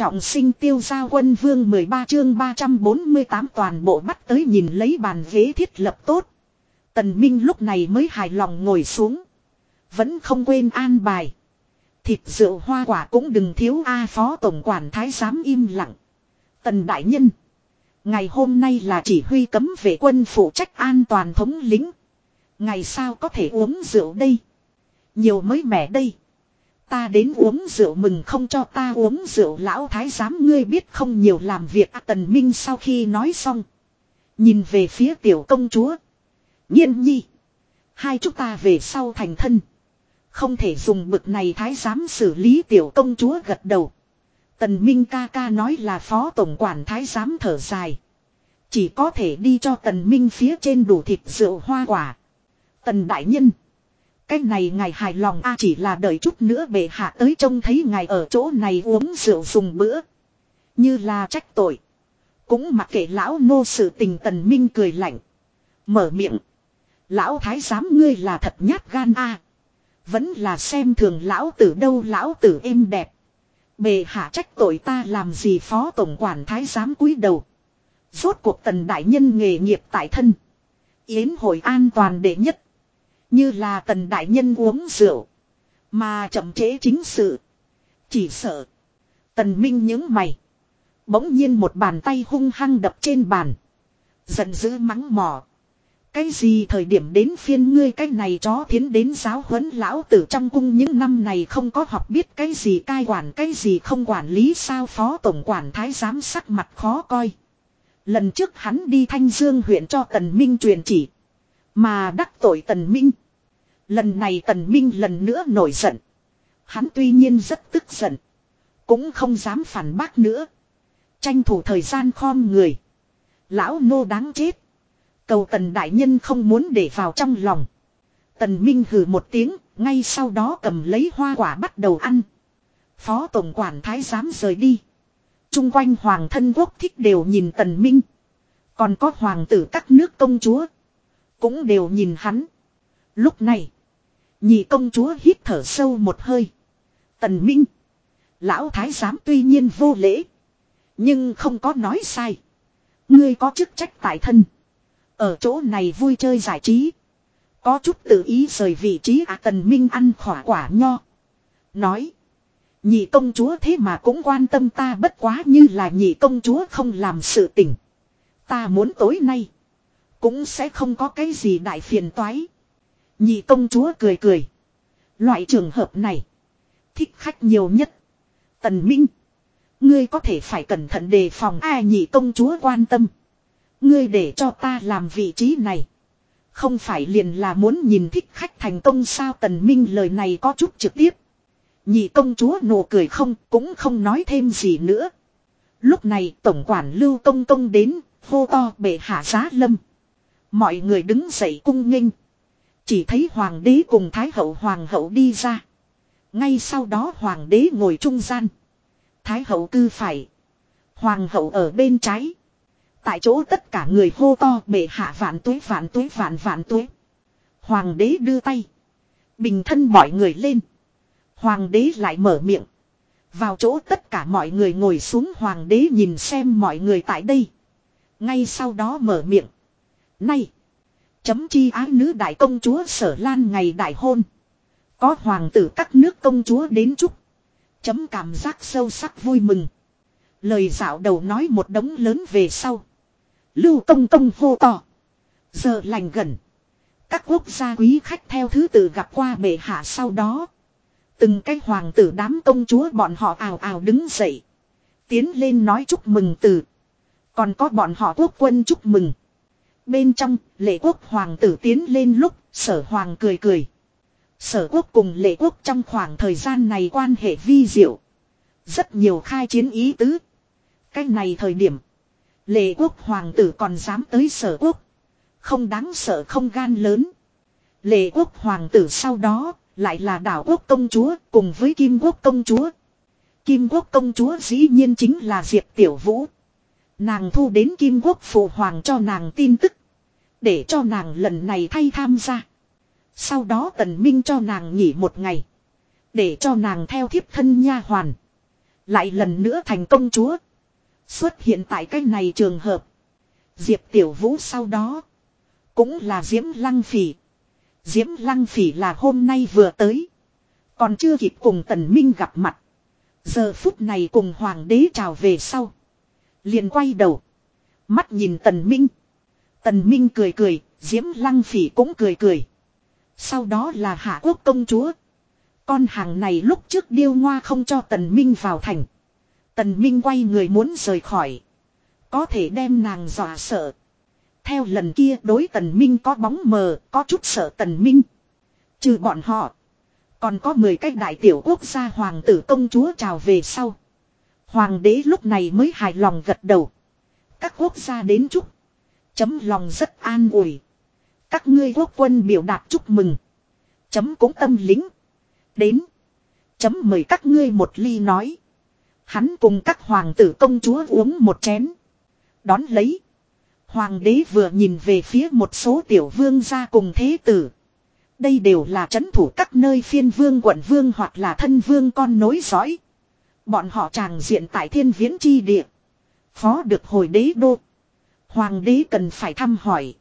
Trọng sinh tiêu giao quân vương 13 chương 348 toàn bộ bắt tới nhìn lấy bàn ghế thiết lập tốt. Tần Minh lúc này mới hài lòng ngồi xuống. Vẫn không quên an bài. Thịt rượu hoa quả cũng đừng thiếu A phó tổng quản thái giám im lặng. Tần đại nhân. Ngày hôm nay là chỉ huy cấm vệ quân phụ trách an toàn thống lính. Ngày sao có thể uống rượu đây? Nhiều mới mẻ đây. Ta đến uống rượu mừng không cho ta uống rượu lão thái giám ngươi biết không nhiều làm việc à, tần minh sau khi nói xong. Nhìn về phía tiểu công chúa. Nhiên nhi. Hai chúng ta về sau thành thân. Không thể dùng bực này thái giám xử lý tiểu công chúa gật đầu. Tần Minh ca ca nói là phó tổng quản thái giám thở dài. Chỉ có thể đi cho tần Minh phía trên đủ thịt rượu hoa quả. Tần đại nhân. Cái này ngài hài lòng a, chỉ là đợi chút nữa bệ hạ tới trông thấy ngài ở chỗ này uống rượu dùng bữa. Như là trách tội. Cũng mặc kệ lão nô sự tình tần minh cười lạnh. Mở miệng. Lão thái giám ngươi là thật nhát gan a Vẫn là xem thường lão tử đâu lão tử êm đẹp. Bề hạ trách tội ta làm gì phó tổng quản thái giám cúi đầu. Rốt cuộc tần đại nhân nghề nghiệp tại thân. Yến hội an toàn đệ nhất. Như là tần đại nhân uống rượu. Mà chậm chế chính sự. Chỉ sợ. Tần Minh những mày. Bỗng nhiên một bàn tay hung hăng đập trên bàn. Giận dữ mắng mỏ. Cái gì thời điểm đến phiên ngươi cái này chó thiến đến giáo huấn lão tử trong cung những năm này không có học biết cái gì cai quản cái gì không quản lý sao phó tổng quản thái giám sắc mặt khó coi. Lần trước hắn đi Thanh Dương huyện cho Tần Minh truyền chỉ. Mà đắc tội Tần Minh. Lần này Tần Minh lần nữa nổi giận. Hắn tuy nhiên rất tức giận. Cũng không dám phản bác nữa. Tranh thủ thời gian khom người. Lão nô đáng chết. Cầu tần đại nhân không muốn để vào trong lòng. Tần Minh hừ một tiếng, ngay sau đó cầm lấy hoa quả bắt đầu ăn. Phó tổng quản thái giám rời đi. Trung quanh hoàng thân quốc thích đều nhìn tần Minh. Còn có hoàng tử các nước công chúa. Cũng đều nhìn hắn. Lúc này. Nhị công chúa hít thở sâu một hơi. Tần Minh. Lão thái giám tuy nhiên vô lễ. Nhưng không có nói sai. Ngươi có chức trách tại thân. Ở chỗ này vui chơi giải trí. Có chút tự ý rời vị trí à tần minh ăn khỏa quả nho. Nói. Nhị công chúa thế mà cũng quan tâm ta bất quá như là nhị công chúa không làm sự tình. Ta muốn tối nay. Cũng sẽ không có cái gì đại phiền toái. Nhị công chúa cười cười. Loại trường hợp này. Thích khách nhiều nhất. Tần Minh. Ngươi có thể phải cẩn thận đề phòng ai nhị công chúa quan tâm. Ngươi để cho ta làm vị trí này. Không phải liền là muốn nhìn thích khách thành công sao tần minh lời này có chút trực tiếp. Nhị công chúa nụ cười không, cũng không nói thêm gì nữa. Lúc này tổng quản lưu công công đến, hô to bệ hạ giá lâm. Mọi người đứng dậy cung nghênh. Chỉ thấy hoàng đế cùng thái hậu hoàng hậu đi ra. Ngay sau đó hoàng đế ngồi trung gian. Thái hậu cư phải. Hoàng hậu ở bên trái. Tại chỗ tất cả người hô to bệ hạ vạn tuế vạn tuế, vạn vạn tuế. Hoàng đế đưa tay. Bình thân mọi người lên. Hoàng đế lại mở miệng. Vào chỗ tất cả mọi người ngồi xuống hoàng đế nhìn xem mọi người tại đây. Ngay sau đó mở miệng. Nay. Chấm chi ái nữ đại công chúa sở lan ngày đại hôn. Có hoàng tử các nước công chúa đến chúc. Chấm cảm giác sâu sắc vui mừng. Lời dạo đầu nói một đống lớn về sau. Lưu công công hô to. Giờ lành gần. Các quốc gia quý khách theo thứ tự gặp qua bệ hạ sau đó. Từng cái hoàng tử đám công chúa bọn họ ào ào đứng dậy. Tiến lên nói chúc mừng từ. Còn có bọn họ quốc quân chúc mừng. Bên trong, lệ quốc hoàng tử tiến lên lúc, sở hoàng cười cười. Sở quốc cùng lệ quốc trong khoảng thời gian này quan hệ vi diệu. Rất nhiều khai chiến ý tứ. Cái này thời điểm. Lệ quốc hoàng tử còn dám tới sở quốc. Không đáng sợ không gan lớn. Lệ quốc hoàng tử sau đó lại là đảo quốc công chúa cùng với kim quốc công chúa. Kim quốc công chúa dĩ nhiên chính là Diệp Tiểu Vũ. Nàng thu đến kim quốc phụ hoàng cho nàng tin tức. Để cho nàng lần này thay tham gia. Sau đó tần minh cho nàng nghỉ một ngày. Để cho nàng theo thiếp thân nha hoàn. Lại lần nữa thành công chúa. Xuất hiện tại cái này trường hợp. Diệp Tiểu Vũ sau đó. Cũng là Diễm Lăng Phỉ. Diễm Lăng Phỉ là hôm nay vừa tới. Còn chưa kịp cùng Tần Minh gặp mặt. Giờ phút này cùng Hoàng đế chào về sau. Liền quay đầu. Mắt nhìn Tần Minh. Tần Minh cười cười, Diễm Lăng Phỉ cũng cười cười. Sau đó là Hạ Quốc công chúa. Con hàng này lúc trước điêu ngoa không cho Tần Minh vào thành. Tần Minh quay người muốn rời khỏi. Có thể đem nàng dọa sợ. Theo lần kia đối Tần Minh có bóng mờ, có chút sợ Tần Minh. Trừ bọn họ. Còn có 10 cái đại tiểu quốc gia hoàng tử công chúa chào về sau. Hoàng đế lúc này mới hài lòng gật đầu. Các quốc gia đến chúc. Chấm lòng rất an ủi. Các ngươi quốc quân biểu đạt chúc mừng. Chấm cũng tâm lính. Đến. Chấm mời các ngươi một ly nói. Hắn cùng các hoàng tử công chúa uống một chén. Đón lấy. Hoàng đế vừa nhìn về phía một số tiểu vương gia cùng thế tử. Đây đều là chấn thủ các nơi phiên vương quận vương hoặc là thân vương con nối dõi. Bọn họ tràng diện tại thiên viễn chi địa. Phó được hồi đế đô. Hoàng đế cần phải thăm hỏi.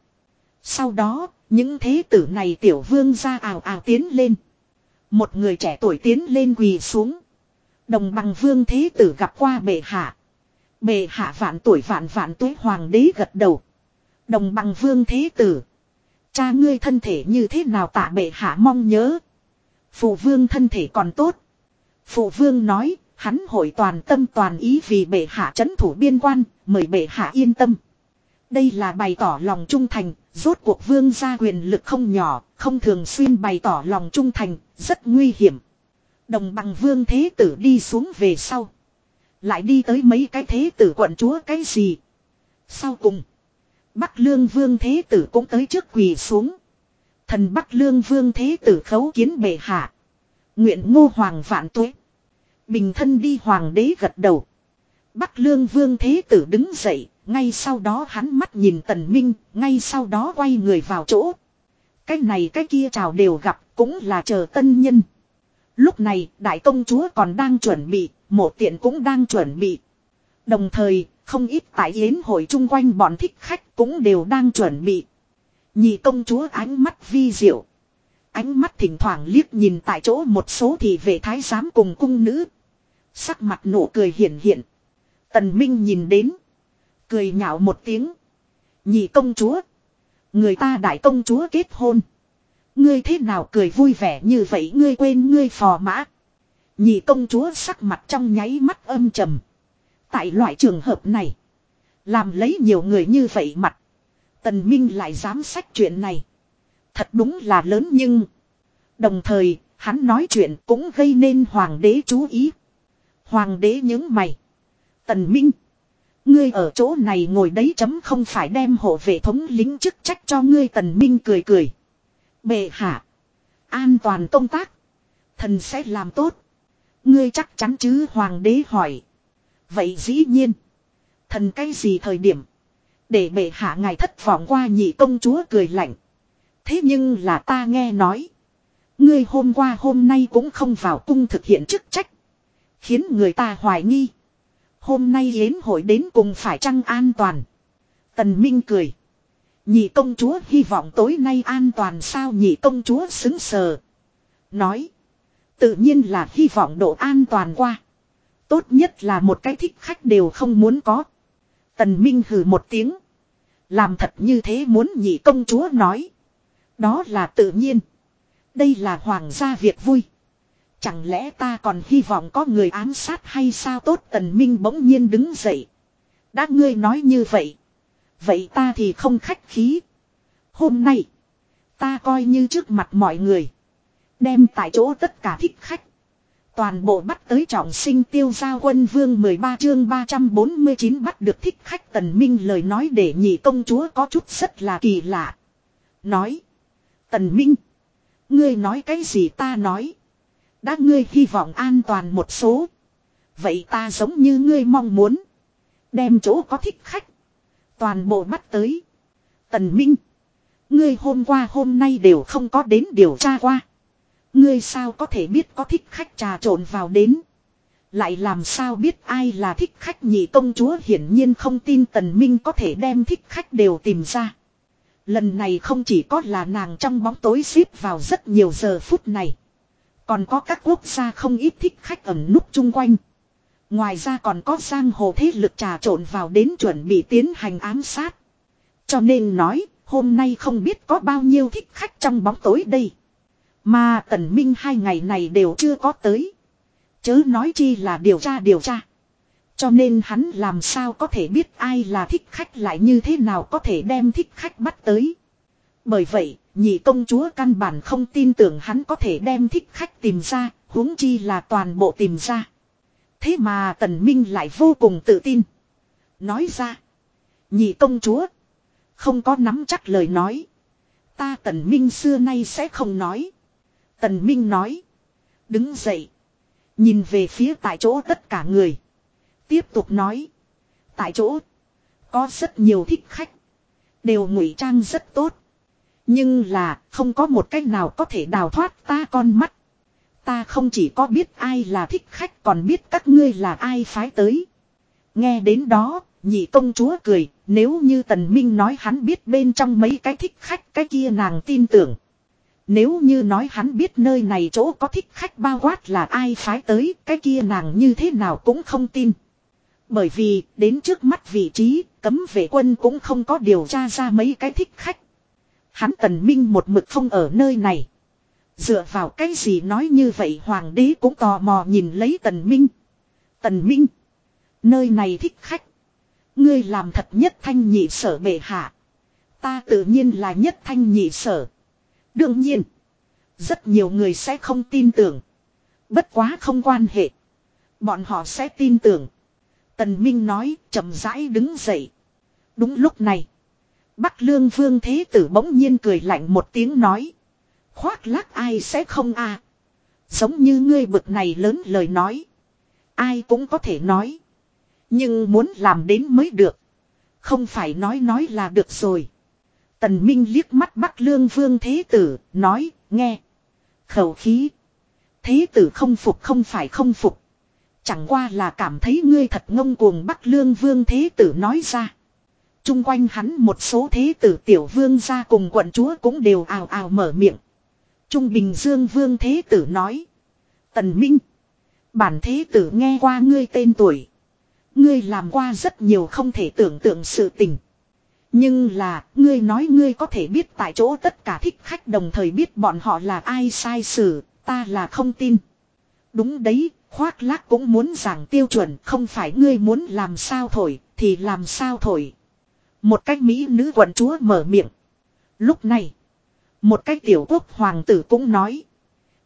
Sau đó, những thế tử này tiểu vương ra ào ào tiến lên. Một người trẻ tuổi tiến lên quỳ xuống. Đồng bằng vương thế tử gặp qua bệ hạ. Bệ hạ vạn tuổi vạn vạn tuổi hoàng đế gật đầu. Đồng bằng vương thế tử. Cha ngươi thân thể như thế nào tạ bệ hạ mong nhớ. Phụ vương thân thể còn tốt. Phụ vương nói, hắn hội toàn tâm toàn ý vì bệ hạ chấn thủ biên quan, mời bệ hạ yên tâm. Đây là bày tỏ lòng trung thành, rốt cuộc vương gia quyền lực không nhỏ, không thường xuyên bày tỏ lòng trung thành, rất nguy hiểm. Đồng bằng vương thế tử đi xuống về sau. Lại đi tới mấy cái thế tử quận chúa cái gì. Sau cùng. Bắc lương vương thế tử cũng tới trước quỳ xuống. Thần Bắc lương vương thế tử khấu kiến bệ hạ. Nguyện ngô hoàng vạn tuế. Bình thân đi hoàng đế gật đầu. Bắc lương vương thế tử đứng dậy. Ngay sau đó hắn mắt nhìn tần minh. Ngay sau đó quay người vào chỗ. Cái này cái kia chào đều gặp cũng là chờ tân nhân. Lúc này, đại công chúa còn đang chuẩn bị. Mộ tiện cũng đang chuẩn bị. Đồng thời, không ít tại yến hội chung quanh bọn thích khách cũng đều đang chuẩn bị. Nhị công chúa ánh mắt vi diệu. Ánh mắt thỉnh thoảng liếc nhìn tại chỗ một số thị vệ thái giám cùng cung nữ. Sắc mặt nụ cười hiển hiện. Tần Minh nhìn đến. Cười nhạo một tiếng. Nhị công chúa. Người ta đại công chúa kết hôn. Ngươi thế nào cười vui vẻ như vậy ngươi quên ngươi phò mã. Nhị công chúa sắc mặt trong nháy mắt âm trầm. Tại loại trường hợp này. Làm lấy nhiều người như vậy mặt. Tần Minh lại dám sách chuyện này. Thật đúng là lớn nhưng. Đồng thời, hắn nói chuyện cũng gây nên hoàng đế chú ý. Hoàng đế những mày. Tần Minh. Ngươi ở chỗ này ngồi đấy chấm không phải đem hộ vệ thống lính chức trách cho ngươi tần minh cười cười. Bệ hạ. An toàn công tác. Thần sẽ làm tốt. Ngươi chắc chắn chứ, hoàng đế hỏi. Vậy dĩ nhiên. Thần cái gì thời điểm. Để bệ hạ ngài thất vọng qua nhị công chúa cười lạnh. Thế nhưng là ta nghe nói. Ngươi hôm qua hôm nay cũng không vào cung thực hiện chức trách. Khiến người ta hoài nghi. Hôm nay yến hội đến cùng phải trăng an toàn. Tần Minh cười. Nhị công chúa hy vọng tối nay an toàn sao nhị công chúa xứng sờ. Nói. Tự nhiên là hy vọng độ an toàn qua. Tốt nhất là một cái thích khách đều không muốn có. Tần Minh hừ một tiếng. Làm thật như thế muốn nhị công chúa nói. Đó là tự nhiên. Đây là hoàng gia việc vui. Chẳng lẽ ta còn hy vọng có người ám sát hay sao tốt, tần minh bỗng nhiên đứng dậy. Đã ngươi nói như vậy. Vậy ta thì không khách khí. Hôm nay. Ta coi như trước mặt mọi người. Đem tại chỗ tất cả thích khách. Toàn bộ bắt tới trọng sinh tiêu giao quân vương 13 chương 349 bắt được thích khách tần minh lời nói để nhị công chúa có chút rất là kỳ lạ. Nói. Tần minh. Ngươi nói cái gì ta nói. Đã ngươi hy vọng an toàn một số. Vậy ta giống như ngươi mong muốn. Đem chỗ có thích khách. Toàn bộ bắt tới. Tần Minh. Ngươi hôm qua hôm nay đều không có đến điều tra qua. Ngươi sao có thể biết có thích khách trà trộn vào đến. Lại làm sao biết ai là thích khách nhị công chúa hiển nhiên không tin tần minh có thể đem thích khách đều tìm ra. Lần này không chỉ có là nàng trong bóng tối xếp vào rất nhiều giờ phút này. Còn có các quốc gia không ít thích khách ẩn núp chung quanh. Ngoài ra còn có giang hồ thế lực trà trộn vào đến chuẩn bị tiến hành ám sát. Cho nên nói, hôm nay không biết có bao nhiêu thích khách trong bóng tối đây. Mà tần minh hai ngày này đều chưa có tới. Chớ nói chi là điều tra điều tra. Cho nên hắn làm sao có thể biết ai là thích khách lại như thế nào có thể đem thích khách bắt tới. Bởi vậy, nhị công chúa căn bản không tin tưởng hắn có thể đem thích khách tìm ra, huống chi là toàn bộ tìm ra. Thế mà tần minh lại vô cùng tự tin. Nói ra, nhị công chúa, không có nắm chắc lời nói. Ta tần minh xưa nay sẽ không nói. Tần minh nói, đứng dậy, nhìn về phía tại chỗ tất cả người. Tiếp tục nói, tại chỗ, có rất nhiều thích khách, đều ngụy trang rất tốt. Nhưng là không có một cách nào có thể đào thoát ta con mắt. Ta không chỉ có biết ai là thích khách còn biết các ngươi là ai phái tới. Nghe đến đó, nhị công chúa cười, nếu như tần minh nói hắn biết bên trong mấy cái thích khách cái kia nàng tin tưởng. Nếu như nói hắn biết nơi này chỗ có thích khách bao quát là ai phái tới, cái kia nàng như thế nào cũng không tin. Bởi vì, đến trước mắt vị trí, cấm vệ quân cũng không có điều tra ra mấy cái thích khách. Hắn tần minh một mực không ở nơi này. Dựa vào cái gì nói như vậy hoàng đế cũng tò mò nhìn lấy tần minh. Tần minh. Nơi này thích khách. Ngươi làm thật nhất thanh nhị sở bệ hạ. Ta tự nhiên là nhất thanh nhị sở. Đương nhiên. Rất nhiều người sẽ không tin tưởng. Bất quá không quan hệ. Bọn họ sẽ tin tưởng. Tần Minh nói, chậm rãi đứng dậy. Đúng lúc này. Bắc lương vương thế tử bỗng nhiên cười lạnh một tiếng nói. Khoác lác ai sẽ không a Giống như ngươi bực này lớn lời nói. Ai cũng có thể nói. Nhưng muốn làm đến mới được. Không phải nói nói là được rồi. Tần Minh liếc mắt Bắc Lương Vương Thế Tử, nói, nghe. Khẩu khí. Thế Tử không phục không phải không phục. Chẳng qua là cảm thấy ngươi thật ngông cuồng Bắc Lương Vương Thế Tử nói ra chung quanh hắn một số thế tử tiểu vương ra cùng quận chúa cũng đều ào ào mở miệng. Trung Bình Dương Vương Thế Tử nói. Tần Minh. Bản Thế Tử nghe qua ngươi tên tuổi. Ngươi làm qua rất nhiều không thể tưởng tượng sự tình. Nhưng là, ngươi nói ngươi có thể biết tại chỗ tất cả thích khách đồng thời biết bọn họ là ai sai xử, ta là không tin. Đúng đấy, khoác lác cũng muốn giảng tiêu chuẩn, không phải ngươi muốn làm sao thổi, thì làm sao thổi. Một cách Mỹ nữ quận chúa mở miệng. Lúc này, một cách tiểu quốc hoàng tử cũng nói.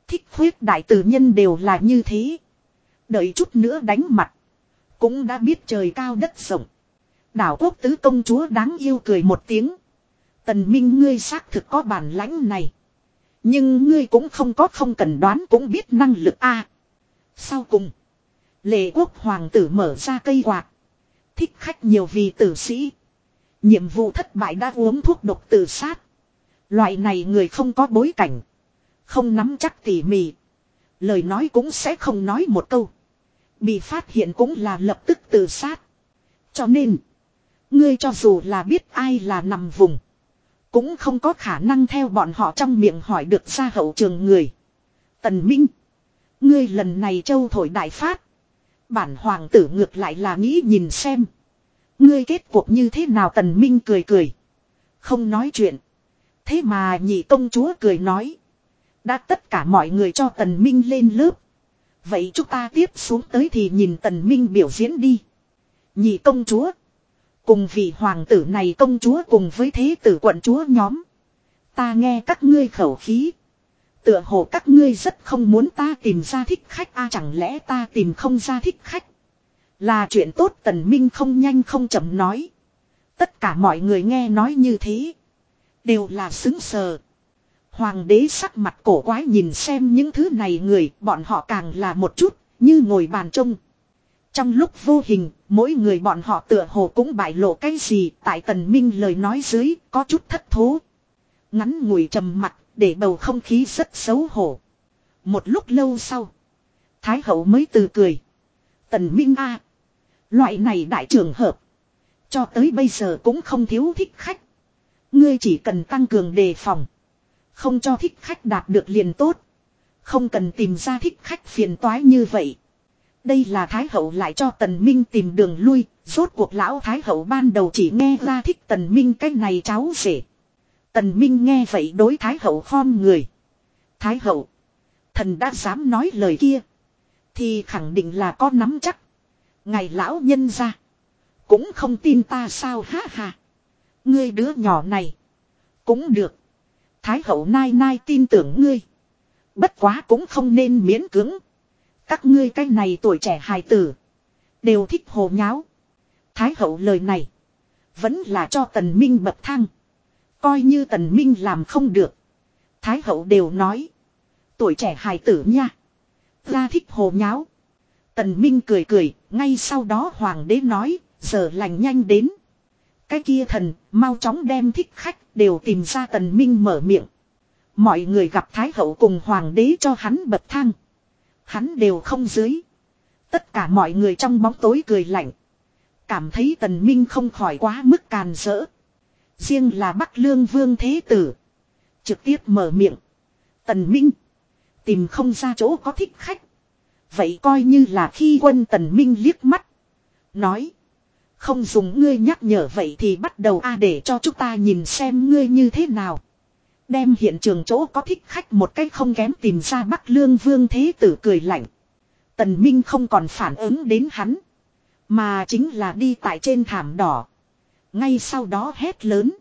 Thích khuyết đại tử nhân đều là như thế. Đợi chút nữa đánh mặt. Cũng đã biết trời cao đất rộng. Đảo quốc tứ công chúa đáng yêu cười một tiếng. Tần Minh ngươi xác thực có bản lãnh này. Nhưng ngươi cũng không có không cần đoán cũng biết năng lực a. sau cùng. Lệ quốc hoàng tử mở ra cây quạt. Thích khách nhiều vì tử sĩ. Nhiệm vụ thất bại đã uống thuốc độc tự sát. Loại này người không có bối cảnh. Không nắm chắc tỉ mỉ. Lời nói cũng sẽ không nói một câu. Bị phát hiện cũng là lập tức tự sát. Cho nên. Ngươi cho dù là biết ai là nằm vùng. Cũng không có khả năng theo bọn họ trong miệng hỏi được ra hậu trường người. Tần Minh. Ngươi lần này châu thổi đại phát. Bản hoàng tử ngược lại là nghĩ nhìn xem. Ngươi kết cuộc như thế nào tần minh cười cười. Không nói chuyện. Thế mà nhị công chúa cười nói. Đã tất cả mọi người cho tần minh lên lớp. Vậy chúng ta tiếp xuống tới thì nhìn tần minh biểu diễn đi. Nhị công chúa. Cùng vị hoàng tử này công chúa cùng với thế tử quận chúa nhóm. Ta nghe các ngươi khẩu khí. Tựa hồ các ngươi rất không muốn ta tìm ra thích khách a chẳng lẽ ta tìm không ra thích khách. Là chuyện tốt tần minh không nhanh không chậm nói. Tất cả mọi người nghe nói như thế. Đều là xứng sờ. Hoàng đế sắc mặt cổ quái nhìn xem những thứ này người, bọn họ càng là một chút, như ngồi bàn trông. Trong lúc vô hình, mỗi người bọn họ tựa hồ cũng bại lộ cái gì, tại tần minh lời nói dưới, có chút thất thố. Ngắn ngủi trầm mặt, để bầu không khí rất xấu hổ. Một lúc lâu sau, Thái hậu mới từ cười. Tần Minh A. Loại này đại trường hợp. Cho tới bây giờ cũng không thiếu thích khách. Ngươi chỉ cần tăng cường đề phòng. Không cho thích khách đạt được liền tốt. Không cần tìm ra thích khách phiền toái như vậy. Đây là Thái Hậu lại cho Tần Minh tìm đường lui. Rốt cuộc lão Thái Hậu ban đầu chỉ nghe ra thích Tần Minh cái này cháu rể. Tần Minh nghe vậy đối Thái Hậu khom người. Thái Hậu. Thần đã dám nói lời kia. Thì khẳng định là có nắm chắc. Ngày lão nhân ra. Cũng không tin ta sao ha ha. Ngươi đứa nhỏ này. Cũng được. Thái hậu nai nai tin tưởng ngươi. Bất quá cũng không nên miễn cưỡng. Các ngươi cái này tuổi trẻ hài tử. Đều thích hồ nháo. Thái hậu lời này. Vẫn là cho tần minh bậc thang. Coi như tần minh làm không được. Thái hậu đều nói. Tuổi trẻ hài tử nha. Ra thích hồ nháo. Tần minh cười cười. Ngay sau đó hoàng đế nói. Giờ lành nhanh đến. Cái kia thần, mau chóng đem thích khách, đều tìm ra tần minh mở miệng. Mọi người gặp Thái hậu cùng hoàng đế cho hắn bật thang. Hắn đều không dưới. Tất cả mọi người trong bóng tối cười lạnh. Cảm thấy tần minh không khỏi quá mức càn rỡ. Riêng là Bắc Lương Vương Thế Tử. Trực tiếp mở miệng. Tần Minh. Tìm không ra chỗ có thích khách. Vậy coi như là khi quân Tần Minh liếc mắt. Nói. Không dùng ngươi nhắc nhở vậy thì bắt đầu a để cho chúng ta nhìn xem ngươi như thế nào. Đem hiện trường chỗ có thích khách một cách không kém tìm ra Bắc Lương Vương Thế Tử cười lạnh. Tần Minh không còn phản ứng đến hắn. Mà chính là đi tại trên thảm đỏ. Ngay sau đó hét lớn.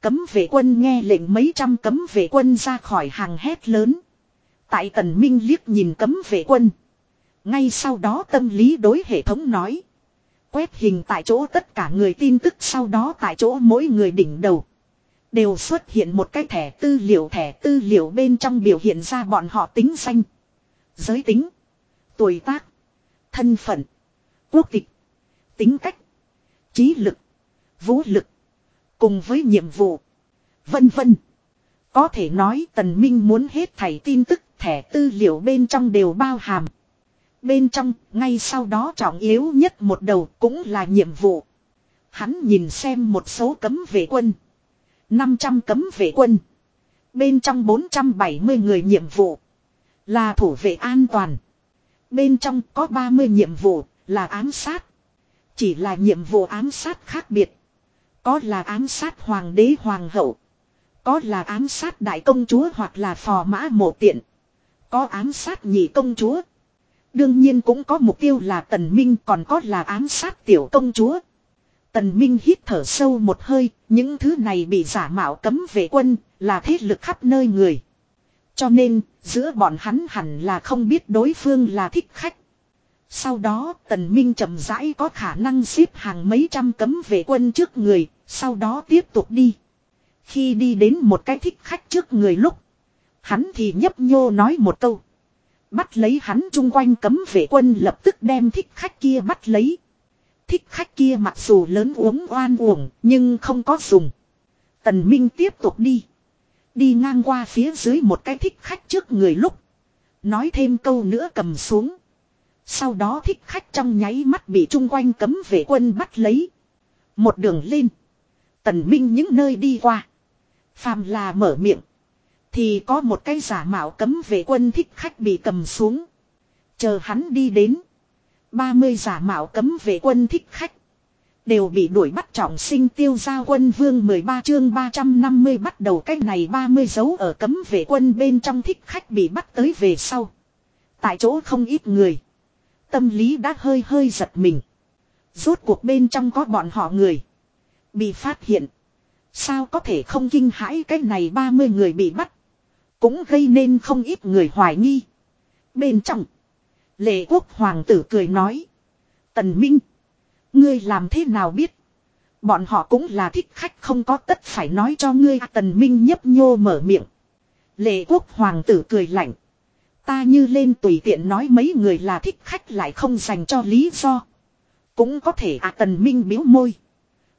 Cấm vệ quân nghe lệnh mấy trăm cấm vệ quân ra khỏi hàng hét lớn. Tại tần minh liếc nhìn cấm vệ quân. Ngay sau đó tâm lý đối hệ thống nói. Quét hình tại chỗ tất cả người tin tức sau đó tại chỗ mỗi người đỉnh đầu. Đều xuất hiện một cái thẻ tư liệu, thẻ tư liệu bên trong biểu hiện ra bọn họ tính danh. Giới tính. Tuổi tác. Thân phận. Quốc tịch. Tính cách. trí lực. Vũ lực. Cùng với nhiệm vụ. Vân vân. Có thể nói tần minh muốn hết thảy tin tức, thẻ tư liệu bên trong đều bao hàm. Bên trong, ngay sau đó trọng yếu nhất một đầu cũng là nhiệm vụ. Hắn nhìn xem một số cấm vệ quân. 500 cấm vệ quân. Bên trong 470 người nhiệm vụ. Là thủ vệ an toàn. Bên trong có 30 nhiệm vụ là ám sát. Chỉ là nhiệm vụ ám sát khác biệt. Có là ám sát hoàng đế hoàng hậu. Có là ám sát đại công chúa hoặc là phò mã mộ tiện. Có ám sát nhị công chúa. Đương nhiên cũng có mục tiêu là tần minh còn có là ám sát tiểu công chúa. Tần minh hít thở sâu một hơi, những thứ này bị giả mạo cấm vệ quân, là thế lực khắp nơi người. Cho nên, giữa bọn hắn hẳn là không biết đối phương là thích khách. Sau đó, tần minh chậm rãi có khả năng xếp hàng mấy trăm cấm vệ quân trước người, sau đó tiếp tục đi. Khi đi đến một cái thích khách trước người lúc, hắn thì nhấp nhô nói một câu. Bắt lấy hắn chung quanh cấm vệ quân lập tức đem thích khách kia bắt lấy. Thích khách kia mặc dù lớn uống oan uổng, nhưng không có dùng. Tần Minh tiếp tục đi. Đi ngang qua phía dưới một cái thích khách trước người lúc. Nói thêm câu nữa cầm xuống. Sau đó thích khách trong nháy mắt bị chung quanh cấm vệ quân bắt lấy. Một đường lên. Tần Minh những nơi đi qua. Phàm là mở miệng. Thì có một cái giả mạo cấm vệ quân thích khách bị cầm xuống. Chờ hắn đi đến. 30 giả mạo cấm vệ quân thích khách. Đều bị đuổi bắt trọng sinh tiêu giao quân vương 13 chương 350 bắt đầu cách này 30 dấu ở cấm vệ quân bên trong thích khách bị bắt tới về sau. Tại chỗ không ít người. Tâm lý đã hơi hơi giật mình. Rốt cuộc bên trong có bọn họ người. Bị phát hiện. Sao có thể không kinh hãi cái này 30 người bị bắt. Cũng gây nên không ít người hoài nghi. Bên trong. Lệ quốc hoàng tử cười nói. Tần Minh. Ngươi làm thế nào biết. Bọn họ cũng là thích khách, không có tất phải nói cho ngươi tần minh nhấp nhô mở miệng. Lệ quốc hoàng tử cười lạnh. Ta như lên tùy tiện nói mấy người là thích khách lại không dành cho lý do. Cũng có thể à tần minh biếu môi.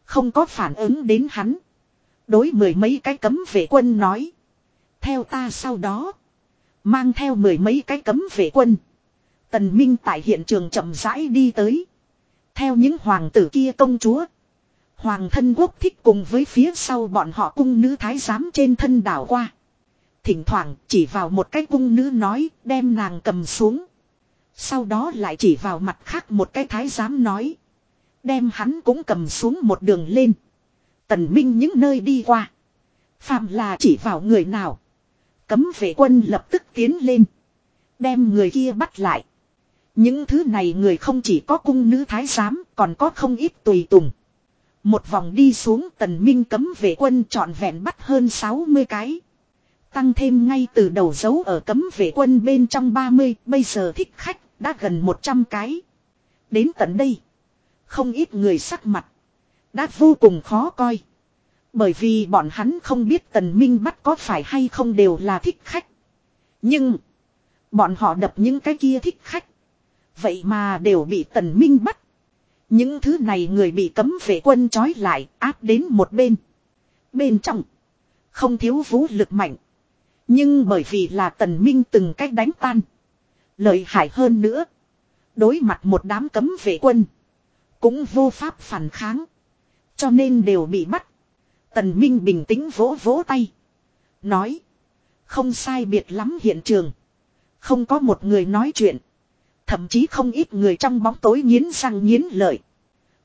Không có phản ứng đến hắn. Đối mười mấy cái cấm vệ quân nói. Theo ta sau đó. Mang theo mười mấy cái cấm vệ quân. Tần Minh tại hiện trường chậm rãi đi tới. Theo những hoàng tử kia công chúa. Hoàng thân quốc thích cùng với phía sau bọn họ cung nữ thái giám trên thân đảo qua. Thỉnh thoảng chỉ vào một cái cung nữ nói đem nàng cầm xuống. Sau đó lại chỉ vào mặt khác một cái thái giám nói. Đem hắn cũng cầm xuống một đường lên. Tần Minh những nơi đi qua. Phạm là chỉ vào người nào. Cấm vệ quân lập tức tiến lên. Đem người kia bắt lại. Những thứ này người không chỉ có cung nữ thái giám còn có không ít tùy tùng. Một vòng đi xuống tần minh cấm vệ quân trọn vẹn bắt hơn 60 cái. Tăng thêm ngay từ đầu dấu ở cấm vệ quân bên trong 30, bây giờ thích khách, đã gần 100 cái. Đến tận đây, không ít người sắc mặt, đã vô cùng khó coi. Bởi vì bọn hắn không biết tần minh bắt có phải hay không đều là thích khách. Nhưng, bọn họ đập những cái kia thích khách. Vậy mà đều bị tần minh bắt. Những thứ này người bị cấm vệ quân trói lại áp đến một bên. Bên trong. Không thiếu vũ lực mạnh. Nhưng bởi vì là tần minh từng cách đánh tan. Lợi hại hơn nữa. Đối mặt một đám cấm vệ quân. Cũng vô pháp phản kháng. Cho nên đều bị bắt. Tần Minh bình tĩnh vỗ vỗ tay. Nói. Không sai biệt lắm hiện trường. Không có một người nói chuyện. Thậm chí không ít người trong bóng tối nghiến răng nghiến lợi.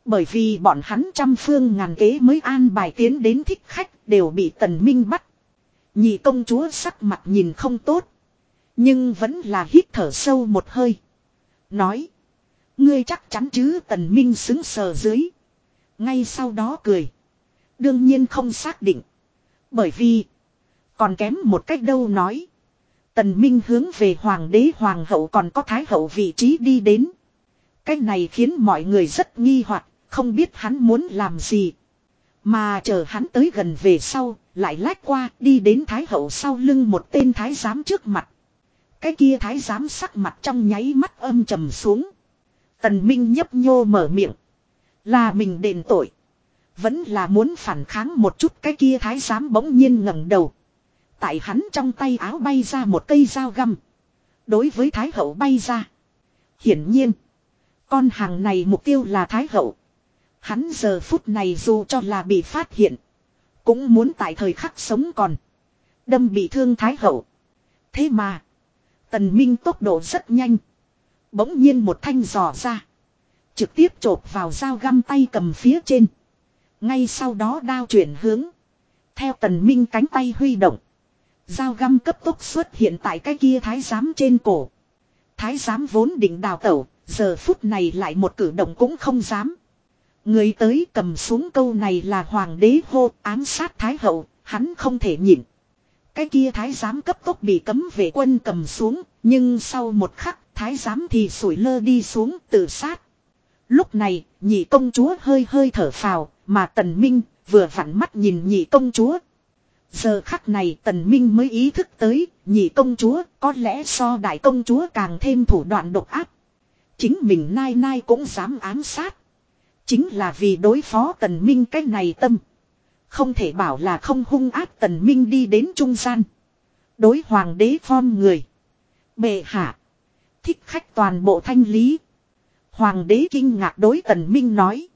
Bởi vì bọn hắn trăm phương ngàn kế mới an bài tiến đến thích khách đều bị tần minh bắt. Nhị công chúa sắc mặt nhìn không tốt. Nhưng vẫn là hít thở sâu một hơi. Nói. Ngươi chắc chắn chứ tần minh xứng sờ dưới. Ngay sau đó cười. Đương nhiên không xác định. Bởi vì. Còn kém một cách đâu nói. Tần Minh hướng về hoàng đế hoàng hậu còn có thái hậu vị trí đi đến. Cái này khiến mọi người rất nghi hoặc, không biết hắn muốn làm gì. Mà chờ hắn tới gần về sau, lại lách qua đi đến thái hậu sau lưng một tên thái giám trước mặt. Cái kia thái giám sắc mặt trong nháy mắt âm trầm xuống. Tần Minh nhấp nhô mở miệng. Là mình đền tội. Vẫn là muốn phản kháng một chút cái kia thái giám bỗng nhiên ngẩng đầu. Tại hắn trong tay áo bay ra một cây dao găm. Đối với Thái Hậu bay ra. Hiển nhiên. Con hàng này mục tiêu là Thái Hậu. Hắn giờ phút này dù cho là bị phát hiện. Cũng muốn tại thời khắc sống còn. Đâm bị thương Thái Hậu. Thế mà. Tần Minh tốc độ rất nhanh. Bỗng nhiên một thanh giò ra. Trực tiếp chộp vào dao găm tay cầm phía trên. Ngay sau đó đao chuyển hướng. Theo tần minh cánh tay huy động. Dao găm cấp tốc xuất hiện tại cái kia thái giám trên cổ. Thái giám vốn định đào tẩu, giờ phút này lại một cử động cũng không dám. Người tới cầm xuống câu này là hoàng đế hô ám sát thái hậu, hắn không thể nhịn. Cái kia thái giám cấp tốc bị cấm vệ quân cầm xuống, nhưng sau một khắc thái giám thì sủi lơ đi xuống tự sát. Lúc này, nhị công chúa hơi hơi thở phào, mà tần minh vừa vặn mắt nhìn nhị công chúa Giờ khắc này tần minh mới ý thức tới, nhị công chúa có lẽ so đại công chúa càng thêm thủ đoạn độc ác. Chính mình nai nai cũng dám ám sát. Chính là vì đối phó tần minh cái này tâm. Không thể bảo là không hung ác tần minh đi đến trung gian. Đối hoàng đế phong người. Bệ hạ. Thích khách toàn bộ thanh lý. Hoàng đế kinh ngạc đối tần minh nói.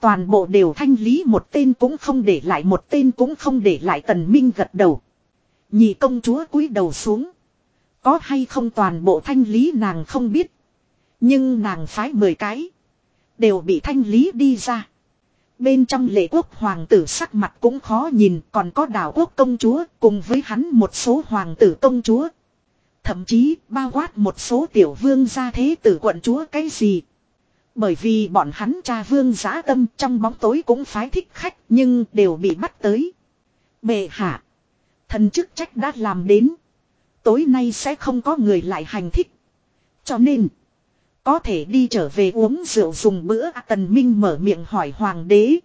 Toàn bộ đều thanh lý một tên cũng không để lại, một tên cũng không để lại, tần minh gật đầu. Nhị công chúa cúi đầu xuống. Có hay không toàn bộ thanh lý nàng không biết. Nhưng nàng phái mười cái. Đều bị thanh lý đi ra. Bên trong lệ quốc hoàng tử sắc mặt cũng khó nhìn, còn có đảo quốc công chúa, cùng với hắn một số hoàng tử công chúa. Thậm chí bao quát một số tiểu vương gia thế tử quận chúa cái gì bởi vì bọn hắn cha vương giã tâm trong bóng tối cũng phái thích khách nhưng đều bị bắt tới. Bệ hạ. Thần chức trách đã làm đến. Tối nay sẽ không có người lại hành thích. Cho nên. Có thể đi trở về uống rượu dùng bữa Tần Minh mở miệng hỏi Hoàng đế.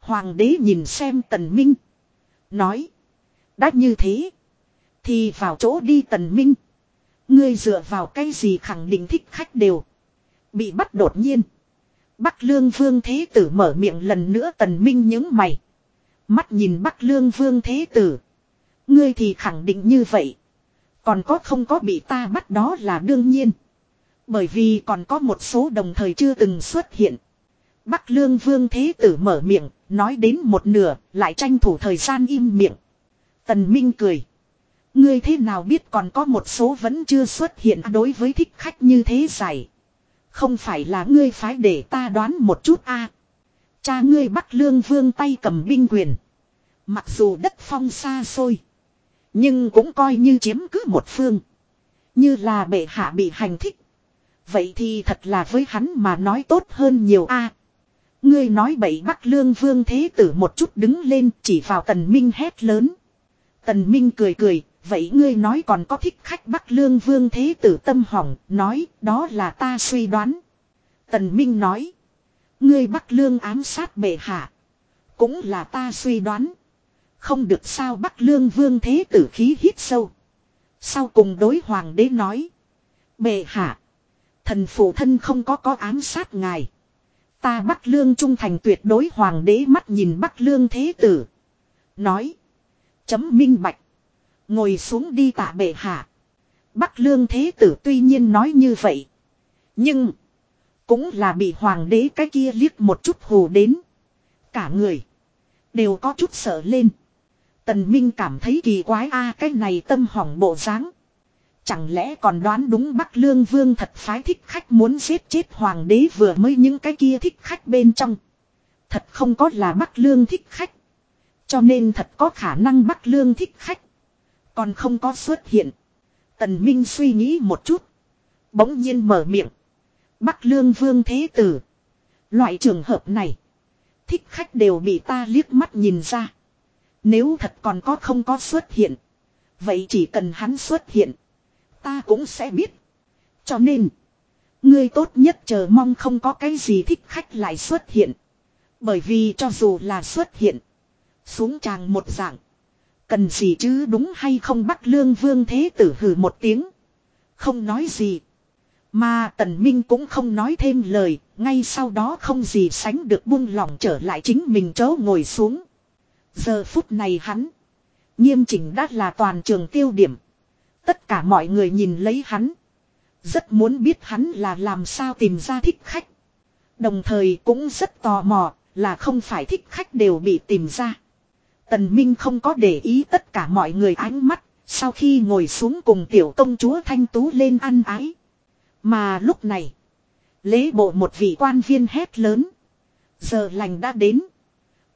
Hoàng đế nhìn xem Tần Minh. Nói. Đã như thế. Thì vào chỗ đi Tần Minh. Ngươi dựa vào cái gì khẳng định thích khách đều. Bị bắt đột nhiên. Bắc lương vương thế tử mở miệng lần nữa tần minh những mày. Mắt nhìn Bắc lương vương thế tử. Ngươi thì khẳng định như vậy. Còn có không có bị ta bắt đó là đương nhiên. Bởi vì còn có một số đồng thời chưa từng xuất hiện. Bắc Lương Vương Thế Tử mở miệng, nói đến một nửa, lại tranh thủ thời gian im miệng. Tần Minh cười. Ngươi thế nào biết còn có một số vẫn chưa xuất hiện đối với thích khách như thế giải. Không phải là ngươi phái để ta đoán một chút a Cha ngươi bắt Lương Vương tay cầm binh quyền. Mặc dù đất phong xa xôi. Nhưng cũng coi như chiếm cứ một phương. Như là bệ hạ bị hành thích. Vậy thì thật là với hắn mà nói tốt hơn nhiều a. ngươi nói bậy bắt Lương Vương Thế Tử một chút đứng lên chỉ vào Tần Minh hét lớn. Tần Minh cười cười, vậy ngươi nói còn có thích khách Bắc Lương Vương Thế Tử tâm hỏng, nói đó là ta suy đoán. Tần Minh nói, ngươi Bắc Lương ám sát bệ hạ, cũng là ta suy đoán. Không được sao Bắc Lương Vương Thế Tử khí hít sâu. Sau cùng đối hoàng đế nói, bệ hạ, thần phụ thân không có có ám sát ngài. Ta Bắc Lương trung thành tuyệt đối hoàng đế mắt nhìn Bắc Lương Thế Tử. Nói. Chấm minh bạch. Ngồi xuống đi tạ bệ hạ. Bắc lương thế tử tuy nhiên nói như vậy. Nhưng. Cũng là bị hoàng đế cái kia liếc một chút hù đến. Cả người. Đều có chút sợ lên. Tần Minh cảm thấy kỳ quái a, cái này tâm hỏng bộ dáng. Chẳng lẽ còn đoán đúng Bắc Lương Vương thật phái thích khách muốn giết chết hoàng đế vừa mới những cái kia thích khách bên trong. Thật không có là Bắc Lương thích khách. Cho nên thật có khả năng Bắc Lương thích khách. Còn không có xuất hiện. Tần Minh suy nghĩ một chút. Bỗng nhiên mở miệng. Bắc Lương Vương Thế Tử. Loại trường hợp này. Thích khách đều bị ta liếc mắt nhìn ra. Nếu thật còn có không có xuất hiện. Vậy chỉ cần hắn xuất hiện. Ta cũng sẽ biết. Cho nên. Ngươi tốt nhất chờ mong không có cái gì thích khách lại xuất hiện. Bởi vì cho dù là xuất hiện. Xuống tràng một dạng. Cần gì chứ đúng hay không bắt lương vương thế tử hử một tiếng. Không nói gì. Mà tần minh cũng không nói thêm lời. Ngay sau đó không gì sánh được buông lỏng trở lại chính mình chỗ ngồi xuống. Giờ phút này hắn. Nghiêm chỉnh đã là toàn trường tiêu điểm. Tất cả mọi người nhìn lấy hắn. Rất muốn biết hắn là làm sao tìm ra thích khách. Đồng thời cũng rất tò mò là không phải thích khách đều bị tìm ra. Tần Minh không có để ý tất cả mọi người ánh mắt, sau khi ngồi xuống cùng tiểu công chúa Thanh Tú lên ăn ái. Mà lúc này, lễ bộ một vị quan viên hét lớn. Giờ lành đã đến.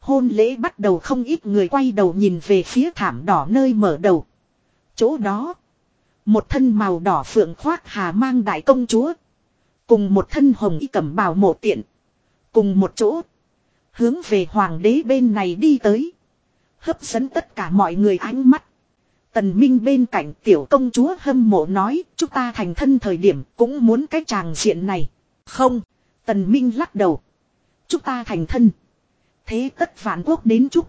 Hôn lễ bắt đầu không ít người quay đầu nhìn về phía thảm đỏ nơi mở đầu. Chỗ đó, một thân màu đỏ phượng khoác hà mang đại công chúa. Cùng một thân hồng y cẩm bào mộ tiện. Cùng một chỗ. Hướng về hoàng đế bên này đi tới. Hấp dẫn tất cả mọi người ánh mắt. Tần Minh bên cạnh tiểu công chúa hâm mộ nói, chúng ta thành thân thời điểm cũng muốn cái chàng diện này. Không, Tần Minh lắc đầu. Chúng ta thành thân. Thế tất vạn quốc đến chúc.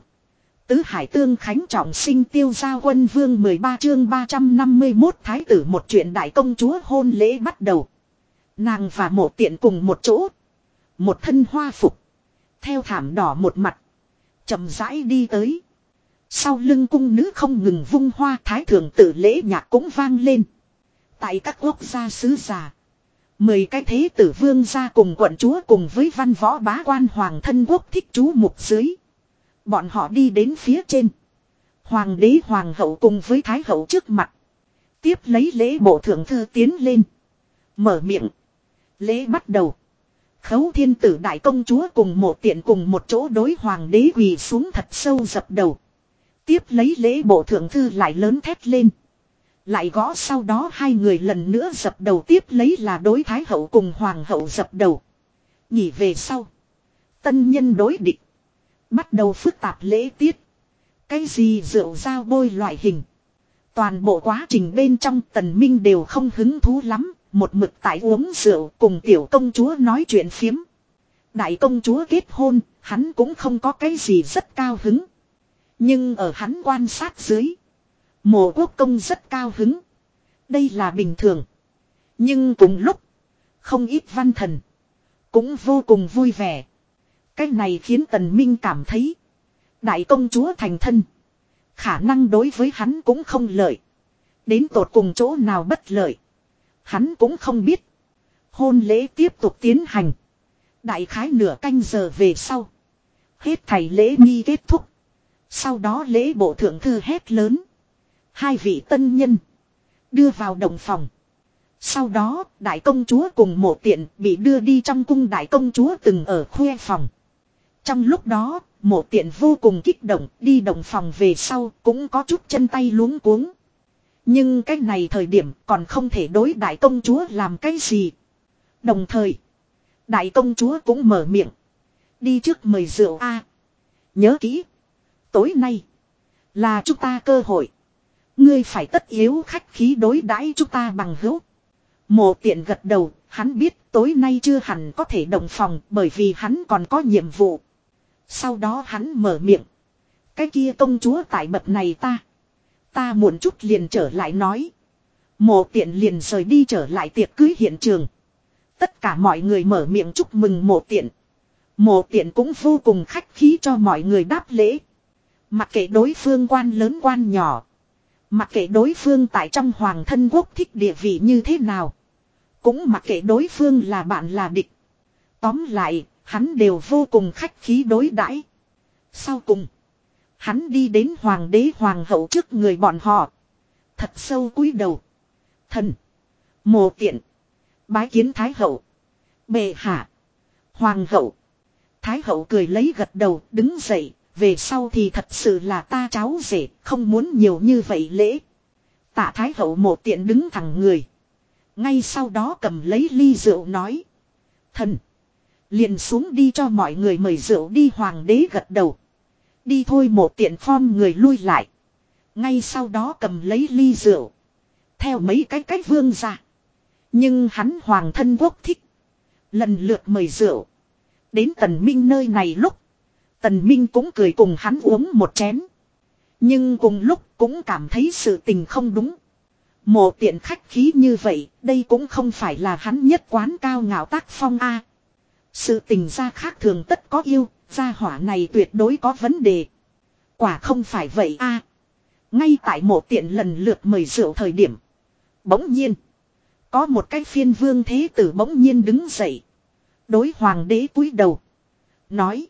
Tứ Hải Tương Khánh trọng sinh tiêu giao quân vương 13 chương 351 thái tử một chuyện đại công chúa hôn lễ bắt đầu. Nàng và mộ tiện cùng một chỗ. Một thân hoa phục. Theo thảm đỏ một mặt. chậm rãi đi tới. Sau lưng cung nữ không ngừng vung hoa thái thượng tử lễ nhạc cũng vang lên. Tại các quốc gia sứ giả. Mười cái thế tử vương gia cùng quận chúa cùng với văn võ bá quan hoàng thân quốc thích chú mục dưới. Bọn họ đi đến phía trên. Hoàng đế hoàng hậu cùng với thái hậu trước mặt. Tiếp lấy lễ bộ thượng thư tiến lên. Mở miệng. Lễ bắt đầu. Khấu thiên tử đại công chúa cùng một tiện cùng một chỗ đối hoàng đế quỳ xuống thật sâu dập đầu. Tiếp lấy lễ bộ thượng thư lại lớn thét lên. Lại gõ sau đó hai người lần nữa dập đầu tiếp lấy là đối thái hậu cùng hoàng hậu dập đầu. nhỉ về sau. Tân nhân đối địch. Bắt đầu phức tạp lễ tiết. Cái gì rượu dao bôi loại hình. Toàn bộ quá trình bên trong tần minh đều không hứng thú lắm. Một mực tại uống rượu cùng tiểu công chúa nói chuyện phiếm. Đại công chúa kết hôn, hắn cũng không có cái gì rất cao hứng. Nhưng ở hắn quan sát dưới. Mộ quốc công rất cao hứng. Đây là bình thường. Nhưng cùng lúc. Không ít văn thần. Cũng vô cùng vui vẻ. Cái này khiến tần minh cảm thấy. Đại công chúa thành thân. Khả năng đối với hắn cũng không lợi. Đến tột cùng chỗ nào bất lợi. Hắn cũng không biết. Hôn lễ tiếp tục tiến hành. Đại khái nửa canh giờ về sau. Hết thầy lễ nghi kết thúc. Sau đó lễ bộ thượng thư hét lớn. Hai vị tân nhân. Đưa vào đồng phòng. Sau đó, đại công chúa cùng mộ tiện bị đưa đi trong cung đại công chúa từng ở khuê phòng. Trong lúc đó, mộ tiện vô cùng kích động đi đồng phòng về sau cũng có chút chân tay luống cuống. Nhưng cái này thời điểm còn không thể đối đại công chúa làm cái gì. Đồng thời, đại công chúa cũng mở miệng. Đi trước mời rượu A. nhớ kỹ. Tối nay, là chúng ta cơ hội. Ngươi phải tất yếu khách khí đối đãi chúng ta bằng hữu. Mộ tiện gật đầu, hắn biết tối nay chưa hẳn có thể đồng phòng bởi vì hắn còn có nhiệm vụ. Sau đó hắn mở miệng. Cái kia công chúa tại bậc này ta. Ta muộn chút liền trở lại nói. Mộ tiện liền rời đi trở lại tiệc cưới hiện trường. Tất cả mọi người mở miệng chúc mừng mộ tiện. Mộ tiện cũng vô cùng khách khí cho mọi người đáp lễ. Mặc kệ đối phương quan lớn quan nhỏ. Mặc kệ đối phương tại trong hoàng thân quốc thích địa vị như thế nào. Cũng mặc kệ đối phương là bạn là địch. Tóm lại, hắn đều vô cùng khách khí đối đãi. Sau cùng, hắn đi đến hoàng đế hoàng hậu trước người bọn họ. Thật sâu cúi đầu. Thần. Mồ tiện. Bái kiến thái hậu. Bệ hạ. Hoàng hậu. Thái hậu cười lấy gật đầu đứng dậy. Về sau thì thật sự là ta cháu rể, không muốn nhiều như vậy lễ. Tạ thái hậu một tiện đứng thẳng người. Ngay sau đó cầm lấy ly rượu nói. Thần. Liền xuống đi cho mọi người mời rượu đi, hoàng đế gật đầu. Đi thôi một tiện phong người lui lại. Ngay sau đó cầm lấy ly rượu. Theo mấy cái cách vương ra. Nhưng hắn hoàng thân quốc thích. Lần lượt mời rượu. Đến tần minh nơi này lúc. Tần minh cũng cười cùng hắn uống một chén. Nhưng cùng lúc cũng cảm thấy sự tình không đúng. Mộ tiện khách khí như vậy, đây cũng không phải là hắn nhất quán cao ngạo tác phong A. Sự tình ra khác thường tất có yêu, gia hỏa này tuyệt đối có vấn đề. Quả không phải vậy A. Ngay tại mộ tiện lần lượt mời rượu thời điểm. Bỗng nhiên. Có một cái phiên vương thế tử bỗng nhiên đứng dậy. Đối hoàng đế cúi đầu. Nói.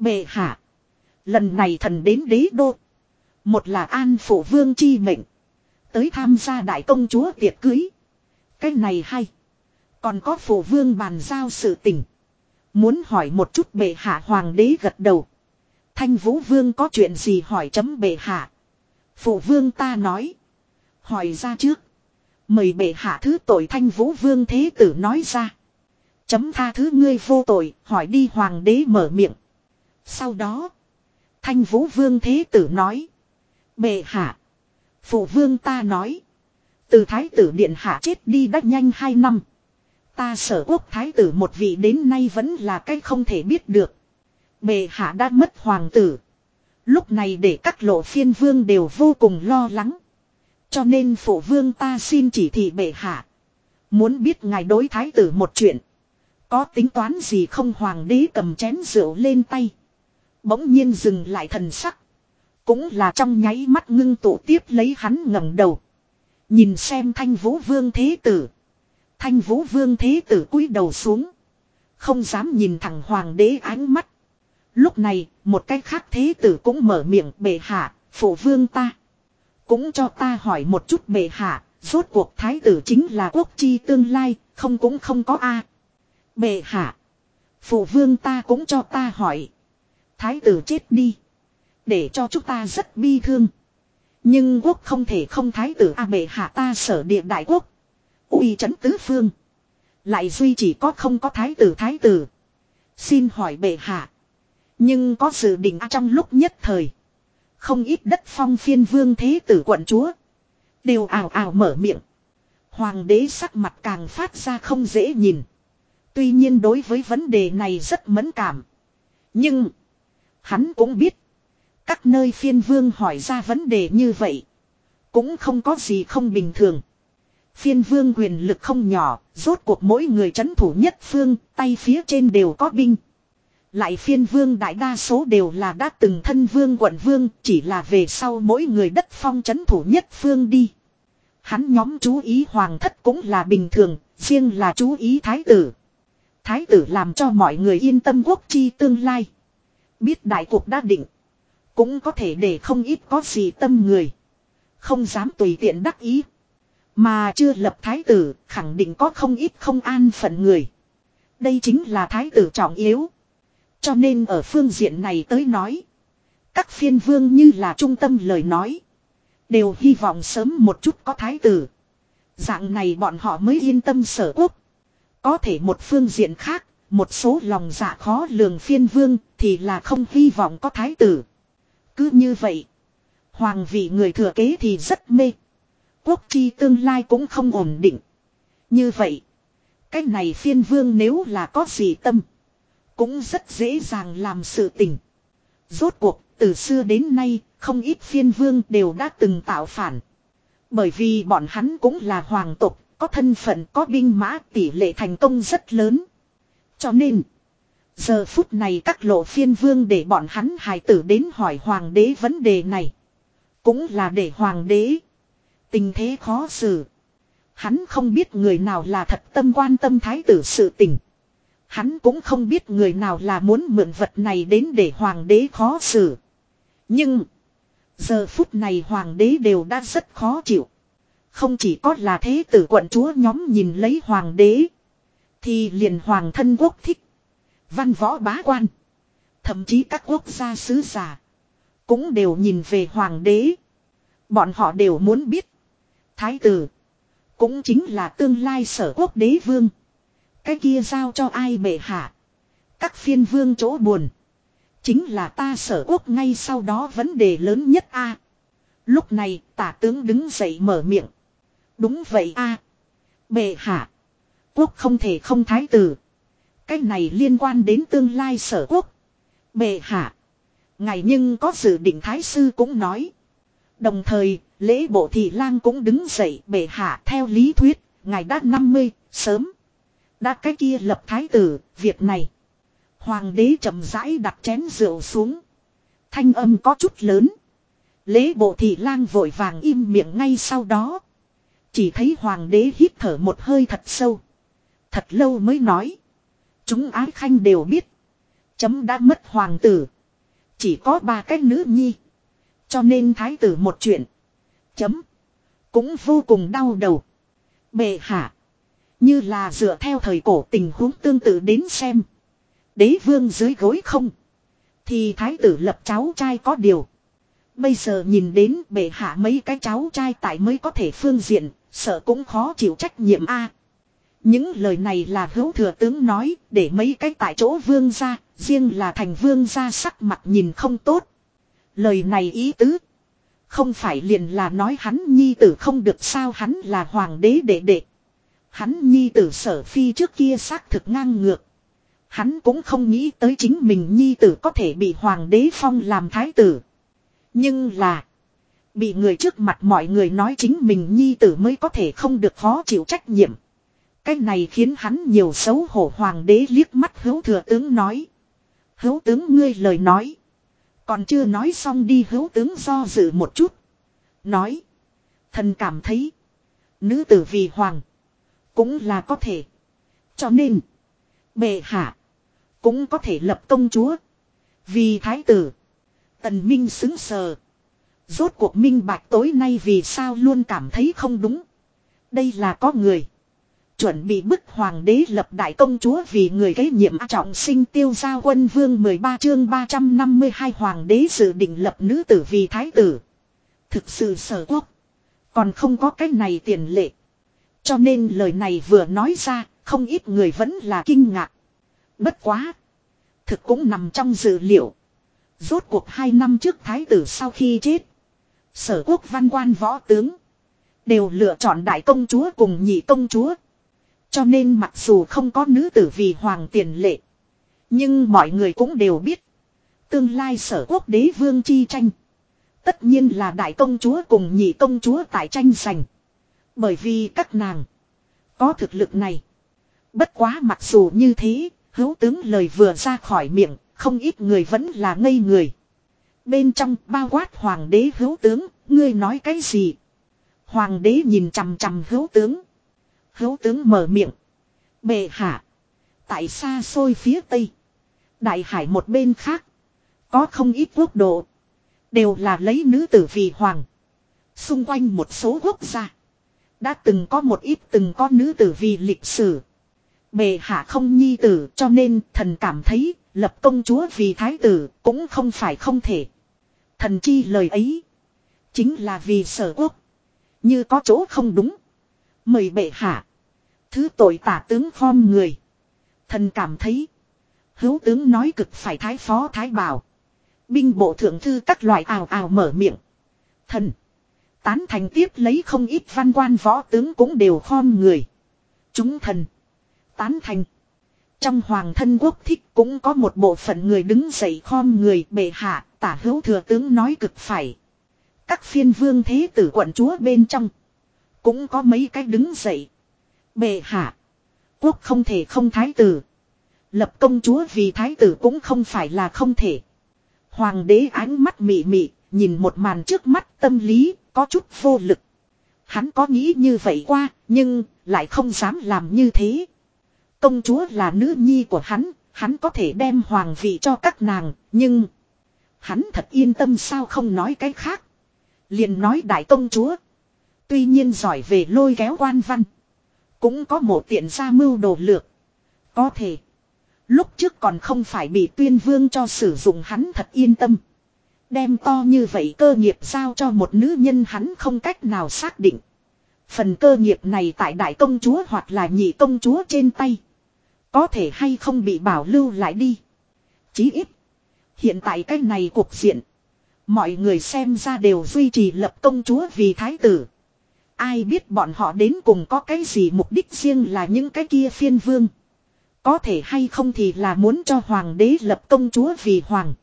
Bệ hạ. Lần này thần đến đế đô. Một là an phủ vương chi mệnh. Tới tham gia đại công chúa tiệc cưới. Cái này hay. Còn có phủ vương bàn giao sự tình. Muốn hỏi một chút bệ hạ hoàng đế gật đầu. Thanh vũ vương có chuyện gì hỏi chấm bệ hạ. Phụ vương ta nói. Hỏi ra trước. Mời bệ hạ thứ tội thanh vũ vương thế tử nói ra. Chấm tha thứ ngươi vô tội, hỏi đi hoàng đế mở miệng. Sau đó. Thanh vũ vương thế tử nói. Bệ hạ. Phụ vương ta nói. Từ thái tử điện hạ chết đi đắt nhanh hai năm. Ta sở quốc thái tử một vị đến nay vẫn là cái không thể biết được. Bệ hạ đã mất hoàng tử. Lúc này để các lộ phiên vương đều vô cùng lo lắng. Cho nên phụ vương ta xin chỉ thị bệ hạ. Muốn biết ngài đối thái tử một chuyện. Có tính toán gì không hoàng đế cầm chén rượu lên tay. Bỗng nhiên dừng lại thần sắc. Cũng là trong nháy mắt ngưng tụ tiếp lấy hắn ngẩng đầu. Nhìn xem thanh vũ vương thế tử. Thanh vũ vương thế tử cúi đầu xuống. Không dám nhìn thẳng hoàng đế ánh mắt. Lúc này, một cái khác thế tử cũng mở miệng bệ hạ, phụ vương ta. Cũng cho ta hỏi một chút bệ hạ, rốt cuộc thái tử chính là quốc chi tương lai, không cũng không có a Bệ hạ, phụ vương ta cũng cho ta hỏi. Thái tử chết đi. Để cho chúng ta rất bi thương. Nhưng quốc không thể không thái tử a bệ hạ ta sở địa đại quốc. uy chấn tứ phương. Lại duy chỉ có không có thái tử thái tử. Xin hỏi bệ hạ. Nhưng có dự định trong lúc nhất thời. Không ít đất phong phiên vương thế tử quận chúa. Đều ảo ảo mở miệng. Hoàng đế sắc mặt càng phát ra không dễ nhìn. Tuy nhiên đối với vấn đề này rất mẫn cảm. Nhưng. Hắn cũng biết. Các nơi phiên vương hỏi ra vấn đề như vậy. Cũng không có gì không bình thường. Phiên vương quyền lực không nhỏ, rốt cuộc mỗi người chấn thủ nhất phương, tay phía trên đều có binh. Lại phiên vương đại đa số đều là đã từng thân vương quận vương, chỉ là về sau mỗi người đất phong chấn thủ nhất phương đi. Hắn nhóm chú ý hoàng thất cũng là bình thường, riêng là chú ý thái tử. Thái tử làm cho mọi người yên tâm quốc chi tương lai. Biết đại cuộc đã định. Cũng có thể để không ít có gì tâm người. Không dám tùy tiện đắc ý. Mà chưa lập thái tử, khẳng định có không ít không an phận người. Đây chính là thái tử trọng yếu. Cho nên ở phương diện này tới nói. Các phiên vương như là trung tâm lời nói. Đều hy vọng sớm một chút có thái tử. Dạng này bọn họ mới yên tâm sở quốc. Có thể một phương diện khác, một số lòng dạ khó lường phiên vương thì là không hy vọng có thái tử. Cứ như vậy, hoàng vị người thừa kế thì rất mê. Quốc chi tương lai cũng không ổn định. Như vậy, cái này phiên vương nếu là có gì tâm, cũng rất dễ dàng làm sự tình. Rốt cuộc, từ xưa đến nay, không ít phiên vương đều đã từng tạo phản. Bởi vì bọn hắn cũng là hoàng tộc, có thân phận, có binh mã, tỷ lệ thành công rất lớn. Cho nên, giờ phút này các lộ phiên vương để bọn hắn hài tử đến hỏi hoàng đế vấn đề này. Cũng là để hoàng đế. Tình thế khó xử. Hắn không biết người nào là thật tâm quan tâm thái tử sự tình. Hắn cũng không biết người nào là muốn mượn vật này đến để hoàng đế khó xử. Nhưng, giờ phút này hoàng đế đều đã rất khó chịu. Không chỉ có là thế tử quận chúa nhóm nhìn lấy hoàng đế. Thì liền hoàng thân quốc thích. Văn võ bá quan. Thậm chí các quốc gia sứ giả. Cũng đều nhìn về hoàng đế. Bọn họ đều muốn biết. Thái tử. Cũng chính là tương lai sở quốc đế vương. Cái kia giao cho ai bệ hạ. Các phiên vương chỗ buồn. Chính là ta sở quốc ngay sau đó vấn đề lớn nhất a. Lúc này tả tướng đứng dậy mở miệng. Đúng vậy a. Bệ hạ. Quốc không thể không thái tử. Cái này liên quan đến tương lai sở quốc. Bệ hạ. Ngày nhưng có dự định thái sư cũng nói. Đồng thời, lễ bộ thị lang cũng đứng dậy bệ hạ theo lý thuyết, ngài đã 50, sớm. Đã cái kia lập thái tử, việc này. Hoàng đế chậm rãi đặt chén rượu xuống. Thanh âm có chút lớn. Lễ bộ thị lang vội vàng im miệng ngay sau đó. Chỉ thấy hoàng đế hít thở một hơi thật sâu. Thật lâu mới nói. Chúng ái khanh đều biết. Chấm đã mất hoàng tử. Chỉ có ba cái nữ nhi. Cho nên thái tử một chuyện. Chấm. Cũng vô cùng đau đầu. Bệ hạ. Như là dựa theo thời cổ tình huống tương tự đến xem. Đế vương dưới gối không. Thì thái tử lập cháu trai có điều. Bây giờ nhìn đến bệ hạ mấy cái cháu trai tại mới có thể phương diện, sợ cũng khó chịu trách nhiệm a những lời này là hữu thừa tướng nói, để mấy cái tại chỗ vương gia riêng là thành vương gia sắc mặt nhìn không tốt. Lời này ý tứ. Không phải liền là nói hắn nhi tử không được sao hắn là hoàng đế đệ đệ. Hắn nhi tử sở phi trước kia xác thực ngang ngược. Hắn cũng không nghĩ tới chính mình nhi tử có thể bị hoàng đế phong làm thái tử. Nhưng là. Bị người trước mặt mọi người nói chính mình nhi tử mới có thể không được khó chịu trách nhiệm. Cái này khiến hắn nhiều xấu hổ hoàng đế liếc mắt hữu thừa tướng nói. Hữu tướng ngươi lời nói. Còn chưa nói xong đi, hữu tướng do dự một chút. Nói. Thần cảm thấy. Nữ tử vì hoàng. Cũng là có thể. Cho nên. Bệ hạ. Cũng có thể lập công chúa. Vì thái tử. Tần Minh xứng sờ. Rốt cuộc minh bạch tối nay vì sao luôn cảm thấy không đúng. Đây là có người. Chuẩn bị bức hoàng đế lập đại công chúa vì người kế nhiệm trọng sinh tiêu giao quân vương 13 chương 352 hoàng đế dự định lập nữ tử vì thái tử. Thực sự sở quốc. Còn không có cái này tiền lệ. Cho nên lời này vừa nói ra, không ít người vẫn là kinh ngạc. Bất quá. Thực cũng nằm trong dự liệu. Rốt cuộc hai năm trước thái tử sau khi chết. Sở quốc văn quan võ tướng. Đều lựa chọn đại công chúa cùng nhị công chúa. Cho nên mặc dù không có nữ tử vì hoàng tiền lệ. Nhưng mọi người cũng đều biết. Tương lai sở quốc đế vương chi tranh. Tất nhiên là đại công chúa cùng nhị công chúa tại tranh giành. Bởi vì các nàng. Có thực lực này. Bất quá mặc dù như thế. Hữu tướng lời vừa ra khỏi miệng. Không ít người vẫn là ngây người. Bên trong bao quát hoàng đế hữu tướng. Ngươi nói cái gì? Hoàng đế nhìn chằm chằm hữu tướng. Hữu tướng mở miệng. Bệ hạ. Tại xa xôi phía tây. Đại hải một bên khác. Có không ít quốc độ. Đều là lấy nữ tử vì hoàng. Xung quanh một số quốc gia. Đã từng có một ít từng có nữ tử vì lịch sử. Bề hạ không nhi tử, cho nên thần cảm thấy lập công chúa vì thái tử cũng không phải không thể. Thần chi lời ấy. Chính là vì sở quốc. Như có chỗ không đúng. Mời bệ hạ. Thứ tội tả tướng khom người. Thần cảm thấy. Hữu tướng nói cực phải thái phó thái bảo. Binh bộ thượng thư các loại ào ào mở miệng. Thần. Tán thành tiếp lấy không ít văn quan võ tướng cũng đều khom người. Chúng thần. Tán thành. Trong hoàng thân quốc thích cũng có một bộ phận người đứng dậy khom người bệ hạ, tả hữu thừa tướng nói cực phải. Các phiên vương thế tử quận chúa bên trong. Cũng có mấy cái đứng dậy. Bệ hạ. Quốc không thể không thái tử. Lập công chúa vì thái tử cũng không phải là không thể. Hoàng đế ánh mắt mị mị, nhìn một màn trước mắt tâm lý, có chút vô lực. Hắn có nghĩ như vậy qua, nhưng lại không dám làm như thế. Công chúa là nữ nhi của hắn, hắn có thể đem hoàng vị cho các nàng, nhưng... Hắn thật yên tâm sao không nói cái khác. liền nói đại công chúa. Tuy nhiên giỏi về lôi kéo quan văn. Cũng có một tiện gia mưu đồ lược. Có thể. Lúc trước còn không phải bị tuyên vương cho sử dụng hắn thật yên tâm. Đem to như vậy cơ nghiệp giao cho một nữ nhân hắn không cách nào xác định. Phần cơ nghiệp này tại đại công chúa hoặc là nhị công chúa trên tay. Có thể hay không bị bảo lưu lại đi. Chí ít. Hiện tại cái này cuộc diện. Mọi người xem ra đều duy trì lập công chúa vì thái tử. Ai biết bọn họ đến cùng có cái gì mục đích riêng là những cái kia phiên vương. Có thể hay không thì là muốn cho hoàng đế lập công chúa vì hoàng.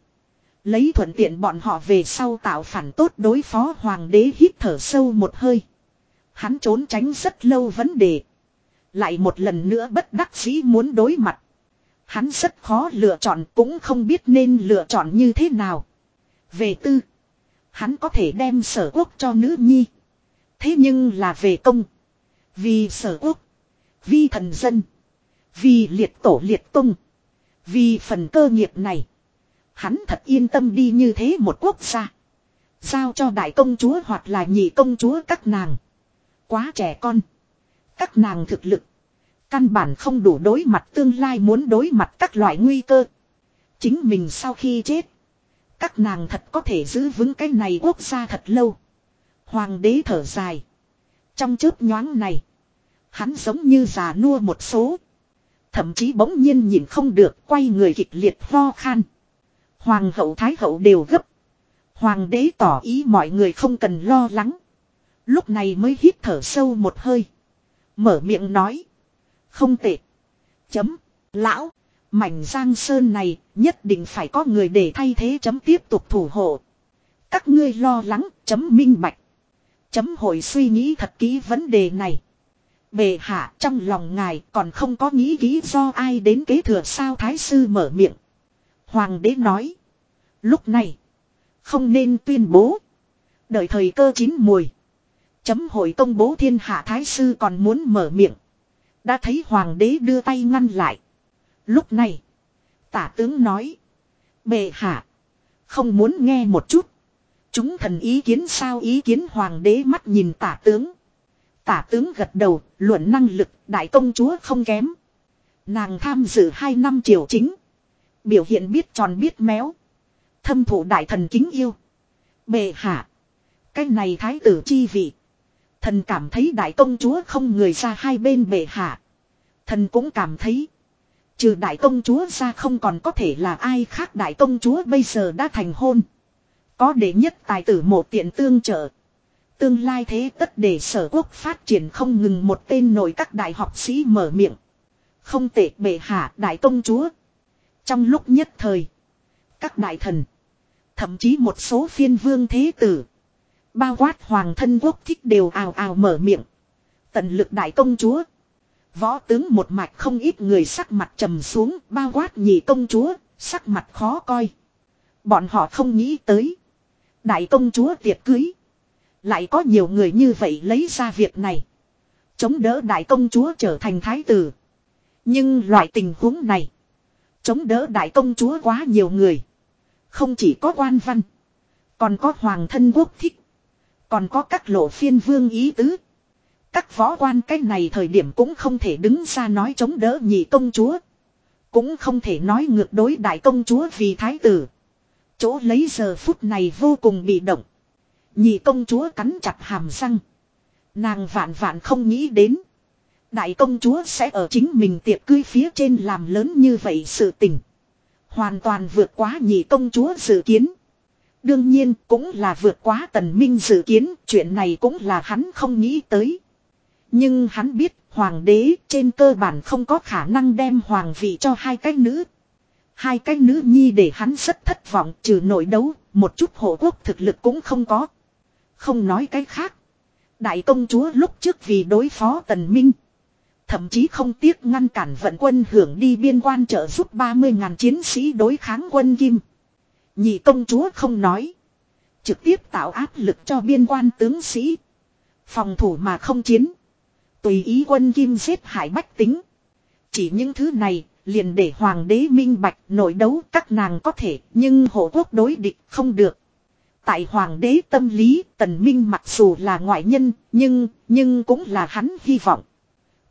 Lấy thuận tiện bọn họ về sau tạo phản tốt đối phó hoàng đế hít thở sâu một hơi. Hắn trốn tránh rất lâu vấn đề. Lại một lần nữa bất đắc dĩ muốn đối mặt. Hắn rất khó lựa chọn cũng không biết nên lựa chọn như thế nào. Về tư. Hắn có thể đem sở quốc cho nữ nhi. Thế nhưng là về công. Vì sở quốc. Vì thần dân. Vì liệt tổ liệt tung. Vì phần cơ nghiệp này. Hắn thật yên tâm đi như thế một quốc gia. Giao cho đại công chúa hoặc là nhị công chúa các nàng. Quá trẻ con. Các nàng thực lực. Căn bản không đủ đối mặt tương lai muốn đối mặt các loại nguy cơ. Chính mình sau khi chết. Các nàng thật có thể giữ vững cái này quốc gia thật lâu. Hoàng đế thở dài. Trong chớp nhoáng này. Hắn giống như già nua một số. Thậm chí bỗng nhiên nhìn không được, quay người kịch liệt ho khan. Hoàng hậu thái hậu đều gấp. Hoàng đế tỏ ý mọi người không cần lo lắng. Lúc này mới hít thở sâu một hơi. Mở miệng nói. Không tệ. Chấm. Lão. Mảnh giang sơn này, nhất định phải có người để thay thế chấm tiếp tục thủ hộ. Các ngươi lo lắng, chấm minh bạch. Chấm hồi suy nghĩ thật kỹ vấn đề này. Bề hạ, trong lòng ngài còn không có nghĩ kỹ do ai đến kế thừa sao thái sư mở miệng. Hoàng đế nói. Lúc này. Không nên tuyên bố. Đợi thời cơ chín mùi. Chấm hội công bố thiên hạ thái sư còn muốn mở miệng. Đã thấy hoàng đế đưa tay ngăn lại. Lúc này. Tả tướng nói. Bệ hạ. Không muốn nghe một chút. Chúng thần ý kiến sao ý kiến hoàng đế mắt nhìn tả tướng. Tả tướng gật đầu, luận năng lực, đại công chúa không kém. Nàng tham dự hai năm triều chính. Biểu hiện biết tròn biết méo. Thâm thủ đại thần kính yêu. Bệ hạ. Cái này thái tử chi vị. Thần cảm thấy đại công chúa không người ra hai bên bệ hạ. Thần cũng cảm thấy. Trừ đại công chúa ra không còn có thể là ai khác đại công chúa bây giờ đã thành hôn. Có đệ nhất tài tử một tiện tương trợ. Tương lai thế tất để sở quốc phát triển không ngừng một tên nổi các đại học sĩ mở miệng. Không tệ bệ hạ, đại công chúa. Trong lúc nhất thời. Các đại thần. Thậm chí một số phiên vương thế tử. Bao quát hoàng thân quốc thích đều ào ào mở miệng. Tận lực đại công chúa. Võ tướng một mạch không ít người sắc mặt trầm xuống. Bao quát nhị công chúa. Sắc mặt khó coi. Bọn họ không nghĩ tới. Đại công chúa tiệc cưới. Lại có nhiều người như vậy lấy ra việc này. Chống đỡ đại công chúa trở thành thái tử. Nhưng loại tình huống này. Chống đỡ đại công chúa quá nhiều người. Không chỉ có quan văn. Còn có hoàng thân quốc thích. Còn có các lộ phiên vương ý tứ. Các võ quan cái này thời điểm cũng không thể đứng ra nói chống đỡ nhị công chúa. Cũng không thể nói ngược đối đại công chúa vì thái tử. Chỗ lấy giờ phút này vô cùng bị động. Nhị công chúa cắn chặt hàm răng. Nàng vạn vạn không nghĩ đến. Đại công chúa sẽ ở chính mình tiệc cưới phía trên làm lớn như vậy sự tình. Hoàn toàn vượt quá nhị công chúa dự kiến. Đương nhiên cũng là vượt quá tần minh dự kiến, chuyện này cũng là hắn không nghĩ tới. Nhưng hắn biết hoàng đế trên cơ bản không có khả năng đem hoàng vị cho hai cái nữ. Hai cái nữ nhi để hắn rất thất vọng trừ nội đấu, một chút hộ quốc thực lực cũng không có. Không nói cái khác. Đại công chúa lúc trước vì đối phó tần minh. Thậm chí không tiếc ngăn cản vận quân hưởng đi biên quan trợ giúp 30.000 chiến sĩ đối kháng quân Kim. Nhị công chúa không nói. Trực tiếp tạo áp lực cho biên quan tướng sĩ. Phòng thủ mà không chiến. Tùy ý quân Kim giết hại bách tính. Chỉ những thứ này liền để hoàng đế minh bạch nội đấu các nàng có thể nhưng hộ quốc đối địch không được. Tại hoàng đế tâm lý tần minh mặc dù là ngoại nhân nhưng nhưng cũng là hắn hy vọng.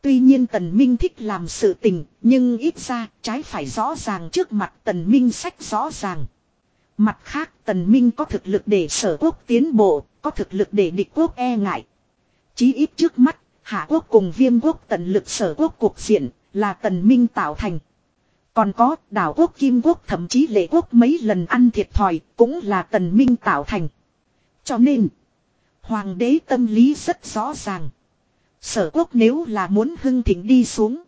Tuy nhiên tần minh thích làm sự tình nhưng ít ra trái phải rõ ràng trước mặt tần minh sách rõ ràng. Mặt khác tần minh có thực lực để sở quốc tiến bộ, có thực lực để địch quốc e ngại. Chí ít trước mắt, hạ quốc cùng viêm quốc tận lực sở quốc cuộc diện, là tần minh tạo thành. Còn có đảo quốc kim quốc thậm chí lệ quốc mấy lần ăn thiệt thòi, cũng là tần minh tạo thành. Cho nên, hoàng đế tâm lý rất rõ ràng. Sở quốc nếu là muốn hưng thịnh đi xuống,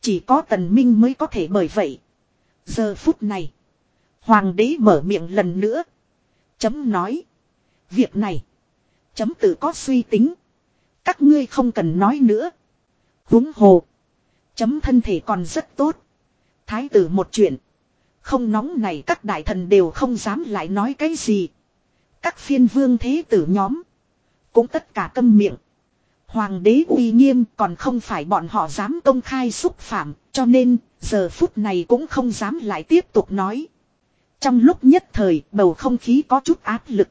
chỉ có tần minh mới có thể bởi vậy. Giờ phút này, Hoàng đế mở miệng lần nữa. Chấm nói. Việc này. Chấm tự có suy tính. Các ngươi không cần nói nữa. Húng hồ. Chấm thân thể còn rất tốt. Thái tử một chuyện. Không nóng này các đại thần đều không dám lại nói cái gì. Các phiên vương thế tử nhóm. Cũng tất cả câm miệng. Hoàng đế uy nghiêm còn không phải bọn họ dám công khai xúc phạm. Cho nên giờ phút này cũng không dám lại tiếp tục nói. Trong lúc nhất thời bầu không khí có chút áp lực.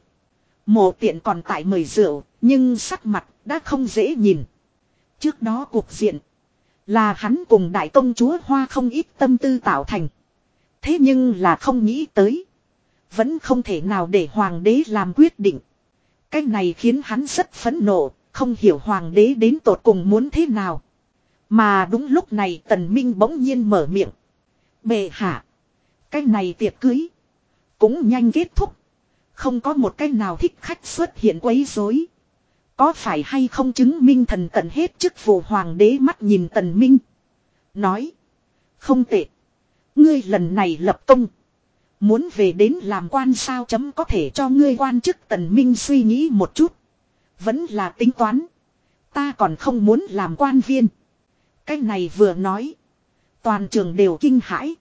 Mộ tiện còn tại mời rượu, nhưng sắc mặt đã không dễ nhìn. Trước đó cuộc diện là hắn cùng đại công chúa Hoa không ít tâm tư tạo thành. Thế nhưng là không nghĩ tới. Vẫn không thể nào để hoàng đế làm quyết định. Cái này khiến hắn rất phẫn nộ, không hiểu hoàng đế đến tột cùng muốn thế nào. Mà đúng lúc này tần minh bỗng nhiên mở miệng. Bệ hạ. Cái này tiệc cưới cũng nhanh kết thúc. Không có một cái nào thích khách xuất hiện quấy rối. Có phải hay không chứng minh thần tận hết chức vụ hoàng đế mắt nhìn tần minh. Nói. Không tệ. Ngươi lần này lập công. Muốn về đến làm quan sao chấm có thể cho ngươi quan chức tần minh suy nghĩ một chút. Vẫn là tính toán. Ta còn không muốn làm quan viên. Cái này vừa nói. Toàn trường đều kinh hãi.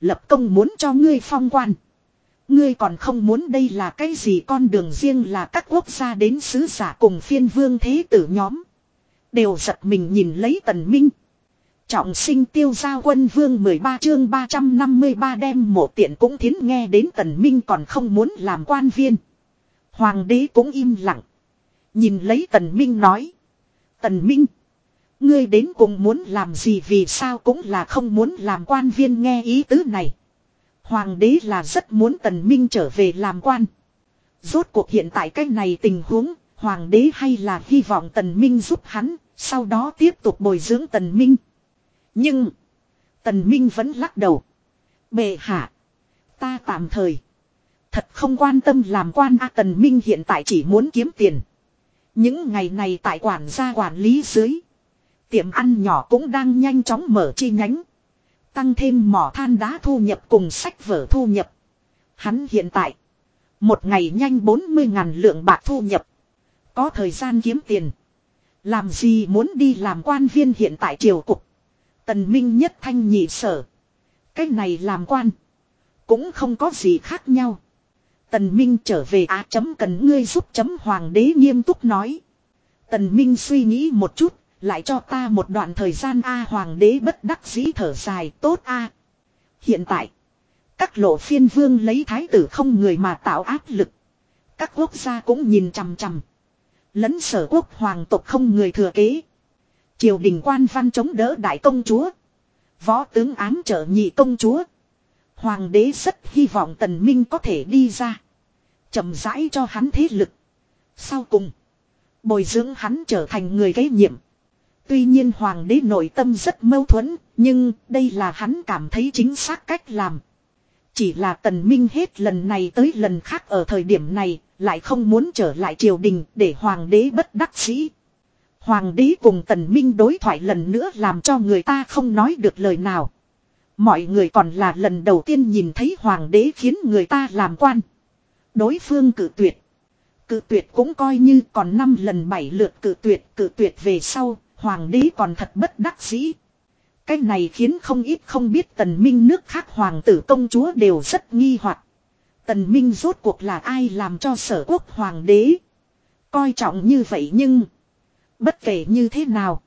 Lập công muốn cho ngươi phong quan. Ngươi còn không muốn đây là cái gì con đường riêng là các quốc gia đến sứ giả cùng phiên vương thế tử nhóm. Đều giật mình nhìn lấy tần minh. Trọng sinh tiêu gia quân vương 13 chương 353 đem mộ tiện cũng thiến nghe đến tần minh còn không muốn làm quan viên. Hoàng đế cũng im lặng. Nhìn lấy tần minh nói. Tần minh. Ngươi đến cùng muốn làm gì vì sao cũng là không muốn làm quan viên nghe ý tứ này. Hoàng đế là rất muốn tần minh trở về làm quan. Rốt cuộc hiện tại cái này tình huống, hoàng đế hay là hy vọng tần minh giúp hắn, sau đó tiếp tục bồi dưỡng tần minh. Nhưng, tần minh vẫn lắc đầu. Bệ hạ, ta tạm thời, thật không quan tâm làm quan a tần minh hiện tại chỉ muốn kiếm tiền. Những ngày này tại quản gia quản lý dưới, tiệm ăn nhỏ cũng đang nhanh chóng mở chi nhánh. Tăng thêm mỏ than đá thu nhập cùng sách vở thu nhập. Hắn hiện tại. Một ngày nhanh 40 ngàn lượng bạc thu nhập. Có thời gian kiếm tiền. Làm gì muốn đi làm quan viên hiện tại triều cục. Tần Minh nhất thanh nhị sở. Cái này làm quan. Cũng không có gì khác nhau. Tần Minh trở về á chấm cần ngươi giúp chấm hoàng đế nghiêm túc nói. Tần Minh suy nghĩ một chút, lại cho ta một đoạn thời gian a hoàng đế bất đắc dĩ thở dài tốt a. Hiện tại, các lộ phiên vương lấy thái tử không người mà tạo áp lực. Các quốc gia cũng nhìn chằm chằm. lấn sở quốc hoàng tộc không người thừa kế. Triều đình quan văn chống đỡ đại công chúa. Võ tướng ám trợ nhị công chúa. Hoàng đế rất hy vọng tần minh có thể đi ra. chậm rãi cho hắn thế lực. Sau cùng. Bồi dưỡng hắn trở thành người kế nhiệm. Tuy nhiên hoàng đế nội tâm rất mâu thuẫn. Nhưng đây là hắn cảm thấy chính xác cách làm. Chỉ là tần minh hết lần này tới lần khác ở thời điểm này. Lại không muốn trở lại triều đình để hoàng đế bất đắc sĩ Hoàng đế cùng tần minh đối thoại lần nữa làm cho người ta không nói được lời nào. Mọi người còn là lần đầu tiên nhìn thấy hoàng đế khiến người ta làm quan. Đối phương cử tuyệt. cử tuyệt cũng coi như còn năm lần bảy lượt cử tuyệt cử tuyệt về sau, hoàng đế còn thật bất đắc dĩ. Cái này khiến không ít không biết tần minh nước khác hoàng tử công chúa đều rất nghi hoặc. Tần minh rốt cuộc là ai làm cho sở quốc hoàng đế. Coi trọng như vậy nhưng. Bất kể như thế nào.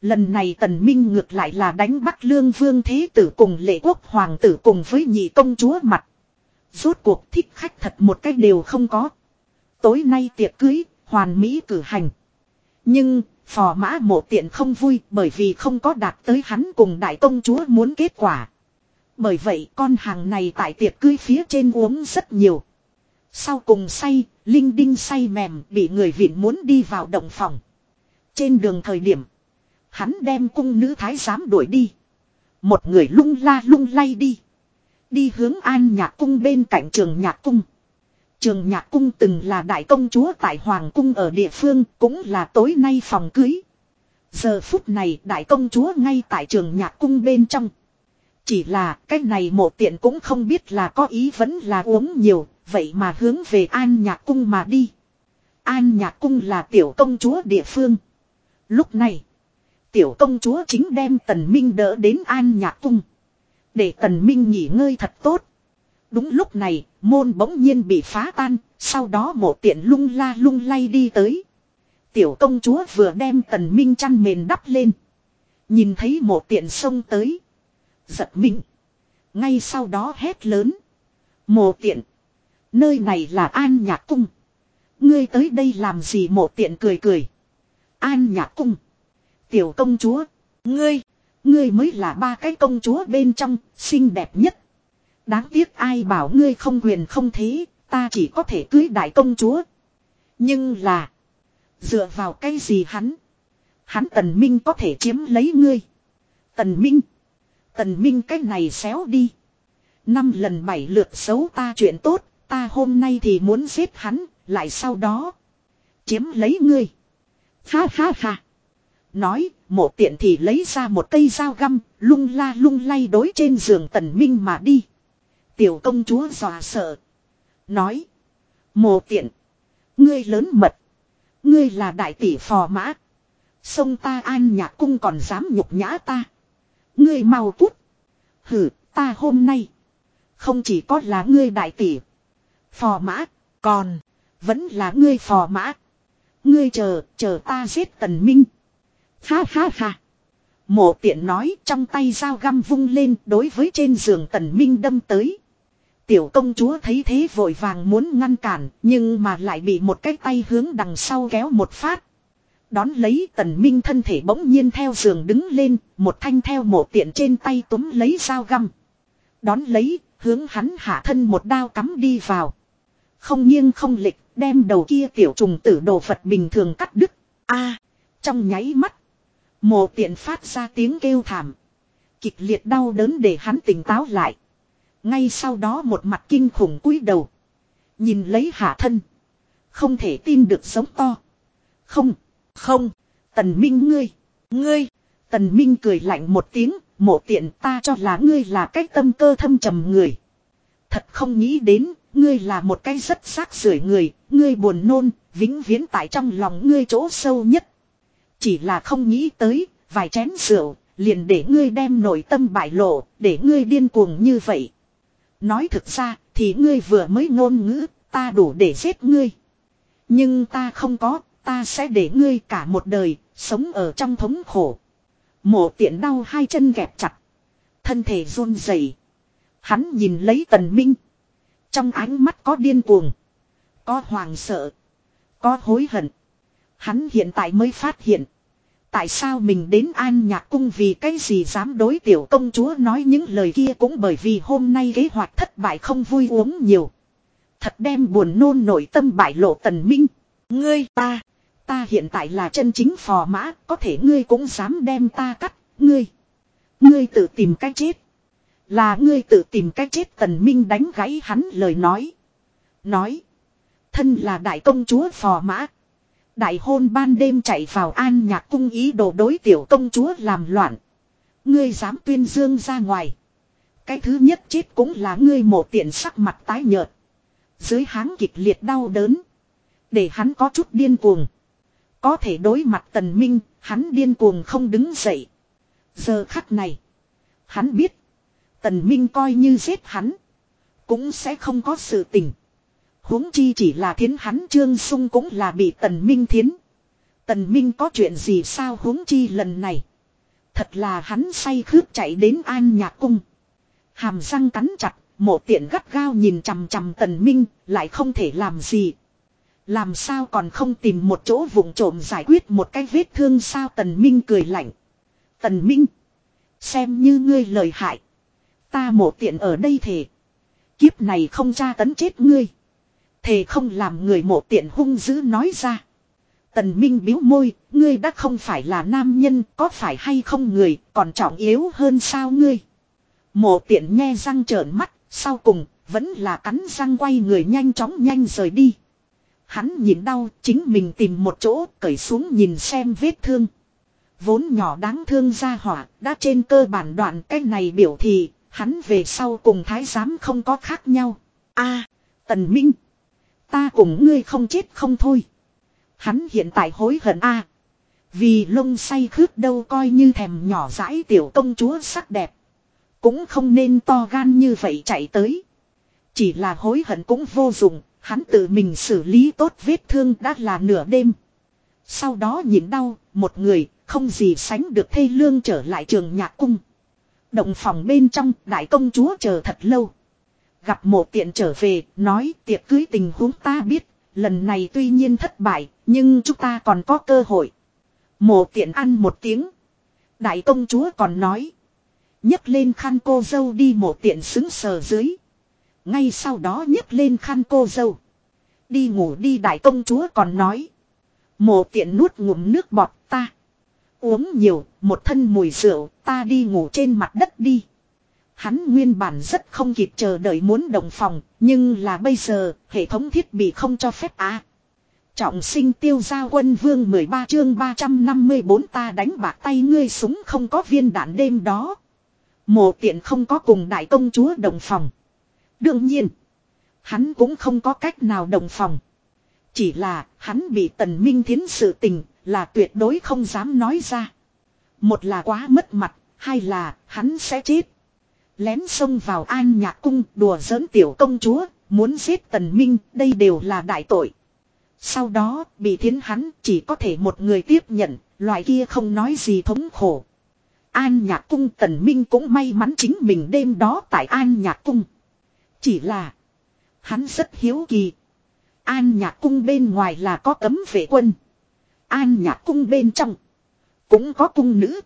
Lần này tần minh ngược lại là đánh bắt lương vương thế tử cùng lệ quốc hoàng tử cùng với nhị công chúa mặt. Rốt cuộc thích khách thật một cách đều không có. Tối nay tiệc cưới, hoàn mỹ cử hành. Nhưng, phò mã mộ tiện không vui bởi vì không có đạt tới hắn cùng đại công chúa muốn kết quả. Bởi vậy con hàng này tại tiệc cưới phía trên uống rất nhiều. Sau cùng say, linh đinh say mềm bị người viện muốn đi vào động phòng. Trên đường thời điểm, hắn đem cung nữ thái giám đuổi đi. Một người lung la lung lay đi. Đi hướng an nhạc cung bên cạnh trường nhạc cung. Trường nhạc cung từng là đại công chúa tại Hoàng cung ở địa phương cũng là tối nay phòng cưới. Giờ phút này đại công chúa ngay tại trường nhạc cung bên trong. Chỉ là cái này mộ tiện cũng không biết là có ý vẫn là uống nhiều, vậy mà hướng về an nhạc cung mà đi. An nhạc cung là tiểu công chúa địa phương. Lúc này, tiểu công chúa chính đem tần minh đỡ đến an nhạc cung. Để tần minh nghỉ ngơi thật tốt. Đúng lúc này, môn bỗng nhiên bị phá tan, sau đó mộ tiện lung la lung lay đi tới. Tiểu công chúa vừa đem tần minh chăn mền đắp lên. Nhìn thấy mộ tiện xông tới. Giật mình. Ngay sau đó hét lớn. Mộ tiện. Nơi này là an nhạc cung. Ngươi tới đây làm gì mộ tiện cười cười. An nhạc cung. Tiểu công chúa. Ngươi. Ngươi mới là ba cái công chúa bên trong, xinh đẹp nhất. Đáng tiếc ai bảo ngươi không quyền không thế, ta chỉ có thể cưới đại công chúa. Nhưng là. Dựa vào cái gì hắn? Hắn tần minh có thể chiếm lấy ngươi. Tần minh. Tần minh cái này xéo đi. Năm lần bảy lượt xấu ta chuyện tốt, ta hôm nay thì muốn giết hắn, lại sau đó. Chiếm lấy ngươi. Ha ha ha. Nói, mộ tiện thì lấy ra một cây dao găm, lung la lung lay đối trên giường tần minh mà đi. Tiểu công chúa dọa sợ. Nói. Mộ tiện. Ngươi lớn mật. Ngươi là đại tỷ phò mã. Sông ta an nhạc cung còn dám nhục nhã ta. Ngươi mau cút. Hử, ta hôm nay. Không chỉ có là ngươi đại tỷ. Phò mã, còn. Vẫn là ngươi phò mã. Ngươi chờ, chờ ta giết tần minh. Ha ha ha. Mộ tiện nói trong tay dao găm vung lên đối với trên giường tần minh đâm tới. Tiểu công chúa thấy thế vội vàng muốn ngăn cản nhưng mà lại bị một cái tay hướng đằng sau kéo một phát. Đón lấy tần minh thân thể bỗng nhiên theo giường đứng lên, một thanh theo mộ tiện trên tay túm lấy dao găm. Đón lấy, hướng hắn hạ thân một đao cắm đi vào. Không nghiêng không lịch, đem đầu kia tiểu trùng tử đồ vật bình thường cắt đứt. a trong nháy mắt, mộ tiện phát ra tiếng kêu thảm. Kịch liệt đau đớn để hắn tỉnh táo lại. Ngay sau đó một mặt kinh khủng cúi đầu. Nhìn lấy hạ thân. Không thể tin được sống to. Không, không, tần minh ngươi, ngươi. Tần minh cười lạnh một tiếng, mộ tiện ta cho là ngươi là cái tâm cơ thâm trầm người. Thật không nghĩ đến, ngươi là một cái rất xác sưởi người, ngươi buồn nôn, vĩnh viễn tại trong lòng ngươi chỗ sâu nhất. Chỉ là không nghĩ tới, vài chén rượu, liền để ngươi đem nội tâm bại lộ, để ngươi điên cuồng như vậy. Nói thực ra thì ngươi vừa mới ngôn ngữ ta đủ để giết ngươi. Nhưng ta không có, ta sẽ để ngươi cả một đời, sống ở trong thống khổ. Mộ tiện đau hai chân gẹp chặt. Thân thể run rẩy. Hắn nhìn lấy tần minh. Trong ánh mắt có điên cuồng. Có hoàng sợ. Có hối hận. Hắn hiện tại mới phát hiện. Tại sao mình đến an nhạc cung vì cái gì dám đối tiểu công chúa nói những lời kia cũng bởi vì hôm nay kế hoạch thất bại không vui uống nhiều. Thật đem buồn nôn nội tâm bại lộ tần minh. Ngươi ta, ta hiện tại là chân chính phò mã, có thể ngươi cũng dám đem ta cắt, ngươi. Ngươi tự tìm cách chết. Là ngươi tự tìm cách chết tần minh đánh gãy hắn lời nói. Nói. Thân là đại công chúa phò mã. Đại hôn ban đêm chạy vào an nhạc cung ý đồ đối tiểu công chúa làm loạn. Ngươi dám tuyên dương ra ngoài. Cái thứ nhất chết cũng là ngươi một tiện sắc mặt tái nhợt. Dưới háng kịch liệt đau đớn. Để hắn có chút điên cuồng. Có thể đối mặt tần minh, hắn điên cuồng không đứng dậy. Giờ khắc này. Hắn biết. Tần minh coi như giết hắn. Cũng sẽ không có sự tình huống chi chỉ là thiến hắn trương sung cũng là bị tần minh thiến. Tần minh có chuyện gì sao huống chi lần này. Thật là hắn say khướp chạy đến an nhạc cung. Hàm răng cắn chặt, mộ tiện gắt gao nhìn chằm chằm tần minh, lại không thể làm gì. Làm sao còn không tìm một chỗ vụng trộm giải quyết một cái vết thương sao tần minh cười lạnh. Tần minh. Xem như ngươi lời hại. Ta mộ tiện ở đây thể. Kiếp này không tra tấn chết ngươi. Thề không làm người mộ tiện hung dữ nói ra. Tần Minh biếu môi, ngươi đã không phải là nam nhân, có phải hay không người, còn trọng yếu hơn sao ngươi. Mộ tiện nghe răng trợn mắt, sau cùng, vẫn là cắn răng quay người nhanh chóng nhanh rời đi. Hắn nhìn đau, chính mình tìm một chỗ, cởi xuống nhìn xem vết thương. Vốn nhỏ đáng thương ra hỏa, đã trên cơ bản đoạn cái này biểu thị, hắn về sau cùng thái giám không có khác nhau. a Tần Minh. Ta cùng ngươi không chết không thôi. Hắn hiện tại hối hận a Vì lông say khướt đâu coi như thèm nhỏ dãi tiểu công chúa sắc đẹp. Cũng không nên to gan như vậy chạy tới. Chỉ là hối hận cũng vô dụng, hắn tự mình xử lý tốt vết thương đã là nửa đêm. Sau đó nhìn đau, một người, không gì sánh được thê lương trở lại trường nhạc cung. Động phòng bên trong, đại công chúa chờ thật lâu. Gặp mộ tiện trở về, nói tiệc cưới tình huống ta biết, lần này tuy nhiên thất bại, nhưng chúng ta còn có cơ hội. Mộ tiện ăn một tiếng. Đại công chúa còn nói. nhấc lên khăn cô dâu đi mộ tiện xứng sờ dưới. Ngay sau đó nhấc lên khăn cô dâu. Đi ngủ đi đại công chúa còn nói. Mộ tiện nuốt ngụm nước bọt ta. Uống nhiều, một thân mùi rượu, ta đi ngủ trên mặt đất đi. Hắn nguyên bản rất không kịp chờ đợi muốn đồng phòng, nhưng là bây giờ, hệ thống thiết bị không cho phép á. Trọng sinh tiêu giao quân vương 13 chương 354 ta đánh bạc tay ngươi súng không có viên đạn đêm đó. Mộ tiện không có cùng đại công chúa đồng phòng. Đương nhiên, hắn cũng không có cách nào đồng phòng. Chỉ là hắn bị tần minh thiến sự tình là tuyệt đối không dám nói ra. Một là quá mất mặt, hai là hắn sẽ chết. Lén xông vào an nhạc cung đùa giỡn tiểu công chúa, muốn giết tần minh, đây đều là đại tội. Sau đó, bị thiến hắn chỉ có thể một người tiếp nhận, loại kia không nói gì thống khổ. An nhạc cung tần minh cũng may mắn chính mình đêm đó tại an nhạc cung. Chỉ là, hắn rất hiếu kỳ. An nhạc cung bên ngoài là có cấm vệ quân. An nhạc cung bên trong, cũng có cung nữ.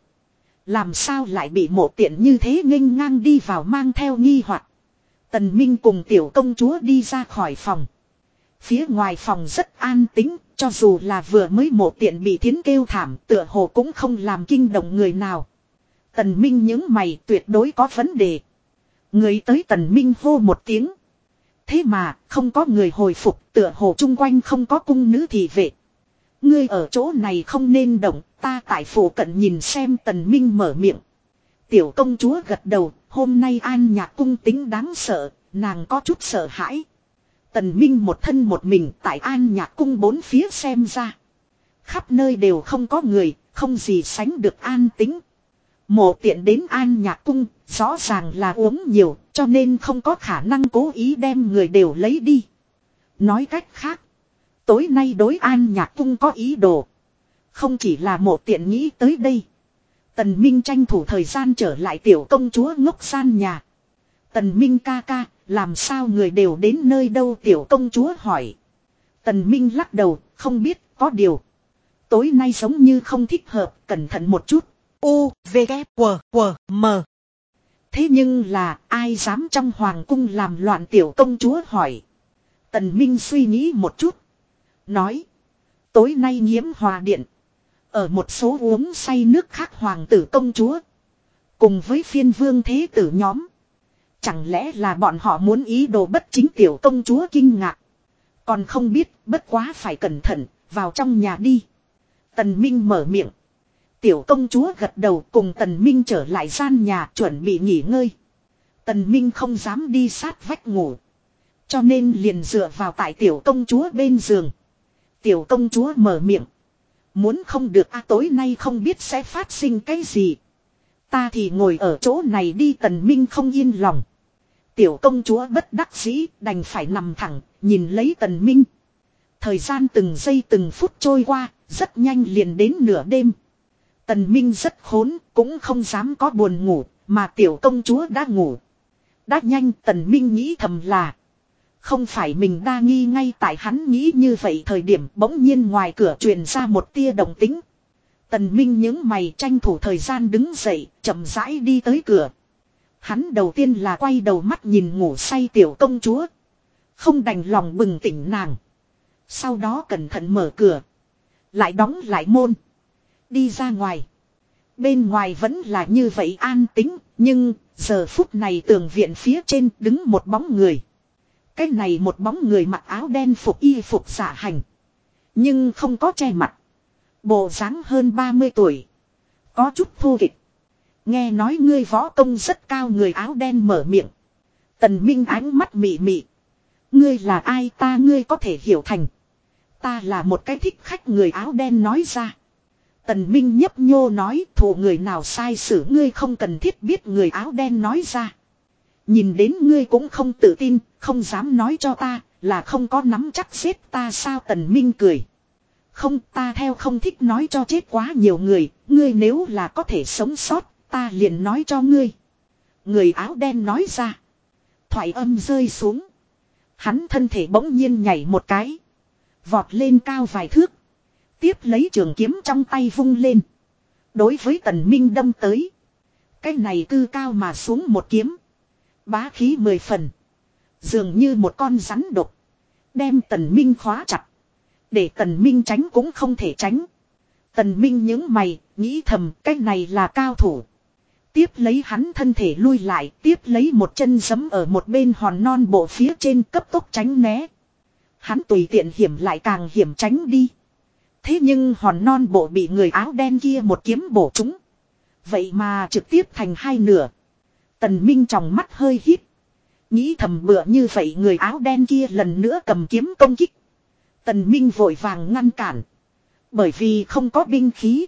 Làm sao lại bị mộ tiện như thế nghênh ngang đi vào mang theo nghi hoặc Tần Minh cùng tiểu công chúa đi ra khỏi phòng. Phía ngoài phòng rất an tĩnh, cho dù là vừa mới mộ tiện bị thiến kêu thảm tựa hồ cũng không làm kinh động người nào. Tần Minh những mày tuyệt đối có vấn đề. Người tới Tần Minh hô một tiếng. Thế mà không có người hồi phục tựa hồ chung quanh không có cung nữ thị vệ. Ngươi ở chỗ này không nên động, ta tại phủ cận nhìn xem tần minh mở miệng. Tiểu công chúa gật đầu, hôm nay an nhạc cung tính đáng sợ, nàng có chút sợ hãi. Tần minh một thân một mình tại an nhạc cung bốn phía xem ra. Khắp nơi đều không có người, không gì sánh được an tính. Mộ tiện đến an nhạc cung, rõ ràng là uống nhiều, Cho nên không có khả năng cố ý đem người đều lấy đi. Nói cách khác. Tối nay đối an nhạc cung có ý đồ. Không chỉ là một tiện nghĩ tới đây. Tần Minh tranh thủ thời gian trở lại tiểu công chúa ngốc san nhà. Tần Minh ca ca, làm sao người đều đến nơi đâu tiểu công chúa hỏi. Tần Minh lắc đầu, không biết, có điều. Tối nay giống như không thích hợp, cẩn thận một chút. U, V, K, W, W, M. Thế nhưng là, ai dám trong hoàng cung làm loạn tiểu công chúa hỏi. Tần Minh suy nghĩ một chút. Nói. Tối nay nhiễm hòa điện. Ở một số uống say nước khác hoàng tử công chúa. Cùng với phiên vương thế tử nhóm. Chẳng lẽ là bọn họ muốn ý đồ bất chính tiểu công chúa kinh ngạc. Còn không biết bất quá phải cẩn thận, vào trong nhà đi. Tần Minh mở miệng. Tiểu công chúa gật đầu cùng Tần Minh trở lại gian nhà chuẩn bị nghỉ ngơi. Tần Minh không dám đi sát vách ngủ. Cho nên liền dựa vào tại tiểu công chúa bên giường. Tiểu công chúa mở miệng. Muốn không được a tối nay không biết sẽ phát sinh cái gì. Ta thì ngồi ở chỗ này đi tần minh không yên lòng. Tiểu công chúa bất đắc dĩ đành phải nằm thẳng, nhìn lấy tần minh. Thời gian từng giây từng phút trôi qua, rất nhanh liền đến nửa đêm. Tần minh rất khốn, cũng không dám có buồn ngủ, mà tiểu công chúa đã ngủ. Đã nhanh tần minh nghĩ thầm là. Không phải mình đa nghi ngay tại hắn nghĩ như vậy thời điểm bỗng nhiên ngoài cửa truyền ra một tia đồng tính. Tần Minh những mày tranh thủ thời gian đứng dậy, chậm rãi đi tới cửa. Hắn đầu tiên là quay đầu mắt nhìn ngủ say tiểu công chúa. Không đành lòng bừng tỉnh nàng. Sau đó cẩn thận mở cửa. Lại đóng lại môn. Đi ra ngoài. Bên ngoài vẫn là như vậy an tính, nhưng giờ phút này tường viện phía trên đứng một bóng người. Cái này một bóng người mặc áo đen phục y phục giả hành. Nhưng không có che mặt. Bộ dáng hơn 30 tuổi. Có chút thô kịch. Nghe nói ngươi võ công rất cao người áo đen mở miệng. Tần Minh ánh mắt mị mị. Ngươi là ai ta ngươi có thể hiểu thành. Ta là một cái thích khách người áo đen nói ra. Tần Minh nhấp nhô nói thủ người nào sai xử ngươi không cần thiết biết người áo đen nói ra. Nhìn đến ngươi cũng không tự tin, không dám nói cho ta, là không có nắm chắc xếp ta sao tần minh cười. Không ta theo không thích nói cho chết quá nhiều người, ngươi nếu là có thể sống sót, ta liền nói cho ngươi. Người áo đen nói ra. Thoại âm rơi xuống. Hắn thân thể bỗng nhiên nhảy một cái. Vọt lên cao vài thước. Tiếp lấy trường kiếm trong tay vung lên. Đối với tần minh đâm tới. Cái này cư cao mà xuống một kiếm. Bá khí mười phần. Dường như một con rắn độc. Đem tần minh khóa chặt. Để tần minh tránh cũng không thể tránh. Tần minh những mày, nghĩ thầm cái này là cao thủ. Tiếp lấy hắn thân thể lui lại, tiếp lấy một chân giấm ở một bên hòn non bộ phía trên cấp tốc tránh né. Hắn tùy tiện hiểm lại càng hiểm tránh đi. Thế nhưng hòn non bộ bị người áo đen kia một kiếm bổ trúng. Vậy mà trực tiếp thành hai nửa. Tần Minh trong mắt hơi hít. Nghĩ thầm bựa như vậy người áo đen kia lần nữa cầm kiếm công kích. Tần Minh vội vàng ngăn cản. Bởi vì không có binh khí.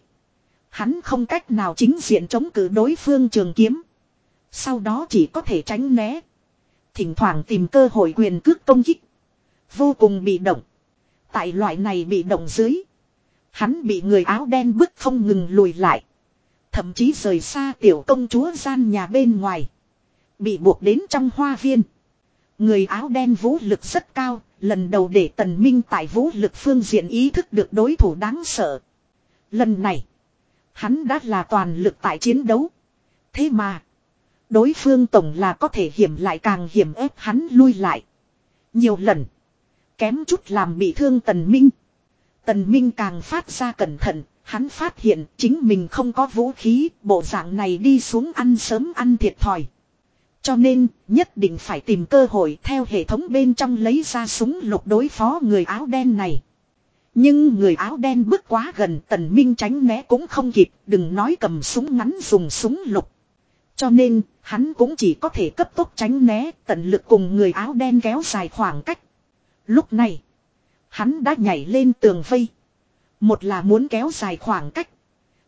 Hắn không cách nào chính diện chống cự đối phương trường kiếm. Sau đó chỉ có thể tránh né. Thỉnh thoảng tìm cơ hội quyền cước công kích. Vô cùng bị động. Tại loại này bị động dưới. Hắn bị người áo đen bức không ngừng lùi lại. Thậm chí rời xa tiểu công chúa gian nhà bên ngoài. Bị buộc đến trong hoa viên. Người áo đen vũ lực rất cao, lần đầu để tần minh tại vũ lực phương diện ý thức được đối thủ đáng sợ. Lần này, hắn đã là toàn lực tại chiến đấu. Thế mà, đối phương tổng là có thể hiểm lại càng hiểm ép hắn lui lại. Nhiều lần, kém chút làm bị thương tần minh. Tần minh càng phát ra cẩn thận, Hắn phát hiện chính mình không có vũ khí, bộ dạng này đi xuống ăn sớm ăn thiệt thòi. Cho nên, nhất định phải tìm cơ hội theo hệ thống bên trong lấy ra súng lục đối phó người áo đen này. Nhưng người áo đen bước quá gần tần minh tránh né cũng không kịp, đừng nói cầm súng ngắn dùng súng lục. Cho nên, hắn cũng chỉ có thể cấp tốc tránh né, tận lực cùng người áo đen kéo dài khoảng cách. Lúc này, hắn đã nhảy lên tường vây. Một là muốn kéo dài khoảng cách.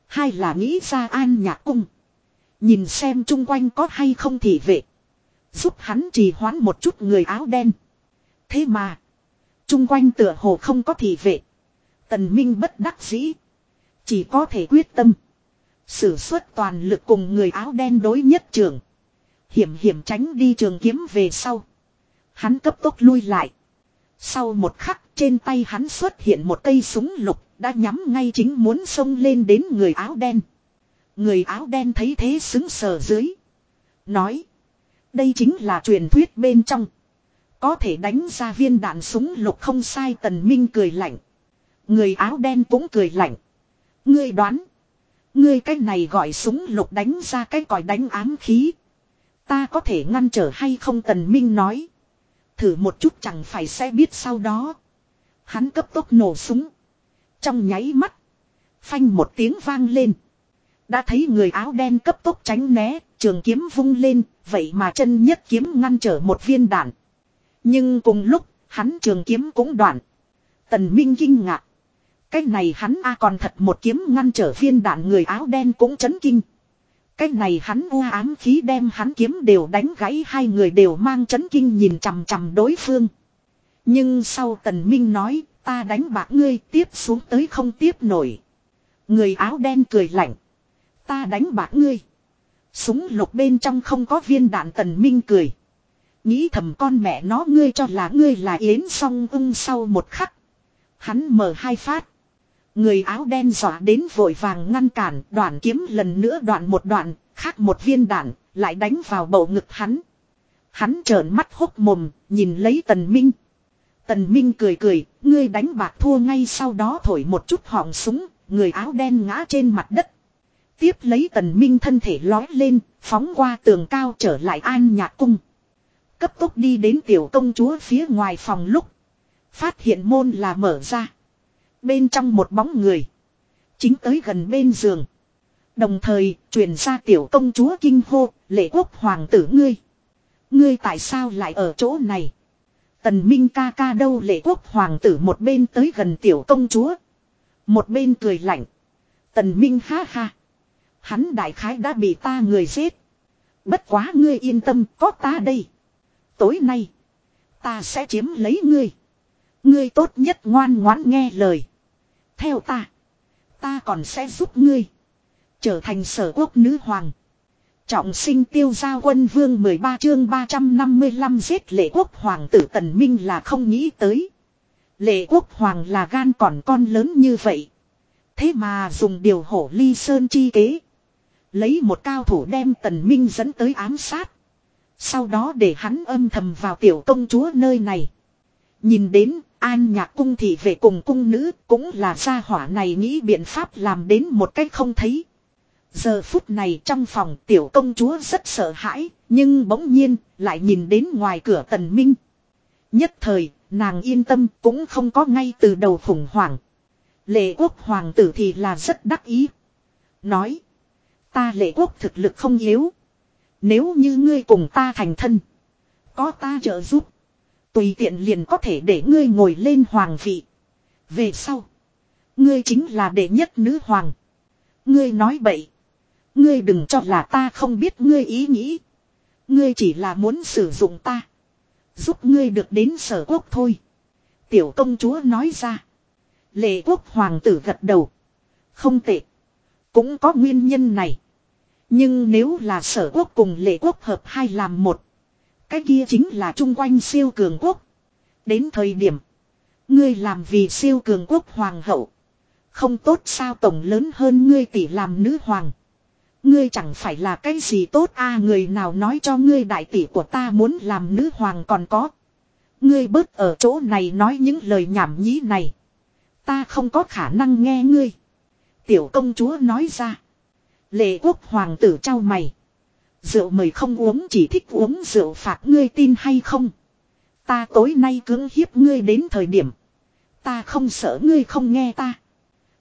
Hai là nghĩ ra an nhạc cung. Nhìn xem chung quanh có hay không thị vệ. Giúp hắn trì hoãn một chút người áo đen. Thế mà. chung quanh tựa hồ không có thị vệ. Tần Minh bất đắc dĩ. Chỉ có thể quyết tâm. Sử xuất toàn lực cùng người áo đen đối nhất trường. Hiểm hiểm tránh đi trường kiếm về sau. Hắn cấp tốc lui lại. Sau một khắc, trên tay hắn xuất hiện một cây súng lục, đã nhắm ngay chính muốn xông lên đến người áo đen. Người áo đen thấy thế xứng sờ dưới. Nói. Đây chính là truyền thuyết bên trong. Có thể đánh ra viên đạn súng lục không sai tần minh cười lạnh. Người áo đen cũng cười lạnh. Ngươi đoán. Ngươi cái này gọi súng lục đánh ra cái còi đánh ám khí. Ta có thể ngăn trở hay không tần minh nói. Thử một chút chẳng phải sẽ biết sau đó. Hắn cấp tốc nổ súng. Trong nháy mắt. Phanh một tiếng vang lên. Đã thấy người áo đen cấp tốc tránh né, trường kiếm vung lên, vậy mà chân nhất kiếm ngăn trở một viên đạn. Nhưng cùng lúc, hắn trường kiếm cũng đoạn. Tần Minh kinh ngạc. Cái này hắn a còn thật một kiếm ngăn trở viên đạn người áo đen cũng chấn kinh. Cái này hắn u ám khí đem hắn kiếm đều đánh gãy, hai người đều mang chấn kinh nhìn chằm chằm đối phương. Nhưng sau tần minh nói, ta đánh bạc ngươi, tiếp xuống tới không tiếp nổi. Người áo đen cười lạnh. Ta đánh bạc ngươi. Súng lục bên trong không có viên đạn, tần minh cười. Nghĩ thầm con mẹ nó, ngươi cho là ngươi là yến song ung sau một khắc. Hắn mở hai phát. Người áo đen dọa đến vội vàng ngăn cản đoạn kiếm lần nữa đoạn một đoạn, khác một viên đạn, lại đánh vào bầu ngực hắn. Hắn trợn mắt hốc mồm, nhìn lấy tần minh. Tần minh cười cười, ngươi đánh bạc thua ngay sau đó thổi một chút họng súng, người áo đen ngã trên mặt đất. Tiếp lấy tần minh thân thể lói lên, phóng qua tường cao trở lại an nhạc cung. Cấp tốc đi đến tiểu công chúa phía ngoài phòng lúc. Phát hiện môn là mở ra. Bên trong một bóng người. Chính tới gần bên giường. Đồng thời, truyền ra tiểu công chúa kinh hô, lệ quốc hoàng tử ngươi. Ngươi tại sao lại ở chỗ này? Tần Minh ca ca đâu lệ quốc hoàng tử một bên tới gần tiểu công chúa. Một bên cười lạnh. Tần Minh ha ha. Hắn đại khái đã bị ta người giết. Bất quá ngươi yên tâm có ta đây. Tối nay. Ta sẽ chiếm lấy ngươi. Ngươi tốt nhất ngoan ngoãn nghe lời. Theo ta. Ta còn sẽ giúp ngươi. Trở thành sở quốc nữ hoàng. Trọng sinh tiêu gia quân vương 13 chương 355 giết lệ quốc hoàng tử tần minh là không nghĩ tới. Lệ quốc hoàng là gan còn con lớn như vậy. Thế mà dùng điều hổ ly sơn chi kế. Lấy một cao thủ đem tần minh dẫn tới ám sát. Sau đó để hắn âm thầm vào tiểu công chúa nơi này. Nhìn đến an nhạc cung thị về cùng cung nữ cũng là gia hỏa này nghĩ biện pháp làm đến một cách không thấy. Giờ phút này trong phòng tiểu công chúa rất sợ hãi, nhưng bỗng nhiên lại nhìn đến ngoài cửa tần minh. Nhất thời, nàng yên tâm cũng không có ngay từ đầu khủng hoảng. Lệ quốc hoàng tử thì là rất đắc ý. Nói, ta lệ quốc thực lực không yếu. Nếu như ngươi cùng ta thành thân, có ta trợ giúp. Tùy tiện liền có thể để ngươi ngồi lên hoàng vị. Về sau, ngươi chính là đệ nhất nữ hoàng. Ngươi nói bậy. Ngươi đừng cho là ta không biết ngươi ý nghĩ. Ngươi chỉ là muốn sử dụng ta. Giúp ngươi được đến sở quốc thôi. Tiểu công chúa nói ra. Lệ quốc hoàng tử gật đầu. Không tệ. Cũng có nguyên nhân này. Nhưng nếu là sở quốc cùng lệ quốc hợp hai làm một. Cái kia chính là chung quanh siêu cường quốc. Đến thời điểm. Ngươi làm vì siêu cường quốc hoàng hậu. Không tốt sao tổng lớn hơn ngươi tỷ làm nữ hoàng. Ngươi chẳng phải là cái gì tốt a, người nào nói cho ngươi đại tỷ của ta muốn làm nữ hoàng còn có. Ngươi bớt ở chỗ này nói những lời nhảm nhí này. Ta không có khả năng nghe ngươi. Tiểu công chúa nói ra. Lệ quốc hoàng tử trao mày. Rượu mời không uống, chỉ thích uống rượu phạt ngươi tin hay không. Ta tối nay cưỡng hiếp ngươi đến thời điểm. Ta không sợ ngươi không nghe ta.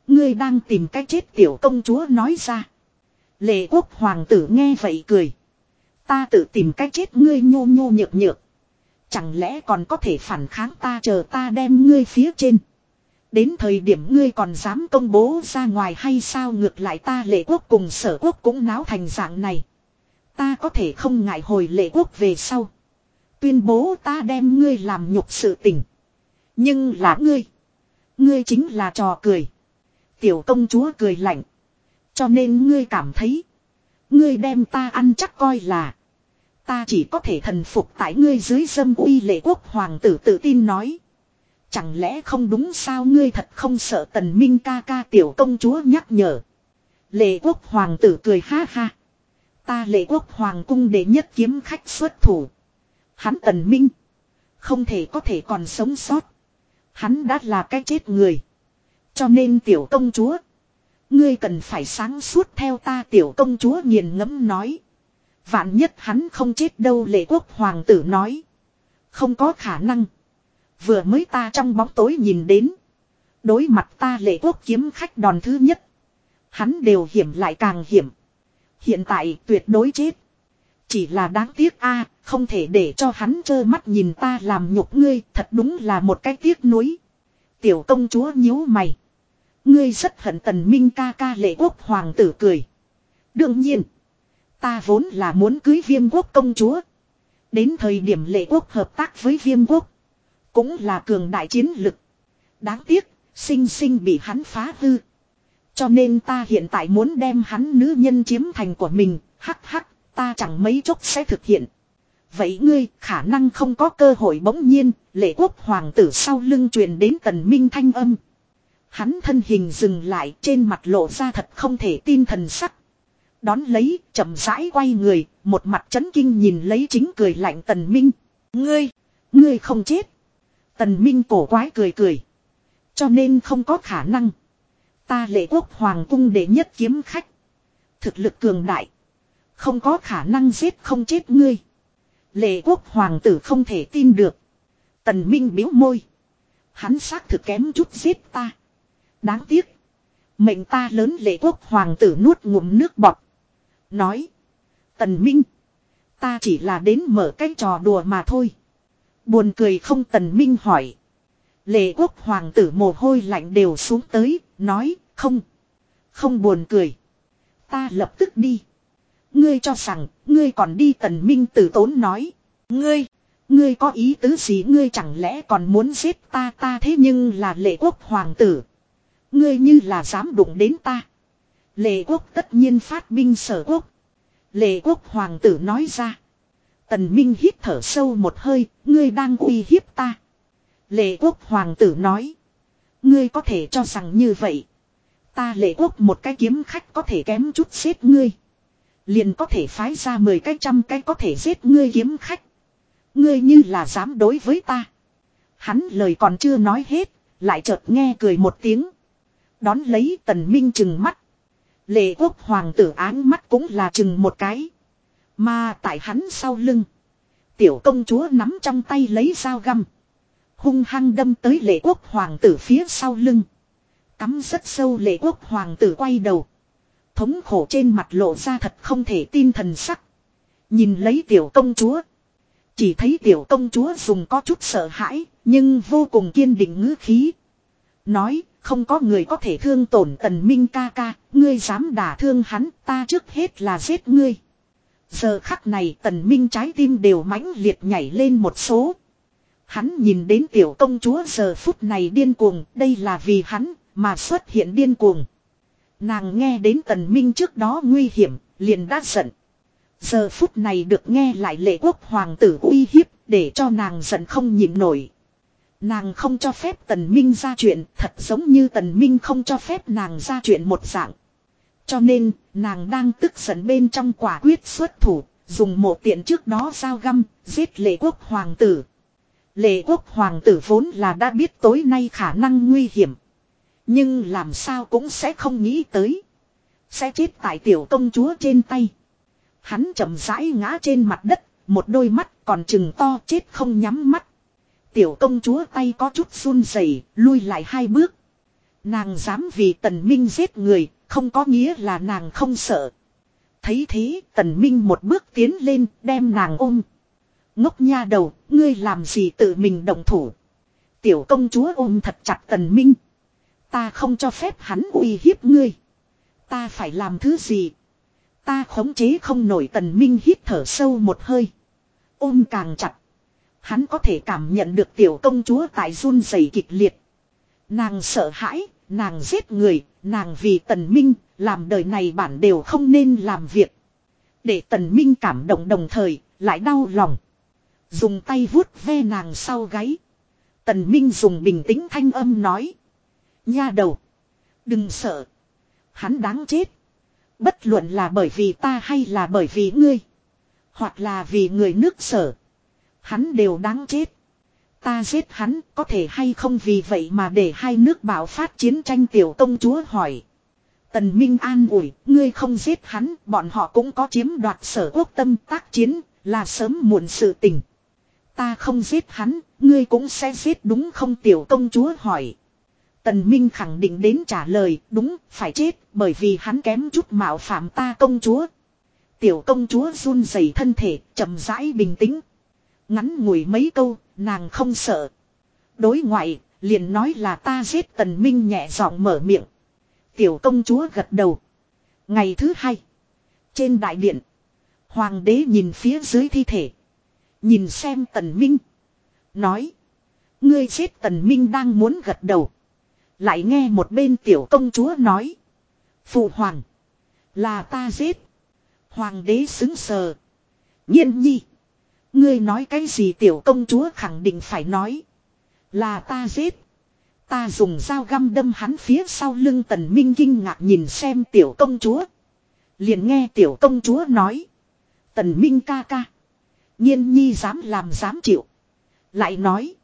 Ngươi đang tìm cách chết tiểu công chúa nói ra. Lệ quốc hoàng tử nghe vậy cười. Ta tự tìm cách chết ngươi nhô nhô nhược nhược. Chẳng lẽ còn có thể phản kháng ta chờ ta đem ngươi phía trên. Đến thời điểm ngươi còn dám công bố ra ngoài hay sao ngược lại ta lệ quốc cùng sở quốc cũng náo thành dạng này. Ta có thể không ngại hồi lệ quốc về sau. Tuyên bố ta đem ngươi làm nhục sự tình. Nhưng là ngươi. Ngươi chính là trò cười. Tiểu công chúa cười lạnh. Cho nên ngươi cảm thấy. Ngươi đem ta ăn chắc coi là. Ta chỉ có thể thần phục tại ngươi dưới dâm uy lệ quốc hoàng tử tự tin nói. Chẳng lẽ không đúng sao ngươi thật không sợ tần minh ca ca tiểu công chúa nhắc nhở. Lệ quốc hoàng tử cười ha ha. Ta lệ quốc hoàng cung để nhất kiếm khách xuất thủ. Hắn tần minh. Không thể có thể còn sống sót. Hắn đã là cái chết người. Cho nên tiểu công chúa. Ngươi cần phải sáng suốt theo ta tiểu công chúa nghiền ngẫm nói. Vạn nhất hắn không chết đâu lệ quốc hoàng tử nói. Không có khả năng. Vừa mới ta trong bóng tối nhìn đến. Đối mặt ta lệ quốc kiếm khách đòn thứ nhất. Hắn đều hiểm lại càng hiểm. Hiện tại tuyệt đối chết. Chỉ là đáng tiếc a không thể để cho hắn trơ mắt nhìn ta làm nhục ngươi, thật đúng là một cái tiếc nuối. Tiểu công chúa nhíu mày. Ngươi rất hận tần minh ca ca lệ quốc hoàng tử cười. Đương nhiên. Ta vốn là muốn cưới viêm quốc công chúa. Đến thời điểm lệ quốc hợp tác với viêm quốc. Cũng là cường đại chiến lực. Đáng tiếc, sinh sinh bị hắn phá hư. Cho nên ta hiện tại muốn đem hắn nữ nhân chiếm thành của mình, hắc hắc, ta chẳng mấy chốc sẽ thực hiện. Vậy ngươi khả năng không có cơ hội bỗng nhiên, lệ quốc hoàng tử sau lưng truyền đến tần minh thanh âm. Hắn thân hình dừng lại trên mặt lộ ra thật không thể tin thần sắc. Đón lấy, chậm rãi quay người, một mặt chấn kinh nhìn lấy chính cười lạnh tần minh. Ngươi, ngươi không chết. Tần minh cổ quái cười cười. Cho nên không có khả năng. Ta lệ quốc hoàng cung đệ nhất kiếm khách. Thực lực cường đại. Không có khả năng giết không chết ngươi. Lệ quốc hoàng tử không thể tin được. Tần Minh biếu môi. Hắn xác thực kém chút giết ta. Đáng tiếc. Mệnh ta lớn lệ quốc hoàng tử nuốt ngụm nước bọt. Nói. Tần Minh. Ta chỉ là đến mở cái trò đùa mà thôi. Buồn cười không Tần Minh hỏi. Lệ quốc hoàng tử mồ hôi lạnh đều xuống tới. Nói không. Không buồn cười. Ta lập tức đi. Ngươi cho rằng, ngươi còn đi tần minh tử tốn nói. Ngươi, ngươi có ý tứ gì ngươi chẳng lẽ còn muốn giết ta ta thế nhưng là lệ quốc hoàng tử. Ngươi như là dám đụng đến ta. Lệ quốc tất nhiên phát binh sở quốc. Lệ quốc hoàng tử nói ra. Tần Minh hít thở sâu một hơi, ngươi đang uy hiếp ta. Lệ quốc hoàng tử nói. Ngươi có thể cho rằng như vậy. Ta lệ quốc một cái kiếm khách có thể kém chút giết ngươi. Liền có thể phái ra mười cái trăm cái có thể giết ngươi kiếm khách. Ngươi như là dám đối với ta. Hắn lời còn chưa nói hết, lại chợt nghe cười một tiếng. Đón lấy tần minh chừng mắt. Lệ quốc hoàng tử áng mắt cũng là chừng một cái. Mà tại hắn sau lưng. Tiểu công chúa nắm trong tay lấy dao găm. Hung hăng đâm tới lệ quốc hoàng tử phía sau lưng. Cắm rất sâu lệ quốc hoàng tử quay đầu. Thống khổ trên mặt lộ ra thật không thể tin thần sắc. Nhìn lấy tiểu công chúa. Chỉ thấy tiểu công chúa dùng có chút sợ hãi, nhưng vô cùng kiên định ngữ khí. Nói, không có người có thể thương tổn tần minh ca ca, ngươi dám đả thương hắn, ta trước hết là giết ngươi. Giờ khắc này tần minh trái tim đều mãnh liệt nhảy lên một số. Hắn nhìn đến tiểu công chúa giờ phút này điên cuồng, đây là vì hắn, mà xuất hiện điên cuồng. Nàng nghe đến tần minh trước đó nguy hiểm, liền đã giận. Giờ phút này được nghe lại lệ quốc hoàng tử uy hiếp, để cho nàng giận không nhịn nổi. Nàng không cho phép tần minh ra chuyện, thật giống như tần minh không cho phép nàng ra chuyện một dạng. Cho nên, nàng đang tức giận bên trong quả quyết xuất thủ, dùng một tiện trước đó giao găm, giết lệ quốc hoàng tử. Lệ quốc hoàng tử vốn là đã biết tối nay khả năng nguy hiểm. Nhưng làm sao cũng sẽ không nghĩ tới. Sẽ chết tại tiểu công chúa trên tay. Hắn chậm rãi ngã trên mặt đất, một đôi mắt còn chừng to chết không nhắm mắt. Tiểu công chúa tay có chút run rẩy, lui lại hai bước. Nàng dám vì tần minh giết người, không có nghĩa là nàng không sợ. Thấy thế, tần minh một bước tiến lên, đem nàng ôm. Ngốc nha đầu, ngươi làm gì tự mình động thủ. Tiểu công chúa ôm thật chặt tần minh. Ta không cho phép hắn uy hiếp ngươi. Ta phải làm thứ gì? Ta khống chế không nổi tần minh hít thở sâu một hơi. Ôm càng chặt. Hắn có thể cảm nhận được tiểu công chúa tại run rẩy kịch liệt. Nàng sợ hãi, nàng giết người, nàng vì tần minh, làm đời này bản đều không nên làm việc. Để tần minh cảm động đồng thời, lại đau lòng. Dùng tay vuốt ve nàng sau gáy. Tần minh dùng bình tĩnh thanh âm nói. Nha đầu. Đừng sợ. Hắn đáng chết. Bất luận là bởi vì ta hay là bởi vì ngươi. Hoặc là vì người nước sở. Hắn đều đáng chết. Ta giết hắn có thể hay không vì vậy mà để hai nước bạo phát chiến tranh tiểu công chúa hỏi. Tần Minh an ủi, ngươi không giết hắn, bọn họ cũng có chiếm đoạt sở quốc tâm tác chiến, là sớm muộn sự tình. Ta không giết hắn, ngươi cũng sẽ giết đúng không tiểu công chúa hỏi. Tần Minh khẳng định đến trả lời, đúng, phải chết, bởi vì hắn kém chút mạo phạm ta công chúa. Tiểu công chúa run rẩy thân thể, chậm rãi bình tĩnh. Ngắn ngủi mấy câu, nàng không sợ. Đối ngoại, liền nói là ta giết tần minh nhẹ giọng mở miệng. Tiểu công chúa gật đầu. Ngày thứ hai. Trên đại điện. Hoàng đế nhìn phía dưới thi thể. Nhìn xem tần minh. Nói. Ngươi giết tần minh đang muốn gật đầu. Lại nghe một bên tiểu công chúa nói. Phụ hoàng. Là ta giết. Hoàng đế xứng sờ. Nhiên nhi. Ngươi nói cái gì tiểu công chúa khẳng định phải nói. Là ta giết. Ta dùng dao găm đâm hắn phía sau lưng tần minh kinh ngạc nhìn xem tiểu công chúa. Liền nghe tiểu công chúa nói. Tần minh ca ca. Nhiên nhi dám làm dám chịu. Lại nói.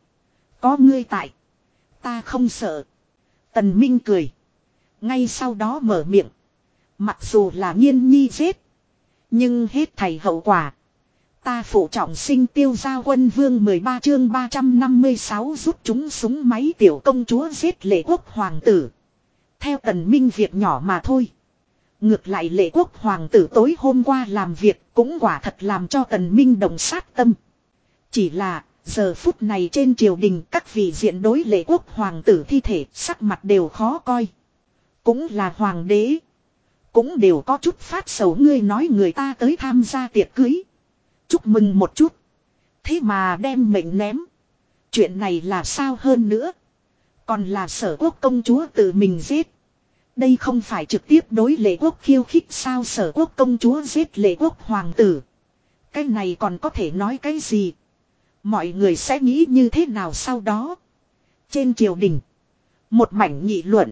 Có ngươi tại. Ta không sợ. Tần minh cười. Ngay sau đó mở miệng. Mặc dù là nhiên nhi giết. Nhưng hết thầy hậu quả. Ta phụ trọng sinh tiêu gia quân vương 13 chương 356 giúp chúng súng máy tiểu công chúa giết lệ quốc hoàng tử. Theo tần minh việc nhỏ mà thôi. Ngược lại lệ quốc hoàng tử tối hôm qua làm việc cũng quả thật làm cho tần minh đồng sát tâm. Chỉ là, giờ phút này trên triều đình các vị diện đối lệ quốc hoàng tử thi thể sắc mặt đều khó coi. Cũng là hoàng đế. Cũng đều có chút phát sầu ngươi nói người ta tới tham gia tiệc cưới. Chúc mừng một chút. Thế mà đem mệnh ném. Chuyện này là sao hơn nữa. Còn là sở quốc công chúa tự mình giết. Đây không phải trực tiếp đối lệ quốc khiêu khích sao sở quốc công chúa giết lệ quốc hoàng tử. Cái này còn có thể nói cái gì. Mọi người sẽ nghĩ như thế nào sau đó. Trên triều đình. Một mảnh nghị luận.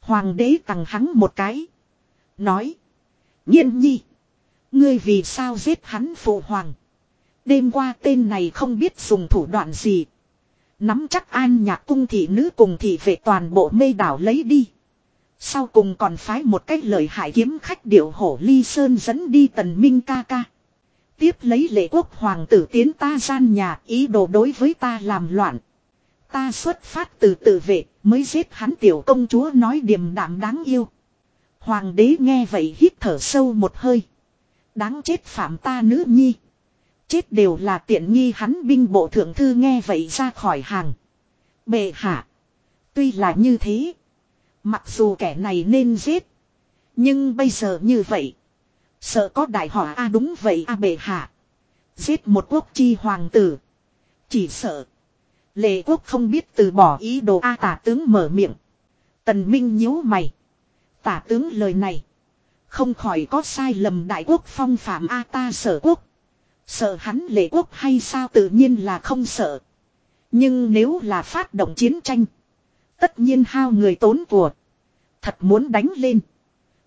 Hoàng đế tặng hắn một cái. Nói. Nhiên nhi. Ngươi vì sao giết hắn phụ hoàng. Đêm qua tên này không biết dùng thủ đoạn gì. Nắm chắc an nhạc cung thị nữ cùng thị vệ toàn bộ mê đảo lấy đi. Sau cùng còn phái một cách lời hại kiếm khách điệu hổ ly sơn dẫn đi tần minh ca ca. Tiếp lấy lệ quốc hoàng tử tiến ta gian nhà, ý đồ đối với ta làm loạn. Ta xuất phát từ tự vệ, mới giết hắn tiểu công chúa nói điềm đạm đáng yêu. Hoàng đế nghe vậy hít thở sâu một hơi. Đáng chết phạm ta nữ nhi. Chết đều là tiện nghi hắn binh bộ thượng thư nghe vậy ra khỏi hàng. Bệ hạ. Tuy là như thế. Mặc dù kẻ này nên giết. Nhưng bây giờ như vậy. Sợ có đại họa a đúng vậy a bệ hạ. Giết một quốc chi hoàng tử. Chỉ sợ. Lệ quốc không biết từ bỏ ý đồ a tả tướng mở miệng. Tần Minh nhíu mày. Tả tướng lời này. Không khỏi có sai lầm đại quốc phong phạm A ta sở quốc. Sợ hắn lệ quốc hay sao tự nhiên là không sợ. Nhưng nếu là phát động chiến tranh. Tất nhiên hao người tốn của. Thật muốn đánh lên.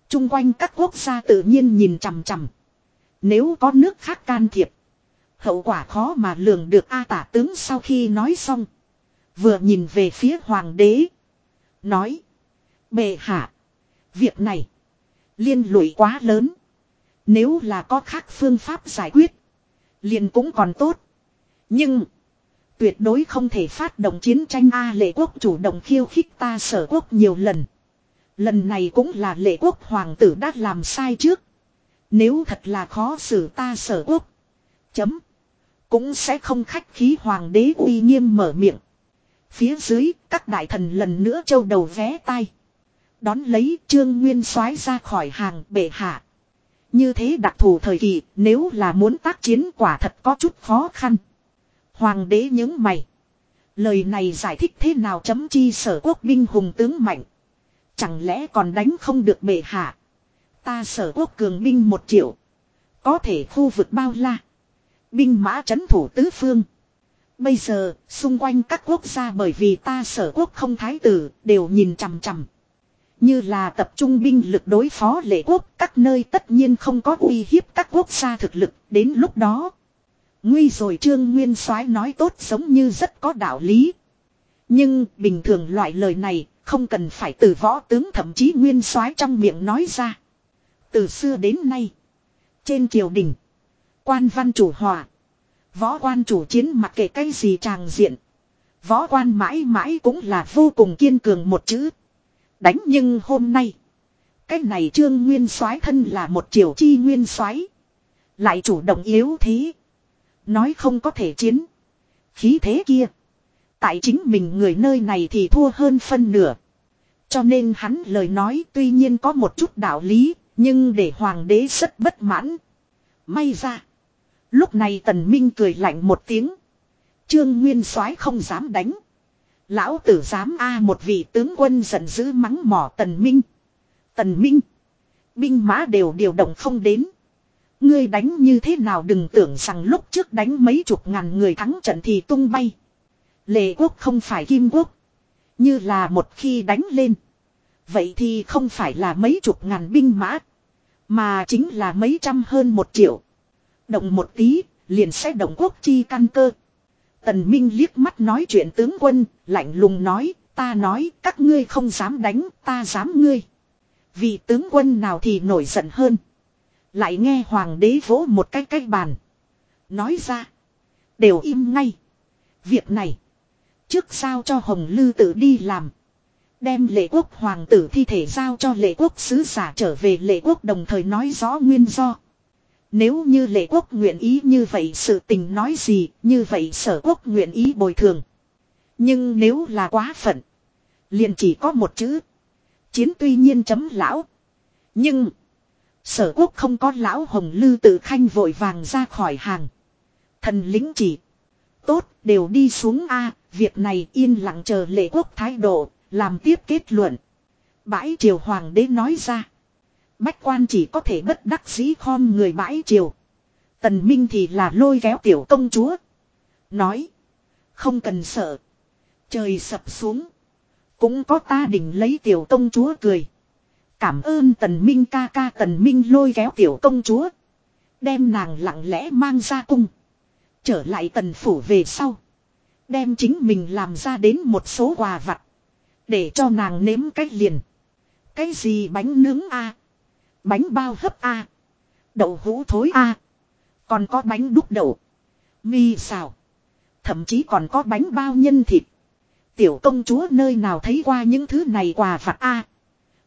Trung quanh các quốc gia tự nhiên nhìn chằm chằm. Nếu có nước khác can thiệp. Hậu quả khó mà lường được A tả tướng sau khi nói xong. Vừa nhìn về phía hoàng đế. Nói. Bệ hạ. Việc này. Liên lụy quá lớn. Nếu là có khác phương pháp giải quyết. Liền cũng còn tốt. Nhưng. Tuyệt đối không thể phát động chiến tranh A lệ quốc chủ động khiêu khích ta sở quốc nhiều lần. Lần này cũng là lệ quốc hoàng tử đã làm sai trước. Nếu thật là khó xử ta sở quốc. Chấm. Cũng sẽ không khách khí hoàng đế uy nghiêm mở miệng. Phía dưới, các đại thần lần nữa châu đầu vé tay. Đón lấy trương nguyên soái ra khỏi hàng bệ hạ. Như thế đặc thù thời kỳ, nếu là muốn tác chiến quả thật có chút khó khăn. Hoàng đế những mày. Lời này giải thích thế nào chấm chi sở quốc binh hùng tướng mạnh. Chẳng lẽ còn đánh không được bệ hạ. Ta sở quốc cường binh một triệu. Có thể khu vực bao la. Binh mã chấn thủ tứ phương. Bây giờ, xung quanh các quốc gia bởi vì ta sở quốc không thái tử, đều nhìn chằm chằm. Như là tập trung binh lực đối phó lệ quốc, các nơi tất nhiên không có uy hiếp các quốc gia thực lực, đến lúc đó. Nguy rồi Trương Nguyên soái nói tốt giống như rất có đạo lý. Nhưng bình thường loại lời này không cần phải từ võ tướng thậm chí Nguyên soái trong miệng nói ra. Từ xưa đến nay, trên triều đình, quan văn chủ hòa, võ quan chủ chiến mặc kệ cái gì tràng diện. Võ quan mãi mãi cũng là vô cùng kiên cường một chữ. Đánh nhưng hôm nay, cái này trương nguyên soái thân là một triều chi nguyên soái Lại chủ động yếu thế. Nói không có thể chiến. Khí thế kia. Tại chính mình người nơi này thì thua hơn phân nửa. Cho nên hắn lời nói tuy nhiên có một chút đạo lý, nhưng để hoàng đế rất bất mãn. May ra. Lúc này tần minh cười lạnh một tiếng. Trương Nguyên soái không dám đánh. Lão tử dám a một vị tướng quân giận dữ mắng mỏ tần minh. Tần minh. Binh mã đều điều động không đến. Ngươi đánh như thế nào đừng tưởng rằng lúc trước đánh mấy chục ngàn người thắng trận thì tung bay. Lệ quốc không phải kim quốc. Như là một khi đánh lên. Vậy thì không phải là mấy chục ngàn binh mã. Mà chính là mấy trăm hơn một triệu. Động một tí, liền sẽ động quốc chi căn cơ. Tần Minh liếc mắt nói chuyện tướng quân, lạnh lùng nói, ta nói, các ngươi không dám đánh, ta dám ngươi. vì tướng quân nào thì nổi giận hơn. Lại nghe hoàng đế vỗ một cái cách bàn. Nói ra, đều im ngay. Việc này, trước sao cho Hồng Lư tự đi làm. Đem lệ quốc hoàng tử thi thể giao cho lệ quốc sứ giả trở về lệ quốc đồng thời nói rõ nguyên do. Nếu như lệ quốc nguyện ý như vậy sự tình nói gì, như vậy sở quốc nguyện ý bồi thường. Nhưng nếu là quá phận, liền chỉ có một chữ. Chiến tuy nhiên chấm lão. Nhưng, sở quốc không có lão hồng lư tự khanh vội vàng ra khỏi hàng. Thần lính chỉ. Tốt, đều đi xuống A, việc này yên lặng chờ lệ quốc thái độ, làm tiếp kết luận. Bãi triều hoàng đế nói ra. Bách quan chỉ có thể bất đắc dĩ khom người bãi triều. Tần Minh thì là lôi kéo tiểu công chúa. Nói. Không cần sợ. Trời sập xuống. Cũng có ta đỉnh lấy tiểu công chúa cười. Cảm ơn tần minh ca ca tần minh lôi kéo tiểu công chúa. Đem nàng lặng lẽ mang ra cung. Trở lại tần phủ về sau. Đem chính mình làm ra đến một số quà vặt. Để cho nàng nếm cách liền. Cái gì bánh nướng a Bánh bao hấp a Đậu hũ thối a Còn có bánh đúc đậu. Mi xào. Thậm chí còn có bánh bao nhân thịt. Tiểu công chúa nơi nào thấy qua những thứ này quà vặt a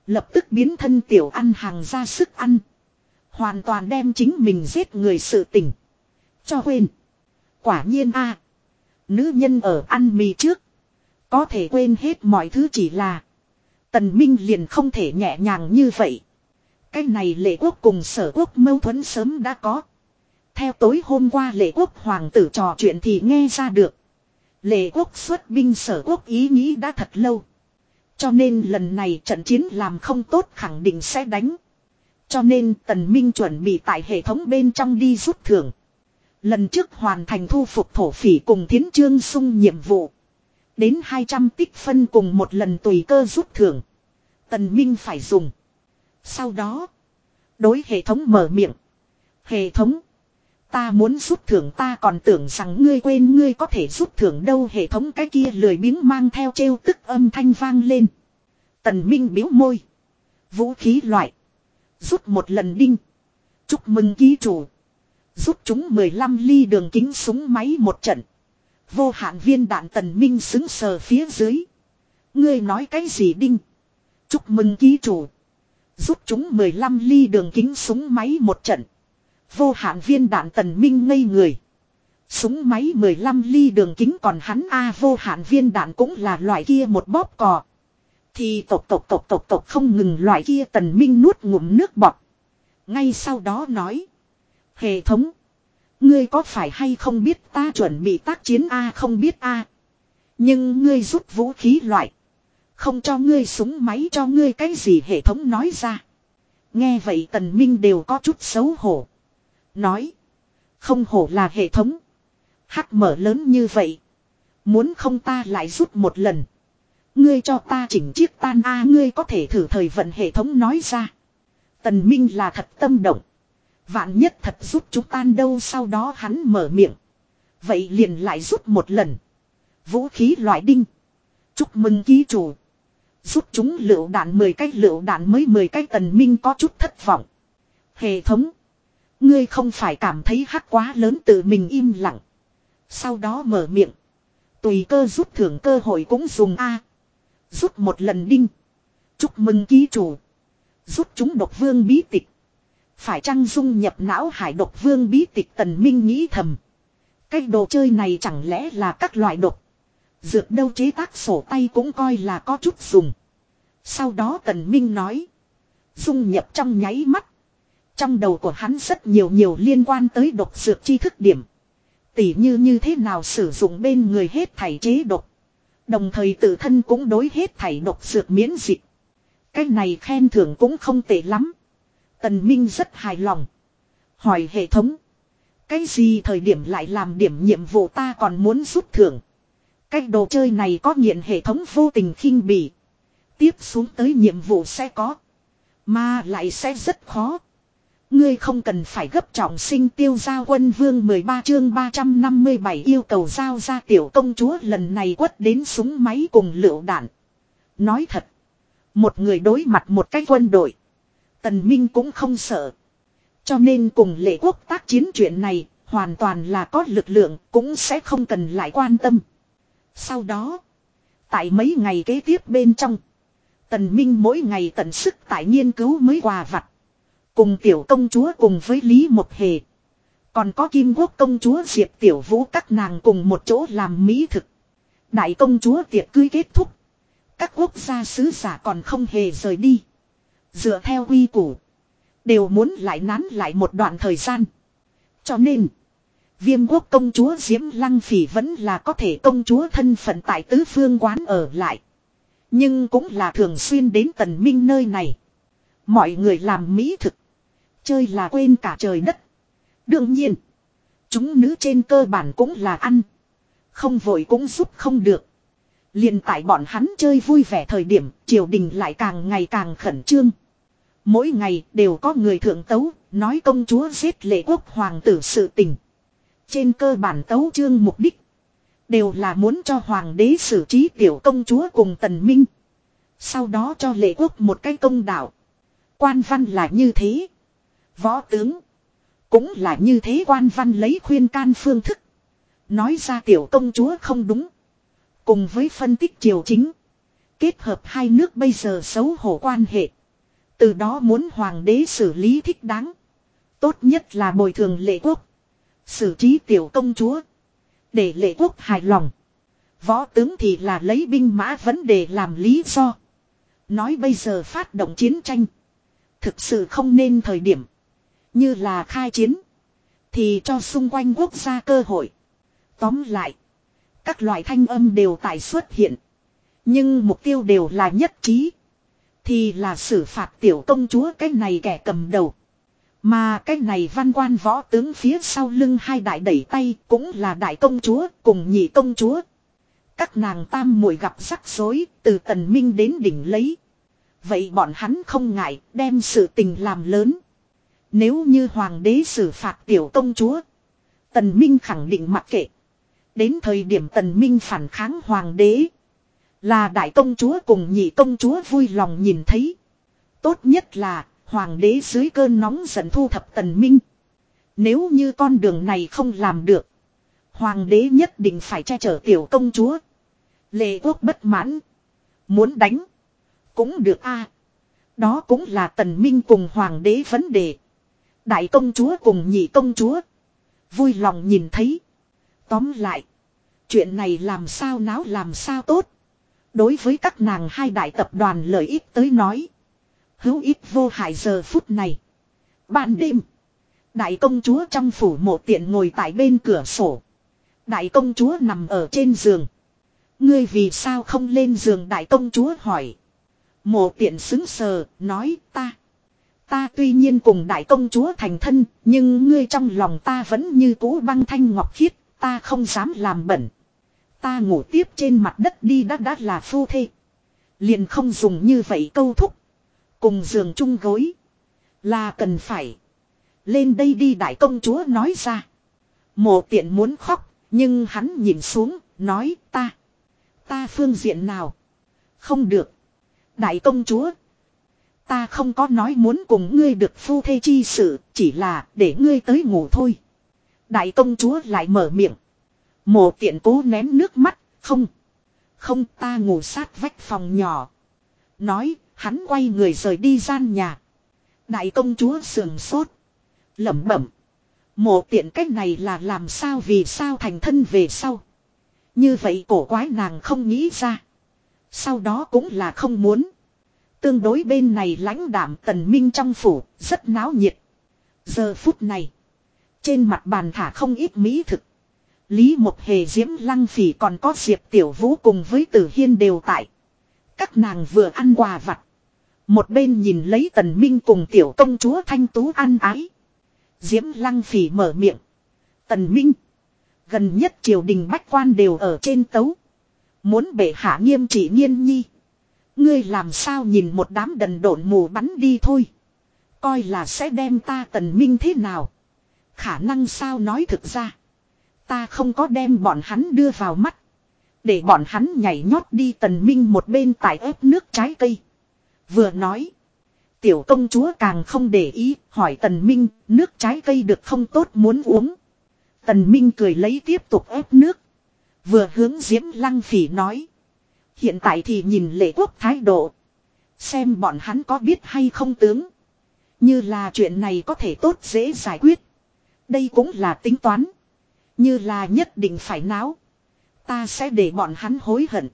Lập tức biến thân tiểu ăn hàng ra sức ăn. Hoàn toàn đem chính mình giết người sự tình. Cho quên. Quả nhiên a Nữ nhân ở ăn mì trước. Có thể quên hết mọi thứ chỉ là. Tần Minh liền không thể nhẹ nhàng như vậy. Cái này lệ quốc cùng sở quốc mâu thuẫn sớm đã có. Theo tối hôm qua lệ quốc hoàng tử trò chuyện thì nghe ra được. Lệ quốc xuất binh sở quốc ý nghĩ đã thật lâu. Cho nên lần này trận chiến làm không tốt khẳng định sẽ đánh. Cho nên tần minh chuẩn bị tại hệ thống bên trong đi rút thưởng. Lần trước hoàn thành thu phục thổ phỉ cùng thiến trương sung nhiệm vụ. Đến 200 tích phân cùng một lần tùy cơ rút thưởng. Tần minh phải dùng. Sau đó. Đối hệ thống mở miệng. Hệ thống. Ta muốn rút thưởng, ta còn tưởng rằng ngươi quên ngươi có thể rút thưởng đâu hệ thống cái kia lười biếng mang theo trêu tức âm thanh vang lên. Tần Minh biếu môi. Vũ khí loại. Rút một lần đinh. Chúc mừng ký chủ. Rút chúng 15 ly đường kính súng máy một trận. Vô hạn viên đạn tần minh xứng sờ phía dưới. Ngươi nói cái gì đinh? Chúc mừng ký chủ. Rút chúng 15 ly đường kính súng máy một trận. Vô hạn viên đạn tần minh ngây người. Súng máy 15 ly đường kính còn hắn A, vô hạn viên đạn cũng là loại kia một bóp cò. Thì tộc tộc tộc tộc tộc không ngừng loại kia tần minh nuốt ngụm nước bọt. Ngay sau đó nói. Hệ thống. Ngươi có phải hay không biết ta chuẩn bị tác chiến A không biết A. Nhưng ngươi rút vũ khí loại. Không cho ngươi súng máy cho ngươi cái gì hệ thống nói ra. Nghe vậy tần minh đều có chút xấu hổ. Nói. Không hổ là hệ thống. Hắc mở lớn như vậy. Muốn không ta lại rút một lần. Ngươi cho ta chỉnh chiếc tan a, ngươi có thể thử thời vận hệ thống nói ra. Tần Minh là thật tâm động. Vạn nhất thật rút chúng tan đâu sau đó hắn mở miệng. Vậy liền lại rút một lần. Vũ khí loại đinh. Chúc mừng ký chủ. Rút chúng lựu đạn 10 cái, lựu đạn mới 10 cái tần minh có chút thất vọng. Hệ thống. Ngươi không phải cảm thấy hắc quá lớn tự mình im lặng. Sau đó mở miệng. Tùy cơ rút thưởng cơ hội cũng dùng A. Rút một lần đinh. Chúc mừng ký chủ. Rút chúng độc vương bí tịch. Phải chăng dung nhập não hải độc vương bí tịch tần minh nghĩ thầm. Cái đồ chơi này chẳng lẽ là các loại độc. Dược đâu chế tác sổ tay cũng coi là có chút dùng. Sau đó tần minh nói. Dung nhập trong nháy mắt. Trong đầu của hắn rất nhiều nhiều liên quan tới độc dược tri thức điểm. Tỉ như như thế nào sử dụng bên người hết thảy chế độc. Đồng thời tự thân cũng đối hết thảy độc dược miễn dịch. Cái này khen thưởng cũng không tệ lắm. Tần Minh rất hài lòng. Hỏi hệ thống. Cái gì thời điểm lại làm điểm nhiệm vụ ta còn muốn rút thưởng. Cái đồ chơi này có nghiện hệ thống vô tình khinh bỉ. Tiếp xuống tới nhiệm vụ sẽ có. Mà lại sẽ rất khó. Ngươi không cần phải gấp trọng sinh tiêu giao quân vương 13 chương 357 yêu cầu giao ra tiểu công chúa lần này quất đến súng máy cùng lựu đạn. Nói thật. Một người đối mặt một cái quân đội. Tần Minh cũng không sợ. Cho nên cùng lệ quốc tác chiến chuyện này, hoàn toàn là có lực lượng cũng sẽ không cần lại quan tâm. Sau đó. Tại mấy ngày kế tiếp bên trong. Tần Minh mỗi ngày tận sức tại nghiên cứu mới quà vặt. Cùng tiểu công chúa cùng với Lý Một Hề. Còn có Kim Quốc công chúa Diệp Tiểu Vũ các nàng cùng một chỗ làm mỹ thực. Đại công chúa tiệc cưới kết thúc. Các quốc gia sứ giả còn không hề rời đi. Dựa theo quy củ. Đều muốn lại nán lại một đoạn thời gian. Cho nên. Viêm quốc công chúa Diễm Lăng Phỉ vẫn là có thể công chúa thân phận tại tứ phương quán ở lại. Nhưng cũng là thường xuyên đến tần minh nơi này. Mọi người làm mỹ thực. Chơi là quên cả trời đất. Đương nhiên. Chúng nữ trên cơ bản cũng là ăn. Không vội cũng giúp không được. liền tại bọn hắn chơi vui vẻ thời điểm, triều đình lại càng ngày càng khẩn trương. Mỗi ngày đều có người thượng tấu, nói công chúa giết lệ quốc hoàng tử sự tình. Trên cơ bản tấu chương mục đích. Đều là muốn cho hoàng đế xử trí tiểu công chúa cùng tần minh. Sau đó cho lệ quốc một cái công đạo. Quan văn là như thế. Võ tướng. Cũng là như thế quan văn lấy khuyên can phương thức. Nói ra tiểu công chúa không đúng. Cùng với phân tích triều chính. Kết hợp hai nước bây giờ xấu hổ quan hệ. Từ đó muốn hoàng đế xử lý thích đáng. Tốt nhất là bồi thường lệ quốc. Xử trí tiểu công chúa. Để lệ quốc hài lòng. Võ tướng thì là lấy binh mã vấn đề làm lý do. Nói bây giờ phát động chiến tranh. Thực sự không nên thời điểm. Như là khai chiến. Thì cho xung quanh quốc gia cơ hội. Tóm lại. Các loại thanh âm đều tại xuất hiện. Nhưng mục tiêu đều là nhất trí. Thì là xử phạt tiểu công chúa cái này kẻ cầm đầu. Mà cái này văn quan võ tướng phía sau lưng hai đại đẩy tay cũng là đại công chúa cùng nhị công chúa. Các nàng tam muội gặp rắc rối, từ tần minh đến đỉnh lấy. Vậy bọn hắn không ngại đem sự tình làm lớn. Nếu như hoàng đế xử phạt tiểu công chúa. Tần Minh khẳng định mặc kệ. Đến thời điểm tần Minh phản kháng hoàng đế. Là đại công chúa cùng nhị công chúa vui lòng nhìn thấy. Tốt nhất là, hoàng đế dưới cơn nóng giận thu thập tần Minh. Nếu như con đường này không làm được. Hoàng đế nhất định phải che chở tiểu công chúa. Lệ quốc bất mãn. Muốn đánh. Cũng được a Đó cũng là tần minh cùng hoàng đế vấn đề. Đại công chúa cùng nhị công chúa. Vui lòng nhìn thấy. Tóm lại. Chuyện này làm sao náo làm sao tốt. Đối với các nàng hai đại tập đoàn lợi ích tới nói. Hữu ích vô hại giờ phút này. Ban đêm. Đại công chúa trong phủ mộ tiện ngồi tại bên cửa sổ. Đại công chúa nằm ở trên giường. Ngươi vì sao không lên giường đại công chúa hỏi. Mộ tiện xứng sờ, nói ta. Ta tuy nhiên cùng đại công chúa thành thân, nhưng ngươi trong lòng ta vẫn như cũ băng thanh ngọc khiết, ta không dám làm bẩn. Ta ngủ tiếp trên mặt đất đi đã đã là phu thê. Liền không dùng như vậy câu thúc. Cùng giường chung gối. Là cần phải. Lên đây đi đại công chúa nói ra. Mộ tiện muốn khóc, nhưng hắn nhìn xuống, nói ta. Ta phương diện nào? Không được. Đại công chúa. Ta không có nói muốn cùng ngươi được phu thê chi sự, chỉ là để ngươi tới ngủ thôi. Đại công chúa lại mở miệng. Mộ tiện cố nén nước mắt, không. Không ta ngủ sát vách phòng nhỏ. Nói, hắn quay người rời đi gian nhà. Đại công chúa sườn sốt. lẩm bẩm. Mộ tiện cách này là làm sao vì sao thành thân về sau. Như vậy cổ quái nàng không nghĩ ra. Sau đó cũng là không muốn. Tương đối bên này lãnh đảm tần minh trong phủ, rất náo nhiệt. Giờ phút này, trên mặt bàn thả không ít mỹ thực. Lý Mộc Hề Diễm Lăng Phỉ còn có Diệp Tiểu Vũ cùng với Tử Hiên đều tại. Các nàng vừa ăn quà vặt. Một bên nhìn lấy tần minh cùng tiểu công chúa Thanh Tú ăn ái. Diễm Lăng Phỉ mở miệng. Tần minh. Gần nhất triều đình bách quan đều ở trên tấu. Muốn bệ hạ nghiêm trị nghiên nhi. Ngươi làm sao nhìn một đám đần độn mù bắn đi thôi. Coi là sẽ đem ta tần minh thế nào. Khả năng sao nói thực ra. Ta không có đem bọn hắn đưa vào mắt. Để bọn hắn nhảy nhót đi tần minh một bên tải ép nước trái cây. Vừa nói. Tiểu công chúa càng không để ý, hỏi tần minh, nước trái cây được không tốt muốn uống. Tần minh cười lấy tiếp tục ép nước. Vừa hướng diễm lăng phỉ nói. Hiện tại thì nhìn lệ quốc thái độ. Xem bọn hắn có biết hay không tướng. Như là chuyện này có thể tốt dễ giải quyết. Đây cũng là tính toán. Như là nhất định phải náo. Ta sẽ để bọn hắn hối hận.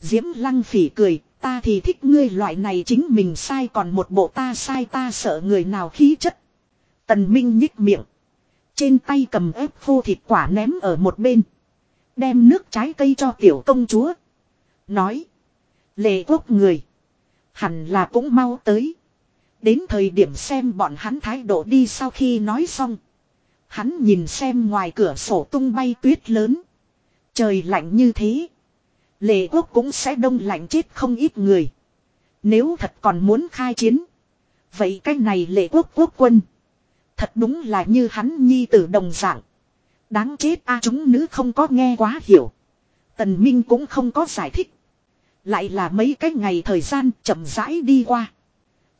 Diễm lăng phỉ cười. Ta thì thích ngươi loại này chính mình sai còn một bộ ta sai ta sợ người nào khí chất. Tần Minh nhích miệng. Trên tay cầm ép khô thịt quả ném ở một bên. Đem nước trái cây cho tiểu công chúa. Nói. Lệ quốc người. Hẳn là cũng mau tới. Đến thời điểm xem bọn hắn thái độ đi sau khi nói xong. Hắn nhìn xem ngoài cửa sổ tung bay tuyết lớn. Trời lạnh như thế. Lệ quốc cũng sẽ đông lạnh chết không ít người. Nếu thật còn muốn khai chiến. Vậy cái này lệ quốc quốc quân. Thật đúng là như hắn nhi tử đồng dạng. Đáng chết a, chúng nữ không có nghe quá hiểu. Tần Minh cũng không có giải thích. Lại là mấy cái ngày thời gian chậm rãi đi qua.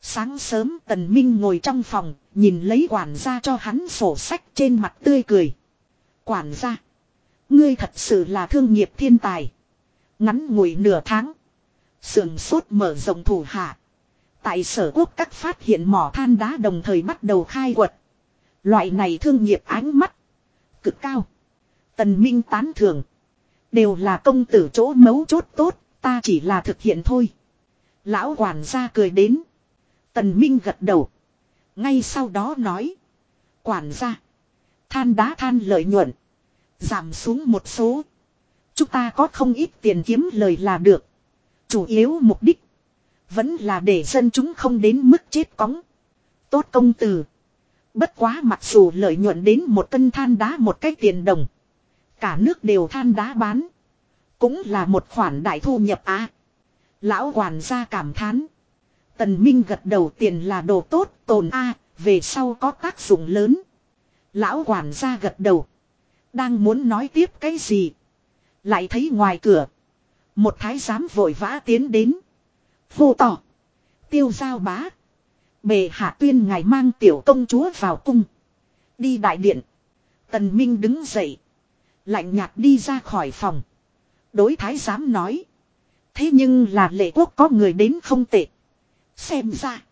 Sáng sớm Tần Minh ngồi trong phòng, nhìn lấy quản gia cho hắn sổ sách trên mặt tươi cười. Quản gia, ngươi thật sự là thương nghiệp thiên tài. Ngắn ngủi nửa tháng. Sườn sốt mở rộng thủ hạ. Tại sở quốc các phát hiện mỏ than đá đồng thời bắt đầu khai quật. Loại này thương nghiệp ánh mắt. Cực cao. Tần Minh tán thưởng. Đều là công tử chỗ mấu chốt tốt, ta chỉ là thực hiện thôi. Lão quản gia cười đến. Tần Minh gật đầu. Ngay sau đó nói. Quản gia. Than đá than lợi nhuận. Giảm xuống một số. Chúng ta có không ít tiền kiếm lời là được. Chủ yếu mục đích. Vẫn là để dân chúng không đến mức chết cóng. Tốt công tử. Bất quá mặc dù lợi nhuận đến một cân than đá một cái tiền đồng. Cả nước đều than đá bán. Cũng là một khoản đại thu nhập á. Lão quản gia cảm thán. Tần Minh gật đầu tiền là đồ tốt tồn A, về sau có tác dụng lớn. Lão quản gia gật đầu. Đang muốn nói tiếp cái gì. Lại thấy ngoài cửa. Một thái giám vội vã tiến đến. Vô tỏ. Tiêu giao bá. Bề hạ tuyên ngài mang tiểu công chúa vào cung. Đi đại điện. Tần Minh đứng dậy. Lạnh nhạt đi ra khỏi phòng. Đối thái giám nói. Thế nhưng là lệ quốc có người đến không tệ. Xem ra.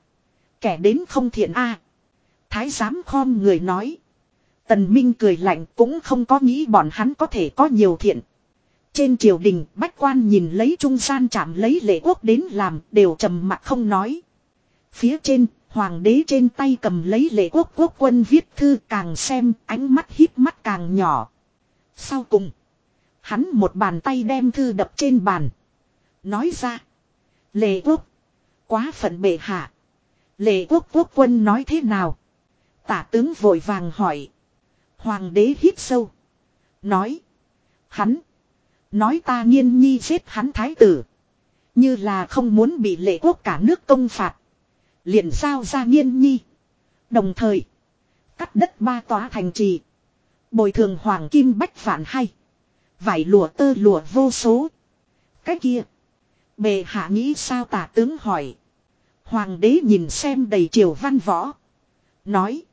Kẻ đến không thiện a. Thái giám khom người nói. Tần Minh cười lạnh cũng không có nghĩ bọn hắn có thể có nhiều thiện. Trên triều đình, bách quan nhìn lấy trung gian chạm lấy lệ quốc đến làm, đều trầm mặt không nói. Phía trên, Hoàng đế trên tay cầm lấy lệ quốc quốc quân viết thư càng xem ánh mắt híp mắt càng nhỏ. Sau cùng. Hắn một bàn tay đem thư đập trên bàn. Nói ra. Lệ quốc. Quá phận bệ hạ. Lệ quốc quốc quân nói thế nào? Tả tướng vội vàng hỏi. Hoàng đế hít sâu. Nói. Hắn. Nói ta nghiên nhi giết hắn thái tử. Như là không muốn bị lệ quốc cả nước công phạt. liền giao ra nghiên nhi. Đồng thời. Cắt đất ba tòa thành trì. Bồi thường hoàng kim bách vạn hay. Vải lụa tơ lụa vô số. Cái kia. Bề hạ nghĩ sao tả tướng hỏi. Hoàng đế nhìn xem đầy triều văn võ. Nói.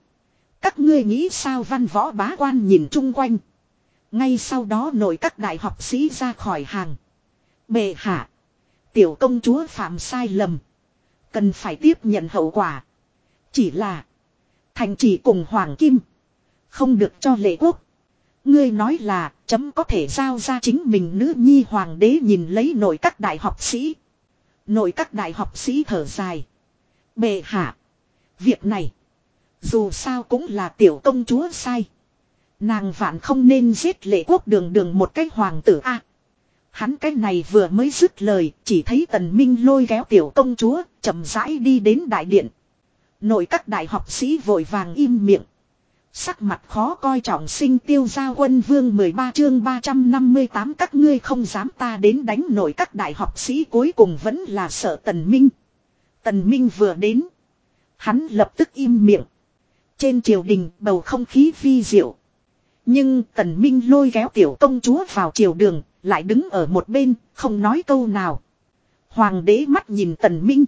Các ngươi nghĩ sao văn võ bá quan nhìn chung quanh. Ngay sau đó nổi các đại học sĩ ra khỏi hàng. Bệ hạ. Tiểu công chúa phạm sai lầm. Cần phải tiếp nhận hậu quả. Chỉ là. Thành chỉ cùng Hoàng Kim. Không được cho lệ quốc. Ngươi nói là chấm có thể giao ra chính mình nữ nhi hoàng đế nhìn lấy nội các đại học sĩ. Nội các đại học sĩ thở dài. Bệ hạ. Việc này. Dù sao cũng là tiểu công chúa sai. Nàng vạn không nên giết lệ quốc đường đường một cái hoàng tử a. hắn cái này vừa mới dứt lời, chỉ thấy tần minh lôi kéo tiểu công chúa, chậm rãi đi đến đại điện. Nội các đại học sĩ vội vàng im miệng. Sắc mặt khó coi trọng sinh tiêu giao quân vương 13 chương 358 các ngươi không dám ta đến đánh nổi các đại học sĩ cuối cùng vẫn là sợ tần minh. Tần minh vừa đến. Hắn lập tức im miệng. Trên triều đình bầu không khí vi diệu. Nhưng tần minh lôi kéo tiểu công chúa vào triều đường, lại đứng ở một bên, không nói câu nào. Hoàng đế mắt nhìn tần minh.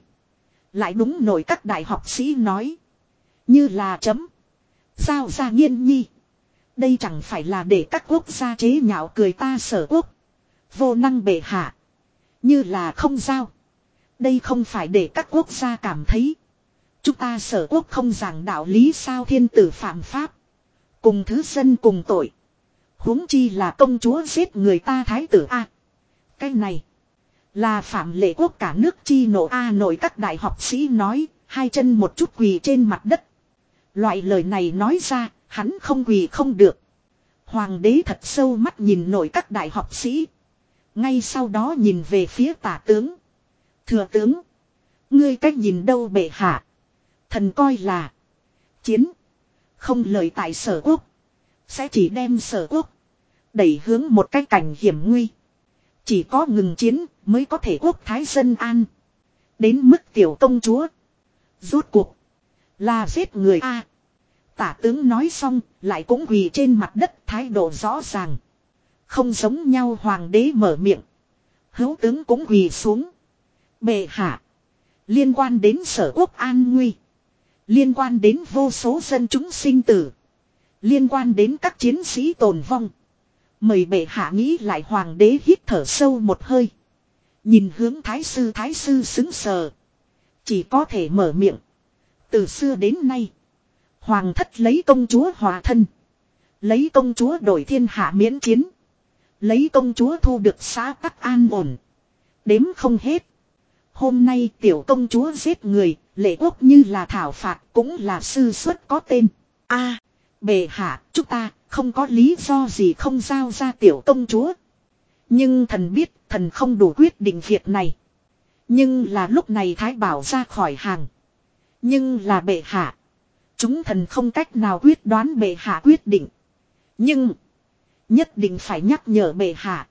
Lại đúng nổi các đại học sĩ nói. Như là chấm. Giao ra nghiên nhi. Đây chẳng phải là để các quốc gia chế nhạo cười ta sở quốc. Vô năng bệ hạ. Như là không giao. Đây không phải để các quốc gia cảm thấy. Chúng ta sở quốc không giảng đạo lý sao thiên tử phạm pháp. Cùng thứ dân cùng tội. huống chi là công chúa giết người ta thái tử A. cái này. Là phạm lệ quốc cả nước chi nổ A nổi các đại học sĩ nói. Hai chân một chút quỳ trên mặt đất. Loại lời này nói ra. Hắn không quỳ không được. Hoàng đế thật sâu mắt nhìn nổi các đại học sĩ. Ngay sau đó nhìn về phía tả tướng. Thừa tướng. Ngươi cách nhìn đâu bệ hạ. Thần coi là. Chiến. Không lời tại sở quốc. Sẽ chỉ đem sở quốc. Đẩy hướng một cái cảnh hiểm nguy. Chỉ có ngừng chiến mới có thể quốc thái dân an. Đến mức tiểu công chúa. Rốt cuộc. Là giết người A tả tướng nói xong, lại cũng quỳ trên mặt đất, thái độ rõ ràng. Không giống nhau, hoàng đế mở miệng. Hữu tướng cũng quỳ xuống. Bệ hạ. Liên quan đến sở quốc an nguy. Liên quan đến vô số dân chúng sinh tử. Liên quan đến các chiến sĩ tồn vong. Mời bệ hạ nghĩ lại hoàng đế hít thở sâu một hơi. Nhìn hướng thái sư thái sư xứng sờ. Chỉ có thể mở miệng. Từ xưa đến nay. Hoàng thất lấy công chúa hòa thân. Lấy công chúa đổi thiên hạ miễn chiến. Lấy công chúa thu được xã tắc an ổn. Đếm không hết. Hôm nay tiểu công chúa giết người, lệ quốc như là thảo phạt cũng là sư xuất có tên. a bề hạ, chúng ta không có lý do gì không giao ra tiểu công chúa. Nhưng thần biết thần không đủ quyết định việc này. Nhưng là lúc này Thái Bảo ra khỏi hàng. Nhưng là bệ hạ. Chúng thần không cách nào quyết đoán bệ hạ quyết định. Nhưng. Nhất định phải nhắc nhở bệ hạ.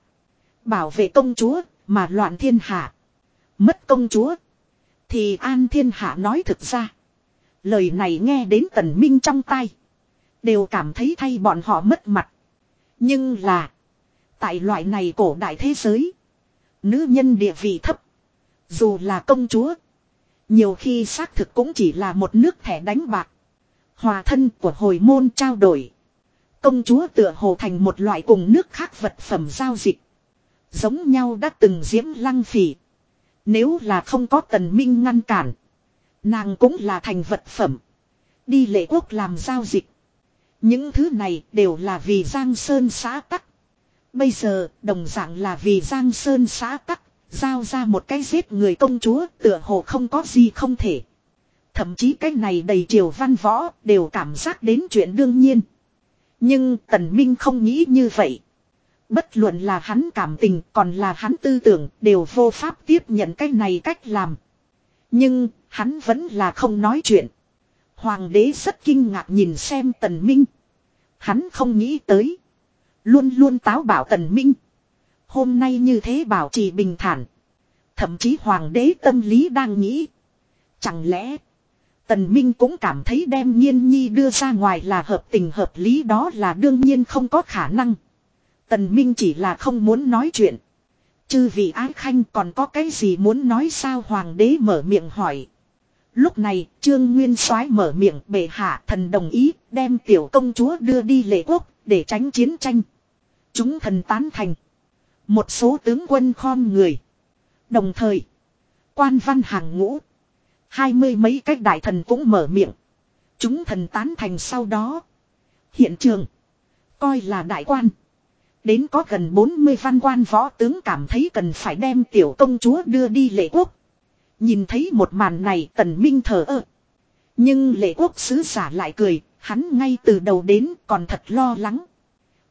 Bảo vệ công chúa mà loạn thiên hạ. Mất công chúa. Thì An Thiên Hạ nói thực ra. Lời này nghe đến tần minh trong tay. Đều cảm thấy thay bọn họ mất mặt. Nhưng là. Tại loại này cổ đại thế giới. Nữ nhân địa vị thấp. Dù là công chúa. Nhiều khi xác thực cũng chỉ là một nước thẻ đánh bạc. Hòa thân của hồi môn trao đổi. Công chúa tựa hồ thành một loại cùng nước khác vật phẩm giao dịch. Giống nhau đã từng diễm lăng phỉ. Nếu là không có tần minh ngăn cản. Nàng cũng là thành vật phẩm. Đi lệ quốc làm giao dịch. Những thứ này đều là vì Giang Sơn xã tắc. Bây giờ, đồng dạng là vì Giang Sơn xã tắc. Giao ra một cái giết người công chúa tựa hồ không có gì không thể. Thậm chí cái này đầy triều văn võ đều cảm giác đến chuyện đương nhiên. Nhưng Tần Minh không nghĩ như vậy. Bất luận là hắn cảm tình còn là hắn tư tưởng đều vô pháp tiếp nhận cái này cách làm. Nhưng hắn vẫn là không nói chuyện. Hoàng đế rất kinh ngạc nhìn xem Tần Minh. Hắn không nghĩ tới. Luôn luôn táo bảo Tần Minh. Hôm nay như thế bảo trì bình thản. Thậm chí hoàng đế tâm lý đang nghĩ. Chẳng lẽ. Tần Minh cũng cảm thấy đem nhiên nhi đưa ra ngoài là hợp tình hợp lý đó là đương nhiên không có khả năng. Tần Minh chỉ là không muốn nói chuyện. Chư vị ái khanh còn có cái gì muốn nói sao hoàng đế mở miệng hỏi. Lúc này, Trương Nguyên soái mở miệng bệ hạ thần đồng ý, đem tiểu công chúa đưa đi lệ quốc để tránh chiến tranh. Chúng thần tán thành. Một số tướng quân khom người. Đồng thời. Quan văn hàng ngũ. Hai mươi mấy cách đại thần cũng mở miệng. Chúng thần tán thành sau đó. Hiện trường. Coi là đại quan. Đến có gần 40 văn quan võ tướng cảm thấy cần phải đem tiểu công chúa đưa đi lệ quốc. Nhìn thấy một màn này tần minh thở ơ. Nhưng lệ quốc sứ giả lại cười, hắn ngay từ đầu đến còn thật lo lắng.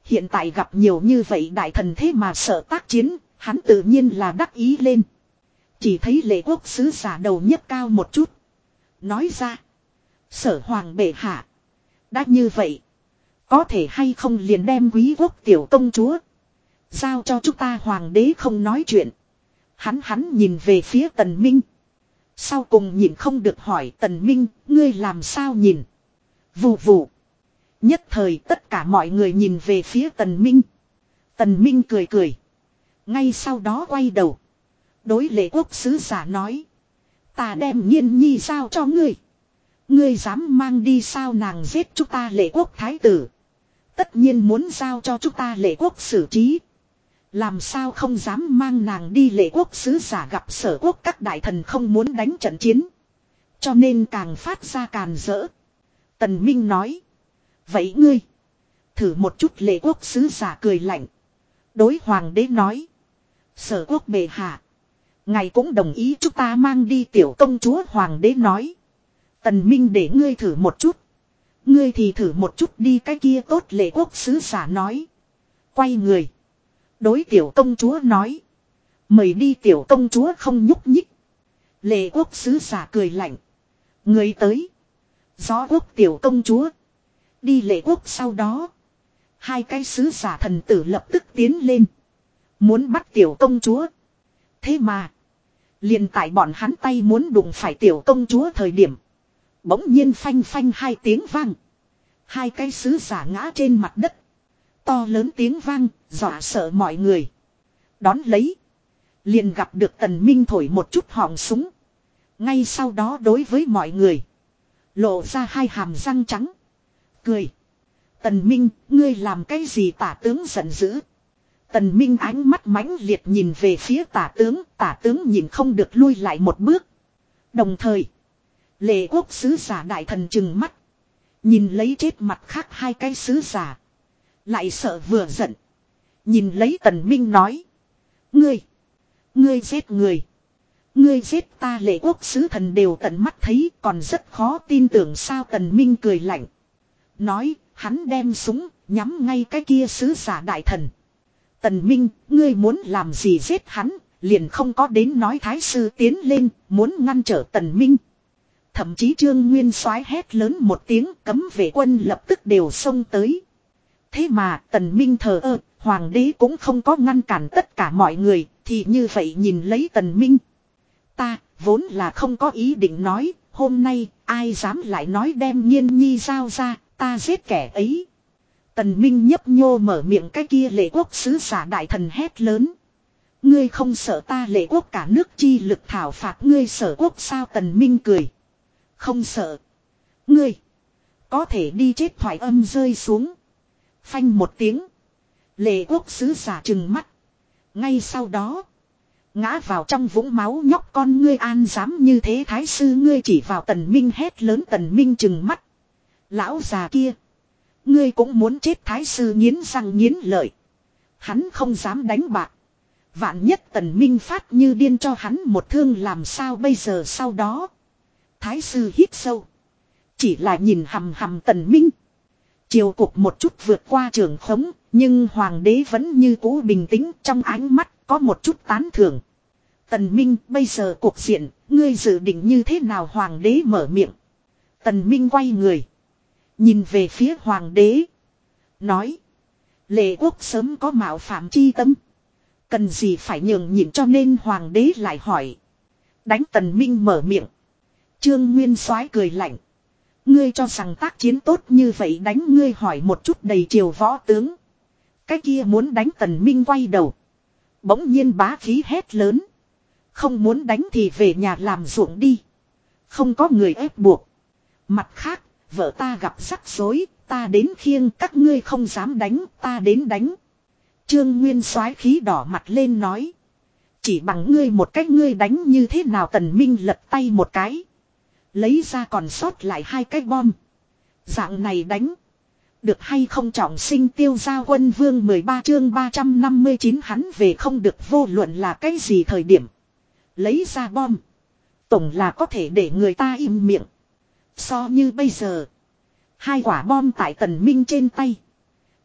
Hiện tại gặp nhiều như vậy đại thần thế mà sợ tác chiến, hắn tự nhiên là đắc ý lên. Chỉ thấy lệ quốc sứ giả đầu nhất cao một chút. Nói ra. Sở hoàng bệ hạ. Đã như vậy. Có thể hay không liền đem quý quốc tiểu công chúa. Giao cho chúng ta hoàng đế không nói chuyện. Hắn hắn nhìn về phía tần minh. Sau cùng nhìn không được hỏi tần minh, ngươi làm sao nhìn. Vù vù. Nhất thời tất cả mọi người nhìn về phía tần minh. Tần minh cười cười. Ngay sau đó quay đầu. Đối lệ quốc sứ giả nói. Ta đem nhiên nhi sao cho ngươi. Ngươi dám mang đi sao nàng giết chúng ta lệ quốc thái tử. Tất nhiên muốn giao cho chúng ta lệ quốc xử trí. Làm sao không dám mang nàng đi lệ quốc sứ giả gặp sở quốc các đại thần không muốn đánh trận chiến. Cho nên càng phát ra càn rỡ. Tần Minh nói. Vậy ngươi. Thử một chút lệ quốc sứ giả cười lạnh. Đối hoàng đế nói. Sở quốc bề hạ. Ngài cũng đồng ý chúng ta mang đi tiểu công chúa hoàng đế nói. Tần Minh để ngươi thử một chút. Ngươi thì thử một chút đi cái kia tốt lệ quốc sứ giả nói. Quay người. Đối tiểu công chúa nói. Mời đi tiểu công chúa không nhúc nhích. Lệ quốc sứ giả cười lạnh. Người tới. Gió quốc tiểu công chúa. Đi lệ quốc sau đó. Hai cái sứ giả thần tử lập tức tiến lên. Muốn bắt tiểu công chúa. Thế mà liền tại bọn hắn tay muốn đụng phải tiểu công chúa thời điểm. Bỗng nhiên phanh phanh hai tiếng vang. Hai cái sứ giả ngã trên mặt đất. To lớn tiếng vang, dọa sợ mọi người. Đón lấy. Liền gặp được tần minh thổi một chút họng súng. Ngay sau đó đối với mọi người. Lộ ra hai hàm răng trắng. Cười. Tần Minh, ngươi làm cái gì tả tướng giận dữ. Tần Minh ánh mắt mãnh liệt nhìn về phía tả tướng, tả tướng nhìn không được lui lại một bước. Đồng thời, lệ quốc sứ giả đại thần chừng mắt. Nhìn lấy chết mặt khác hai cái sứ giả. Lại sợ vừa giận. Nhìn lấy tần minh nói. Ngươi. Ngươi giết người. Ngươi giết ta lệ quốc sứ thần đều tận mắt thấy còn rất khó tin tưởng sao tần minh cười lạnh. Nói hắn đem súng nhắm ngay cái kia sứ giả đại thần. Tần minh ngươi muốn làm gì giết hắn liền không có đến nói thái sư tiến lên muốn ngăn trở tần minh. Thậm chí trương nguyên soái hét lớn một tiếng cấm vệ quân lập tức đều xông tới. Thế mà tần minh thờ ơ, hoàng đế cũng không có ngăn cản tất cả mọi người, thì như vậy nhìn lấy tần minh. Ta, vốn là không có ý định nói, hôm nay, ai dám lại nói đem nhiên nhi giao ra, ta giết kẻ ấy. Tần Minh nhấp nhô mở miệng cái kia lệ quốc sứ giả đại thần hét lớn. Ngươi không sợ ta lệ quốc cả nước chi lực thảo phạt ngươi sở quốc sao tần Minh cười. Không sợ. Ngươi. Có thể đi chết thoải âm rơi xuống. Phanh một tiếng. Lệ quốc sứ giả trừng mắt. Ngay sau đó. Ngã vào trong vũng máu nhóc con ngươi an dám như thế thái sư ngươi chỉ vào tần minh hét lớn tần minh trừng mắt. Lão già kia. Ngươi cũng muốn chết thái sư nghiến răng nghiến lợi. Hắn không dám đánh bạc. Vạn nhất tần minh phát như điên cho hắn một thương làm sao bây giờ sau đó. thái sư hít sâu. Chỉ là nhìn hầm hầm tần minh. chiều cục một chút vượt qua trường khống, nhưng hoàng đế vẫn như cũ bình tĩnh trong ánh mắt có một chút tán thưởng. Tần Minh bây giờ cuộc diện, ngươi dự định như thế nào hoàng đế mở miệng. Tần Minh quay người. Nhìn về phía hoàng đế. Nói. Lệ quốc sớm có mạo phạm chi tâm. Cần gì phải nhường nhịn cho nên hoàng đế lại hỏi. Đánh tần minh mở miệng. Trương Nguyên soái cười lạnh. Ngươi cho rằng tác chiến tốt như vậy đánh ngươi hỏi một chút đầy triều võ tướng. Cái kia muốn đánh tần minh quay đầu. Bỗng nhiên bá khí hét lớn. Không muốn đánh thì về nhà làm ruộng đi. Không có người ép buộc. Mặt khác, vợ ta gặp rắc rối, ta đến khiêng các ngươi không dám đánh, ta đến đánh. Trương Nguyên soái khí đỏ mặt lên nói. Chỉ bằng ngươi một cách ngươi đánh như thế nào tần minh lật tay một cái. Lấy ra còn sót lại hai cái bom. Dạng này đánh. Được hay không trọng sinh tiêu gia quân vương 13 chương 359 hắn về không được vô luận là cái gì thời điểm. Lấy ra bom. Tổng là có thể để người ta im miệng. So như bây giờ. Hai quả bom tại tần minh trên tay.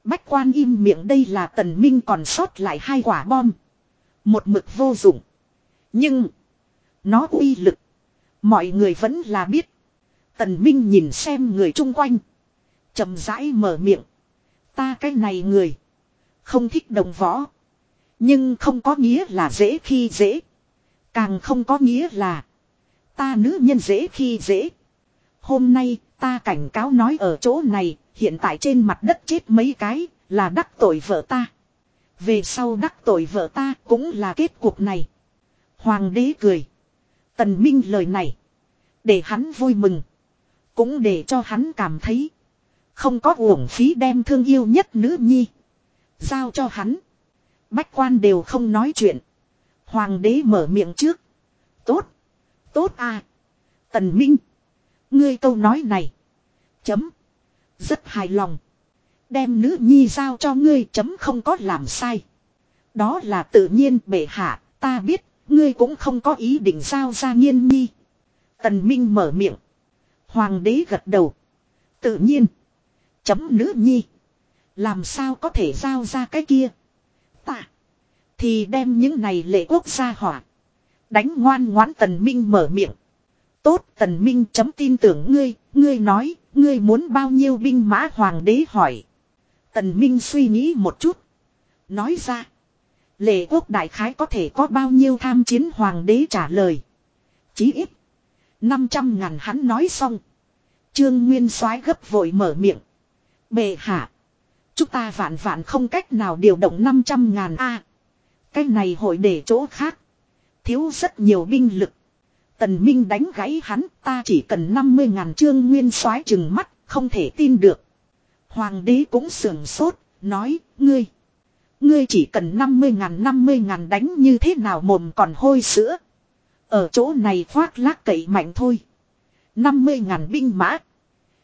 Bách quan im miệng đây là tần minh còn sót lại hai quả bom. Một mực vô dụng. Nhưng. Nó uy lực. Mọi người vẫn là biết. Tần minh nhìn xem người chung quanh. chậm rãi mở miệng. Ta cái này người. Không thích đồng võ. Nhưng không có nghĩa là dễ khi dễ. Càng không có nghĩa là. Ta nữ nhân dễ khi dễ. Hôm nay, ta cảnh cáo nói ở chỗ này. Hiện tại trên mặt đất chết mấy cái. Là đắc tội vợ ta. Về sau đắc tội vợ ta cũng là kết cục này. Hoàng đế cười. Tần Minh lời này. Để hắn vui mừng. Cũng để cho hắn cảm thấy. Không có uổng phí đem thương yêu nhất nữ nhi. Giao cho hắn. Bách quan đều không nói chuyện. Hoàng đế mở miệng trước. Tốt. Tốt à. Tần Minh. Ngươi câu nói này. Chấm. Rất hài lòng. Đem nữ nhi giao cho ngươi chấm không có làm sai. Đó là tự nhiên bệ hạ. Ta biết. Ngươi cũng không có ý định giao ra nghiên nhi. Tần Minh mở miệng. Hoàng đế gật đầu. Tự nhiên. Chấm nữ nhi. Làm sao có thể giao ra cái kia. Ta. Thì đem những này lệ quốc gia hỏa. Đánh ngoan ngoãn tần minh mở miệng. Tốt, tần minh chấm tin tưởng ngươi. Ngươi nói. Ngươi muốn bao nhiêu binh mã hoàng đế hỏi. Tần minh suy nghĩ một chút. Nói ra. Lệ quốc đại khái có thể có bao nhiêu tham chiến hoàng đế trả lời. Chí ít. 500 ngàn hắn nói xong. Trương Nguyên soái gấp vội mở miệng. Bệ hạ. Chúng ta vạn vạn không cách nào điều động 500 ngàn A. cái này hội để chỗ khác. Thiếu rất nhiều binh lực. Tần Minh đánh gãy hắn ta chỉ cần 50 ngàn trương nguyên soái chừng mắt, không thể tin được. Hoàng đế cũng sườn sốt, nói, ngươi. Ngươi chỉ cần 50 ngàn 50 ngàn đánh như thế nào mồm còn hôi sữa. Ở chỗ này khoác lác cậy mạnh thôi. 50 ngàn binh mã.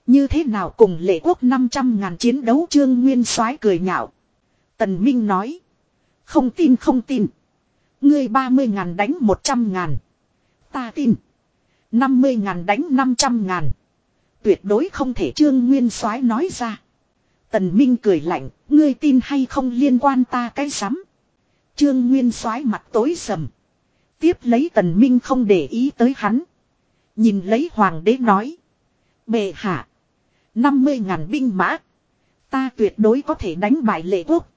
Như thế nào cùng lệ quốc 500 ngàn chiến đấu trương nguyên soái cười nhạo. Tần Minh nói. Không tin không tin. Ngươi 30 ngàn đánh 100 ngàn. Ta tin. 50 ngàn đánh 500 ngàn. Tuyệt đối không thể trương nguyên soái nói ra. Tần Minh cười lạnh. Ngươi tin hay không liên quan ta cái sắm. Trương nguyên soái mặt tối sầm. Tiếp lấy tần minh không để ý tới hắn. Nhìn lấy hoàng đế nói. Bệ hạ. 50 ngàn binh mã. Ta tuyệt đối có thể đánh bại lệ quốc.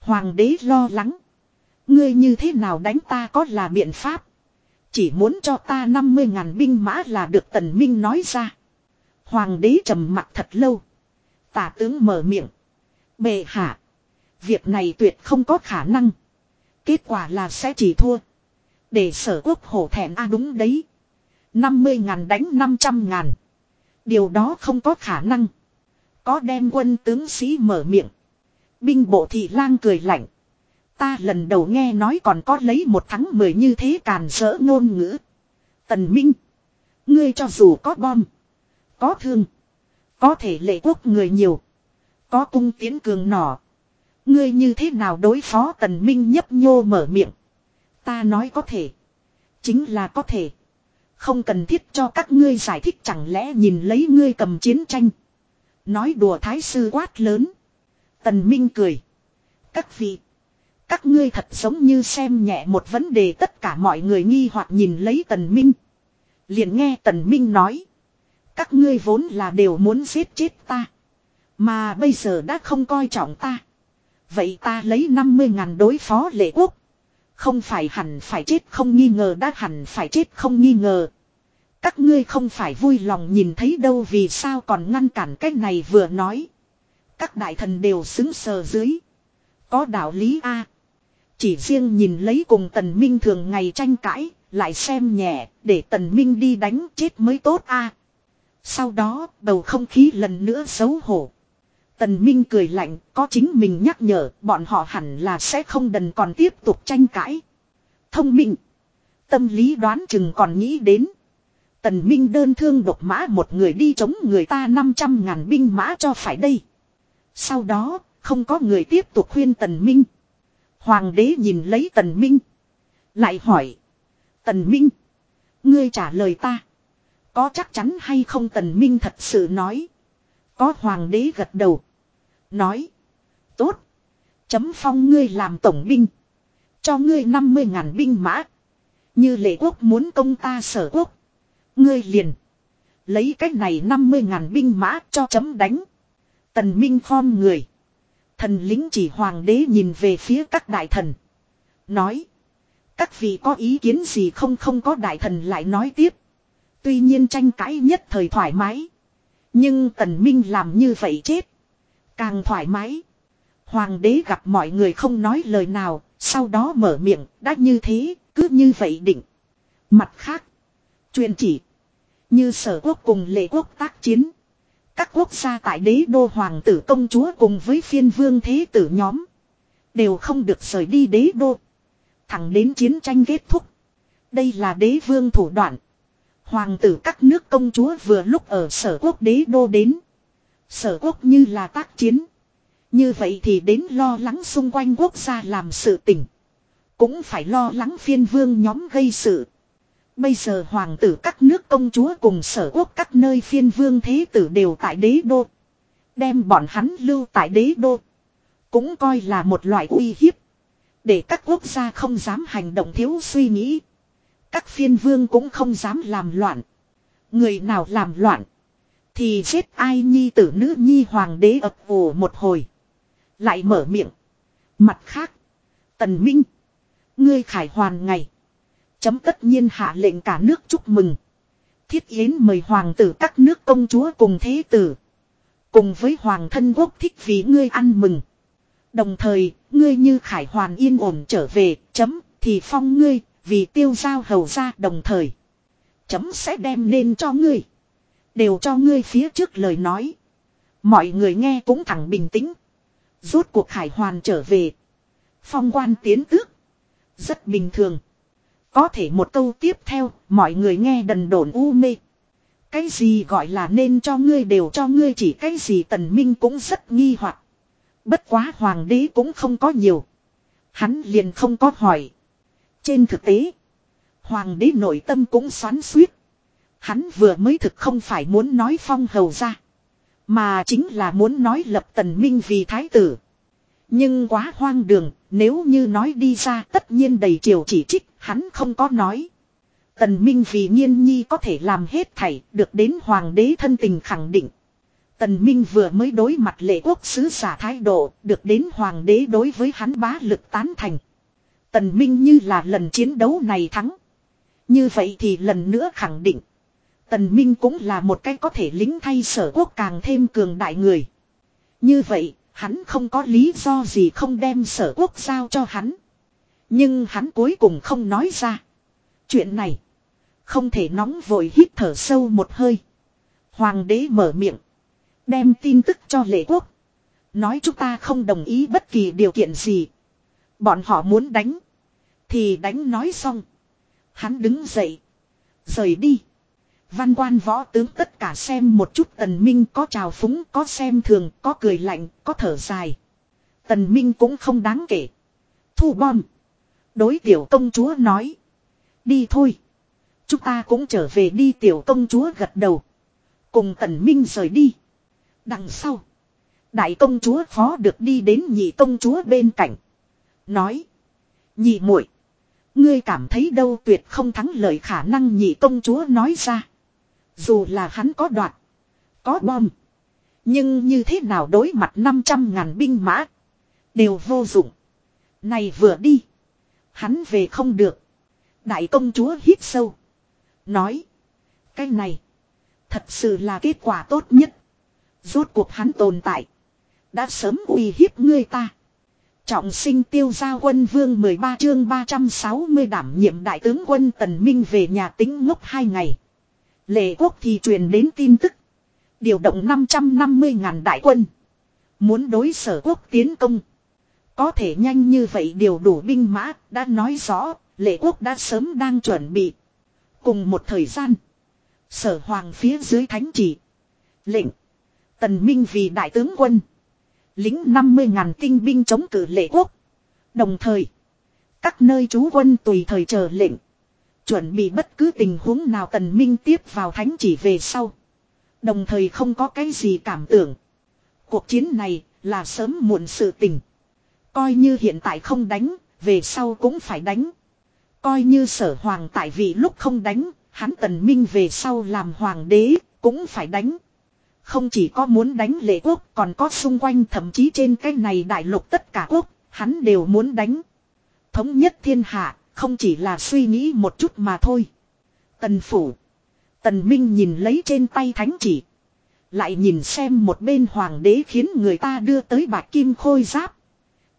Hoàng đế lo lắng. Ngươi như thế nào đánh ta có là biện pháp. Chỉ muốn cho ta 50 ngàn binh mã là được tần minh nói ra. Hoàng đế trầm mặt thật lâu. Tả tướng mở miệng. Bệ hạ. Việc này tuyệt không có khả năng. Kết quả là sẽ chỉ thua. Để sở quốc hổ thẹn a đúng đấy. 50 ngàn đánh 500 ngàn. Điều đó không có khả năng. Có đem quân tướng sĩ mở miệng. Binh bộ thị lang cười lạnh. Ta lần đầu nghe nói còn có lấy một thắng mười như thế càn rỡ ngôn ngữ. Tần Minh. Ngươi cho dù có bom. Có thương. Có thể lệ quốc người nhiều. Có cung tiến cường nỏ. Ngươi như thế nào đối phó tần Minh nhấp nhô mở miệng. Ta nói có thể. Chính là có thể. Không cần thiết cho các ngươi giải thích chẳng lẽ nhìn lấy ngươi cầm chiến tranh. Nói đùa thái sư quát lớn. Tần Minh cười. Các vị. Các ngươi thật giống như xem nhẹ một vấn đề tất cả mọi người nghi hoặc nhìn lấy Tần Minh. Liền nghe Tần Minh nói. Các ngươi vốn là đều muốn giết chết ta. Mà bây giờ đã không coi trọng ta. Vậy ta lấy 50 ngàn đối phó lệ quốc. Không phải hẳn phải chết không nghi ngờ đã hẳn phải chết không nghi ngờ. Các ngươi không phải vui lòng nhìn thấy đâu vì sao còn ngăn cản cái này vừa nói. Các đại thần đều xứng sờ dưới. Có đạo lý A. Chỉ riêng nhìn lấy cùng tần minh thường ngày tranh cãi, lại xem nhẹ, để tần minh đi đánh chết mới tốt A. Sau đó, bầu không khí lần nữa xấu hổ. Tần Minh cười lạnh, có chính mình nhắc nhở, bọn họ hẳn là sẽ không đần còn tiếp tục tranh cãi. Thông minh. Tâm lý đoán chừng còn nghĩ đến. Tần Minh đơn thương độc mã một người đi chống người ta 500 ngàn binh mã cho phải đây. Sau đó, không có người tiếp tục khuyên Tần Minh. Hoàng đế nhìn lấy Tần Minh. Lại hỏi. Tần Minh. Ngươi trả lời ta. Có chắc chắn hay không Tần Minh thật sự nói. Có hoàng đế gật đầu. Nói. Tốt. Chấm phong ngươi làm tổng binh. Cho ngươi 50 ngàn binh mã. Như lệ quốc muốn công ta sở quốc. Ngươi liền. Lấy cách này 50 ngàn binh mã cho chấm đánh. Tần Minh khom người. Thần lính chỉ hoàng đế nhìn về phía các đại thần. Nói. Các vị có ý kiến gì không không có đại thần lại nói tiếp. Tuy nhiên tranh cãi nhất thời thoải mái. Nhưng tần minh làm như vậy chết. Càng thoải mái. Hoàng đế gặp mọi người không nói lời nào. Sau đó mở miệng, đã như thế, cứ như vậy định. Mặt khác. Truyền chỉ. Như sở quốc cùng lệ quốc tác chiến. Các quốc gia tại đế đô hoàng tử công chúa cùng với phiên vương thế tử nhóm. Đều không được rời đi đế đô. Thẳng đến chiến tranh kết thúc. Đây là đế vương thủ đoạn. Hoàng tử các nước công chúa vừa lúc ở sở quốc đế đô đến. Sở quốc như là tác chiến. Như vậy thì đến lo lắng xung quanh quốc gia làm sự tỉnh. Cũng phải lo lắng phiên vương nhóm gây sự. Bây giờ hoàng tử các nước công chúa cùng sở quốc các nơi phiên vương thế tử đều tại đế đô. Đem bọn hắn lưu tại đế đô. Cũng coi là một loại uy hiếp. Để các quốc gia không dám hành động thiếu suy nghĩ. Các phiên vương cũng không dám làm loạn. Người nào làm loạn. Thì giết ai nhi tử nữ nhi hoàng đế ập vù một hồi. Lại mở miệng. Mặt khác. Tần Minh. Ngươi khải hoàn ngày. Chấm tất nhiên hạ lệnh cả nước chúc mừng. Thiết yến mời hoàng tử các nước công chúa cùng thế tử. Cùng với hoàng thân quốc thích vì ngươi ăn mừng. Đồng thời, ngươi như khải hoàn yên ổn trở về, chấm, thì phong ngươi, vì tiêu giao hầu ra đồng thời. Chấm sẽ đem lên cho ngươi. Đều cho ngươi phía trước lời nói. Mọi người nghe cũng thẳng bình tĩnh. Rốt cuộc khải hoàn trở về. Phong quan tiến tước. Rất bình thường. Có thể một câu tiếp theo, mọi người nghe đần đồn u mê. Cái gì gọi là nên cho ngươi đều cho ngươi chỉ cái gì tần minh cũng rất nghi hoặc. Bất quá hoàng đế cũng không có nhiều. Hắn liền không có hỏi. Trên thực tế, hoàng đế nội tâm cũng xoắn suýt. Hắn vừa mới thực không phải muốn nói phong hầu ra. Mà chính là muốn nói lập tần minh vì thái tử. Nhưng quá hoang đường, nếu như nói đi ra tất nhiên đầy triều chỉ trích, hắn không có nói. Tần Minh vì Nhiên nhi có thể làm hết thảy, được đến hoàng đế thân tình khẳng định. Tần Minh vừa mới đối mặt lệ quốc sứ giả thái độ, được đến hoàng đế đối với hắn bá lực tán thành. Tần Minh như là lần chiến đấu này thắng. Như vậy thì lần nữa khẳng định. Tần Minh cũng là một cái có thể lính thay sở quốc càng thêm cường đại người. Như vậy, hắn không có lý do gì không đem sở quốc giao cho hắn. Nhưng hắn cuối cùng không nói ra. Chuyện này, không thể nóng vội hít thở sâu một hơi. Hoàng đế mở miệng. Đem tin tức cho lệ quốc. Nói chúng ta không đồng ý bất kỳ điều kiện gì. Bọn họ muốn đánh. Thì đánh nói xong. Hắn đứng dậy. Rời đi. Văn quan võ tướng tất cả xem một chút tần minh có trào phúng, có xem thường, có cười lạnh, có thở dài. Tần minh cũng không đáng kể. Thu bom. Đối tiểu công chúa nói. Đi thôi. Chúng ta cũng trở về đi tiểu công chúa gật đầu. Cùng tần minh rời đi. Đằng sau. Đại công chúa phó được đi đến nhị công chúa bên cạnh. Nói. Nhị muội, Ngươi cảm thấy đâu tuyệt không thắng lợi khả năng nhị công chúa nói ra. Dù là hắn có đoạt. Có bom. Nhưng như thế nào đối mặt 500 ngàn binh mã. Đều vô dụng. Này vừa đi. Hắn về không được. Đại công chúa hít sâu. Nói. Cái này. Thật sự là kết quả tốt nhất. Rốt cuộc hắn tồn tại. Đã sớm uy hiếp ngươi ta. Trọng sinh tiêu gia quân vương 13 chương 360 đảm nhiệm đại tướng quân Tần Minh về nhà tính ngốc hai ngày. Lệ quốc thì truyền đến tin tức. Điều động 550 ngàn đại quân. Muốn đối sở quốc tiến công. Có thể nhanh như vậy điều đủ binh mã, đã nói rõ, lệ quốc đã sớm đang chuẩn bị. Cùng một thời gian. Sở hoàng phía dưới thánh chỉ. Lệnh. Tần Minh vì đại tướng quân. Lính 50 ngàn tinh binh chống cử lệ quốc. Đồng thời. Các nơi trú quân tùy thời chờ lệnh. Chuẩn bị bất cứ tình huống nào tần minh tiếp vào thánh chỉ về sau. Đồng thời không có cái gì cảm tưởng. Cuộc chiến này là sớm muộn sự tình. Coi như hiện tại không đánh, về sau cũng phải đánh. Coi như sở hoàng tại vị lúc không đánh, hắn tần minh về sau làm hoàng đế, cũng phải đánh. Không chỉ có muốn đánh lệ quốc, còn có xung quanh thậm chí trên cái này đại lục tất cả quốc, hắn đều muốn đánh. Thống nhất thiên hạ, không chỉ là suy nghĩ một chút mà thôi. Tần phủ. Tần Minh nhìn lấy trên tay thánh chỉ. Lại nhìn xem một bên hoàng đế khiến người ta đưa tới bạc kim khôi giáp.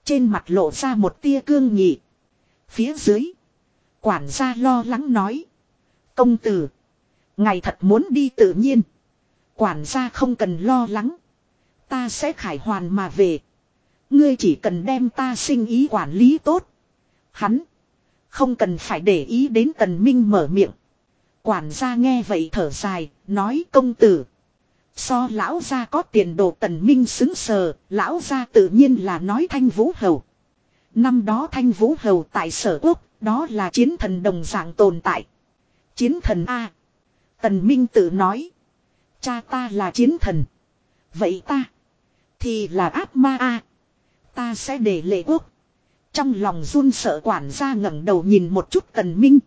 Trên mặt lộ ra một tia cương nghị. Phía dưới. Quản gia lo lắng nói. Công tử. Ngài thật muốn đi tự nhiên. Quản gia không cần lo lắng. Ta sẽ khải hoàn mà về. Ngươi chỉ cần đem ta sinh ý quản lý tốt. Hắn. Không cần phải để ý đến tần minh mở miệng. Quản gia nghe vậy thở dài, nói công tử. So lão gia có tiền đồ tần minh xứng sờ, lão gia tự nhiên là nói thanh vũ hầu. Năm đó thanh vũ hầu tại sở quốc, đó là chiến thần đồng dạng tồn tại. Chiến thần A. Tần minh tự nói. Cha ta là chiến thần. Vậy ta. Thì là ác ma A. Ta sẽ để lệ quốc. Trong lòng run sợ quản gia ngẩng đầu nhìn một chút tần minh.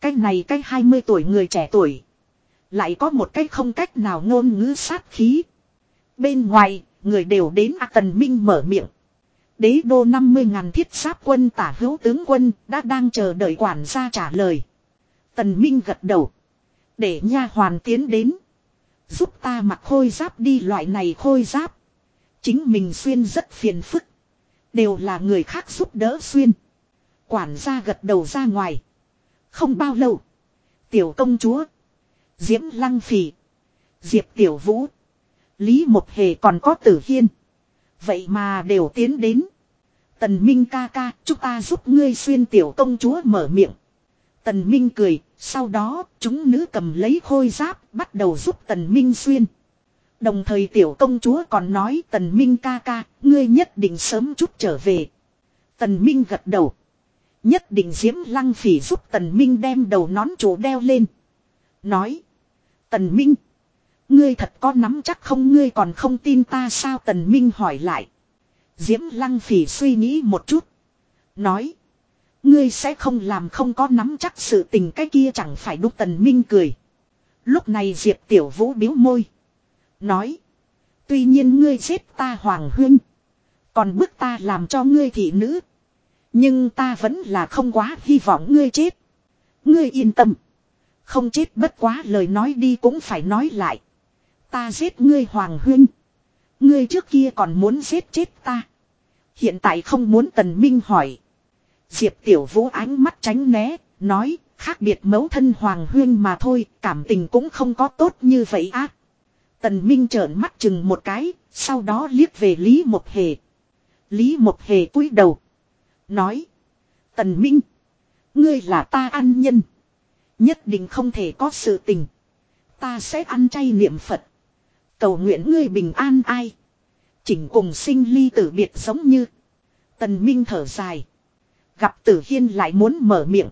Cái này cái 20 tuổi người trẻ tuổi. Lại có một cách không cách nào ngôn ngữ sát khí. Bên ngoài, người đều đến à, tần minh mở miệng. Đế đô 50 ngàn thiết giáp quân tả hữu tướng quân đã đang chờ đợi quản gia trả lời. Tần minh gật đầu. Để nha hoàn tiến đến. Giúp ta mặc khôi giáp đi loại này khôi giáp. Chính mình xuyên rất phiền phức. Đều là người khác giúp đỡ xuyên. Quản gia gật đầu ra ngoài. Không bao lâu. Tiểu công chúa. Diễm Lăng Phỉ. Diệp Tiểu Vũ. Lý Một Hề còn có tử hiên. Vậy mà đều tiến đến. Tần Minh ca ca, chúng ta giúp ngươi xuyên tiểu công chúa mở miệng. Tần Minh cười, sau đó chúng nữ cầm lấy khôi giáp, bắt đầu giúp Tần Minh xuyên. Đồng thời tiểu công chúa còn nói Tần Minh ca ca, ngươi nhất định sớm chút trở về. Tần Minh gật đầu. Nhất định diễm lăng phỉ giúp Tần Minh đem đầu nón chỗ đeo lên. Nói. Tần Minh. Ngươi thật có nắm chắc không ngươi còn không tin ta sao Tần Minh hỏi lại. Diễm lăng phỉ suy nghĩ một chút. Nói. Ngươi sẽ không làm không có nắm chắc sự tình cái kia chẳng phải đúc Tần Minh cười. Lúc này Diệp Tiểu Vũ biếu môi. Nói. Tuy nhiên ngươi giết ta Hoàng Huyên, Còn bức ta làm cho ngươi thị nữ. Nhưng ta vẫn là không quá hy vọng ngươi chết. Ngươi yên tâm. Không chết bất quá lời nói đi cũng phải nói lại. Ta giết ngươi Hoàng Huynh. Ngươi trước kia còn muốn giết chết ta. Hiện tại không muốn Tần Minh hỏi. Diệp Tiểu Vũ ánh mắt tránh né, nói, khác biệt mẫu thân Hoàng Huyên mà thôi, cảm tình cũng không có tốt như vậy á. Tần Minh trợn mắt chừng một cái, sau đó liếc về Lý Một Hề. Lý Một Hề cúi đầu. Nói. Tần Minh. Ngươi là ta ăn nhân. Nhất định không thể có sự tình. Ta sẽ ăn chay niệm Phật. Cầu nguyện ngươi bình an ai. Chỉnh cùng sinh ly tử biệt giống như. Tần Minh thở dài. Gặp Tử Hiên lại muốn mở miệng.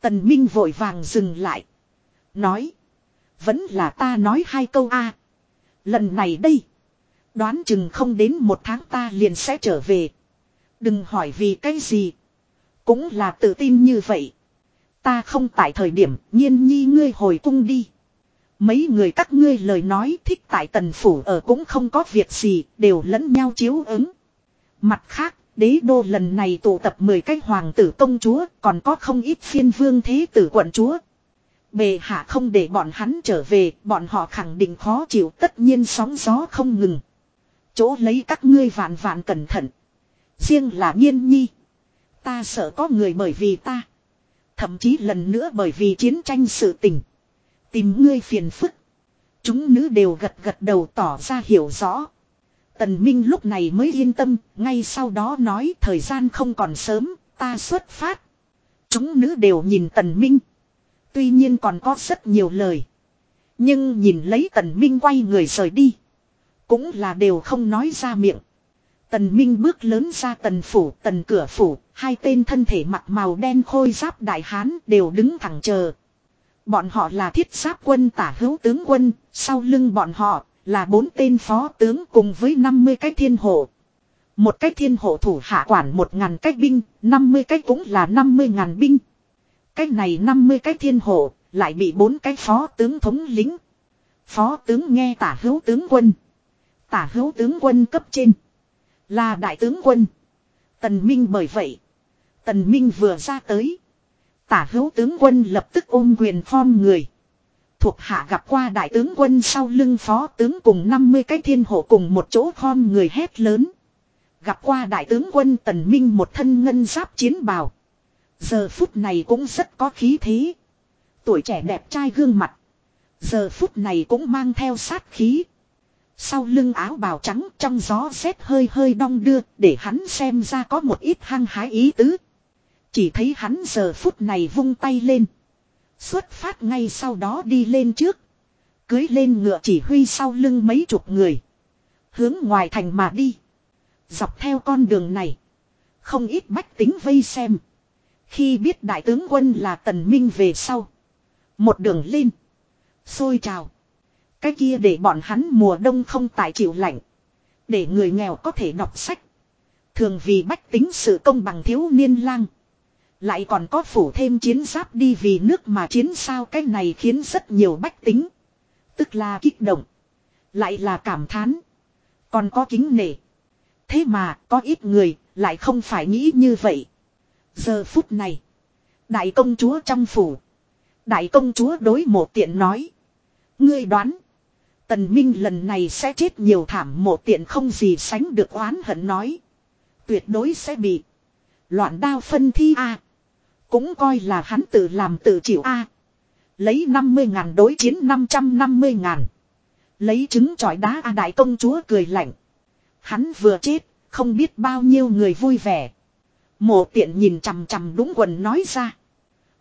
Tần Minh vội vàng dừng lại. Nói. Vẫn là ta nói hai câu a. Lần này đây. Đoán chừng không đến một tháng ta liền sẽ trở về. Đừng hỏi vì cái gì. Cũng là tự tin như vậy. Ta không tại thời điểm nhiên nhi ngươi hồi cung đi. Mấy người các ngươi lời nói thích tại tần phủ ở cũng không có việc gì, đều lẫn nhau chiếu ứng. Mặt khác, đế đô lần này tụ tập 10 cái hoàng tử công chúa, còn có không ít phiên vương thế tử quận chúa. Bề hạ không để bọn hắn trở về, bọn họ khẳng định khó chịu tất nhiên sóng gió không ngừng. Chỗ lấy các ngươi vạn vạn cẩn thận. Riêng là nhiên nhi. Ta sợ có người bởi vì ta. Thậm chí lần nữa bởi vì chiến tranh sự tình. Tìm ngươi phiền phức. Chúng nữ đều gật gật đầu tỏ ra hiểu rõ. Tần Minh lúc này mới yên tâm, ngay sau đó nói thời gian không còn sớm, ta xuất phát. Chúng nữ đều nhìn Tần Minh. Tuy nhiên còn có rất nhiều lời. Nhưng nhìn lấy Tần Minh quay người rời đi. Cũng là đều không nói ra miệng. Tần Minh bước lớn ra tần phủ, tần cửa phủ, hai tên thân thể mặc màu đen khôi giáp đại hán đều đứng thẳng chờ. Bọn họ là thiết giáp quân tả hữu tướng quân, sau lưng bọn họ là bốn tên phó tướng cùng với 50 cái thiên hộ. Một cái thiên hộ thủ hạ quản một ngàn cái binh, 50 cái cũng là 50 ngàn binh. Cái này 50 cái thiên hộ, lại bị bốn cái phó tướng thống lính. Phó tướng nghe tả hữu tướng quân. Tả hữu tướng quân cấp trên. Là đại tướng quân. Tần Minh bởi vậy. Tần Minh vừa ra tới. Tả hữu tướng quân lập tức ôm quyền phong người. Thuộc hạ gặp qua đại tướng quân sau lưng phó tướng cùng 50 cái thiên hộ cùng một chỗ phong người hét lớn. Gặp qua đại tướng quân tần minh một thân ngân giáp chiến bào. Giờ phút này cũng rất có khí thế. Tuổi trẻ đẹp trai gương mặt. Giờ phút này cũng mang theo sát khí. Sau lưng áo bào trắng trong gió rét hơi hơi đong đưa, để hắn xem ra có một ít hăng hái ý tứ. Chỉ thấy hắn giờ phút này vung tay lên. Xuất phát ngay sau đó đi lên trước. Cưới lên ngựa chỉ huy sau lưng mấy chục người. Hướng ngoài thành mà đi. Dọc theo con đường này. Không ít bách tính vây xem. Khi biết đại tướng quân là tần minh về sau. Một đường lên. Xôi trào. Cái kia để bọn hắn mùa đông không tại chịu lạnh. Để người nghèo có thể đọc sách. Thường vì bách tính sự công bằng thiếu niên lang. Lại còn có phủ thêm chiến giáp đi vì nước mà chiến sao cái này khiến rất nhiều bách tính. Tức là kích động. Lại là cảm thán. Còn có kính nể. Thế mà có ít người lại không phải nghĩ như vậy. Giờ phút này. Đại công chúa trong phủ. Đại công chúa đối một tiện nói. Ngươi đoán. Tần Minh lần này sẽ chết nhiều thảm mộ tiện không gì sánh được oán hận nói. Tuyệt đối sẽ bị. Loạn đao phân thi a Cũng coi là hắn tự làm tự chịu a Lấy 50 ngàn đối chiến 550 ngàn. Lấy trứng trọi đá a đại công chúa cười lạnh. Hắn vừa chết, không biết bao nhiêu người vui vẻ. Mộ tiện nhìn chằm chằm đúng quần nói ra.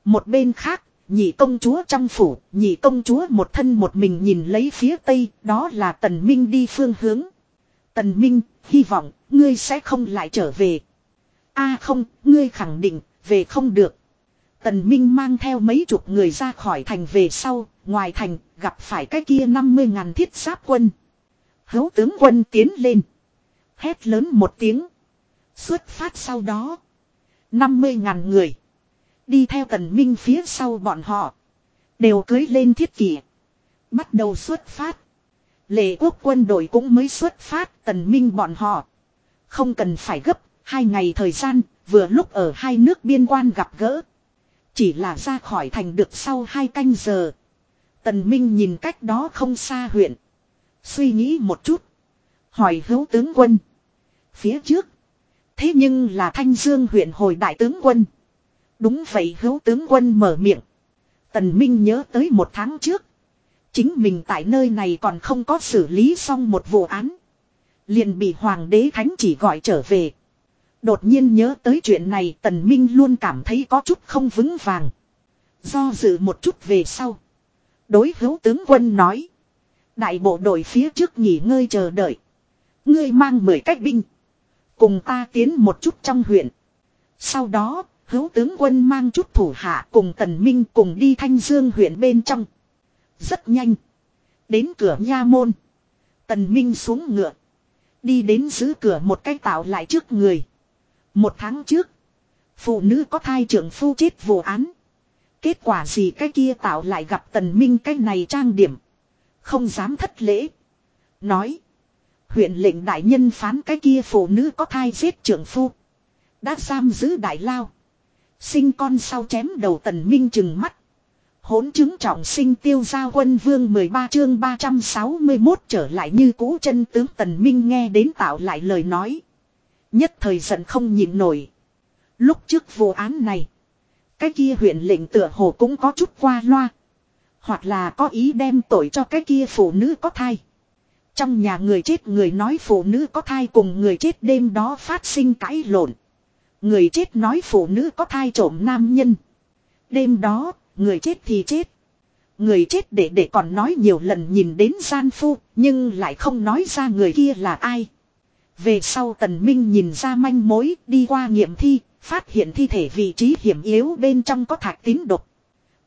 Một bên khác, nhị công chúa trong phủ, nhị công chúa một thân một mình nhìn lấy phía tây, đó là tần minh đi phương hướng. Tần minh, hy vọng, ngươi sẽ không lại trở về. a không, ngươi khẳng định, về không được. Tần minh mang theo mấy chục người ra khỏi thành về sau, ngoài thành, gặp phải cái kia 50 ngàn thiết giáp quân. Hấu tướng quân tiến lên. Hét lớn một tiếng. Xuất phát sau đó. 50 ngàn người. Đi theo tần minh phía sau bọn họ. Đều cưới lên thiết kỷ. Bắt đầu xuất phát. Lệ quốc quân đội cũng mới xuất phát, tần minh bọn họ. Không cần phải gấp. Hai ngày thời gian, vừa lúc ở hai nước biên quan gặp gỡ. Chỉ là ra khỏi thành được sau hai canh giờ. Tần Minh nhìn cách đó không xa huyện. Suy nghĩ một chút. Hỏi hữu tướng quân. Phía trước. Thế nhưng là Thanh Dương huyện hồi đại tướng quân. Đúng vậy hữu tướng quân mở miệng. Tần Minh nhớ tới một tháng trước. Chính mình tại nơi này còn không có xử lý xong một vụ án. Liền bị Hoàng đế Thánh chỉ gọi trở về. Đột nhiên nhớ tới chuyện này Tần Minh luôn cảm thấy có chút không vững vàng. Do dự một chút về sau. Đối hữu tướng quân nói. Đại bộ đội phía trước nghỉ ngơi chờ đợi. Ngươi mang mười cách binh. Cùng ta tiến một chút trong huyện. Sau đó, Hữu tướng quân mang chút thủ hạ cùng Tần Minh cùng đi Thanh Dương huyện bên trong. Rất nhanh. Đến cửa nha môn. Tần Minh xuống ngựa. Đi đến giữ cửa một cách tạo lại trước người. Một tháng trước. Phụ nữ có thai trưởng phu chết vụ án. Kết quả gì cái kia tạo lại gặp tần minh cái này trang điểm. Không dám thất lễ. Nói. Huyện lệnh đại nhân phán cái kia phụ nữ có thai giết trưởng phu. Đã giam giữ đại lao. Sinh con sau chém đầu tần minh chừng mắt. Hỗn chứng trọng sinh tiêu gia quân vương 13 chương 361 trở lại như cũ chân tướng tần minh nghe đến tạo lại lời nói. Nhất thời giận không nhịn nổi. Lúc trước vụ án này. Cái kia huyện lệnh tựa hồ cũng có chút qua loa. Hoặc là có ý đem tội cho cái kia phụ nữ có thai. Trong nhà người chết người nói phụ nữ có thai cùng người chết đêm đó phát sinh cãi lộn. Người chết nói phụ nữ có thai trộm nam nhân. Đêm đó, người chết thì chết. Người chết để để còn nói nhiều lần nhìn đến gian phu, nhưng lại không nói ra người kia là ai. Về sau tần minh nhìn ra manh mối, đi qua nghiệm thi, phát hiện thi thể vị trí hiểm yếu bên trong có thạch tín độc.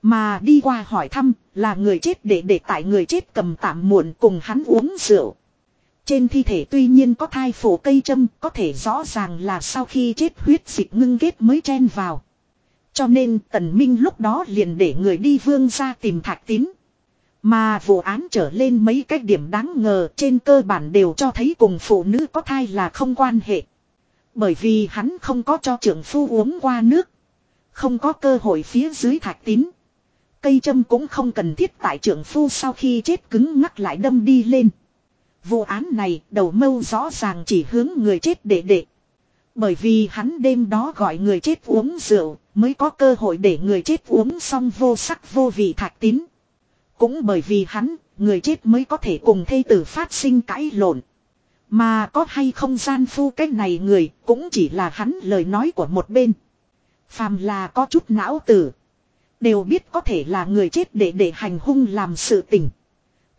Mà đi qua hỏi thăm, là người chết để để tại người chết cầm tạm muộn cùng hắn uống rượu. Trên thi thể tuy nhiên có thai phổ cây châm, có thể rõ ràng là sau khi chết huyết dịch ngưng kết mới chen vào. Cho nên tần minh lúc đó liền để người đi vương ra tìm thạch tín. Mà vụ án trở lên mấy cái điểm đáng ngờ trên cơ bản đều cho thấy cùng phụ nữ có thai là không quan hệ. Bởi vì hắn không có cho trưởng phu uống qua nước. Không có cơ hội phía dưới thạch tín. Cây châm cũng không cần thiết tại trưởng phu sau khi chết cứng ngắc lại đâm đi lên. Vụ án này đầu mâu rõ ràng chỉ hướng người chết để để. Bởi vì hắn đêm đó gọi người chết uống rượu mới có cơ hội để người chết uống xong vô sắc vô vị thạch tín. Cũng bởi vì hắn, người chết mới có thể cùng thây tử phát sinh cãi lộn. Mà có hay không gian phu cái này người cũng chỉ là hắn lời nói của một bên. Phàm là có chút não tử. Đều biết có thể là người chết để để hành hung làm sự tình.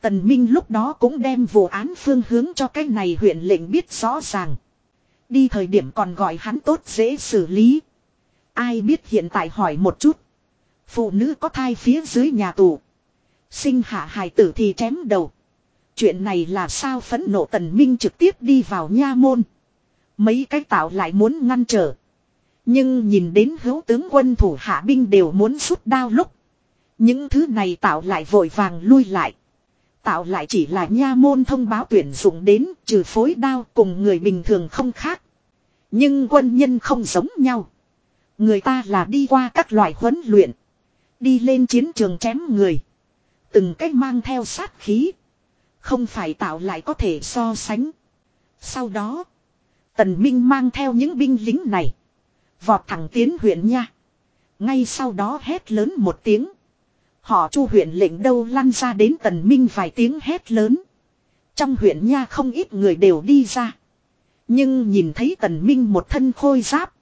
Tần Minh lúc đó cũng đem vụ án phương hướng cho cái này huyện lệnh biết rõ ràng. Đi thời điểm còn gọi hắn tốt dễ xử lý. Ai biết hiện tại hỏi một chút. Phụ nữ có thai phía dưới nhà tù. Sinh hạ hài tử thì chém đầu. Chuyện này là sao phẫn nộ tần minh trực tiếp đi vào nha môn. Mấy cái tạo lại muốn ngăn trở. Nhưng nhìn đến hữu tướng quân thủ hạ binh đều muốn rút đao lúc. Những thứ này tạo lại vội vàng lui lại. Tạo lại chỉ là nha môn thông báo tuyển dụng đến, trừ phối đao cùng người bình thường không khác. Nhưng quân nhân không giống nhau. Người ta là đi qua các loại huấn luyện. Đi lên chiến trường chém người. Từng cách mang theo sát khí. Không phải tạo lại có thể so sánh. Sau đó. Tần Minh mang theo những binh lính này. Vọt thẳng tiến huyện nha. Ngay sau đó hét lớn một tiếng. Họ chu huyện lệnh đâu lăn ra đến tần minh vài tiếng hét lớn. Trong huyện nha không ít người đều đi ra. Nhưng nhìn thấy tần minh một thân khôi giáp.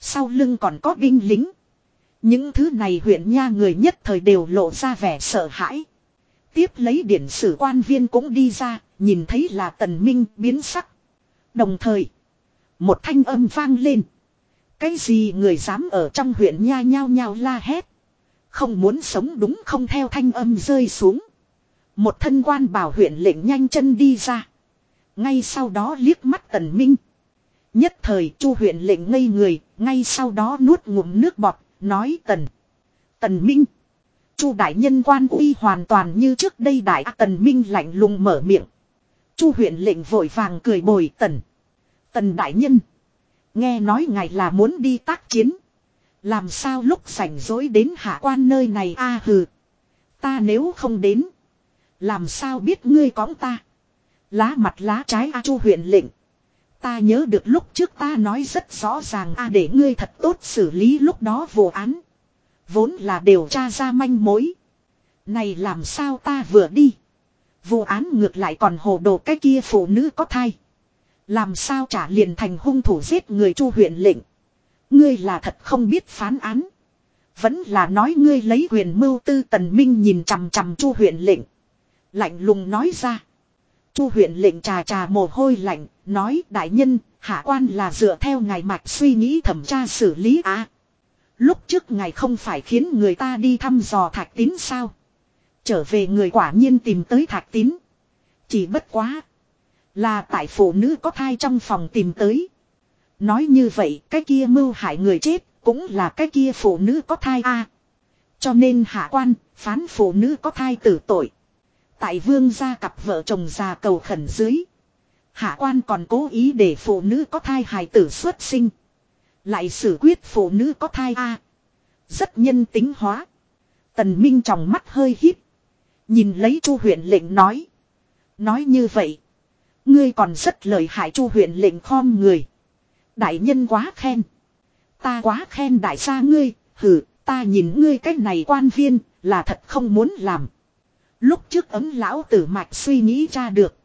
Sau lưng còn có binh lính. Những thứ này huyện nha người nhất thời đều lộ ra vẻ sợ hãi. Tiếp lấy điển sử quan viên cũng đi ra, nhìn thấy là tần minh biến sắc. Đồng thời, một thanh âm vang lên. Cái gì người dám ở trong huyện nha nhao nhao la hét. Không muốn sống đúng không theo thanh âm rơi xuống. Một thân quan bảo huyện lệnh nhanh chân đi ra. Ngay sau đó liếc mắt tần minh. Nhất thời chu huyện lệnh ngây người, ngay sau đó nuốt ngụm nước bọt, nói tần. Tần minh. chu đại nhân quan uy hoàn toàn như trước đây đại tần minh lạnh lùng mở miệng. chu huyện lệnh vội vàng cười bồi tần. Tần đại nhân. Nghe nói ngài là muốn đi tác chiến. Làm sao lúc rảnh rỗi đến hạ quan nơi này a à, hừ. Ta nếu không đến. Làm sao biết ngươi cóng ta. Lá mặt lá trái a chu huyện lệnh. Ta nhớ được lúc trước ta nói rất rõ ràng a à, để ngươi thật tốt xử lý lúc đó vụ án. Vốn là điều tra ra manh mối. Này làm sao ta vừa đi. Vụ án ngược lại còn hồ đồ cái kia phụ nữ có thai. Làm sao trả liền thành hung thủ giết người chu huyện lệnh. Ngươi là thật không biết phán án. Vẫn là nói ngươi lấy quyền mưu tư tần minh nhìn chằm chằm chu huyện lệnh. Lạnh lùng nói ra. Chu huyện lệnh trà trà mồ hôi lạnh, nói đại nhân, hạ quan là dựa theo ngài mạch suy nghĩ thẩm tra xử lý á. Lúc trước ngài không phải khiến người ta đi thăm dò thạch tín sao. Trở về người quả nhiên tìm tới thạch tín. Chỉ bất quá. Là tại phụ nữ có thai trong phòng tìm tới. Nói như vậy, cái kia mưu hại người chết cũng là cái kia phụ nữ có thai a Cho nên hạ quan, phán phụ nữ có thai tử tội. Tại vương gia cặp vợ chồng già cầu khẩn dưới. Hạ quan còn cố ý để phụ nữ có thai hài tử xuất sinh. Lại xử quyết phụ nữ có thai a Rất nhân tính hóa. Tần Minh trong mắt hơi hít. Nhìn lấy chu huyện lệnh nói. Nói như vậy. Ngươi còn rất lợi hại chu huyện lệnh khom người. Đại nhân quá khen. Ta quá khen đại gia ngươi. Hử, ta nhìn ngươi cách này quan viên, là thật không muốn làm. Lúc trước ấm lão tử mạch suy nghĩ ra được.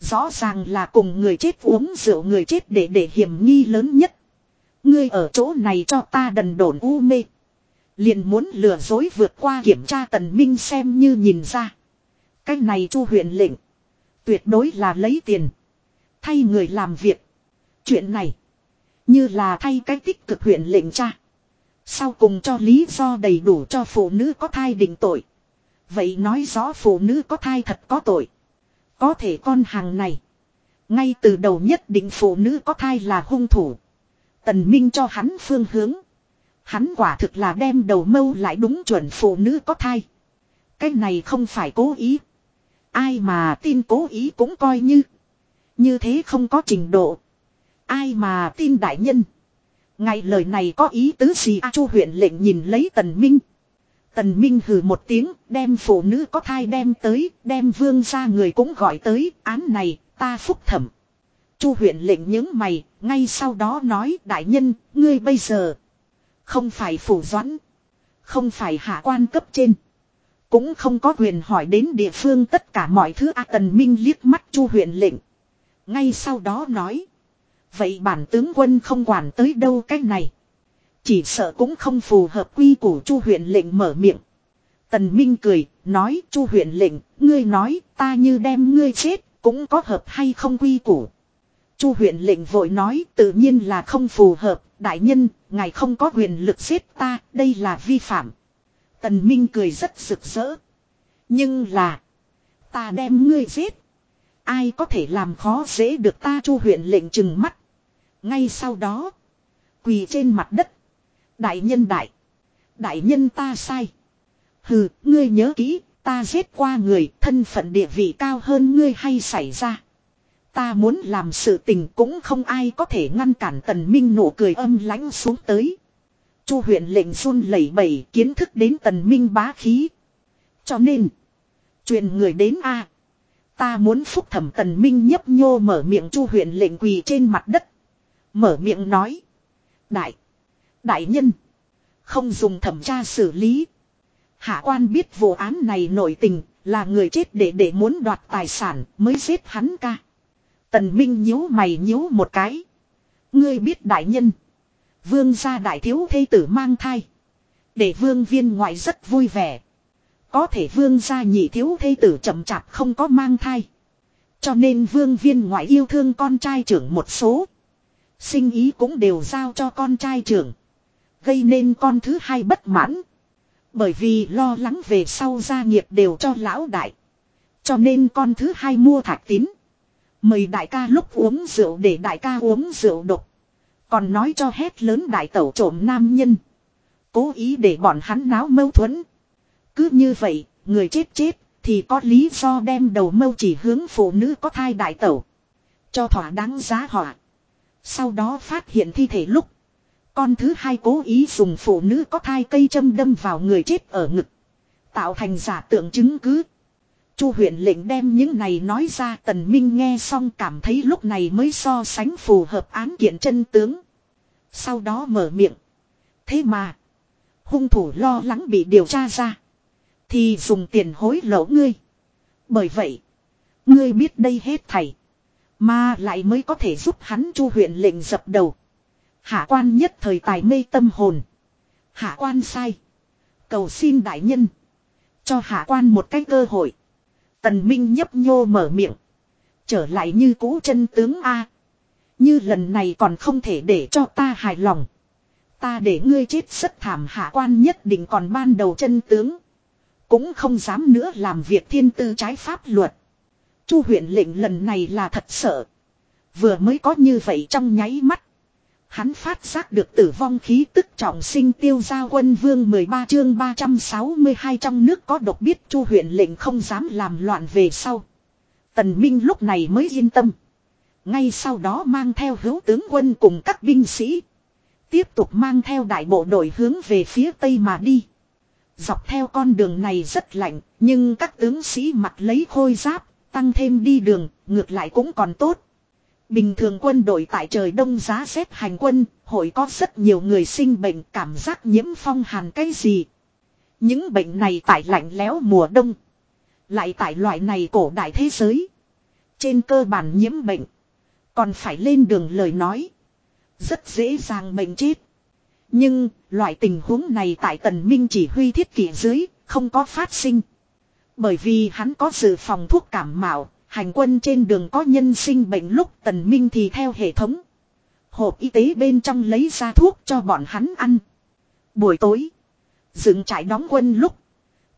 Rõ ràng là cùng người chết uống rượu người chết để để hiểm nghi lớn nhất. Ngươi ở chỗ này cho ta đần đồn u mê. Liền muốn lừa dối vượt qua kiểm tra tần minh xem như nhìn ra. Cái này chu huyện lệnh. Tuyệt đối là lấy tiền. Thay người làm việc. Chuyện này. Như là thay cái tích cực huyện lệnh cha. Sau cùng cho lý do đầy đủ cho phụ nữ có thai định tội. Vậy nói rõ phụ nữ có thai thật có tội. Có thể con hàng này. Ngay từ đầu nhất định phụ nữ có thai là hung thủ. Tần Minh cho hắn phương hướng. Hắn quả thực là đem đầu mâu lại đúng chuẩn phụ nữ có thai. Cái này không phải cố ý. Ai mà tin cố ý cũng coi như. Như thế không có trình độ. Ai mà tin đại nhân. Ngày lời này có ý tứ gì a chu huyện lệnh nhìn lấy tần minh. Tần minh hừ một tiếng, đem phụ nữ có thai đem tới, đem vương ra người cũng gọi tới án này, ta phúc thẩm. Chu huyện lệnh những mày, ngay sau đó nói, đại nhân, ngươi bây giờ không phải phủ doãn, không phải hạ quan cấp trên, cũng không có quyền hỏi đến địa phương tất cả mọi thứ A Tần Minh liếc mắt chu huyện lệnh. Ngay sau đó nói. Vậy bản tướng quân không quản tới đâu cách này. Chỉ sợ cũng không phù hợp quy củ chu huyện lệnh mở miệng. Tần Minh cười, nói chu huyện lệnh, ngươi nói ta như đem ngươi chết, cũng có hợp hay không quy củ. Chu huyện lệnh vội nói tự nhiên là không phù hợp, đại nhân, ngài không có quyền lực giết ta, đây là vi phạm. Tần Minh cười rất rực rỡ. Nhưng là, ta đem ngươi giết. Ai có thể làm khó dễ được ta chu huyện lệnh chừng mắt. Ngay sau đó, quỳ trên mặt đất. Đại nhân đại, đại nhân ta sai. Hừ, ngươi nhớ kỹ, ta giết qua người, thân phận địa vị cao hơn ngươi hay xảy ra. Ta muốn làm sự tình cũng không ai có thể ngăn cản tần minh nụ cười âm lãnh xuống tới. Chu huyện lệnh run lẩy bẩy kiến thức đến tần minh bá khí. Cho nên, truyền người đến a Ta muốn phúc thẩm tần minh nhấp nhô mở miệng chu huyện lệnh quỳ trên mặt đất. Mở miệng nói. Đại, đại nhân, không dùng thẩm tra xử lý. Hạ quan biết vụ án này nổi tình, là người chết để để muốn đoạt tài sản mới giết hắn ca. Tần Minh nhíu mày nhíu một cái. Ngươi biết đại nhân. Vương gia đại thiếu thê tử mang thai. Để vương viên ngoại rất vui vẻ. Có thể vương gia nhị thiếu thê tử chậm chạp không có mang thai. Cho nên vương viên ngoại yêu thương con trai trưởng một số. Sinh ý cũng đều giao cho con trai trưởng. Gây nên con thứ hai bất mãn. Bởi vì lo lắng về sau gia nghiệp đều cho lão đại. Cho nên con thứ hai mua thạch tín. Mời đại ca lúc uống rượu để đại ca uống rượu độc. Còn nói cho hét lớn đại tẩu trộm nam nhân. Cố ý để bọn hắn náo mâu thuẫn. Cứ như vậy, người chết chết, thì có lý do đem đầu mâu chỉ hướng phụ nữ có thai đại tẩu. Cho thỏa đáng giá họa. Sau đó phát hiện thi thể lúc. Con thứ hai cố ý dùng phụ nữ có thai cây châm đâm vào người chết ở ngực. Tạo thành giả tượng chứng cứ. Chu huyện lệnh đem những này nói ra, tần minh nghe xong cảm thấy lúc này mới so sánh phù hợp án kiện chân tướng. Sau đó mở miệng. Thế mà. Hung thủ lo lắng bị điều tra ra. Thì dùng tiền hối lộ ngươi. Bởi vậy. Ngươi biết đây hết thầy. Mà lại mới có thể giúp hắn chu huyện lệnh dập đầu. Hạ quan nhất thời tài mê tâm hồn. Hạ quan sai. Cầu xin đại nhân. Cho hạ quan một cái cơ hội. Tần Minh nhấp nhô mở miệng. Trở lại như cũ chân tướng A. Như lần này còn không thể để cho ta hài lòng. Ta để ngươi chết rất thảm hạ quan nhất định còn ban đầu chân tướng. Cũng không dám nữa làm việc thiên tư trái pháp luật. Chu huyện lệnh lần này là thật sợ. Vừa mới có như vậy trong nháy mắt. Hắn phát giác được tử vong khí tức trọng sinh tiêu gia quân vương 13 chương 362 trong nước có độc biết chu huyện lệnh không dám làm loạn về sau. Tần Minh lúc này mới yên tâm. Ngay sau đó mang theo hữu tướng quân cùng các binh sĩ. Tiếp tục mang theo đại bộ đội hướng về phía tây mà đi. Dọc theo con đường này rất lạnh, nhưng các tướng sĩ mặc lấy khôi giáp, tăng thêm đi đường, ngược lại cũng còn tốt. Bình thường quân đội tại trời đông giá rét hành quân, hội có rất nhiều người sinh bệnh cảm giác nhiễm phong hàn cái gì. Những bệnh này tại lạnh lẽo mùa đông. Lại tại loại này cổ đại thế giới. Trên cơ bản nhiễm bệnh. Còn phải lên đường lời nói. Rất dễ dàng bệnh chết. Nhưng, loại tình huống này tại tần minh chỉ huy thiết kỷ dưới, không có phát sinh. Bởi vì hắn có dự phòng thuốc cảm mạo, hành quân trên đường có nhân sinh bệnh lúc tần minh thì theo hệ thống. Hộp y tế bên trong lấy ra thuốc cho bọn hắn ăn. Buổi tối, dựng trại đóng quân lúc,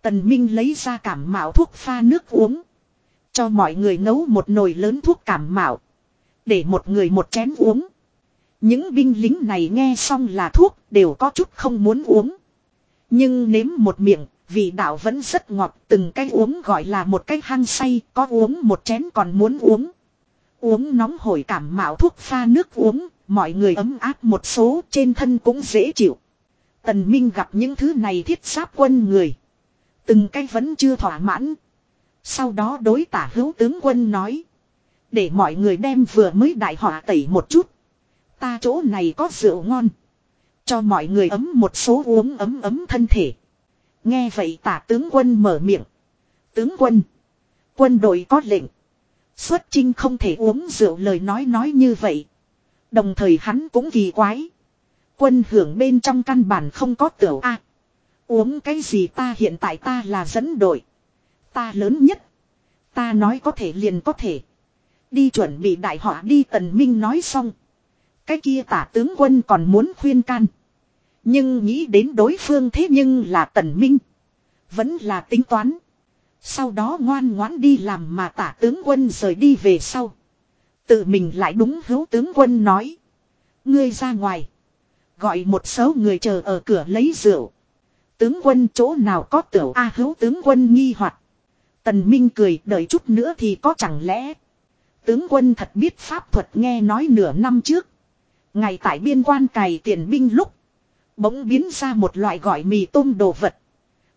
tần minh lấy ra cảm mạo thuốc pha nước uống. Cho mọi người nấu một nồi lớn thuốc cảm mạo. Để một người một chén uống. Những binh lính này nghe xong là thuốc đều có chút không muốn uống. Nhưng nếm một miệng, vị đạo vẫn rất ngọt, từng cái uống gọi là một cái hăng say, có uống một chén còn muốn uống. Uống nóng hổi cảm mạo thuốc pha nước uống, mọi người ấm áp một số trên thân cũng dễ chịu. Tần Minh gặp những thứ này thiết giáp quân người. Từng cái vẫn chưa thỏa mãn. Sau đó đối tả hữu tướng quân nói. Để mọi người đem vừa mới đại họa tẩy một chút. Ta chỗ này có rượu ngon. Cho mọi người ấm một số uống ấm ấm thân thể. Nghe vậy tả tướng quân mở miệng. Tướng quân. Quân đội có lệnh. Xuất chinh không thể uống rượu lời nói nói như vậy. Đồng thời hắn cũng kỳ quái. Quân hưởng bên trong căn bản không có tiểu A. uống cái gì ta hiện tại ta là dẫn đội. Ta lớn nhất. Ta nói có thể liền có thể. Đi chuẩn bị đại họa đi tần minh nói xong. Cái kia tả tướng quân còn muốn khuyên can. Nhưng nghĩ đến đối phương thế nhưng là tần minh. Vẫn là tính toán. Sau đó ngoan ngoãn đi làm mà tả tướng quân rời đi về sau. Tự mình lại đúng hữu tướng quân nói. Ngươi ra ngoài. Gọi một số người chờ ở cửa lấy rượu. Tướng quân chỗ nào có tiểu A hữu tướng quân nghi hoặc Tần Minh cười, đợi chút nữa thì có chẳng lẽ. Tướng quân thật biết pháp thuật nghe nói nửa năm trước. Ngày tại biên quan cày tiền binh lúc. Bỗng biến ra một loại gọi mì tôm đồ vật.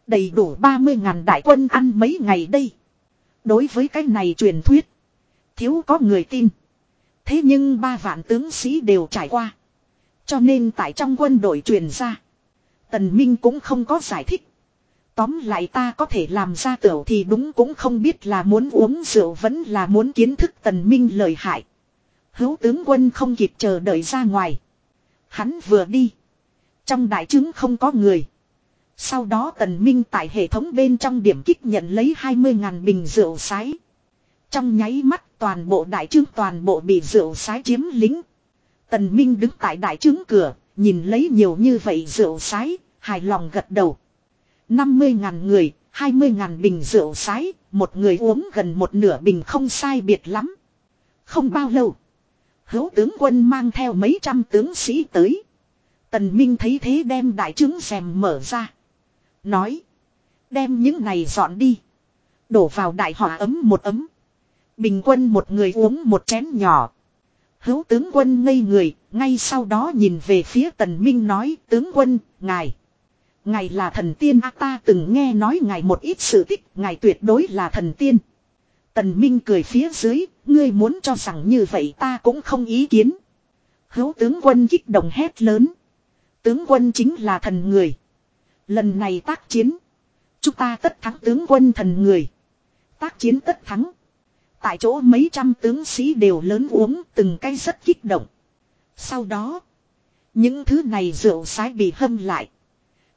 Đầy đủ 30 ngàn đại quân ăn mấy ngày đây. Đối với cái này truyền thuyết. Thiếu có người tin. Thế nhưng ba vạn tướng sĩ đều trải qua. Cho nên tại trong quân đội truyền ra. Tần Minh cũng không có giải thích. Tóm lại ta có thể làm ra tiểu thì đúng cũng không biết là muốn uống rượu vẫn là muốn kiến thức tần minh lời hại. Hữu tướng quân không kịp chờ đợi ra ngoài. Hắn vừa đi. Trong đại chứng không có người. Sau đó tần minh tại hệ thống bên trong điểm kích nhận lấy 20.000 bình rượu sái. Trong nháy mắt toàn bộ đại trướng toàn bộ bị rượu sái chiếm lính. Tần minh đứng tại đại trướng cửa, nhìn lấy nhiều như vậy rượu sái, hài lòng gật đầu. 50.000 người, 20.000 bình rượu sái, một người uống gần một nửa bình không sai biệt lắm. Không bao lâu, hữu tướng quân mang theo mấy trăm tướng sĩ tới. Tần Minh thấy thế đem đại trứng xèm mở ra. Nói, đem những này dọn đi. Đổ vào đại hỏa ấm một ấm. Bình quân một người uống một chén nhỏ. Hữu tướng quân ngây người, ngay sau đó nhìn về phía tần minh nói tướng quân, ngài. Ngài là thần tiên a ta từng nghe nói ngài một ít sự tích, ngài tuyệt đối là thần tiên. Tần Minh cười phía dưới, ngươi muốn cho rằng như vậy ta cũng không ý kiến. Hữu tướng quân kích động hét lớn. Tướng quân chính là thần người. Lần này tác chiến. Chúng ta tất thắng tướng quân thần người. Tác chiến tất thắng. Tại chỗ mấy trăm tướng sĩ đều lớn uống từng cái rất kích động. Sau đó. Những thứ này rượu sái bị hâm lại.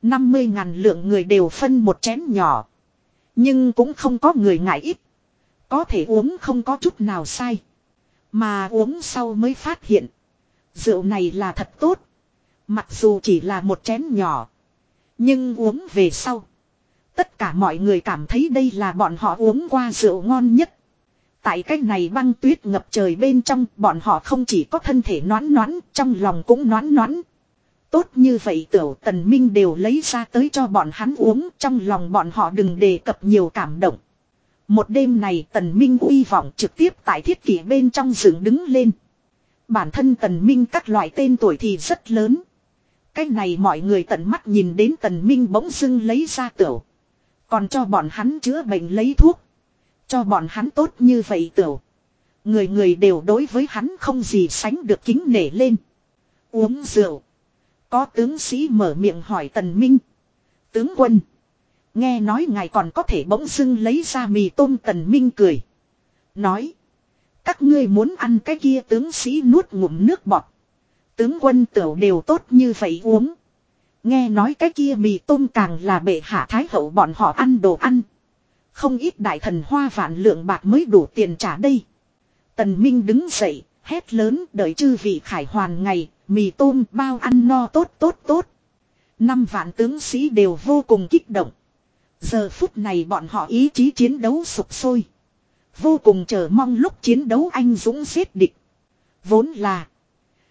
50 ngàn lượng người đều phân một chén nhỏ. Nhưng cũng không có người ngại ít. Có thể uống không có chút nào sai. Mà uống sau mới phát hiện. Rượu này là thật tốt. Mặc dù chỉ là một chén nhỏ. Nhưng uống về sau. Tất cả mọi người cảm thấy đây là bọn họ uống qua rượu ngon nhất. Tại cách này băng tuyết ngập trời bên trong bọn họ không chỉ có thân thể noán noán, trong lòng cũng noán noán. Tốt như vậy tiểu tần minh đều lấy ra tới cho bọn hắn uống trong lòng bọn họ đừng đề cập nhiều cảm động. Một đêm này tần minh uy vọng trực tiếp tại thiết kỷ bên trong dựng đứng lên. Bản thân tần minh các loại tên tuổi thì rất lớn. Cách này mọi người tận mắt nhìn đến tần minh bỗng dưng lấy ra tiểu. Còn cho bọn hắn chữa bệnh lấy thuốc. Cho bọn hắn tốt như vậy tiểu. Người người đều đối với hắn không gì sánh được kính nể lên. Uống rượu. Có tướng sĩ mở miệng hỏi tần minh. Tướng quân. Nghe nói ngài còn có thể bỗng dưng lấy ra mì tôm tần minh cười. Nói. Các ngươi muốn ăn cái kia tướng sĩ nuốt ngụm nước bọt. Tướng quân tiểu đều tốt như vậy uống. Nghe nói cái kia mì tôm càng là bệ hạ thái hậu bọn họ ăn đồ ăn. Không ít đại thần hoa vạn lượng bạc mới đủ tiền trả đây. Tần Minh đứng dậy, hét lớn đợi chư vị khải hoàn ngày, mì tôm bao ăn no tốt tốt tốt. Năm vạn tướng sĩ đều vô cùng kích động. Giờ phút này bọn họ ý chí chiến đấu sụp sôi. Vô cùng chờ mong lúc chiến đấu anh dũng giết địch. Vốn là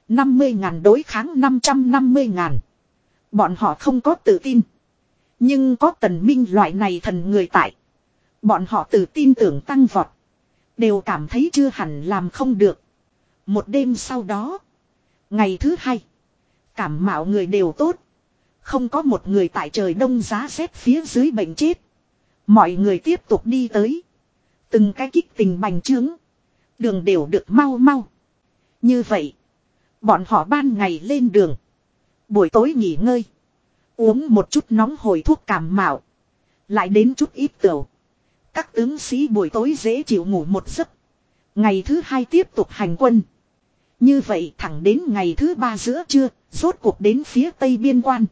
50 ngàn đối kháng 550 ngàn. Bọn họ không có tự tin. Nhưng có tần minh loại này thần người tại. Bọn họ tự tin tưởng tăng vọt. Đều cảm thấy chưa hẳn làm không được. Một đêm sau đó. Ngày thứ hai. Cảm mạo người đều tốt. Không có một người tại trời đông giá rét phía dưới bệnh chết. Mọi người tiếp tục đi tới. Từng cái kích tình bành trướng. Đường đều được mau mau. Như vậy. Bọn họ ban ngày lên đường. Buổi tối nghỉ ngơi. Uống một chút nóng hồi thuốc cảm mạo. Lại đến chút ít tửu. Các tướng sĩ buổi tối dễ chịu ngủ một giấc. Ngày thứ hai tiếp tục hành quân. Như vậy thẳng đến ngày thứ ba giữa trưa, rốt cuộc đến phía tây biên quan.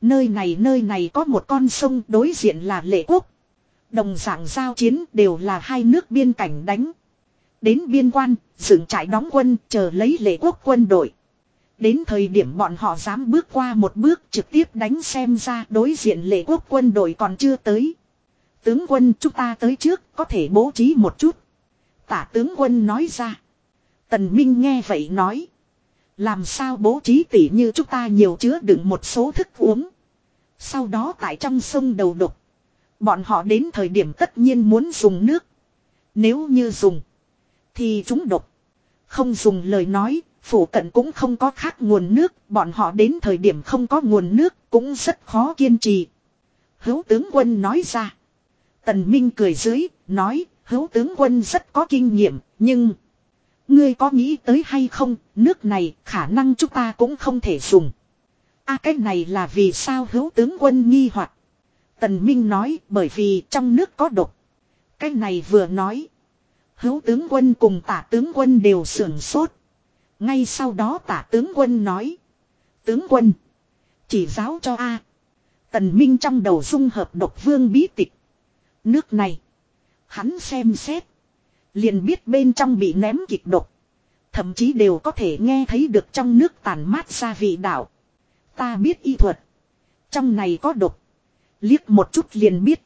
Nơi này nơi này có một con sông đối diện là lệ quốc. Đồng dạng giao chiến đều là hai nước biên cảnh đánh. Đến biên quan, dựng trại đóng quân chờ lấy lệ quốc quân đội. Đến thời điểm bọn họ dám bước qua một bước trực tiếp đánh xem ra đối diện lệ quốc quân đội còn chưa tới. Tướng quân chúng ta tới trước có thể bố trí một chút. Tả tướng quân nói ra. Tần Minh nghe vậy nói. Làm sao bố trí tỉ như chúng ta nhiều chứa đựng một số thức uống. Sau đó tại trong sông đầu đục. Bọn họ đến thời điểm tất nhiên muốn dùng nước. Nếu như dùng. Thì chúng độc, Không dùng lời nói. Phủ cận cũng không có khác nguồn nước. Bọn họ đến thời điểm không có nguồn nước. Cũng rất khó kiên trì. Hữu tướng quân nói ra. Tần Minh cười dưới. Nói. Hữu tướng quân rất có kinh nghiệm. Nhưng. Ngươi có nghĩ tới hay không, nước này khả năng chúng ta cũng không thể dùng. a cái này là vì sao hữu tướng quân nghi hoặc Tần Minh nói bởi vì trong nước có độc. Cái này vừa nói. Hữu tướng quân cùng tả tướng quân đều sưởng sốt. Ngay sau đó tả tướng quân nói. Tướng quân. Chỉ giáo cho A. Tần Minh trong đầu dung hợp độc vương bí tịch. Nước này. Hắn xem xét. Liền biết bên trong bị ném kịch độc. Thậm chí đều có thể nghe thấy được trong nước tàn mát ra vị đạo. Ta biết y thuật. Trong này có độc. Liếc một chút liền biết.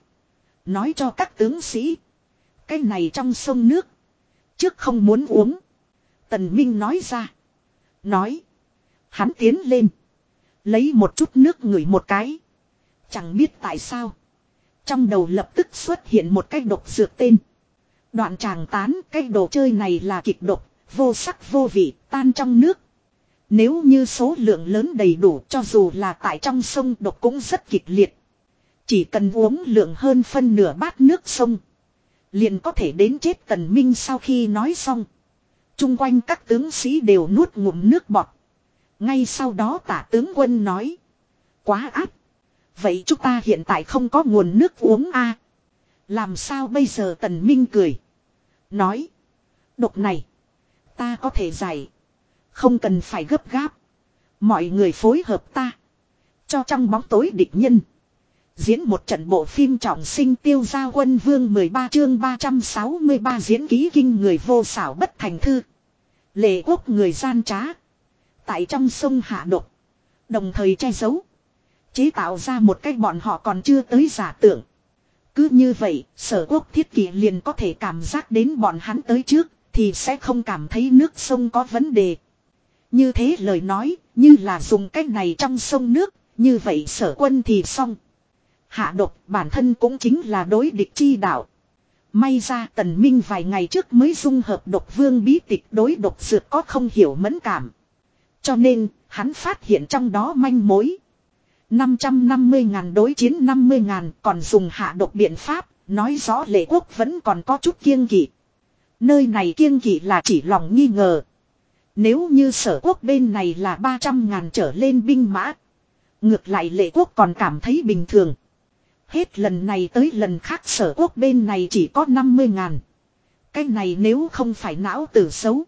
Nói cho các tướng sĩ. Cái này trong sông nước. Trước không muốn uống. Tần Minh nói ra. Nói. Hắn tiến lên. Lấy một chút nước ngửi một cái. Chẳng biết tại sao. Trong đầu lập tức xuất hiện một cái độc dược tên. Đoạn tràng tán cái đồ chơi này là kịch độc, vô sắc vô vị, tan trong nước. Nếu như số lượng lớn đầy đủ cho dù là tại trong sông độc cũng rất kịch liệt. Chỉ cần uống lượng hơn phân nửa bát nước sông. Liền có thể đến chết tần minh sau khi nói xong. Trung quanh các tướng sĩ đều nuốt ngụm nước bọt. Ngay sau đó tả tướng quân nói. Quá áp. Vậy chúng ta hiện tại không có nguồn nước uống a Làm sao bây giờ tần minh cười. Nói. Độc này. Ta có thể giải. Không cần phải gấp gáp. Mọi người phối hợp ta. Cho trong bóng tối địch nhân. Diễn một trận bộ phim trọng sinh tiêu gia quân vương 13 chương 363 diễn ký kinh người vô xảo bất thành thư. Lệ quốc người gian trá. Tại trong sông hạ độc. Đồng thời che giấu. Chế tạo ra một cách bọn họ còn chưa tới giả tưởng. Cứ như vậy, sở quốc thiết kỷ liền có thể cảm giác đến bọn hắn tới trước, thì sẽ không cảm thấy nước sông có vấn đề. Như thế lời nói, như là dùng cách này trong sông nước, như vậy sở quân thì xong. Hạ độc bản thân cũng chính là đối địch chi đạo. May ra tần minh vài ngày trước mới dung hợp độc vương bí tịch đối độc dược có không hiểu mẫn cảm. Cho nên, hắn phát hiện trong đó manh mối. 550 ngàn đối chiến 50 ngàn còn dùng hạ độc biện pháp, nói rõ lệ quốc vẫn còn có chút kiêng kỵ. Nơi này kiêng kỵ là chỉ lòng nghi ngờ. Nếu như sở quốc bên này là 300 ngàn trở lên binh mã. Ngược lại lệ quốc còn cảm thấy bình thường. Hết lần này tới lần khác sở quốc bên này chỉ có 50 ngàn. Cái này nếu không phải não tử xấu.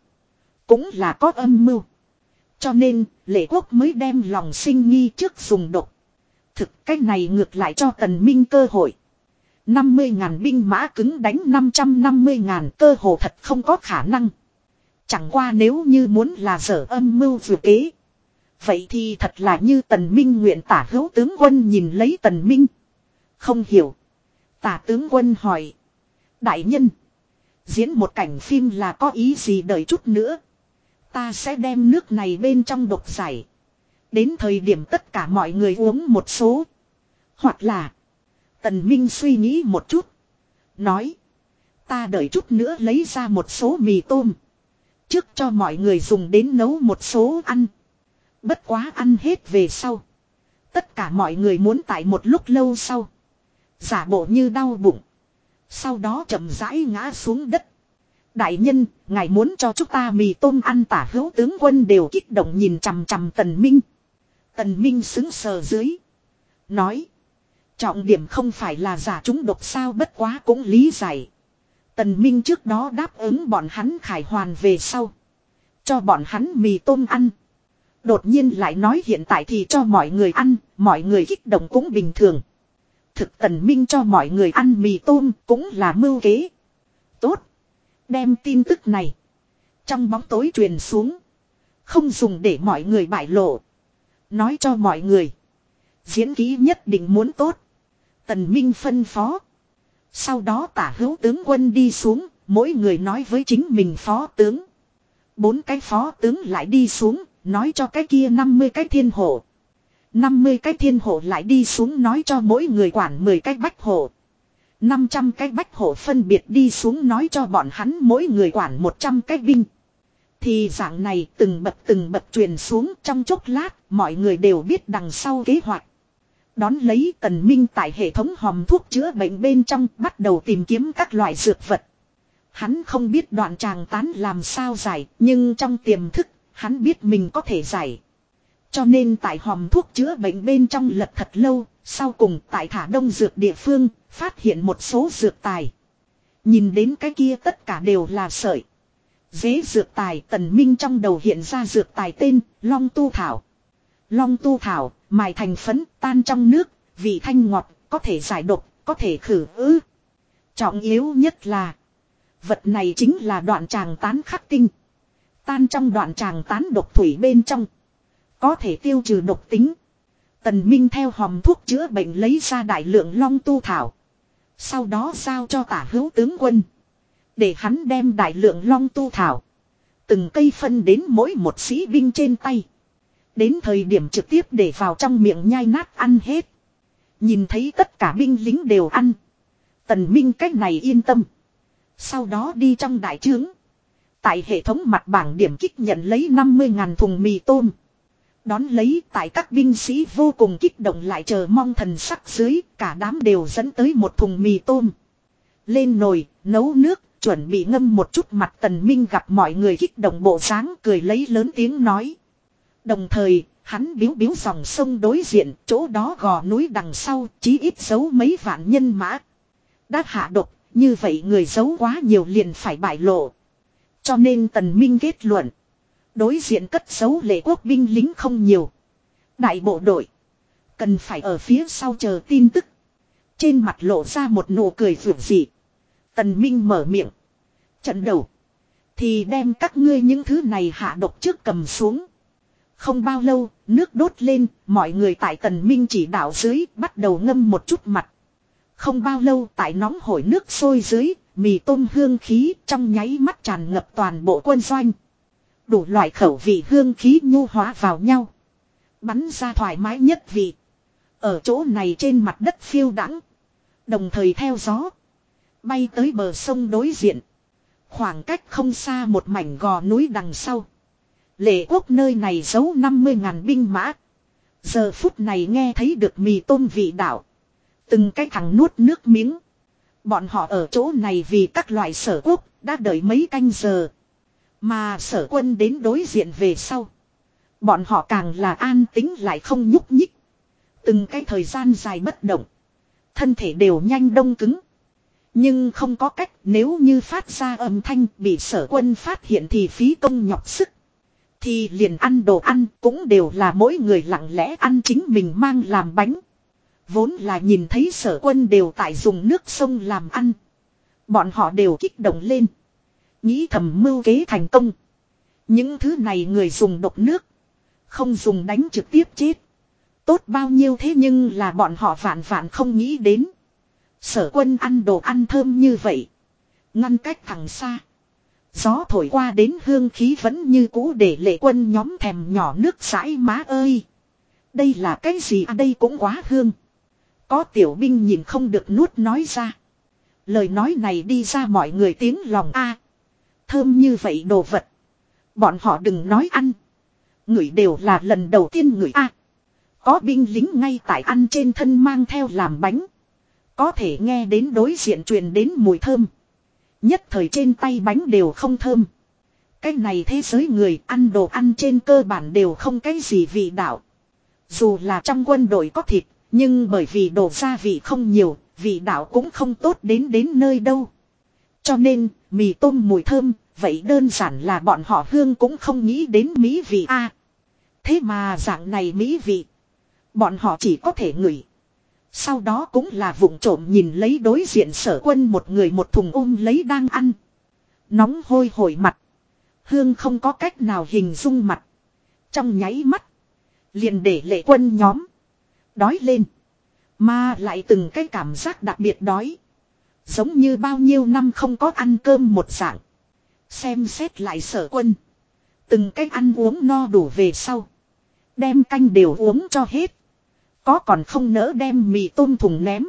Cũng là có âm mưu. Cho nên, lệ quốc mới đem lòng sinh nghi trước dùng độc. Thực cái này ngược lại cho tần minh cơ hội. 50 ngàn binh mã cứng đánh 550 ngàn cơ hồ thật không có khả năng. Chẳng qua nếu như muốn là sở âm mưu vừa kế. Vậy thì thật là như tần minh nguyện tả hữu tướng quân nhìn lấy tần minh. Không hiểu. Tả tướng quân hỏi. Đại nhân. Diễn một cảnh phim là có ý gì đợi chút nữa. Ta sẽ đem nước này bên trong độc giải. Đến thời điểm tất cả mọi người uống một số. Hoặc là. Tần Minh suy nghĩ một chút. Nói. Ta đợi chút nữa lấy ra một số mì tôm. Trước cho mọi người dùng đến nấu một số ăn. Bất quá ăn hết về sau. Tất cả mọi người muốn tại một lúc lâu sau. Giả bộ như đau bụng. Sau đó chậm rãi ngã xuống đất. Đại nhân, ngài muốn cho chúng ta mì tôm ăn tả hữu tướng quân đều kích động nhìn chằm chằm tần minh. Tần minh xứng sờ dưới. Nói. Trọng điểm không phải là giả chúng độc sao bất quá cũng lý giải. Tần Minh trước đó đáp ứng bọn hắn khải hoàn về sau. Cho bọn hắn mì tôm ăn. Đột nhiên lại nói hiện tại thì cho mọi người ăn, mọi người kích động cũng bình thường. Thực tần minh cho mọi người ăn mì tôm cũng là mưu kế. Tốt. Đem tin tức này. Trong bóng tối truyền xuống. Không dùng để mọi người bại lộ. Nói cho mọi người. Diễn ký nhất định muốn tốt. Tần Minh phân phó. Sau đó tả hữu tướng quân đi xuống, mỗi người nói với chính mình phó tướng. Bốn cái phó tướng lại đi xuống, nói cho cái kia 50 cái thiên hộ. 50 cái thiên hộ lại đi xuống nói cho mỗi người quản 10 cái bách hộ. 500 cái bách hộ phân biệt đi xuống nói cho bọn hắn mỗi người quản 100 cái binh. Thì dạng này từng bậc từng bậc truyền xuống trong chốc lát mọi người đều biết đằng sau kế hoạch. Đón lấy tần minh tại hệ thống hòm thuốc chữa bệnh bên trong bắt đầu tìm kiếm các loại dược vật. Hắn không biết đoạn tràng tán làm sao giải, nhưng trong tiềm thức, hắn biết mình có thể giải. Cho nên tại hòm thuốc chữa bệnh bên trong lật thật lâu, sau cùng tại thả đông dược địa phương, phát hiện một số dược tài. Nhìn đến cái kia tất cả đều là sợi. Dế dược tài tần minh trong đầu hiện ra dược tài tên, Long Tu Thảo. Long Tu Thảo, mài thành phấn, tan trong nước, vị thanh ngọt, có thể giải độc, có thể khử ứ. Trọng yếu nhất là, vật này chính là đoạn tràng tán khắc tinh. Tan trong đoạn tràng tán độc thủy bên trong. Có thể tiêu trừ độc tính. Tần Minh theo hòm thuốc chữa bệnh lấy ra đại lượng long tu thảo. Sau đó giao cho tả hữu tướng quân. Để hắn đem đại lượng long tu thảo. Từng cây phân đến mỗi một sĩ binh trên tay. Đến thời điểm trực tiếp để vào trong miệng nhai nát ăn hết. Nhìn thấy tất cả binh lính đều ăn. Tần Minh cách này yên tâm. Sau đó đi trong đại trướng. Tại hệ thống mặt bảng điểm kích nhận lấy 50.000 thùng mì tôm. Đón lấy tại các binh sĩ vô cùng kích động lại chờ mong thần sắc dưới, cả đám đều dẫn tới một thùng mì tôm. Lên nồi, nấu nước, chuẩn bị ngâm một chút mặt tần minh gặp mọi người kích động bộ dáng cười lấy lớn tiếng nói. Đồng thời, hắn biếu biếu dòng sông đối diện, chỗ đó gò núi đằng sau, chí ít giấu mấy vạn nhân mã. Đã hạ độc, như vậy người giấu quá nhiều liền phải bại lộ. Cho nên tần minh kết luận. Đối diện cất giấu lệ quốc binh lính không nhiều. Đại bộ đội. Cần phải ở phía sau chờ tin tức. Trên mặt lộ ra một nụ cười vượt dị. Tần Minh mở miệng. Trận đầu. Thì đem các ngươi những thứ này hạ độc trước cầm xuống. Không bao lâu, nước đốt lên, mọi người tại tần minh chỉ đạo dưới bắt đầu ngâm một chút mặt. Không bao lâu tại nóng hổi nước sôi dưới, mì tôm hương khí trong nháy mắt tràn ngập toàn bộ quân doanh. Đủ loại khẩu vị hương khí nhu hóa vào nhau. Bắn ra thoải mái nhất vị. Ở chỗ này trên mặt đất phiêu đắng. Đồng thời theo gió. Bay tới bờ sông đối diện. Khoảng cách không xa một mảnh gò núi đằng sau. Lệ quốc nơi này giấu 50.000 binh mã. Giờ phút này nghe thấy được mì tôm vị đạo. Từng cái thằng nuốt nước miếng. Bọn họ ở chỗ này vì các loại sở quốc đã đợi mấy canh giờ. Mà sở quân đến đối diện về sau. Bọn họ càng là an tính lại không nhúc nhích. Từng cái thời gian dài bất động. Thân thể đều nhanh đông cứng. Nhưng không có cách nếu như phát ra âm thanh bị sở quân phát hiện thì phí công nhọc sức. Thì liền ăn đồ ăn cũng đều là mỗi người lặng lẽ ăn chính mình mang làm bánh. Vốn là nhìn thấy sở quân đều tại dùng nước sông làm ăn. Bọn họ đều kích động lên. Nghĩ thầm mưu kế thành công. Những thứ này người dùng độc nước. Không dùng đánh trực tiếp chết. Tốt bao nhiêu thế nhưng là bọn họ vạn vạn không nghĩ đến. Sở quân ăn đồ ăn thơm như vậy. Ngăn cách thằng xa. Gió thổi qua đến hương khí vẫn như cũ để lệ quân nhóm thèm nhỏ nước sãi má ơi. Đây là cái gì à đây cũng quá hương. Có tiểu binh nhìn không được nuốt nói ra. Lời nói này đi ra mọi người tiếng lòng a Thơm như vậy đồ vật. Bọn họ đừng nói ăn. Người đều là lần đầu tiên người a Có binh lính ngay tại ăn trên thân mang theo làm bánh. Có thể nghe đến đối diện truyền đến mùi thơm. Nhất thời trên tay bánh đều không thơm. Cái này thế giới người ăn đồ ăn trên cơ bản đều không cái gì vị đạo. Dù là trong quân đội có thịt, nhưng bởi vì đồ gia vị không nhiều, vị đạo cũng không tốt đến đến nơi đâu. Cho nên, mì tôm mùi thơm, vậy đơn giản là bọn họ hương cũng không nghĩ đến mỹ vị a. thế mà dạng này mỹ vị, bọn họ chỉ có thể ngửi. Sau đó cũng là vụng trộm nhìn lấy đối diện sở quân một người một thùng ôm lấy đang ăn. Nóng hôi hổi mặt. Hương không có cách nào hình dung mặt. Trong nháy mắt. Liền để lệ quân nhóm. Đói lên. Mà lại từng cái cảm giác đặc biệt đói. Giống như bao nhiêu năm không có ăn cơm một dạng. Xem xét lại sở quân. Từng cách ăn uống no đủ về sau. Đem canh đều uống cho hết. Có còn không nỡ đem mì tôm thùng ném.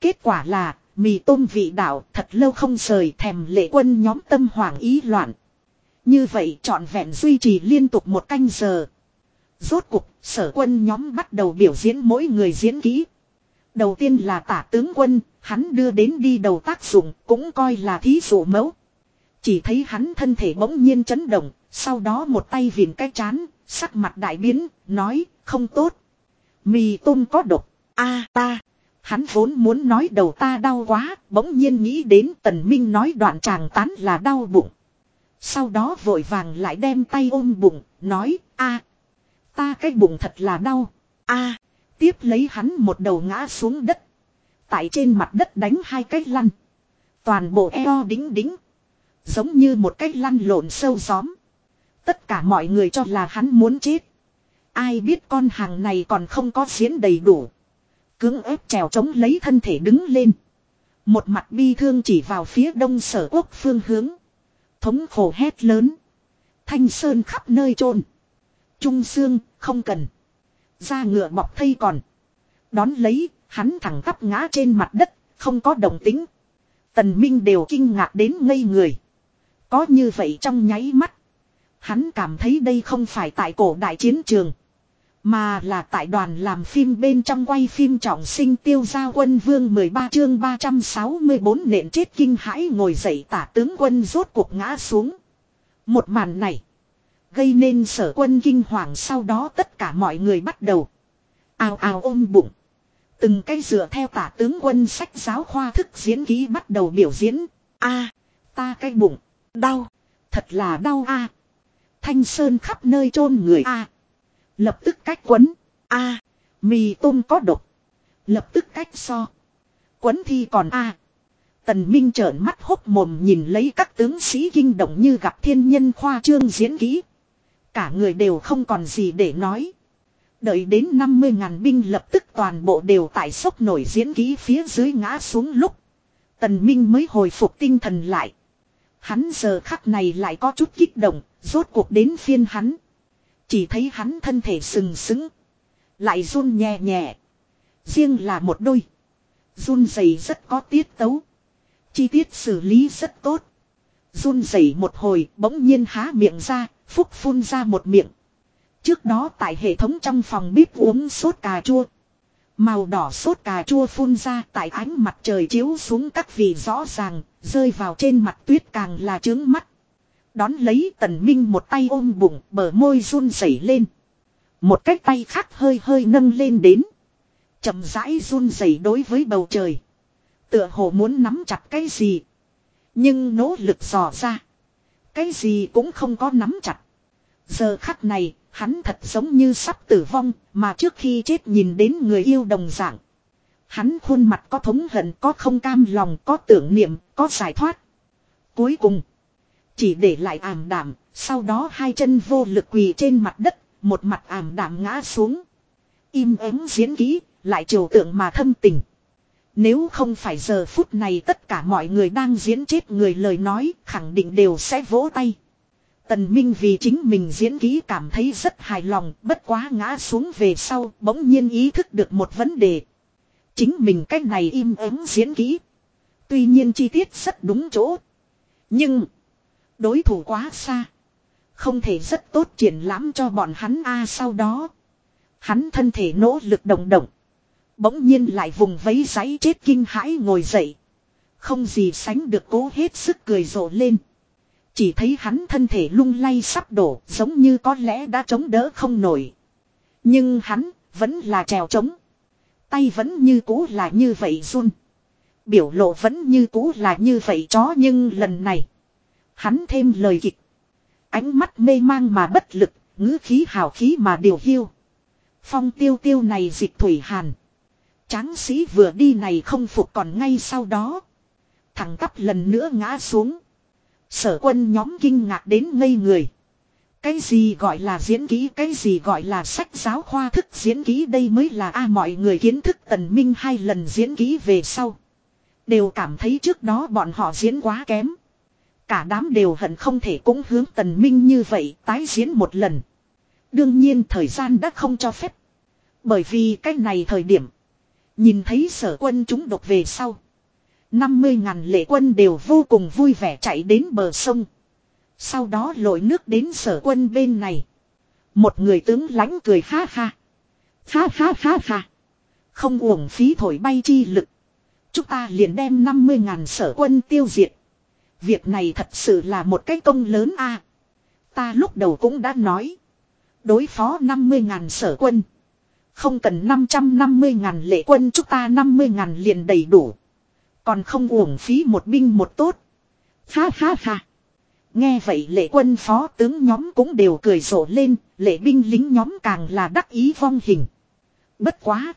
Kết quả là, mì tôm vị đạo thật lâu không rời thèm lệ quân nhóm tâm hoàng ý loạn. Như vậy trọn vẹn duy trì liên tục một canh giờ. Rốt cục, sở quân nhóm bắt đầu biểu diễn mỗi người diễn kỹ. Đầu tiên là tả tướng quân, hắn đưa đến đi đầu tác dụng, cũng coi là thí dụ mẫu. Chỉ thấy hắn thân thể bỗng nhiên chấn động, sau đó một tay viền cái chán, sắc mặt đại biến, nói, không tốt. Mì tôm có độc. a ta. Hắn vốn muốn nói đầu ta đau quá, bỗng nhiên nghĩ đến tần minh nói đoạn tràng tán là đau bụng. Sau đó vội vàng lại đem tay ôm bụng, nói, a ta cái bụng thật là đau. a tiếp lấy hắn một đầu ngã xuống đất. Tại trên mặt đất đánh hai cái lăn. Toàn bộ eo đính đính. Giống như một cái lăn lộn sâu xóm. Tất cả mọi người cho là hắn muốn chết. Ai biết con hàng này còn không có diễn đầy đủ. Cưỡng ép trèo chống lấy thân thể đứng lên. Một mặt bi thương chỉ vào phía đông sở quốc phương hướng. Thống khổ hét lớn. Thanh sơn khắp nơi trôn. Trung xương, không cần. Da ngựa bọc thây còn. Đón lấy, hắn thẳng tắp ngã trên mặt đất, không có động tính. Tần Minh đều kinh ngạc đến ngây người. Có như vậy trong nháy mắt. Hắn cảm thấy đây không phải tại cổ đại chiến trường. Mà là tại đoàn làm phim bên trong quay phim trọng sinh tiêu gia quân vương 13 chương 364 nện chết kinh hãi ngồi dậy tả tướng quân rốt cuộc ngã xuống. Một màn này. Gây nên sở quân kinh hoàng sau đó tất cả mọi người bắt đầu. Ao ao ôm bụng. Từng cái dựa theo tả tướng quân sách giáo khoa thức diễn ký bắt đầu biểu diễn. a, ta cái bụng. Đau. Thật là đau a Thanh sơn khắp nơi chôn người a Lập tức cách quấn. A. mì tôm có độc. Lập tức cách so. Quấn thi còn A. Tần Minh trợn mắt hốc mồm nhìn lấy các tướng sĩ kinh động như gặp thiên nhân khoa trương diễn kỹ. Cả người đều không còn gì để nói. Đợi đến 50.000 binh lập tức toàn bộ đều tại sốc nổi diễn ký phía dưới ngã xuống lúc. Tần Minh mới hồi phục tinh thần lại. Hắn giờ khắc này lại có chút kích động, rốt cuộc đến phiên hắn. Chỉ thấy hắn thân thể sừng sững. Lại run nhẹ nhẹ. Riêng là một đôi. Run dày rất có tiết tấu. Chi tiết xử lý rất tốt. Run dày một hồi bỗng nhiên há miệng ra, phúc phun ra một miệng. Trước đó tại hệ thống trong phòng bếp uống sốt cà chua. Màu đỏ sốt cà chua phun ra tại ánh mặt trời chiếu xuống các vị rõ ràng, rơi vào trên mặt tuyết càng là trướng mắt. Đón lấy tần minh một tay ôm bụng, bờ môi run rẩy lên. Một cái tay khác hơi hơi nâng lên đến. chậm rãi run rẩy đối với bầu trời. Tựa hồ muốn nắm chặt cái gì. Nhưng nỗ lực dò ra. Cái gì cũng không có nắm chặt. Giờ khắc này, hắn thật giống như sắp tử vong, mà trước khi chết nhìn đến người yêu đồng dạng. Hắn khuôn mặt có thống hận, có không cam lòng, có tưởng niệm, có giải thoát. Cuối cùng, chỉ để lại ảm đảm, sau đó hai chân vô lực quỳ trên mặt đất, một mặt ảm đảm ngã xuống. Im ắng diễn kỹ, lại trừu tượng mà thâm tình. Nếu không phải giờ phút này tất cả mọi người đang diễn chết người lời nói, khẳng định đều sẽ vỗ tay. Tần Minh vì chính mình diễn kỹ cảm thấy rất hài lòng, bất quá ngã xuống về sau, bỗng nhiên ý thức được một vấn đề. Chính mình cách này im ắng diễn kỹ. Tuy nhiên chi tiết rất đúng chỗ. Nhưng, đối thủ quá xa. Không thể rất tốt triển lãm cho bọn hắn a sau đó. Hắn thân thể nỗ lực động động. Bỗng nhiên lại vùng vấy giấy chết kinh hãi ngồi dậy. Không gì sánh được cố hết sức cười rộ lên. Chỉ thấy hắn thân thể lung lay sắp đổ giống như có lẽ đã chống đỡ không nổi. Nhưng hắn vẫn là trèo trống. Tay vẫn như cũ là như vậy run. Biểu lộ vẫn như cũ là như vậy chó nhưng lần này. Hắn thêm lời kịch. Ánh mắt mê mang mà bất lực, ngữ khí hào khí mà điều hiu. Phong tiêu tiêu này dịch thủy hàn. Tráng sĩ vừa đi này không phục còn ngay sau đó. thằng tắp lần nữa ngã xuống. Sở quân nhóm kinh ngạc đến ngây người. Cái gì gọi là diễn ký, cái gì gọi là sách giáo khoa thức diễn ký đây mới là a mọi người kiến thức tần minh hai lần diễn ký về sau. Đều cảm thấy trước đó bọn họ diễn quá kém. Cả đám đều hận không thể cũng hướng tần minh như vậy tái diễn một lần. Đương nhiên thời gian đã không cho phép. Bởi vì cái này thời điểm. Nhìn thấy sở quân chúng độc về sau. 50 ngàn lệ quân đều vô cùng vui vẻ chạy đến bờ sông. Sau đó lội nước đến sở quân bên này. Một người tướng lãnh cười ha ha. Ha ha ha ha. Không uổng phí thổi bay chi lực. Chúng ta liền đem 50 ngàn sở quân tiêu diệt. Việc này thật sự là một cái công lớn a. Ta lúc đầu cũng đã nói. Đối phó 50 ngàn sở quân. Không cần 550 ngàn lệ quân, chúng ta 50 ngàn liền đầy đủ. Còn không uổng phí một binh một tốt. Ha ha ha. Nghe vậy lệ quân phó tướng nhóm cũng đều cười rộ lên, lệ binh lính nhóm càng là đắc ý vong hình. Bất quá.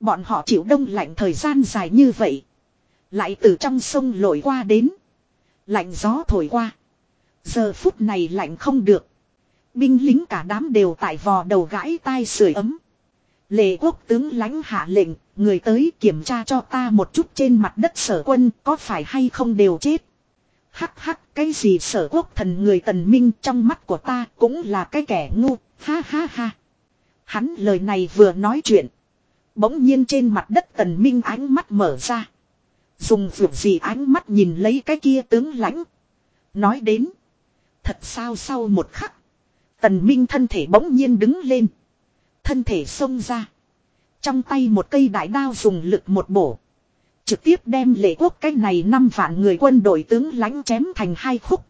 Bọn họ chịu đông lạnh thời gian dài như vậy. Lại từ trong sông lội qua đến. Lạnh gió thổi qua. Giờ phút này lạnh không được. Binh lính cả đám đều tại vò đầu gãi tai sưởi ấm. Lệ quốc tướng lãnh hạ lệnh, người tới kiểm tra cho ta một chút trên mặt đất sở quân có phải hay không đều chết. Hắc hắc cái gì sở quốc thần người tần minh trong mắt của ta cũng là cái kẻ ngu, ha ha ha. Hắn lời này vừa nói chuyện. Bỗng nhiên trên mặt đất tần minh ánh mắt mở ra. Dùng vượt gì ánh mắt nhìn lấy cái kia tướng lãnh. Nói đến. Thật sao sau một khắc. Tần minh thân thể bỗng nhiên đứng lên. Thân thể xông ra. Trong tay một cây đại đao dùng lực một bổ. Trực tiếp đem lệ quốc cái này năm vạn người quân đội tướng lãnh chém thành hai khúc.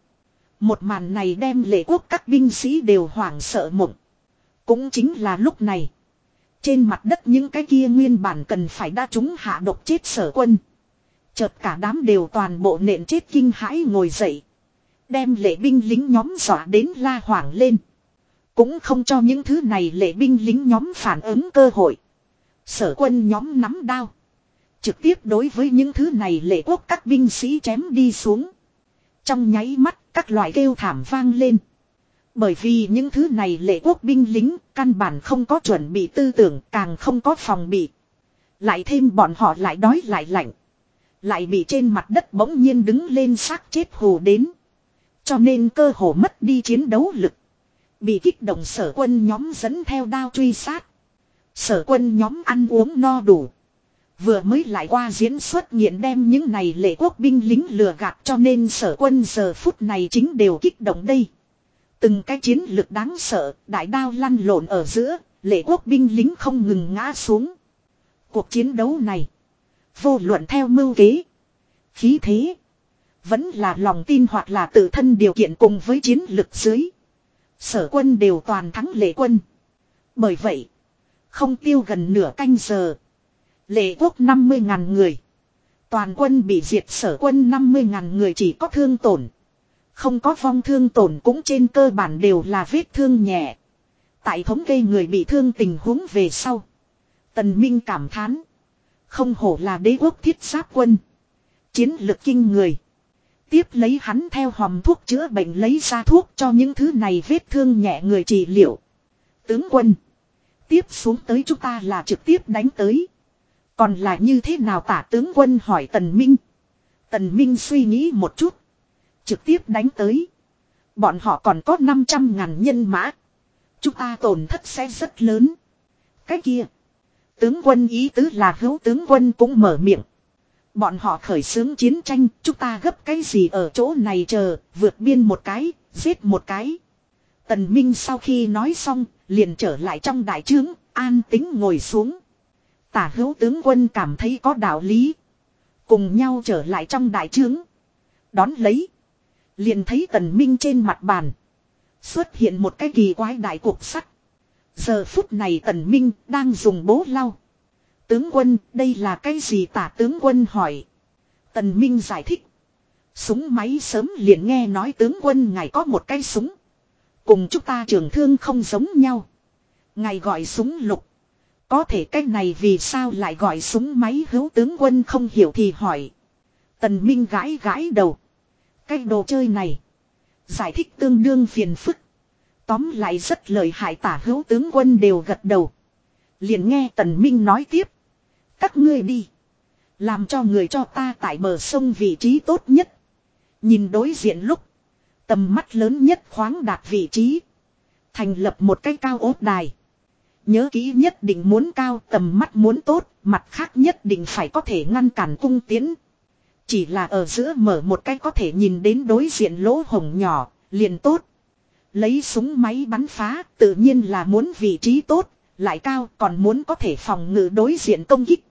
Một màn này đem lệ quốc các binh sĩ đều hoảng sợ mộng. Cũng chính là lúc này. Trên mặt đất những cái kia nguyên bản cần phải đa chúng hạ độc chết sở quân. Chợt cả đám đều toàn bộ nện chết kinh hãi ngồi dậy. Đem lệ binh lính nhóm dọa đến la hoảng lên. Cũng không cho những thứ này lệ binh lính nhóm phản ứng cơ hội. Sở quân nhóm nắm đao. Trực tiếp đối với những thứ này lệ quốc các binh sĩ chém đi xuống. Trong nháy mắt, các loại kêu thảm vang lên. Bởi vì những thứ này lệ quốc binh lính, căn bản không có chuẩn bị tư tưởng, càng không có phòng bị. Lại thêm bọn họ lại đói lại lạnh. Lại bị trên mặt đất bỗng nhiên đứng lên xác chết hù đến. Cho nên cơ hồ mất đi chiến đấu lực. Bị kích động sở quân nhóm dẫn theo đao truy sát. Sở quân nhóm ăn uống no đủ. Vừa mới lại qua diễn xuất nghiện đem những này lệ quốc binh lính lừa gạt cho nên sở quân giờ phút này chính đều kích động đây. Từng cái chiến lực đáng sợ, đại đao lăn lộn ở giữa, lệ quốc binh lính không ngừng ngã xuống. Cuộc chiến đấu này, vô luận theo mưu kế, khí thế, vẫn là lòng tin hoặc là tự thân điều kiện cùng với chiến lực dưới. Sở quân đều toàn thắng lệ quân. Bởi vậy, không tiêu gần nửa canh giờ. Lệ quốc 50.000 người. Toàn quân bị diệt, sở quân 50.000 người chỉ có thương tổn. Không có vong thương tổn cũng trên cơ bản đều là vết thương nhẹ. Tại thống kê người bị thương tình huống về sau. Tần Minh cảm thán. Không hổ là đế quốc thiết giáp quân. Chiến lực kinh người. Tiếp lấy hắn theo hòm thuốc chữa bệnh lấy ra thuốc cho những thứ này vết thương nhẹ người trị liệu. Tướng quân. Tiếp xuống tới chúng ta là trực tiếp đánh tới. Còn là như thế nào tả tướng quân hỏi Tần Minh. Tần Minh suy nghĩ một chút. Trực tiếp đánh tới. Bọn họ còn có 500 ngàn nhân mã. Chúng ta tổn thất sẽ rất lớn. Cái kia. Tướng quân ý tứ là hữu tướng quân cũng mở miệng. Bọn họ khởi xướng chiến tranh, chúng ta gấp cái gì ở chỗ này chờ, vượt biên một cái, giết một cái. Tần Minh sau khi nói xong, liền trở lại trong đại trướng, an tính ngồi xuống. Tả hữu tướng quân cảm thấy có đạo lý. Cùng nhau trở lại trong đại trướng. Đón lấy. Liền thấy tần minh trên mặt bàn. Xuất hiện một cái kỳ quái đại cuộc sắt. Giờ phút này tần minh đang dùng bố lau. Tướng quân đây là cái gì tả tướng quân hỏi. Tần minh giải thích. Súng máy sớm liền nghe nói tướng quân ngài có một cái súng. Cùng chúng ta trường thương không giống nhau. Ngài gọi súng lục. Có thể cách này vì sao lại gọi súng máy hữu tướng quân không hiểu thì hỏi. Tần Minh gãi gãi đầu. Cái đồ chơi này. Giải thích tương đương phiền phức. Tóm lại rất lời hại tả hữu tướng quân đều gật đầu. Liền nghe Tần Minh nói tiếp. Các ngươi đi. Làm cho người cho ta tại bờ sông vị trí tốt nhất. Nhìn đối diện lúc. Tầm mắt lớn nhất khoáng đạt vị trí. Thành lập một cái cao ốt đài. Nhớ kỹ nhất định muốn cao tầm mắt muốn tốt, mặt khác nhất định phải có thể ngăn cản cung tiến. Chỉ là ở giữa mở một cái có thể nhìn đến đối diện lỗ hồng nhỏ, liền tốt. Lấy súng máy bắn phá, tự nhiên là muốn vị trí tốt, lại cao còn muốn có thể phòng ngự đối diện công kích.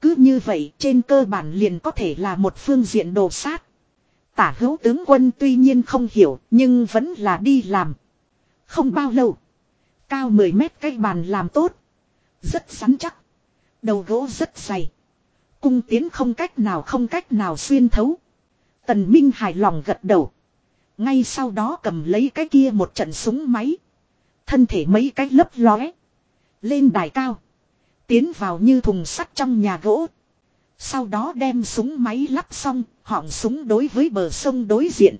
Cứ như vậy trên cơ bản liền có thể là một phương diện đồ sát. Tả hữu tướng quân tuy nhiên không hiểu, nhưng vẫn là đi làm. Không bao lâu. Cao 10 mét cái bàn làm tốt. Rất sắn chắc. Đầu gỗ rất dày. Cung tiến không cách nào không cách nào xuyên thấu. Tần Minh hài lòng gật đầu. Ngay sau đó cầm lấy cái kia một trận súng máy. Thân thể mấy cái lấp lóe. Lên đài cao. Tiến vào như thùng sắt trong nhà gỗ. Sau đó đem súng máy lắp xong, họng súng đối với bờ sông đối diện.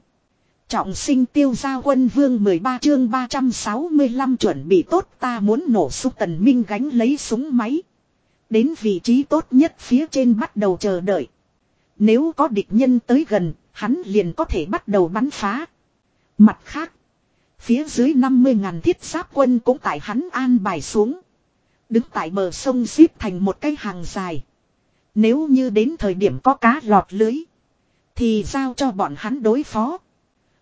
Trọng sinh tiêu gia quân vương 13 chương 365 chuẩn bị tốt ta muốn nổ súng tần minh gánh lấy súng máy. Đến vị trí tốt nhất phía trên bắt đầu chờ đợi. Nếu có địch nhân tới gần, hắn liền có thể bắt đầu bắn phá. Mặt khác, phía dưới 50.000 thiết giáp quân cũng tại hắn an bài xuống. Đứng tại bờ sông xếp thành một cái hàng dài. Nếu như đến thời điểm có cá lọt lưới, thì giao cho bọn hắn đối phó.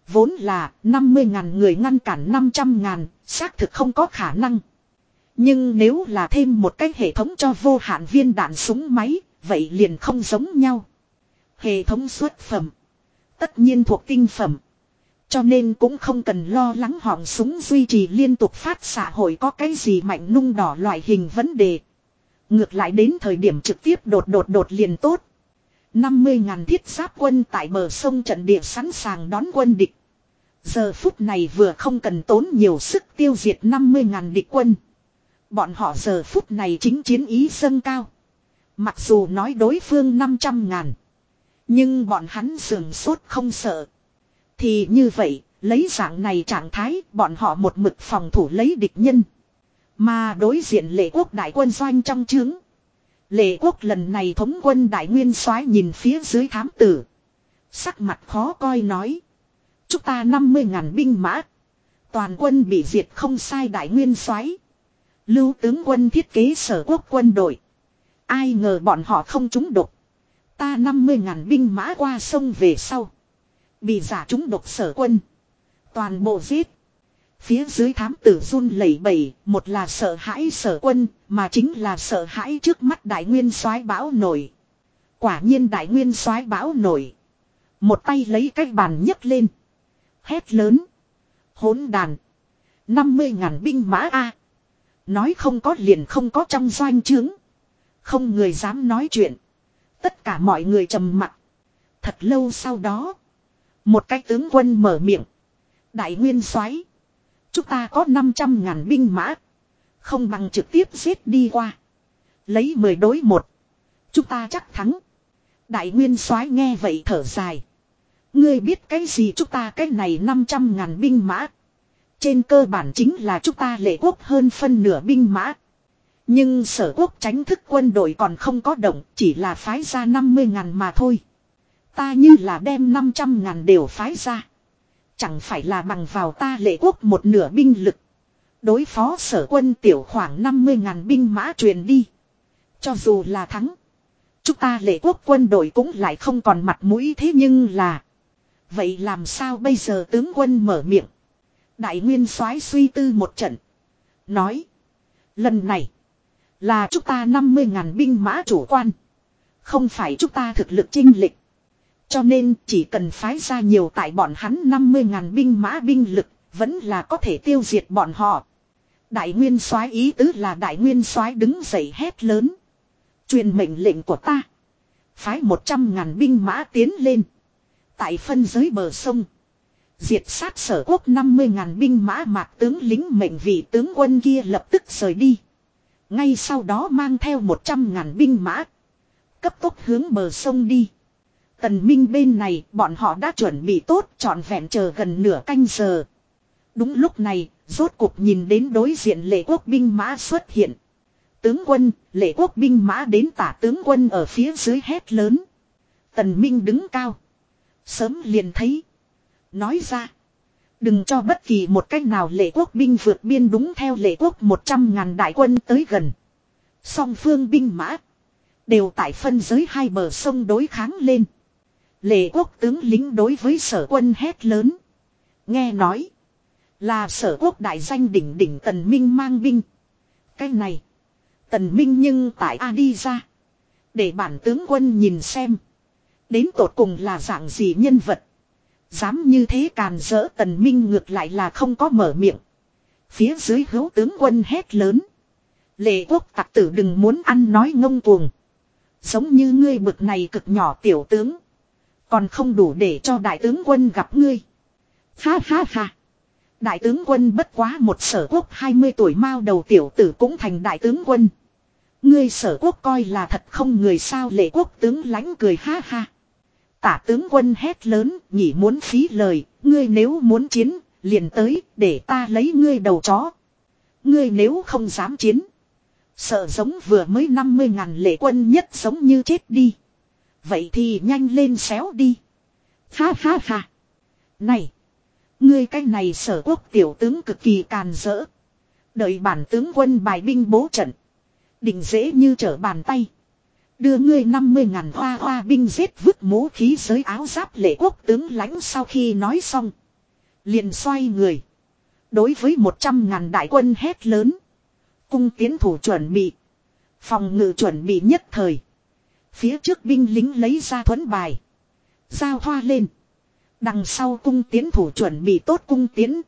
Vốn là 50.000 người ngăn cản 500.000, xác thực không có khả năng. Nhưng nếu là thêm một cái hệ thống cho vô hạn viên đạn súng máy, vậy liền không giống nhau. Hệ thống xuất phẩm. Tất nhiên thuộc tinh phẩm. Cho nên cũng không cần lo lắng họng súng duy trì liên tục phát xã hội có cái gì mạnh nung đỏ loại hình vấn đề. Ngược lại đến thời điểm trực tiếp đột đột đột liền tốt. 50.000 thiết giáp quân tại bờ sông trận địa sẵn sàng đón quân địch. Giờ phút này vừa không cần tốn nhiều sức tiêu diệt 50.000 địch quân. Bọn họ giờ phút này chính chiến ý dâng cao. Mặc dù nói đối phương 500 ngàn. Nhưng bọn hắn sườn sốt không sợ. Thì như vậy, Lấy dạng này trạng thái bọn họ một mực phòng thủ lấy địch nhân. Mà đối diện lệ quốc đại quân doanh trong trướng. Lệ quốc lần này thống quân đại nguyên soái nhìn phía dưới thám tử. Sắc mặt khó coi nói. Chúng ta 50 ngàn binh mã. Toàn quân bị diệt không sai đại nguyên soái Lưu tướng quân thiết kế sở quốc quân đội. Ai ngờ bọn họ không trúng độc. Ta 50 ngàn binh mã qua sông về sau. Bị giả trúng độc sở quân. Toàn bộ giết. Phía dưới thám tử run lẩy bẩy, một là sợ hãi sở quân, mà chính là sợ hãi trước mắt đại nguyên soái bão nổi. Quả nhiên đại nguyên soái bão nổi. Một tay lấy cái bàn nhấc lên. Hét lớn. Hỗn đàn. 50 ngàn binh mã A. Nói không có liền không có trong doanh trướng. Không người dám nói chuyện. Tất cả mọi người trầm mặt. Thật lâu sau đó. Một cái tướng quân mở miệng. Đại nguyên soái Chúng ta có 500 ngàn binh mã. Không bằng trực tiếp giết đi qua. Lấy 10 đối một. Chúng ta chắc thắng. Đại nguyên soái nghe vậy thở dài. Ngươi biết cái gì chúng ta cái này 500 ngàn binh mã. Trên cơ bản chính là chúng ta lệ quốc hơn phân nửa binh mã. Nhưng sở quốc tránh thức quân đội còn không có động, chỉ là phái ra 50 ngàn mà thôi. Ta như là đem 500 ngàn đều phái ra. Chẳng phải là bằng vào ta lệ quốc một nửa binh lực. Đối phó sở quân tiểu khoảng 50 ngàn binh mã truyền đi. Cho dù là thắng. Chúng ta lệ quốc quân đội cũng lại không còn mặt mũi thế nhưng là. Vậy làm sao bây giờ tướng quân mở miệng. Đại nguyên soái suy tư một trận. Nói. Lần này. Là chúng ta 50 ngàn binh mã chủ quan. Không phải chúng ta thực lực chinh lịch. Cho nên chỉ cần phái ra nhiều tại bọn hắn 50 ngàn binh mã binh lực. Vẫn là có thể tiêu diệt bọn họ. Đại nguyên soái ý tứ là đại nguyên soái đứng dậy hét lớn. Truyền mệnh lệnh của ta. Phái 100 ngàn binh mã tiến lên. Tại phân giới bờ sông. Diệt sát sở quốc 50 ngàn binh mã mạc tướng lính mệnh vị tướng quân kia lập tức rời đi. Ngay sau đó mang theo 100 ngàn binh mã. Cấp tốc hướng bờ sông đi. Tần Minh bên này bọn họ đã chuẩn bị tốt trọn vẹn chờ gần nửa canh giờ. Đúng lúc này, rốt cục nhìn đến đối diện lệ quốc binh mã xuất hiện. Tướng quân, lệ quốc binh mã đến tả tướng quân ở phía dưới hét lớn. Tần Minh đứng cao. Sớm liền thấy. Nói ra. Đừng cho bất kỳ một cách nào lệ quốc binh vượt biên đúng theo lệ quốc 100 ngàn đại quân tới gần. Song phương binh mã. Đều tại phân giới hai bờ sông đối kháng lên. Lệ quốc tướng lính đối với sở quân hét lớn. Nghe nói. Là sở quốc đại danh đỉnh đỉnh tần minh mang binh. Cái này. Tần minh nhưng tại A đi ra. Để bản tướng quân nhìn xem. Đến tột cùng là dạng gì nhân vật. Dám như thế càn rỡ tần minh ngược lại là không có mở miệng. Phía dưới hữu tướng quân hét lớn. Lệ quốc tặc tử đừng muốn ăn nói ngông cuồng. Giống như ngươi bực này cực nhỏ tiểu tướng. Còn không đủ để cho đại tướng quân gặp ngươi. Ha ha ha. Đại tướng quân bất quá một sở quốc 20 tuổi mao đầu tiểu tử cũng thành đại tướng quân. Ngươi sở quốc coi là thật không người sao lệ quốc tướng lãnh cười ha ha. Tả tướng quân hét lớn, nhỉ muốn phí lời, ngươi nếu muốn chiến, liền tới, để ta lấy ngươi đầu chó. Ngươi nếu không dám chiến. Sợ giống vừa mới 50 ngàn lệ quân nhất giống như chết đi. Vậy thì nhanh lên xéo đi. Ha ha ha. Này. Ngươi cái này sở quốc tiểu tướng cực kỳ càn rỡ. Đợi bản tướng quân bài binh bố trận. Định dễ như trở bàn tay. Đưa ngươi 50 ngàn hoa hoa binh giết vứt mũ khí giới áo giáp lệ quốc tướng lãnh sau khi nói xong. Liền xoay người. Đối với 100 ngàn đại quân hét lớn. Cung tiến thủ chuẩn bị. Phòng ngự chuẩn bị nhất thời. Phía trước binh lính lấy ra thuẫn bài. Giao hoa lên. Đằng sau cung tiến thủ chuẩn bị tốt cung tiến.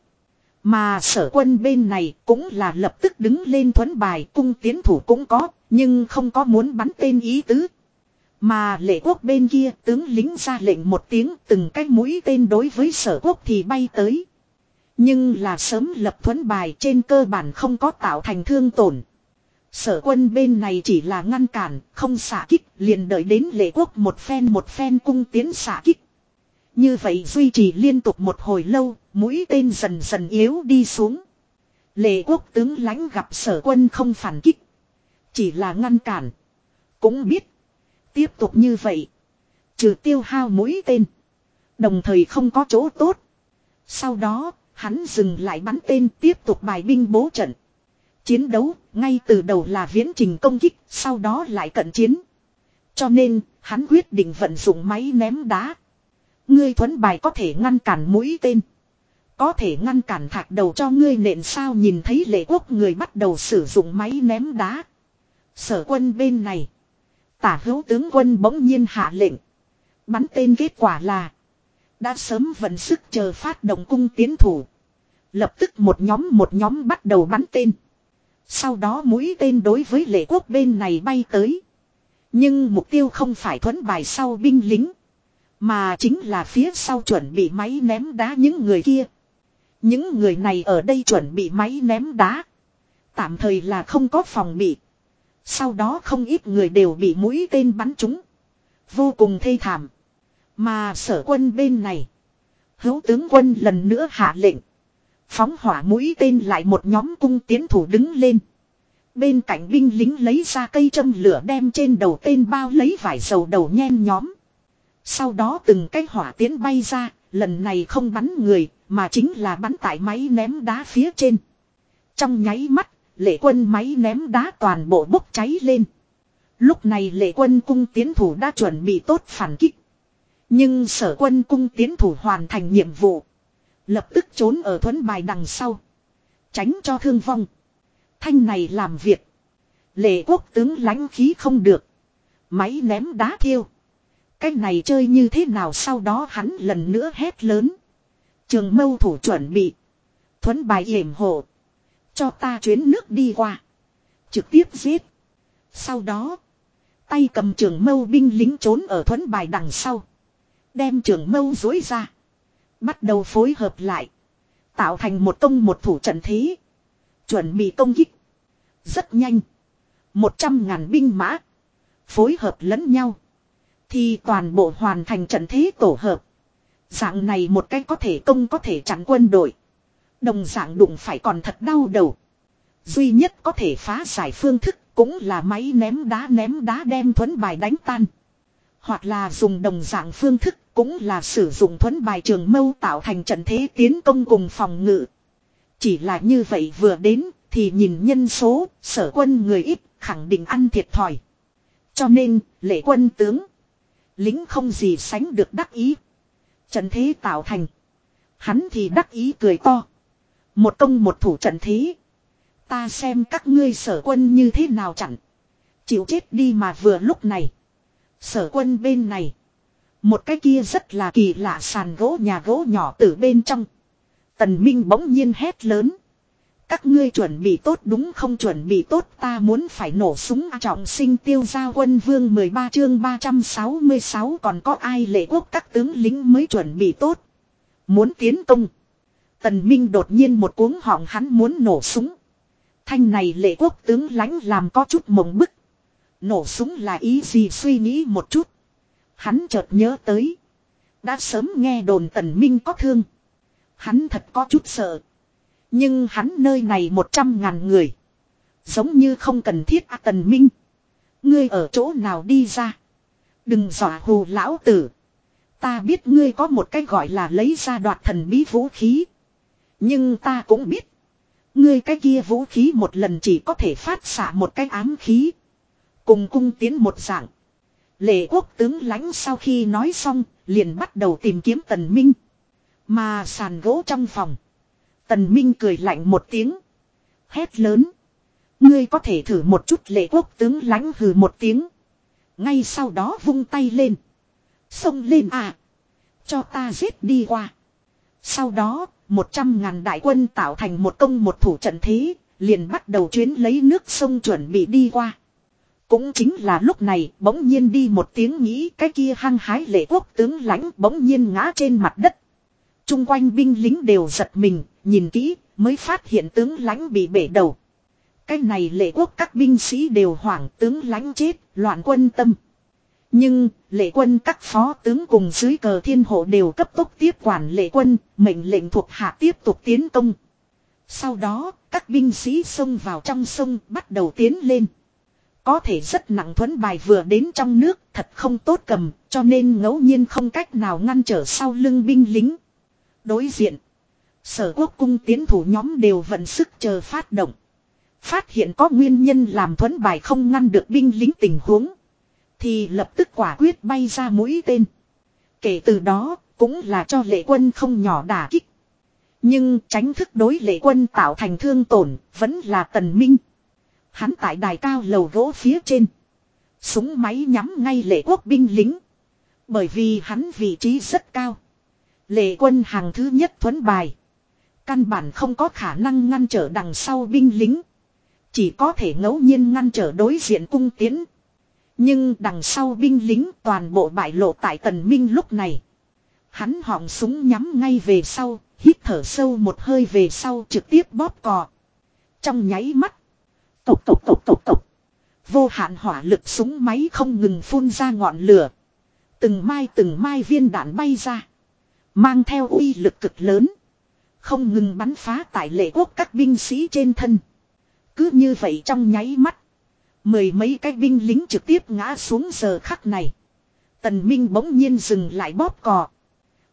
Mà sở quân bên này cũng là lập tức đứng lên thuẫn bài cung tiến thủ cũng có, nhưng không có muốn bắn tên ý tứ. Mà lệ quốc bên kia tướng lính ra lệnh một tiếng từng cái mũi tên đối với sở quốc thì bay tới. Nhưng là sớm lập thuẫn bài trên cơ bản không có tạo thành thương tổn. Sở quân bên này chỉ là ngăn cản, không xả kích, liền đợi đến lệ quốc một phen một phen cung tiến xả kích. Như vậy duy trì liên tục một hồi lâu, mũi tên dần dần yếu đi xuống. Lệ quốc tướng lãnh gặp sở quân không phản kích. Chỉ là ngăn cản. Cũng biết. Tiếp tục như vậy. Trừ tiêu hao mũi tên. Đồng thời không có chỗ tốt. Sau đó, hắn dừng lại bắn tên tiếp tục bài binh bố trận. Chiến đấu, ngay từ đầu là viễn trình công kích, sau đó lại cận chiến. Cho nên, hắn quyết định vận dụng máy ném đá. Ngươi thuấn bài có thể ngăn cản mũi tên. Có thể ngăn cản thạc đầu cho ngươi nện sao nhìn thấy lệ quốc người bắt đầu sử dụng máy ném đá. Sở quân bên này. Tả hữu tướng quân bỗng nhiên hạ lệnh. Bắn tên kết quả là. Đã sớm vận sức chờ phát động cung tiến thủ. Lập tức một nhóm một nhóm bắt đầu bắn tên. Sau đó mũi tên đối với lệ quốc bên này bay tới. Nhưng mục tiêu không phải thuẫn bài sau binh lính. Mà chính là phía sau chuẩn bị máy ném đá những người kia. Những người này ở đây chuẩn bị máy ném đá. Tạm thời là không có phòng bị. Sau đó không ít người đều bị mũi tên bắn trúng. Vô cùng thê thảm. Mà sở quân bên này. Hữu tướng quân lần nữa hạ lệnh. Phóng hỏa mũi tên lại một nhóm cung tiến thủ đứng lên. Bên cạnh binh lính lấy ra cây châm lửa đem trên đầu tên bao lấy vải dầu đầu nhen nhóm. Sau đó từng cái hỏa tiến bay ra, lần này không bắn người, mà chính là bắn tại máy ném đá phía trên. Trong nháy mắt, lệ quân máy ném đá toàn bộ bốc cháy lên. Lúc này lệ quân cung tiến thủ đã chuẩn bị tốt phản kích. Nhưng sở quân cung tiến thủ hoàn thành nhiệm vụ. Lập tức trốn ở thuấn bài đằng sau. Tránh cho thương vong. Thanh này làm việc. Lệ quốc tướng lãnh khí không được. Máy ném đá thiêu. Cái này chơi như thế nào sau đó hắn lần nữa hét lớn. Trường mâu thủ chuẩn bị. Thuấn bài hiểm hộ. Cho ta chuyến nước đi qua. Trực tiếp giết. Sau đó. Tay cầm trường mâu binh lính trốn ở thuấn bài đằng sau. Đem trường mâu dối ra. Bắt đầu phối hợp lại. Tạo thành một công một thủ trận thế. Chuẩn bị công kích. Rất nhanh. Một trăm ngàn binh mã. Phối hợp lẫn nhau. Thì toàn bộ hoàn thành trận thế tổ hợp. Dạng này một cái có thể công có thể chặn quân đội. Đồng dạng đụng phải còn thật đau đầu. Duy nhất có thể phá giải phương thức cũng là máy ném đá ném đá đem thuấn bài đánh tan. Hoặc là dùng đồng dạng phương thức cũng là sử dụng thuấn bài trường mâu tạo thành trận thế tiến công cùng phòng ngự. Chỉ là như vậy vừa đến thì nhìn nhân số, sở quân người ít, khẳng định ăn thiệt thòi. Cho nên, lệ quân tướng, lính không gì sánh được đắc ý. Trận thế tạo thành. Hắn thì đắc ý cười to. Một công một thủ trận thế. Ta xem các ngươi sở quân như thế nào chặn. Chịu chết đi mà vừa lúc này. Sở quân bên này. Một cái kia rất là kỳ lạ sàn gỗ nhà gỗ nhỏ từ bên trong. Tần Minh bỗng nhiên hét lớn. Các ngươi chuẩn bị tốt đúng không chuẩn bị tốt, ta muốn phải nổ súng trọng sinh tiêu gia quân vương 13 chương 366 còn có ai lệ quốc các tướng lính mới chuẩn bị tốt. Muốn tiến công. Tần Minh đột nhiên một cuống họng, hắn muốn nổ súng. Thanh này lệ quốc tướng lãnh làm có chút mộng bức. Nổ súng là ý gì suy nghĩ một chút. Hắn chợt nhớ tới. Đã sớm nghe đồn tần minh có thương. Hắn thật có chút sợ. Nhưng hắn nơi này một trăm ngàn người. Giống như không cần thiết à tần minh. Ngươi ở chỗ nào đi ra. Đừng dọa hù lão tử. Ta biết ngươi có một cái gọi là lấy ra đoạt thần bí vũ khí. Nhưng ta cũng biết. Ngươi cái kia vũ khí một lần chỉ có thể phát xạ một cái ám khí. Cùng cung tiến một dạng. Lệ quốc tướng lãnh sau khi nói xong, liền bắt đầu tìm kiếm tần minh. Mà sàn gỗ trong phòng. Tần minh cười lạnh một tiếng. Hét lớn. Ngươi có thể thử một chút lệ quốc tướng lãnh hừ một tiếng. Ngay sau đó vung tay lên. Xông lên à. Cho ta giết đi qua. Sau đó, một trăm ngàn đại quân tạo thành một công một thủ trận thế, liền bắt đầu chuyến lấy nước sông chuẩn bị đi qua. Cũng chính là lúc này bỗng nhiên đi một tiếng nghĩ cái kia hăng hái lệ quốc tướng lãnh bỗng nhiên ngã trên mặt đất. Trung quanh binh lính đều giật mình, nhìn kỹ mới phát hiện tướng lãnh bị bể đầu. Cái này lệ quốc các binh sĩ đều hoảng tướng lãnh chết, loạn quân tâm. Nhưng, lệ quân các phó tướng cùng dưới cờ thiên hộ đều cấp tốc tiếp quản lệ quân, mệnh lệnh thuộc hạ tiếp tục tiến công. Sau đó, các binh sĩ xông vào trong sông bắt đầu tiến lên. Có thể rất nặng thuấn bài vừa đến trong nước, thật không tốt cầm, cho nên ngẫu nhiên không cách nào ngăn trở sau lưng binh lính. Đối diện. Sở quốc cung tiến thủ nhóm đều vận sức chờ phát động. Phát hiện có nguyên nhân làm thuấn bài không ngăn được binh lính tình huống. Thì lập tức quả quyết bay ra mũi tên. Kể từ đó, cũng là cho lệ quân không nhỏ đả kích. Nhưng tránh thức đối lệ quân tạo thành thương tổn, vẫn là tần minh. Hắn tại đài cao lầu gỗ phía trên. Súng máy nhắm ngay lệ quốc binh lính. Bởi vì hắn vị trí rất cao. Lệ quân hàng thứ nhất thuấn bài. Căn bản không có khả năng ngăn trở đằng sau binh lính. Chỉ có thể ngẫu nhiên ngăn trở đối diện cung tiến. Nhưng đằng sau binh lính toàn bộ bại lộ tại tần minh lúc này. Hắn họng súng nhắm ngay về sau, hít thở sâu một hơi về sau trực tiếp bóp cò. Trong nháy mắt tục tục tục tục tục Vô hạn hỏa lực súng máy không ngừng phun ra ngọn lửa. Từng mai từng mai viên đạn bay ra. Mang theo uy lực cực lớn. Không ngừng bắn phá tại lệ quốc các binh sĩ trên thân. Cứ như vậy trong nháy mắt. Mười mấy cái binh lính trực tiếp ngã xuống giờ khắc này. Tần Minh bỗng nhiên dừng lại bóp cò.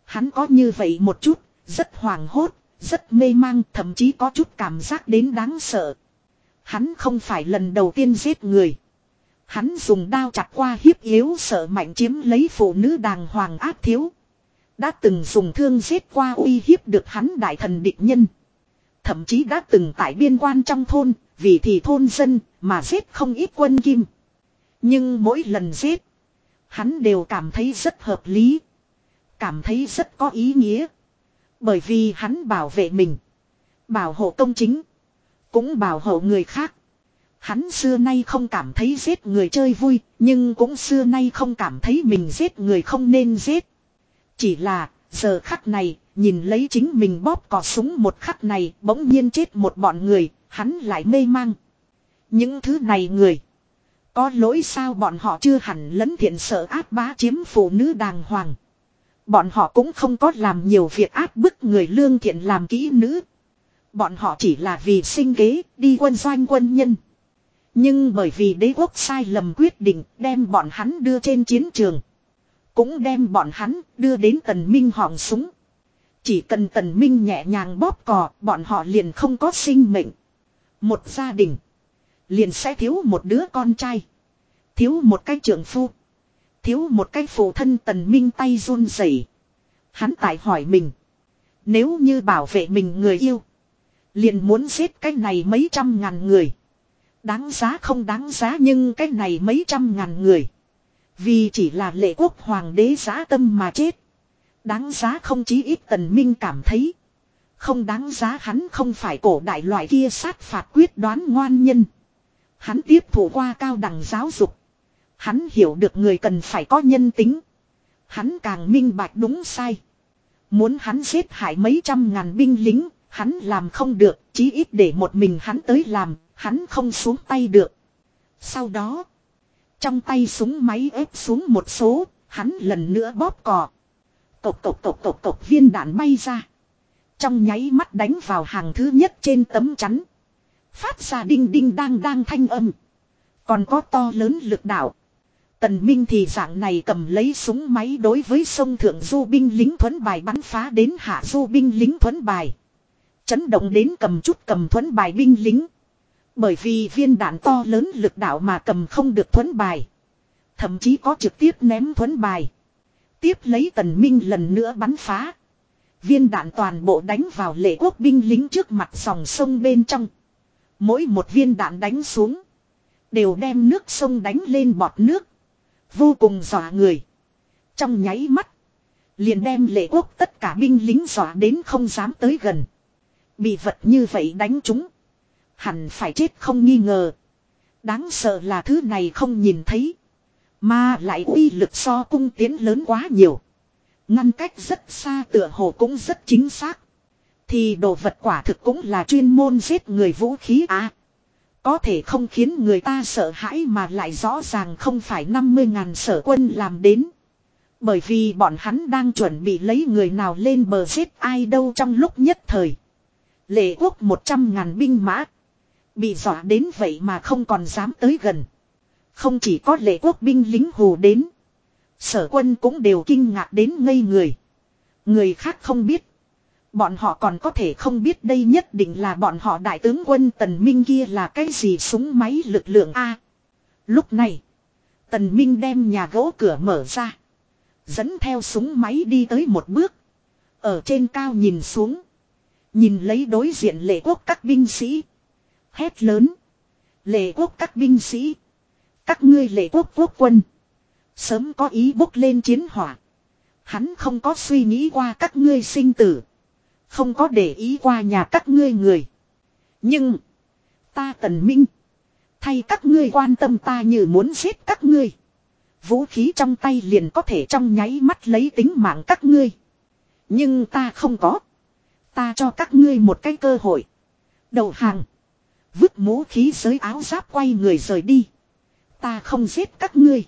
Hắn có như vậy một chút, rất hoảng hốt, rất mê mang, thậm chí có chút cảm giác đến đáng sợ. Hắn không phải lần đầu tiên giết người. Hắn dùng đao chặt qua hiếp yếu sợ mạnh chiếm lấy phụ nữ đàng hoàng ác thiếu. Đã từng dùng thương giết qua uy hiếp được hắn đại thần địch nhân. Thậm chí đã từng tại biên quan trong thôn, vì thì thôn dân, mà giết không ít quân kim. Nhưng mỗi lần giết, hắn đều cảm thấy rất hợp lý. Cảm thấy rất có ý nghĩa. Bởi vì hắn bảo vệ mình. Bảo hộ công chính. Cũng bảo hộ người khác. Hắn xưa nay không cảm thấy giết người chơi vui, nhưng cũng xưa nay không cảm thấy mình giết người không nên giết. Chỉ là, giờ khắc này, nhìn lấy chính mình bóp cò súng một khắc này, bỗng nhiên chết một bọn người, hắn lại mê mang. Những thứ này người, có lỗi sao bọn họ chưa hẳn lấn thiện sợ áp bá chiếm phụ nữ đàng hoàng. Bọn họ cũng không có làm nhiều việc áp bức người lương thiện làm kỹ nữ. Bọn họ chỉ là vì sinh kế, đi quân doanh quân nhân. Nhưng bởi vì đế quốc sai lầm quyết định đem bọn hắn đưa trên chiến trường. Cũng đem bọn hắn đưa đến tần minh họng súng. Chỉ cần tần minh nhẹ nhàng bóp cò, bọn họ liền không có sinh mệnh. Một gia đình, liền sẽ thiếu một đứa con trai. Thiếu một cái trưởng phu. Thiếu một cái phụ thân tần minh tay run rẩy. Hắn tại hỏi mình. Nếu như bảo vệ mình người yêu. Liền muốn giết cái này mấy trăm ngàn người. Đáng giá không đáng giá nhưng cái này mấy trăm ngàn người. Vì chỉ là lệ quốc hoàng đế giá tâm mà chết. Đáng giá không chí ít tần minh cảm thấy. Không đáng giá hắn không phải cổ đại loại kia sát phạt quyết đoán ngoan nhân. Hắn tiếp thủ qua cao đẳng giáo dục. Hắn hiểu được người cần phải có nhân tính. Hắn càng minh bạch đúng sai. Muốn hắn giết hại mấy trăm ngàn binh lính, hắn làm không được, chí ít để một mình hắn tới làm, hắn không xuống tay được. Sau đó, trong tay súng máy ép xuống một số, hắn lần nữa bóp cò. Cộc cộc cộc cộc cộc viên đạn bay ra. Trong nháy mắt đánh vào hàng thứ nhất trên tấm chắn. Phát ra đinh đinh đang đang thanh âm. Còn có to lớn lực đạo. Tần Minh thì dạng này cầm lấy súng máy đối với sông thượng du binh lính thuấn bài bắn phá đến hạ du binh lính thuấn bài. Chấn động đến cầm chút cầm thuấn bài binh lính. Bởi vì viên đạn to lớn lực đạo mà cầm không được thuấn bài. Thậm chí có trực tiếp ném thuấn bài. Tiếp lấy tần minh lần nữa bắn phá. Viên đạn toàn bộ đánh vào lệ quốc binh lính trước mặt dòng sông bên trong. Mỗi một viên đạn đánh xuống. Đều đem nước sông đánh lên bọt nước. Vô cùng dọa người. Trong nháy mắt. Liền đem lệ quốc tất cả binh lính dọa đến không dám tới gần. Bị vật như vậy đánh chúng. Hẳn phải chết không nghi ngờ. Đáng sợ là thứ này không nhìn thấy. Mà lại uy lực so cung tiến lớn quá nhiều. Ngăn cách rất xa tựa hồ cũng rất chính xác. Thì đồ vật quả thực cũng là chuyên môn giết người vũ khí à. có thể không khiến người ta sợ hãi mà lại rõ ràng không phải 50 ngàn sở quân làm đến. Bởi vì bọn hắn đang chuẩn bị lấy người nào lên bờ giết ai đâu trong lúc nhất thời. Lệ quốc 100 ngàn binh mã. Bị dọa đến vậy mà không còn dám tới gần. Không chỉ có lệ quốc binh lính hù đến. Sở quân cũng đều kinh ngạc đến ngây người. Người khác không biết. Bọn họ còn có thể không biết đây nhất định là bọn họ đại tướng quân Tần Minh kia là cái gì súng máy lực lượng A. Lúc này, Tần Minh đem nhà gỗ cửa mở ra. Dẫn theo súng máy đi tới một bước. Ở trên cao nhìn xuống. Nhìn lấy đối diện lệ quốc các binh sĩ. Hét lớn. Lệ quốc các binh sĩ. Các ngươi lệ quốc quốc quân. Sớm có ý bốc lên chiến hỏa. Hắn không có suy nghĩ qua các ngươi sinh tử. Không có để ý qua nhà các ngươi người. Nhưng. Ta tần minh. Thay các ngươi quan tâm ta như muốn giết các ngươi. Vũ khí trong tay liền có thể trong nháy mắt lấy tính mạng các ngươi. Nhưng ta không có. Ta cho các ngươi một cái cơ hội. Đầu hàng. Vứt mũ khí giới áo giáp quay người rời đi. Ta không giết các ngươi.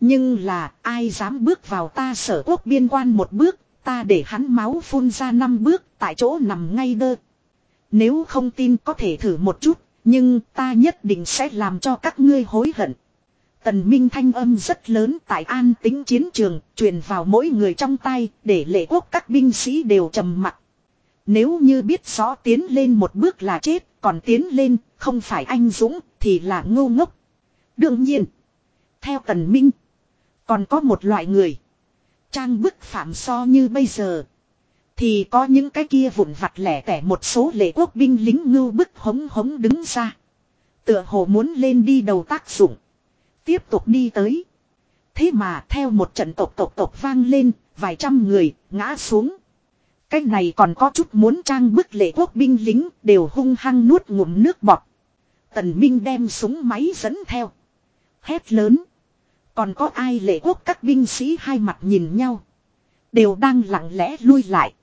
Nhưng là ai dám bước vào ta sở quốc biên quan một bước. Ta để hắn máu phun ra năm bước tại chỗ nằm ngay đơ. Nếu không tin có thể thử một chút. Nhưng ta nhất định sẽ làm cho các ngươi hối hận. Tần Minh thanh âm rất lớn tại an tính chiến trường, truyền vào mỗi người trong tay, để lệ quốc các binh sĩ đều trầm mặc. Nếu như biết rõ tiến lên một bước là chết, còn tiến lên, không phải anh dũng, thì là ngu ngốc. Đương nhiên, theo Tần Minh, còn có một loại người. Trang bức phạm so như bây giờ. Thì có những cái kia vụn vặt lẻ tẻ một số lệ quốc binh lính ngưu bức hống hống đứng ra. Tựa hồ muốn lên đi đầu tác dụng. Tiếp tục đi tới. Thế mà theo một trận tộc tộc tộc vang lên, vài trăm người ngã xuống. Cái này còn có chút muốn trang bức lệ quốc binh lính, đều hung hăng nuốt ngụm nước bọt. Tần Minh đem súng máy dẫn theo. Hét lớn. Còn có ai lệ quốc các binh sĩ hai mặt nhìn nhau. Đều đang lặng lẽ lui lại.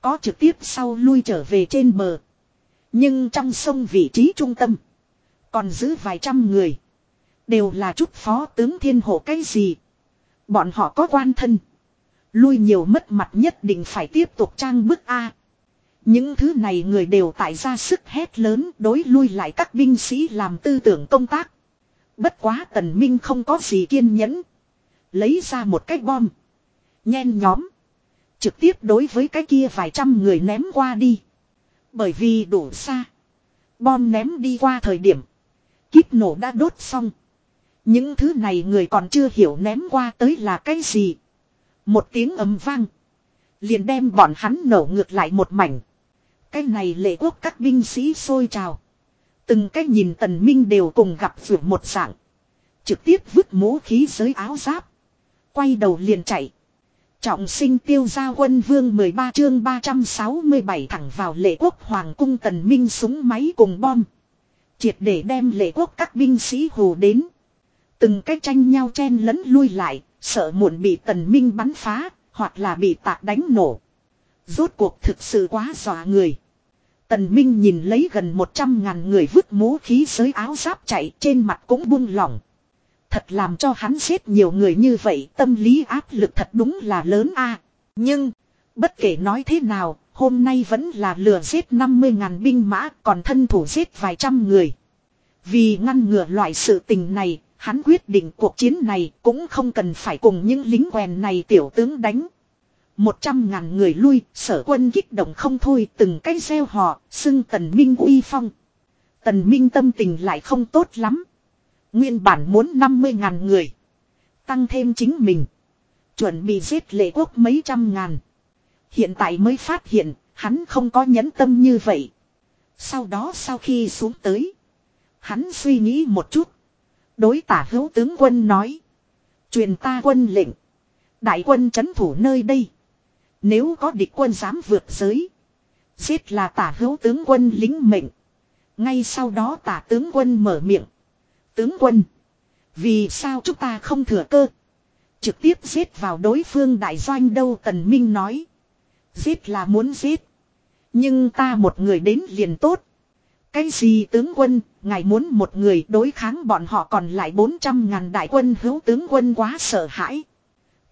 Có trực tiếp sau lui trở về trên bờ. Nhưng trong sông vị trí trung tâm. Còn giữ vài trăm người. Đều là chút phó tướng thiên hộ cái gì. Bọn họ có quan thân. Lui nhiều mất mặt nhất định phải tiếp tục trang bức A. Những thứ này người đều tại ra sức hét lớn đối lui lại các binh sĩ làm tư tưởng công tác. Bất quá tần minh không có gì kiên nhẫn. Lấy ra một cái bom. Nhen nhóm. Trực tiếp đối với cái kia vài trăm người ném qua đi. Bởi vì đủ xa. Bom ném đi qua thời điểm. Kíp nổ đã đốt xong. Những thứ này người còn chưa hiểu ném qua tới là cái gì. Một tiếng ầm vang. Liền đem bọn hắn nổ ngược lại một mảnh. Cái này lệ quốc các binh sĩ sôi trào. Từng cái nhìn tần minh đều cùng gặp vượt một dạng. Trực tiếp vứt mũ khí giới áo giáp. Quay đầu liền chạy. Trọng sinh tiêu gia quân vương 13 chương 367 thẳng vào lệ quốc hoàng cung tần minh súng máy cùng bom. Triệt để đem lệ quốc các binh sĩ hù đến. Từng cái tranh nhau chen lẫn lui lại, sợ muộn bị tần minh bắn phá, hoặc là bị tạc đánh nổ. Rốt cuộc thực sự quá dọa người. Tần Minh nhìn lấy gần 100 ngàn người vứt mũ khí giới áo giáp chạy trên mặt cũng buông lỏng. Thật làm cho hắn xếp nhiều người như vậy tâm lý áp lực thật đúng là lớn a. Nhưng, bất kể nói thế nào, hôm nay vẫn là lừa giết 50 ngàn binh mã còn thân thủ giết vài trăm người. Vì ngăn ngừa loại sự tình này, hắn quyết định cuộc chiến này cũng không cần phải cùng những lính quèn này tiểu tướng đánh. Một trăm ngàn người lui, sở quân kích động không thôi từng cái gieo họ, xưng tần minh uy phong. Tần minh tâm tình lại không tốt lắm. Nguyên bản muốn 50 ngàn người. Tăng thêm chính mình. Chuẩn bị giết lệ quốc mấy trăm ngàn. Hiện tại mới phát hiện, hắn không có nhẫn tâm như vậy. Sau đó sau khi xuống tới. Hắn suy nghĩ một chút. Đối tả hữu tướng quân nói. Truyền ta quân lệnh. Đại quân chấn thủ nơi đây. Nếu có địch quân dám vượt giới. Giết là tả hữu tướng quân lính mệnh. Ngay sau đó tả tướng quân mở miệng. Tướng quân. Vì sao chúng ta không thừa cơ. Trực tiếp giết vào đối phương đại doanh đâu Tần Minh nói. Giết là muốn giết. Nhưng ta một người đến liền tốt. Cái gì tướng quân, ngài muốn một người đối kháng bọn họ còn lại 400 ngàn đại quân hữu tướng quân quá sợ hãi.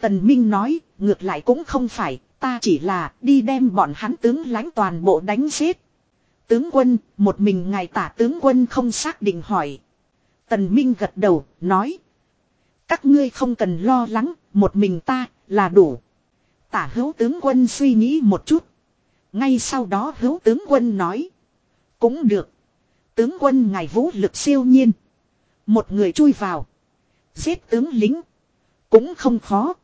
Tần Minh nói, ngược lại cũng không phải, ta chỉ là đi đem bọn hắn tướng lãnh toàn bộ đánh giết. Tướng quân, một mình ngài tả tướng quân không xác định hỏi. Tần Minh gật đầu, nói. Các ngươi không cần lo lắng, một mình ta, là đủ. Tả hữu tướng quân suy nghĩ một chút. Ngay sau đó hữu tướng quân nói. Cũng được. Tướng quân ngài vũ lực siêu nhiên. Một người chui vào. Giết tướng lính. Cũng không khó.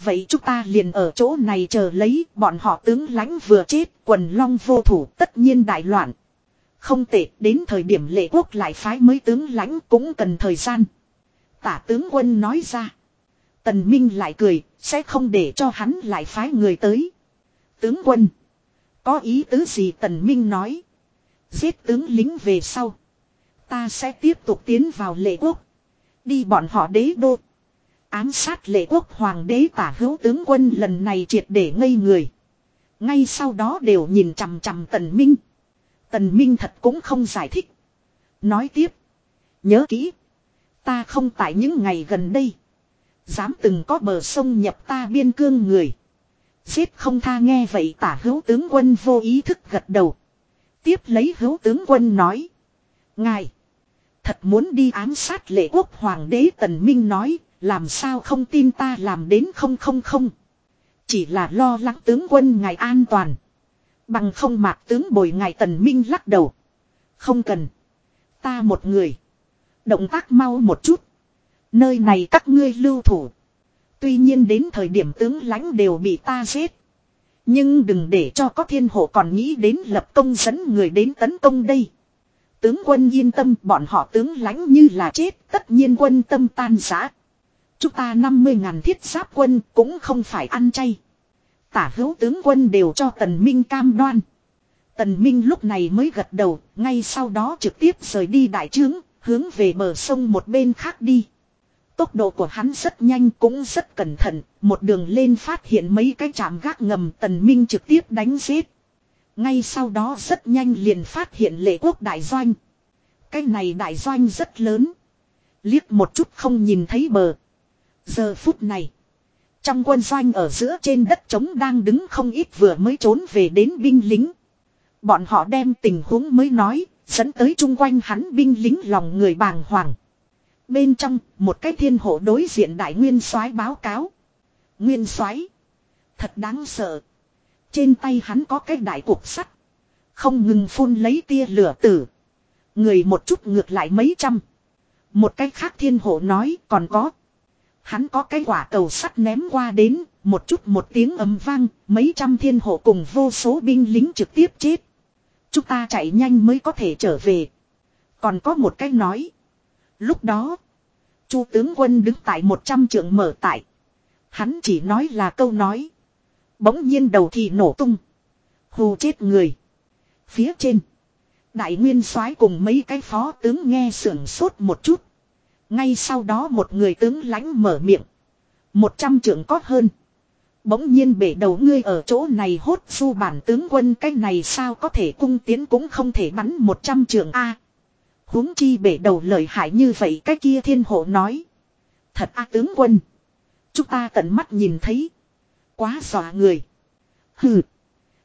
Vậy chúng ta liền ở chỗ này chờ lấy bọn họ tướng lãnh vừa chết, quần long vô thủ, tất nhiên đại loạn. Không tệ, đến thời điểm lệ quốc lại phái mới tướng lãnh cũng cần thời gian. Tả tướng quân nói ra. Tần Minh lại cười, sẽ không để cho hắn lại phái người tới. Tướng quân. Có ý tứ gì Tần Minh nói. Giết tướng lính về sau. Ta sẽ tiếp tục tiến vào lệ quốc. Đi bọn họ đế đô. Ám sát lệ quốc hoàng đế tả hữu tướng quân lần này triệt để ngây người. Ngay sau đó đều nhìn chằm chằm Tần Minh. Tần Minh thật cũng không giải thích. Nói tiếp. Nhớ kỹ. Ta không tại những ngày gần đây. Dám từng có bờ sông nhập ta biên cương người. Giết không tha nghe vậy tả hữu tướng quân vô ý thức gật đầu. Tiếp lấy hữu tướng quân nói. Ngài. Thật muốn đi ám sát lệ quốc hoàng đế tần minh nói. Làm sao không tin ta làm đến không không không. Chỉ là lo lắng tướng quân ngài an toàn. Bằng không mạc tướng bồi ngài tần minh lắc đầu. Không cần. Ta một người. Động tác mau một chút. Nơi này các ngươi lưu thủ. Tuy nhiên đến thời điểm tướng lãnh đều bị ta giết. Nhưng đừng để cho có thiên hộ còn nghĩ đến lập công dẫn người đến tấn công đây. Tướng quân yên tâm bọn họ tướng lãnh như là chết tất nhiên quân tâm tan giã. Chúng ta 50 ngàn thiết giáp quân cũng không phải ăn chay. Tả hữu tướng quân đều cho tần minh cam đoan. Tần minh lúc này mới gật đầu, ngay sau đó trực tiếp rời đi đại trướng, hướng về bờ sông một bên khác đi. Tốc độ của hắn rất nhanh cũng rất cẩn thận, một đường lên phát hiện mấy cái chạm gác ngầm tần minh trực tiếp đánh giết. Ngay sau đó rất nhanh liền phát hiện lệ quốc đại doanh. Cái này đại doanh rất lớn. Liếc một chút không nhìn thấy bờ. Giờ phút này. Trong quân doanh ở giữa trên đất trống đang đứng không ít vừa mới trốn về đến binh lính. Bọn họ đem tình huống mới nói, dẫn tới chung quanh hắn binh lính lòng người bàng hoàng. Bên trong, một cái thiên hộ đối diện đại nguyên soái báo cáo. Nguyên soái Thật đáng sợ. Trên tay hắn có cái đại cục sắt. Không ngừng phun lấy tia lửa tử. Người một chút ngược lại mấy trăm. Một cái khác thiên hộ nói còn có. Hắn có cái quả cầu sắt ném qua đến, một chút một tiếng ấm vang, mấy trăm thiên hộ cùng vô số binh lính trực tiếp chết. Chúng ta chạy nhanh mới có thể trở về. Còn có một cái nói. Lúc đó, chu tướng quân đứng tại một trăm trượng mở tại. Hắn chỉ nói là câu nói. Bỗng nhiên đầu thì nổ tung. Hù chết người. Phía trên. Đại nguyên soái cùng mấy cái phó tướng nghe sưởng sốt một chút. Ngay sau đó một người tướng lãnh mở miệng. Một trăm trưởng có hơn. Bỗng nhiên bể đầu ngươi ở chỗ này hốt su bản tướng quân cái này sao có thể cung tiến cũng không thể bắn một trăm trưởng A huống chi bể đầu lợi hại như vậy cái kia thiên hộ nói. Thật A tướng quân. Chúng ta tận mắt nhìn thấy. Quá dọa người. Hừ.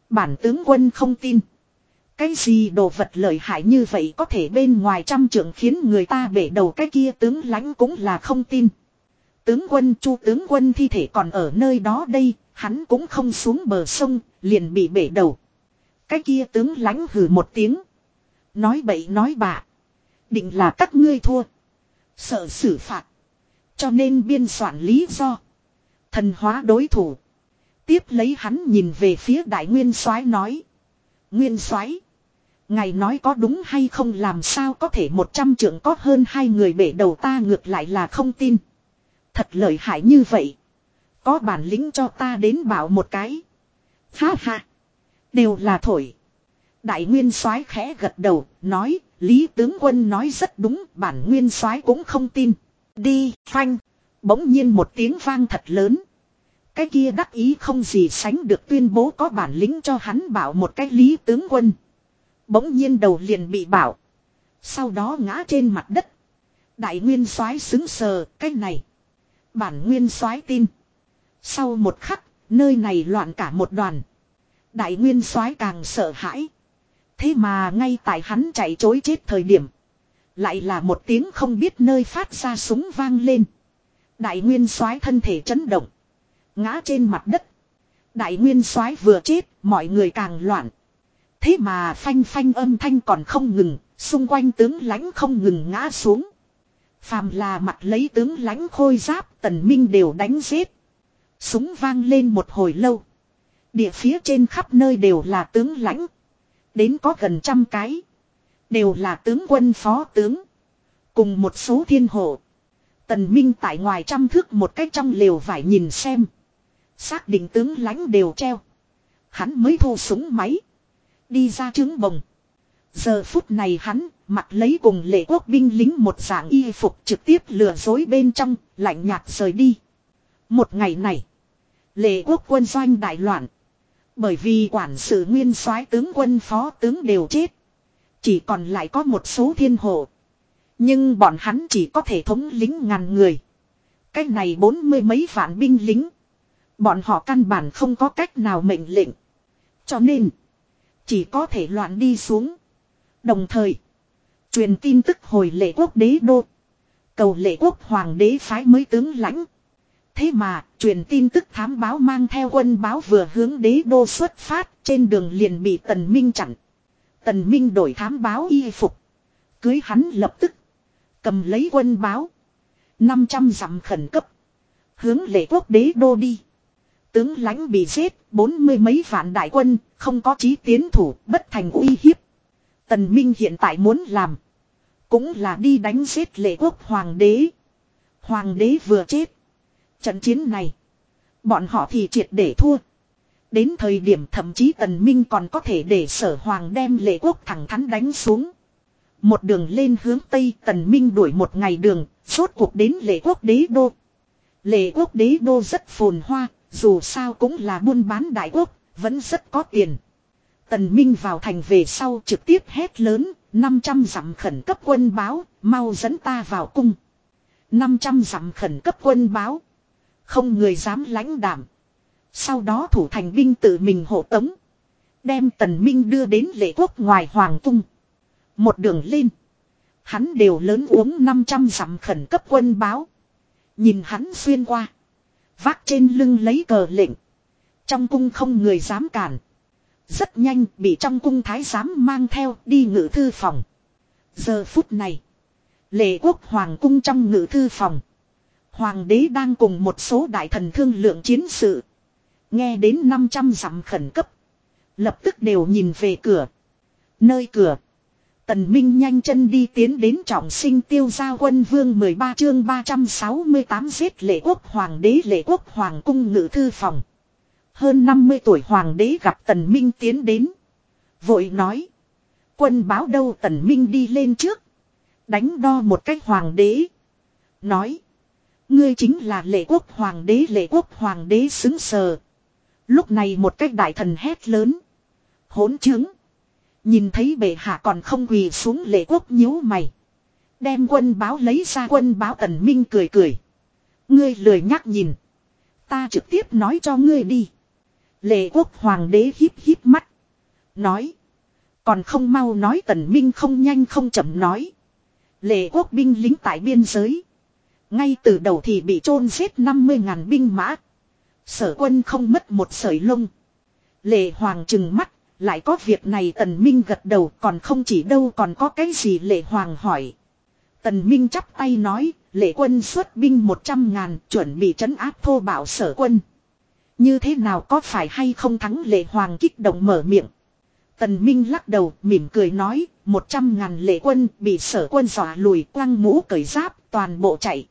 Bản tướng quân không tin. Cái gì đồ vật lợi hại như vậy có thể bên ngoài trăm trưởng khiến người ta bể đầu cái kia tướng lãnh cũng là không tin. Tướng quân chu tướng quân thi thể còn ở nơi đó đây, hắn cũng không xuống bờ sông, liền bị bể đầu. Cái kia tướng lãnh hừ một tiếng. Nói bậy nói bạ. Định là các ngươi thua. Sợ xử phạt. Cho nên biên soạn lý do. Thần hóa đối thủ. Tiếp lấy hắn nhìn về phía đại nguyên soái nói. Nguyên soái Ngài nói có đúng hay không làm sao có thể một trăm trưởng có hơn hai người bể đầu ta ngược lại là không tin. Thật lợi hại như vậy. Có bản lĩnh cho ta đến bảo một cái. Ha ha. Đều là thổi. Đại nguyên soái khẽ gật đầu, nói, Lý tướng quân nói rất đúng, bản nguyên soái cũng không tin. Đi, phanh. Bỗng nhiên một tiếng vang thật lớn. Cái kia đắc ý không gì sánh được tuyên bố có bản lĩnh cho hắn bảo một cái lý tướng quân. Bỗng nhiên đầu liền bị bảo. Sau đó ngã trên mặt đất. Đại nguyên soái xứng sờ cái này. Bản nguyên soái tin. Sau một khắc, nơi này loạn cả một đoàn. Đại nguyên soái càng sợ hãi. Thế mà ngay tại hắn chạy chối chết thời điểm. Lại là một tiếng không biết nơi phát ra súng vang lên. Đại nguyên soái thân thể chấn động. Ngã trên mặt đất. Đại nguyên soái vừa chết, mọi người càng loạn. Thế mà phanh phanh âm thanh còn không ngừng, xung quanh tướng lãnh không ngừng ngã xuống. Phàm là mặt lấy tướng lãnh khôi giáp, tần minh đều đánh giết. Súng vang lên một hồi lâu. Địa phía trên khắp nơi đều là tướng lãnh. Đến có gần trăm cái. Đều là tướng quân phó tướng. Cùng một số thiên hộ. Tần Minh tại ngoài trăm thước một cách trong lều vải nhìn xem. Xác định tướng lãnh đều treo. Hắn mới thu súng máy. Đi ra trứng bồng. Giờ phút này hắn mặc lấy cùng lệ quốc binh lính một dạng y phục trực tiếp lừa dối bên trong, lạnh nhạt rời đi. Một ngày này, lệ quốc quân doanh đại loạn. Bởi vì quản sự nguyên soái tướng quân phó tướng đều chết. Chỉ còn lại có một số thiên hộ. Nhưng bọn hắn chỉ có thể thống lính ngàn người. Cách này bốn mươi mấy vạn binh lính. Bọn họ căn bản không có cách nào mệnh lệnh. Cho nên. Chỉ có thể loạn đi xuống. Đồng thời. Truyền tin tức hồi lệ quốc đế đô. Cầu lệ quốc hoàng đế phái mới tướng lãnh. Thế mà, truyền tin tức thám báo mang theo quân báo vừa hướng đế đô xuất phát, trên đường liền bị Tần Minh chặn. Tần Minh đổi thám báo y phục. Cưới hắn lập tức. Cầm lấy quân báo. 500 dặm khẩn cấp. Hướng lệ quốc đế đô đi. Tướng lãnh bị giết, bốn mươi mấy vạn đại quân, không có chí tiến thủ, bất thành uy hiếp. Tần Minh hiện tại muốn làm. Cũng là đi đánh giết lệ quốc hoàng đế. Hoàng đế vừa chết. Trận chiến này. Bọn họ thì triệt để thua. Đến thời điểm thậm chí tần minh còn có thể để sở hoàng đem lệ quốc thẳng thắn đánh xuống. Một đường lên hướng Tây tần minh đuổi một ngày đường, suốt cuộc đến lệ quốc đế đô. Lệ quốc đế đô rất phồn hoa, dù sao cũng là buôn bán đại quốc, vẫn rất có tiền. Tần Minh vào thành về sau trực tiếp hét lớn, 500 dặm khẩn cấp quân báo, mau dẫn ta vào cung. 500 dặm khẩn cấp quân báo. Không người dám lãnh đảm. Sau đó thủ thành binh tự mình hộ tống. Đem tần minh đưa đến lệ quốc ngoài hoàng cung. Một đường lên. Hắn đều lớn uống 500 dặm khẩn cấp quân báo. Nhìn hắn xuyên qua. Vác trên lưng lấy cờ lệnh. Trong cung không người dám cản. Rất nhanh bị trong cung thái giám mang theo đi ngự thư phòng. Giờ phút này. Lệ quốc hoàng cung trong ngự thư phòng. Hoàng đế đang cùng một số đại thần thương lượng chiến sự. Nghe đến 500 dặm khẩn cấp. Lập tức đều nhìn về cửa. Nơi cửa. Tần Minh nhanh chân đi tiến đến trọng sinh tiêu gia quân vương 13 chương 368 giết lệ quốc hoàng đế lệ quốc hoàng cung ngự thư phòng. Hơn 50 tuổi hoàng đế gặp Tần Minh tiến đến. Vội nói. Quân báo đâu Tần Minh đi lên trước. Đánh đo một cách hoàng đế. Nói. Ngươi chính là lệ quốc hoàng đế, lệ quốc hoàng đế xứng sờ. Lúc này một cách đại thần hét lớn. Hỗn chứng. Nhìn thấy bệ hạ còn không quỳ xuống lệ quốc nhíu mày. Đem quân báo lấy ra, quân báo tần minh cười cười. Ngươi lười nhắc nhìn. Ta trực tiếp nói cho ngươi đi. Lệ quốc hoàng đế híp híp mắt. Nói. Còn không mau nói tần minh không nhanh không chậm nói. Lệ quốc binh lính tại biên giới. Ngay từ đầu thì bị chôn giết 50.000 binh mã. Sở quân không mất một sợi lông. Lệ hoàng trừng mắt, lại có việc này tần minh gật đầu còn không chỉ đâu còn có cái gì lệ hoàng hỏi. Tần minh chắp tay nói, lệ quân xuất binh 100 ngàn chuẩn bị trấn áp thô bảo sở quân. Như thế nào có phải hay không thắng lệ hoàng kích động mở miệng. Tần Minh lắc đầu mỉm cười nói, 100 ngàn lệ quân bị sở quân dọa lùi quăng mũ cởi giáp toàn bộ chạy.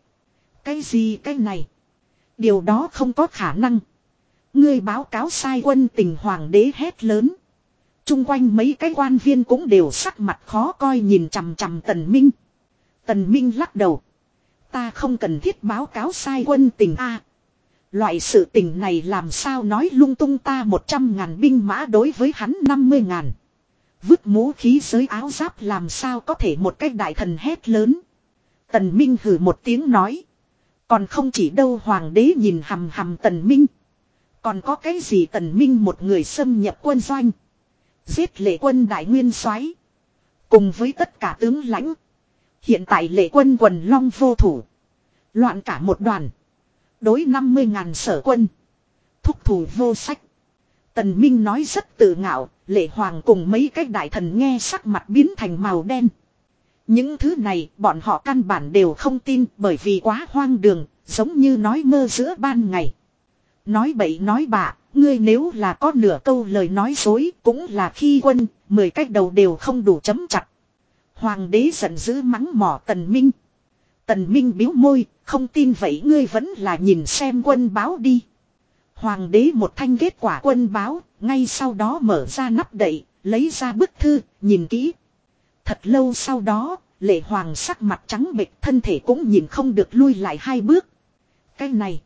Cái gì cái này? Điều đó không có khả năng. Ngươi báo cáo sai quân tình hoàng đế hét lớn. Trung quanh mấy cái quan viên cũng đều sắc mặt khó coi nhìn chằm chằm Tần Minh. Tần Minh lắc đầu. Ta không cần thiết báo cáo sai quân tình A. loại sự tình này làm sao nói lung tung ta một trăm ngàn binh mã đối với hắn năm mươi ngàn. Vứt mũ khí giới áo giáp làm sao có thể một cách đại thần hét lớn. Tần Minh hử một tiếng nói. Còn không chỉ đâu hoàng đế nhìn hầm hầm tần Minh. Còn có cái gì tần Minh một người xâm nhập quân doanh. Giết lệ quân đại nguyên soái Cùng với tất cả tướng lãnh. Hiện tại lệ quân quần long vô thủ. Loạn cả một đoàn. Đối 50 ngàn sở quân. Thúc thủ vô sách. Tần Minh nói rất tự ngạo, lệ hoàng cùng mấy cái đại thần nghe sắc mặt biến thành màu đen. Những thứ này bọn họ căn bản đều không tin bởi vì quá hoang đường, giống như nói mơ giữa ban ngày. Nói bậy nói bạ, ngươi nếu là có nửa câu lời nói dối cũng là khi quân, mười cách đầu đều không đủ chấm chặt. Hoàng đế giận dữ mắng mỏ tần minh. Tần minh biếu môi, không tin vậy ngươi vẫn là nhìn xem quân báo đi. Hoàng đế một thanh kết quả quân báo, ngay sau đó mở ra nắp đậy, lấy ra bức thư, nhìn kỹ. Thật lâu sau đó, lệ hoàng sắc mặt trắng bệch thân thể cũng nhìn không được lui lại hai bước. Cái này,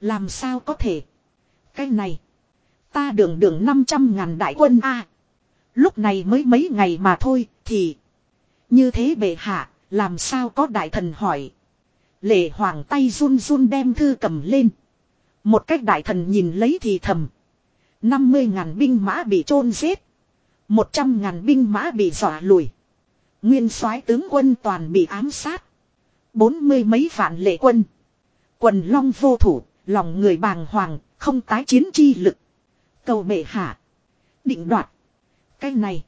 làm sao có thể? Cái này, ta đường đường 500 ngàn đại quân A. lúc này mới mấy ngày mà thôi, thì... Như thế bệ hạ, làm sao có đại thần hỏi. Lệ hoàng tay run run đem thư cầm lên. Một cách đại thần nhìn lấy thì thầm. 50 ngàn binh mã bị chôn giết. 100 ngàn binh mã bị dọa lùi. Nguyên soái tướng quân toàn bị ám sát. Bốn mươi mấy vạn lệ quân. Quần long vô thủ, lòng người bàng hoàng, không tái chiến chi lực. Cầu bệ hạ. Định đoạt. Cái này.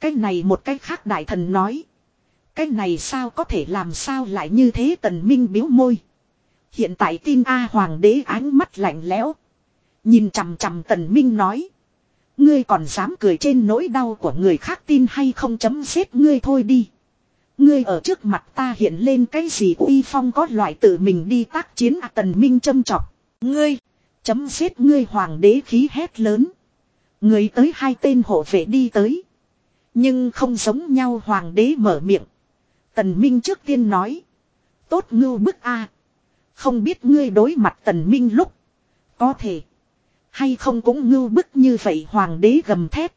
Cái này một cách khác đại thần nói. Cái này sao có thể làm sao lại như thế tần minh biếu môi. Hiện tại tin A hoàng đế ánh mắt lạnh lẽo. Nhìn chằm chằm tần minh nói. Ngươi còn dám cười trên nỗi đau của người khác tin hay không chấm xếp ngươi thôi đi. Ngươi ở trước mặt ta hiện lên cái gì uy phong có loại tự mình đi tác chiến à tần minh châm chọc. Ngươi, chấm xếp ngươi hoàng đế khí hét lớn. Người tới hai tên hộ vệ đi tới. Nhưng không giống nhau hoàng đế mở miệng. Tần Minh trước tiên nói. Tốt ngưu bức a Không biết ngươi đối mặt tần Minh lúc. Có thể. Hay không cũng ngưu bức như vậy hoàng đế gầm thép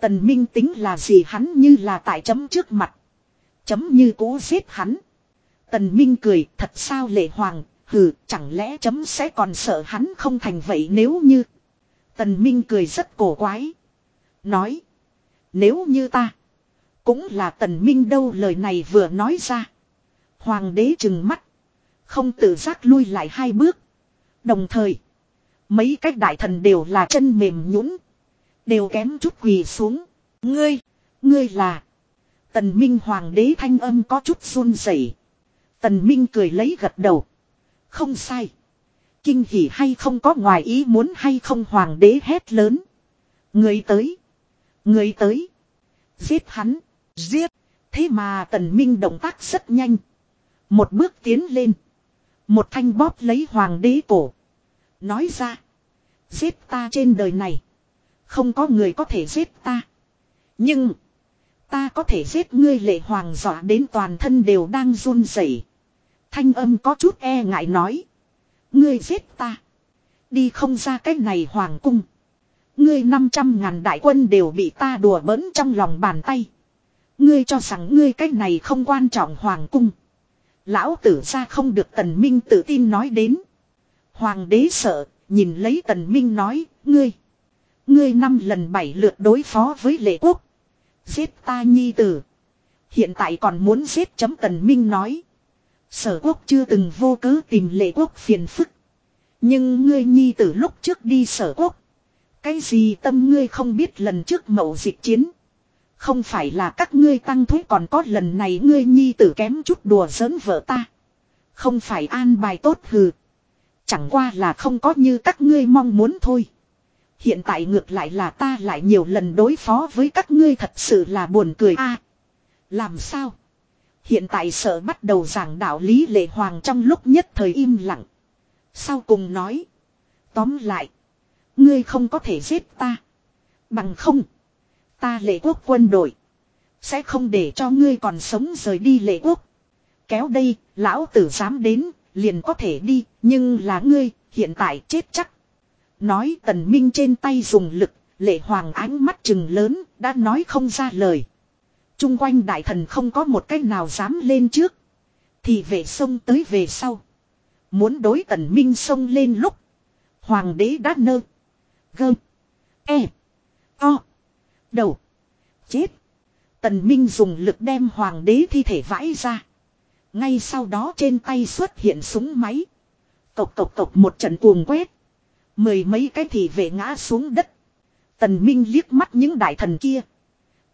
Tần Minh tính là gì hắn như là tại chấm trước mặt. Chấm như cố giết hắn. Tần Minh cười, thật sao lệ hoàng. Hừ, chẳng lẽ chấm sẽ còn sợ hắn không thành vậy nếu như. Tần Minh cười rất cổ quái. Nói. Nếu như ta. Cũng là tần minh đâu lời này vừa nói ra. Hoàng đế trừng mắt. Không tự giác lui lại hai bước. Đồng thời. Mấy cách đại thần đều là chân mềm nhũn Đều kém chút quỳ xuống. Ngươi. Ngươi là. Tần minh hoàng đế thanh âm có chút run rẩy. Tần minh cười lấy gật đầu. Không sai. Kinh hỉ hay không có ngoài ý muốn hay không hoàng đế hét lớn. Người tới. Người tới. Giết hắn. Giết. Thế mà tần minh động tác rất nhanh. Một bước tiến lên. Một thanh bóp lấy hoàng đế cổ. Nói ra. Giết ta trên đời này. Không có người có thể giết ta. Nhưng. Ta có thể giết ngươi lệ hoàng dọa đến toàn thân đều đang run rẩy. Thanh âm có chút e ngại nói. Ngươi giết ta. Đi không ra cách này hoàng cung. Ngươi 500 ngàn đại quân đều bị ta đùa bỡn trong lòng bàn tay. Ngươi cho rằng ngươi cách này không quan trọng hoàng cung. Lão tử ra không được tần minh tự tin nói đến. Hoàng đế sợ, nhìn lấy tần minh nói, ngươi. Ngươi năm lần bảy lượt đối phó với lệ quốc. Giết ta nhi tử. Hiện tại còn muốn giết chấm tần minh nói. Sở quốc chưa từng vô cớ tìm lệ quốc phiền phức. Nhưng ngươi nhi tử lúc trước đi sở quốc. Cái gì tâm ngươi không biết lần trước mậu dịch chiến. Không phải là các ngươi tăng thuế còn có lần này ngươi nhi tử kém chút đùa giỡn vợ ta. Không phải an bài tốt hừ. Chẳng qua là không có như các ngươi mong muốn thôi. Hiện tại ngược lại là ta lại nhiều lần đối phó với các ngươi thật sự là buồn cười a. làm sao? Hiện tại sợ bắt đầu giảng đạo lý lệ hoàng trong lúc nhất thời im lặng. Sau cùng nói. Tóm lại. Ngươi không có thể giết ta. Bằng không. Ta lệ quốc quân đội. Sẽ không để cho ngươi còn sống rời đi lệ quốc. Kéo đây, lão tử dám đến, liền có thể đi, nhưng là ngươi, hiện tại chết chắc. Nói tần minh trên tay dùng lực, lệ hoàng ánh mắt trừng lớn, đã nói không ra lời. Trung quanh đại thần không có một cách nào dám lên trước. Thì về sông tới về sau. Muốn đối tần minh sông lên lúc. Hoàng đế đã nơ. Gơ. E. O. Đầu. Chết. Tần Minh dùng lực đem hoàng đế thi thể vãi ra. Ngay sau đó trên tay xuất hiện súng máy. Cộc cộc cộc một trận cuồng quét. Mười mấy cái thị vệ ngã xuống đất. Tần Minh liếc mắt những đại thần kia.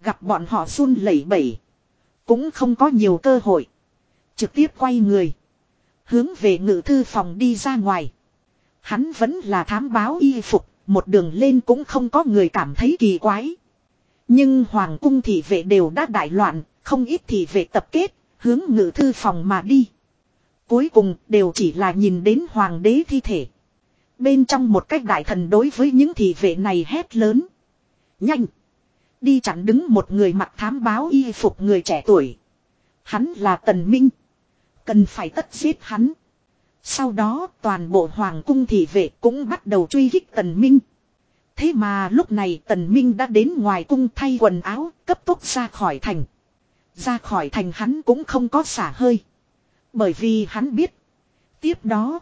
Gặp bọn họ run lẩy bẩy. Cũng không có nhiều cơ hội. Trực tiếp quay người. Hướng về ngự thư phòng đi ra ngoài. Hắn vẫn là thám báo y phục. Một đường lên cũng không có người cảm thấy kỳ quái. Nhưng hoàng cung thị vệ đều đã đại loạn. Không ít thị vệ tập kết. Hướng ngự thư phòng mà đi. Cuối cùng đều chỉ là nhìn đến hoàng đế thi thể. Bên trong một cách đại thần đối với những thị vệ này hét lớn. Nhanh! Đi chặn đứng một người mặc thám báo y phục người trẻ tuổi. Hắn là Tần Minh. Cần phải tất giết hắn. Sau đó toàn bộ hoàng cung thị vệ cũng bắt đầu truy kích Tần Minh. Thế mà lúc này Tần Minh đã đến ngoài cung thay quần áo, cấp tốc ra khỏi thành. Ra khỏi thành hắn cũng không có xả hơi. Bởi vì hắn biết. Tiếp đó.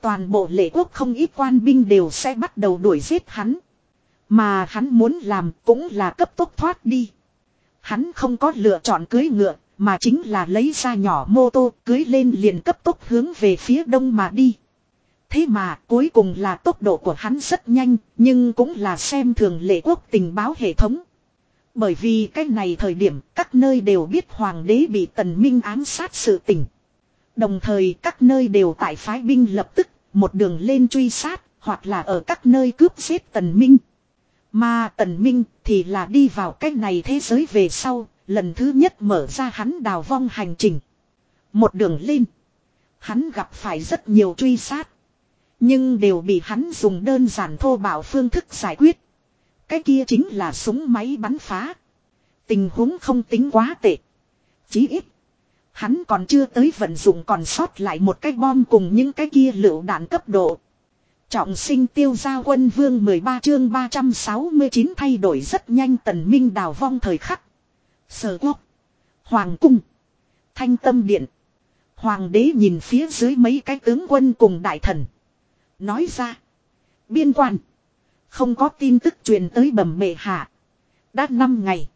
Toàn bộ lệ quốc không ít quan binh đều sẽ bắt đầu đuổi giết hắn. Mà hắn muốn làm cũng là cấp tốc thoát đi. Hắn không có lựa chọn cưới ngựa, mà chính là lấy ra nhỏ mô tô cưới lên liền cấp tốc hướng về phía đông mà đi. Thế mà cuối cùng là tốc độ của hắn rất nhanh, nhưng cũng là xem thường lệ quốc tình báo hệ thống. Bởi vì cái này thời điểm các nơi đều biết hoàng đế bị tần minh ám sát sự tình. Đồng thời các nơi đều tại phái binh lập tức, một đường lên truy sát, hoặc là ở các nơi cướp giết tần minh. Mà tần minh thì là đi vào cái này thế giới về sau, lần thứ nhất mở ra hắn đào vong hành trình. Một đường lên, hắn gặp phải rất nhiều truy sát. Nhưng đều bị hắn dùng đơn giản thô bạo phương thức giải quyết. Cái kia chính là súng máy bắn phá. Tình huống không tính quá tệ. Chí ít. Hắn còn chưa tới vận dụng còn sót lại một cái bom cùng những cái kia lựu đạn cấp độ. Trọng sinh tiêu gia quân vương 13 chương 369 thay đổi rất nhanh tần minh đào vong thời khắc. Sở quốc. Hoàng cung. Thanh tâm điện. Hoàng đế nhìn phía dưới mấy cái tướng quân cùng đại thần. Nói ra. Biên quan. Không có tin tức truyền tới bẩm bệ hạ. Đã 5 ngày.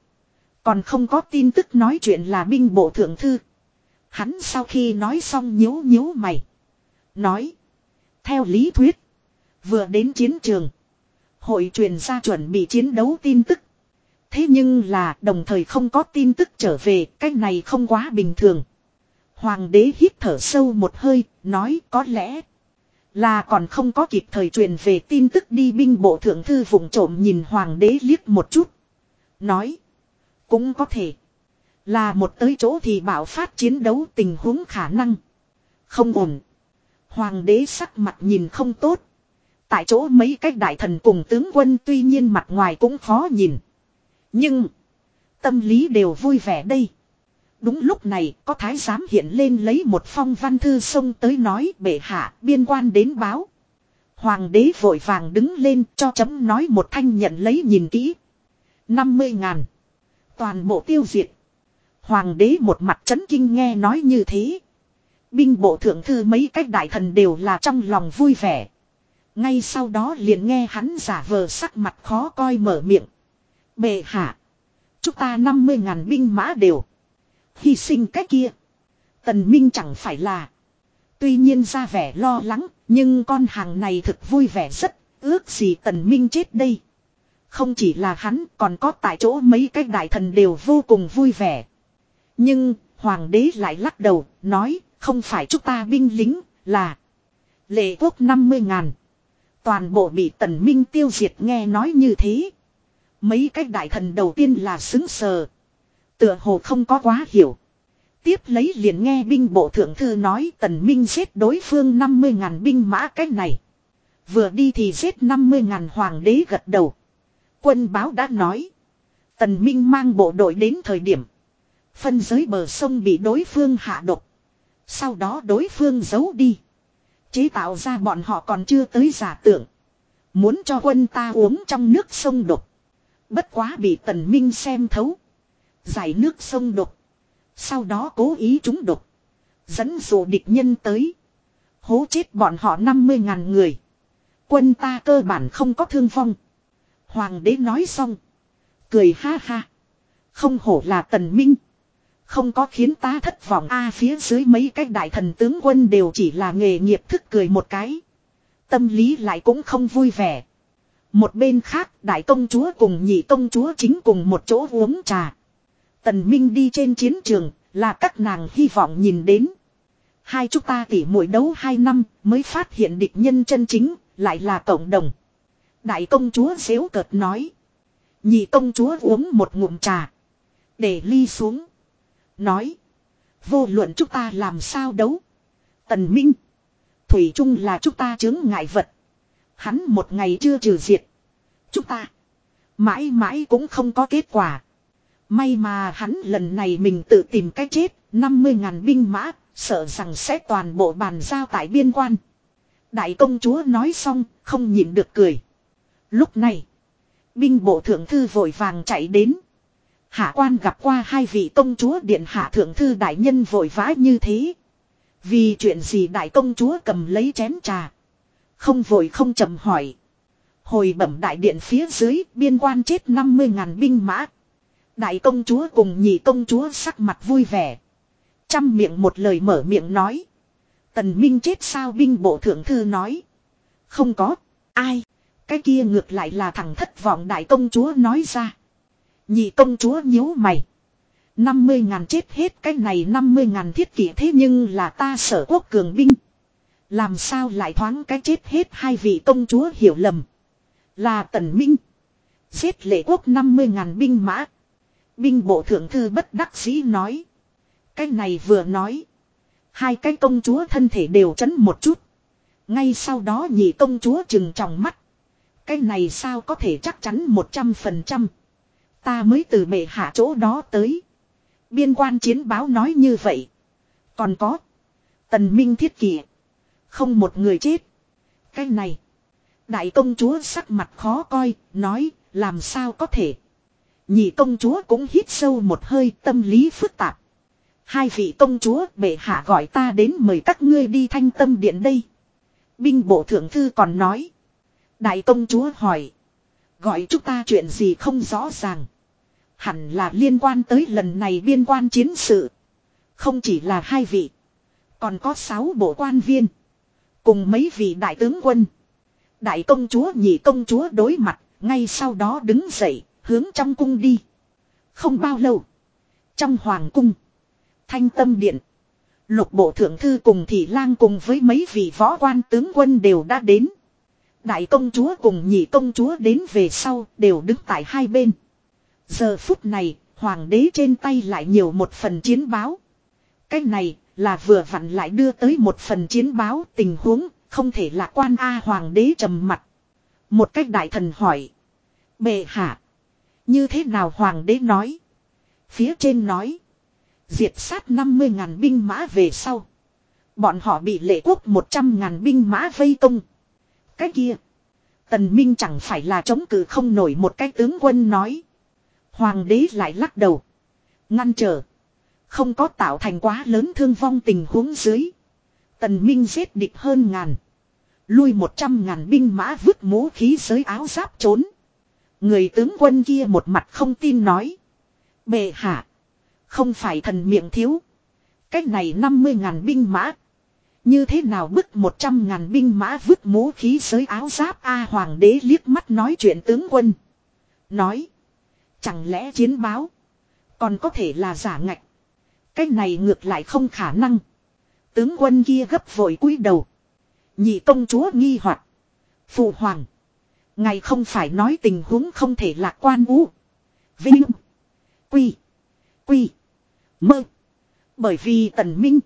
Còn không có tin tức nói chuyện là binh bộ thượng thư. Hắn sau khi nói xong nhíu nhíu mày. Nói. Theo lý thuyết. Vừa đến chiến trường. Hội truyền ra chuẩn bị chiến đấu tin tức. Thế nhưng là đồng thời không có tin tức trở về. Cái này không quá bình thường. Hoàng đế hít thở sâu một hơi. Nói có lẽ. Là còn không có kịp thời truyền về tin tức đi binh bộ thượng thư vùng trộm nhìn hoàng đế liếc một chút. Nói. Cũng có thể. Là một tới chỗ thì bảo phát chiến đấu tình huống khả năng. Không ổn. Hoàng đế sắc mặt nhìn không tốt. Tại chỗ mấy cái đại thần cùng tướng quân tuy nhiên mặt ngoài cũng khó nhìn. Nhưng. Tâm lý đều vui vẻ đây. Đúng lúc này, có thái giám hiện lên lấy một phong văn thư xông tới nói, bệ hạ, biên quan đến báo. Hoàng đế vội vàng đứng lên, cho chấm nói một thanh nhận lấy nhìn kỹ. 50 ngàn. Toàn bộ tiêu diệt. Hoàng đế một mặt chấn kinh nghe nói như thế. Binh bộ thượng thư mấy cách đại thần đều là trong lòng vui vẻ. Ngay sau đó liền nghe hắn giả vờ sắc mặt khó coi mở miệng. Bệ hạ. Chúng ta 50 ngàn binh mã đều. Hy sinh cái kia. Tần Minh chẳng phải là. Tuy nhiên ra vẻ lo lắng. Nhưng con hàng này thực vui vẻ rất. Ước gì Tần Minh chết đây. Không chỉ là hắn còn có tại chỗ mấy cái đại thần đều vô cùng vui vẻ. Nhưng, hoàng đế lại lắc đầu, nói, không phải chúng ta binh lính, là lệ quốc 50 ngàn. Toàn bộ bị tần minh tiêu diệt nghe nói như thế. Mấy cái đại thần đầu tiên là xứng sờ. Tựa hồ không có quá hiểu. Tiếp lấy liền nghe binh bộ thượng thư nói tần minh giết đối phương 50 ngàn binh mã cách này. Vừa đi thì giết 50 ngàn hoàng đế gật đầu. Quân báo đã nói. Tần minh mang bộ đội đến thời điểm. Phân giới bờ sông bị đối phương hạ độc. Sau đó đối phương giấu đi. Chế tạo ra bọn họ còn chưa tới giả tưởng. Muốn cho quân ta uống trong nước sông độc. Bất quá bị tần minh xem thấu. Giải nước sông độc. Sau đó cố ý trúng độc. Dẫn dụ địch nhân tới. Hố chết bọn họ 50 ngàn người. Quân ta cơ bản không có thương vong. Hoàng đế nói xong. Cười ha ha. Không hổ là tần minh. Không có khiến ta thất vọng a phía dưới mấy cái đại thần tướng quân đều chỉ là nghề nghiệp thức cười một cái. Tâm lý lại cũng không vui vẻ. Một bên khác, đại công chúa cùng nhị công chúa chính cùng một chỗ uống trà. Tần Minh đi trên chiến trường, là các nàng hy vọng nhìn đến. Hai chúng ta tỉ muội đấu hai năm mới phát hiện địch nhân chân chính, lại là cộng đồng. Đại công chúa xéo cợt nói. Nhị công chúa uống một ngụm trà. Để ly xuống. Nói. Vô luận chúng ta làm sao đấu. Tần Minh. Thủy chung là chúng ta chứng ngại vật. Hắn một ngày chưa trừ diệt. Chúng ta. Mãi mãi cũng không có kết quả. May mà hắn lần này mình tự tìm cách chết. 50 ngàn binh mã. Sợ rằng sẽ toàn bộ bàn giao tại biên quan. Đại công chúa nói xong. Không nhịn được cười. Lúc này. Binh bộ thượng thư vội vàng chạy đến. Hạ quan gặp qua hai vị công chúa điện hạ thượng thư đại nhân vội vã như thế. Vì chuyện gì đại công chúa cầm lấy chén trà. Không vội không chậm hỏi. Hồi bẩm đại điện phía dưới, biên quan chết 50 ngàn binh mã. Đại công chúa cùng nhị công chúa sắc mặt vui vẻ. Trăm miệng một lời mở miệng nói. Tần Minh chết sao binh bộ thượng thư nói. Không có. Ai. Cái kia ngược lại là thằng thất vọng đại công chúa nói ra. Nhị công chúa nhíu mày. 50 ngàn chết hết, cái này 50 ngàn thiết kỷ thế nhưng là ta sở quốc cường binh. Làm sao lại thoáng cái chết hết hai vị công chúa hiểu lầm. Là tần minh. Giết lệ quốc 50 ngàn binh mã. Binh bộ thượng thư bất đắc dĩ nói. Cái này vừa nói. Hai cái công chúa thân thể đều chấn một chút. Ngay sau đó nhị công chúa chừng trọng mắt. Cái này sao có thể chắc chắn 100%. Ta mới từ bệ hạ chỗ đó tới. Biên quan chiến báo nói như vậy. Còn có. Tần Minh thiết kỷ. Không một người chết. Cái này. Đại công chúa sắc mặt khó coi. Nói, làm sao có thể. Nhị công chúa cũng hít sâu một hơi tâm lý phức tạp. Hai vị công chúa bệ hạ gọi ta đến mời các ngươi đi thanh tâm điện đây. Binh bộ thượng thư còn nói. Đại công chúa hỏi. Gọi chúng ta chuyện gì không rõ ràng. Hẳn là liên quan tới lần này biên quan chiến sự. Không chỉ là hai vị. Còn có sáu bộ quan viên. Cùng mấy vị đại tướng quân. Đại công chúa nhị công chúa đối mặt. Ngay sau đó đứng dậy. Hướng trong cung đi. Không bao lâu. Trong hoàng cung. Thanh tâm điện. Lục bộ thượng thư cùng thị lang cùng với mấy vị võ quan tướng quân đều đã đến. Đại công chúa cùng nhị công chúa đến về sau đều đứng tại hai bên. Giờ phút này, hoàng đế trên tay lại nhiều một phần chiến báo. Cái này là vừa vặn lại đưa tới một phần chiến báo tình huống, không thể lạc quan A hoàng đế trầm mặt. Một cách đại thần hỏi. Bệ hạ. Như thế nào hoàng đế nói. Phía trên nói. Diệt sát 50 ngàn binh mã về sau. Bọn họ bị lệ quốc 100 ngàn binh mã vây công. Cái kia. Tần Minh chẳng phải là chống cự không nổi một cái tướng quân nói. Hoàng đế lại lắc đầu. Ngăn trở. Không có tạo thành quá lớn thương vong tình huống dưới. Tần Minh giết địch hơn ngàn. Lui một trăm ngàn binh mã vứt mũ khí giới áo giáp trốn. Người tướng quân kia một mặt không tin nói. Bệ hạ. Không phải thần miệng thiếu. Cách này năm mươi ngàn binh mã. Như thế nào bức một trăm ngàn binh mã vứt mũ khí giới áo giáp A hoàng đế liếc mắt nói chuyện tướng quân. Nói. Chẳng lẽ chiến báo. Còn có thể là giả ngạch. Cái này ngược lại không khả năng. Tướng quân kia gấp vội cúi đầu. Nhị công chúa nghi hoặc Phụ hoàng. Ngài không phải nói tình huống không thể lạc quan ú. Vinh. Quy. Quy. Mơ. Bởi vì tần minh.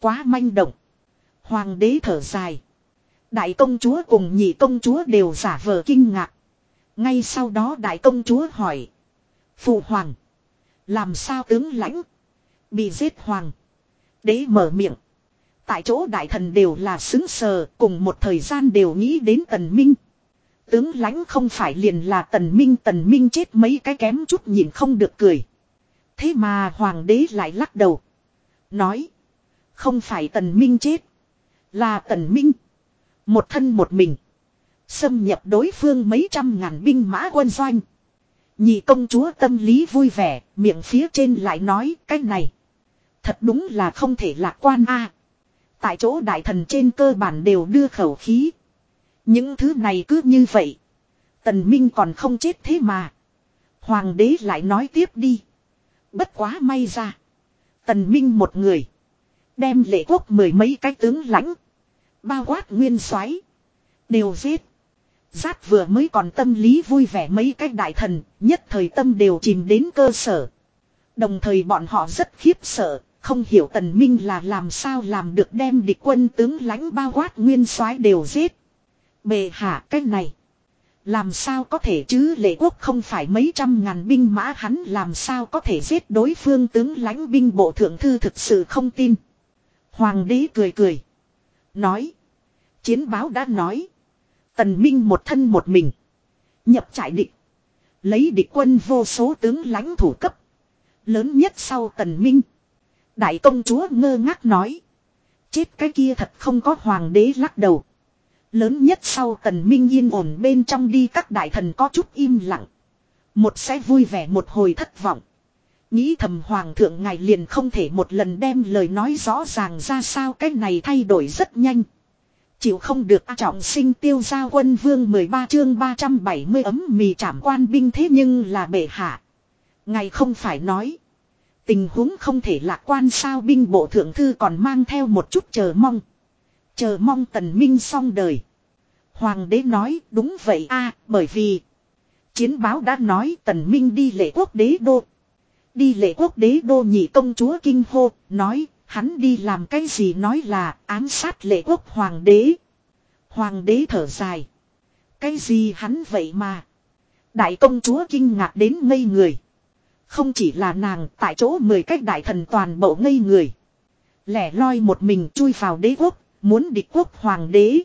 Quá manh động. Hoàng đế thở dài. Đại công chúa cùng nhị công chúa đều giả vờ kinh ngạc. Ngay sau đó đại công chúa hỏi. Phụ hoàng. Làm sao tướng lãnh. Bị giết hoàng. Đế mở miệng. Tại chỗ đại thần đều là xứng sờ cùng một thời gian đều nghĩ đến tần minh tướng lãnh không phải liền là tần minh tần minh chết mấy cái kém chút nhìn không được cười. Thế mà hoàng đế lại lắc đầu. Nói. Không phải tần minh chết. Là tần minh. Một thân một mình. Xâm nhập đối phương mấy trăm ngàn binh mã quân doanh. Nhị công chúa tâm lý vui vẻ, miệng phía trên lại nói cái này. Thật đúng là không thể lạc quan a. Tại chỗ đại thần trên cơ bản đều đưa khẩu khí. Những thứ này cứ như vậy. Tần Minh còn không chết thế mà. Hoàng đế lại nói tiếp đi. Bất quá may ra. Tần Minh một người. Đem lệ quốc mười mấy cái tướng lãnh. Bao quát nguyên soái Đều giết. Giát vừa mới còn tâm lý vui vẻ mấy cái đại thần. Nhất thời tâm đều chìm đến cơ sở. Đồng thời bọn họ rất khiếp sợ. Không hiểu tần minh là làm sao làm được đem địch quân tướng lãnh bao quát nguyên soái đều giết. Bề hạ, cái này. Làm sao có thể chứ lệ quốc không phải mấy trăm ngàn binh mã, hắn làm sao có thể giết đối phương tướng lãnh binh bộ thượng thư thực sự không tin. Hoàng đế cười cười. Nói. Chiến báo đã nói. Tần Minh một thân một mình. Nhập trại địch. Lấy địch quân vô số tướng lãnh thủ cấp. Lớn nhất sau Tần Minh. Đại công chúa ngơ ngác nói. Chết cái kia thật không có hoàng đế lắc đầu. Lớn nhất sau tần minh yên ổn bên trong đi, các đại thần có chút im lặng. Một sẽ vui vẻ, một hồi thất vọng. Nghĩ thầm hoàng thượng, ngài liền không thể một lần đem lời nói rõ ràng ra sao, cái này thay đổi rất nhanh. Chịu không được trọng sinh tiêu gia quân vương 13 chương 370 ấm mì trảm quan binh thế nhưng là bệ hạ. Ngài không phải nói. Tình huống không thể lạc quan sao, binh bộ thượng thư còn mang theo một chút chờ mong. Chờ mong tần minh xong đời. Hoàng đế nói đúng vậy a bởi vì. Chiến báo đã nói tần minh đi lệ quốc đế đô. Đi lệ quốc đế đô nhị công chúa kinh hô, nói, hắn đi làm cái gì nói là ám sát lệ quốc hoàng đế. Hoàng đế thở dài. Cái gì hắn vậy mà. Đại công chúa kinh ngạc đến ngây người. Không chỉ là nàng tại chỗ mười cách đại thần toàn bộ ngây người. Lẻ loi một mình chui vào đế quốc, muốn địch quốc hoàng đế.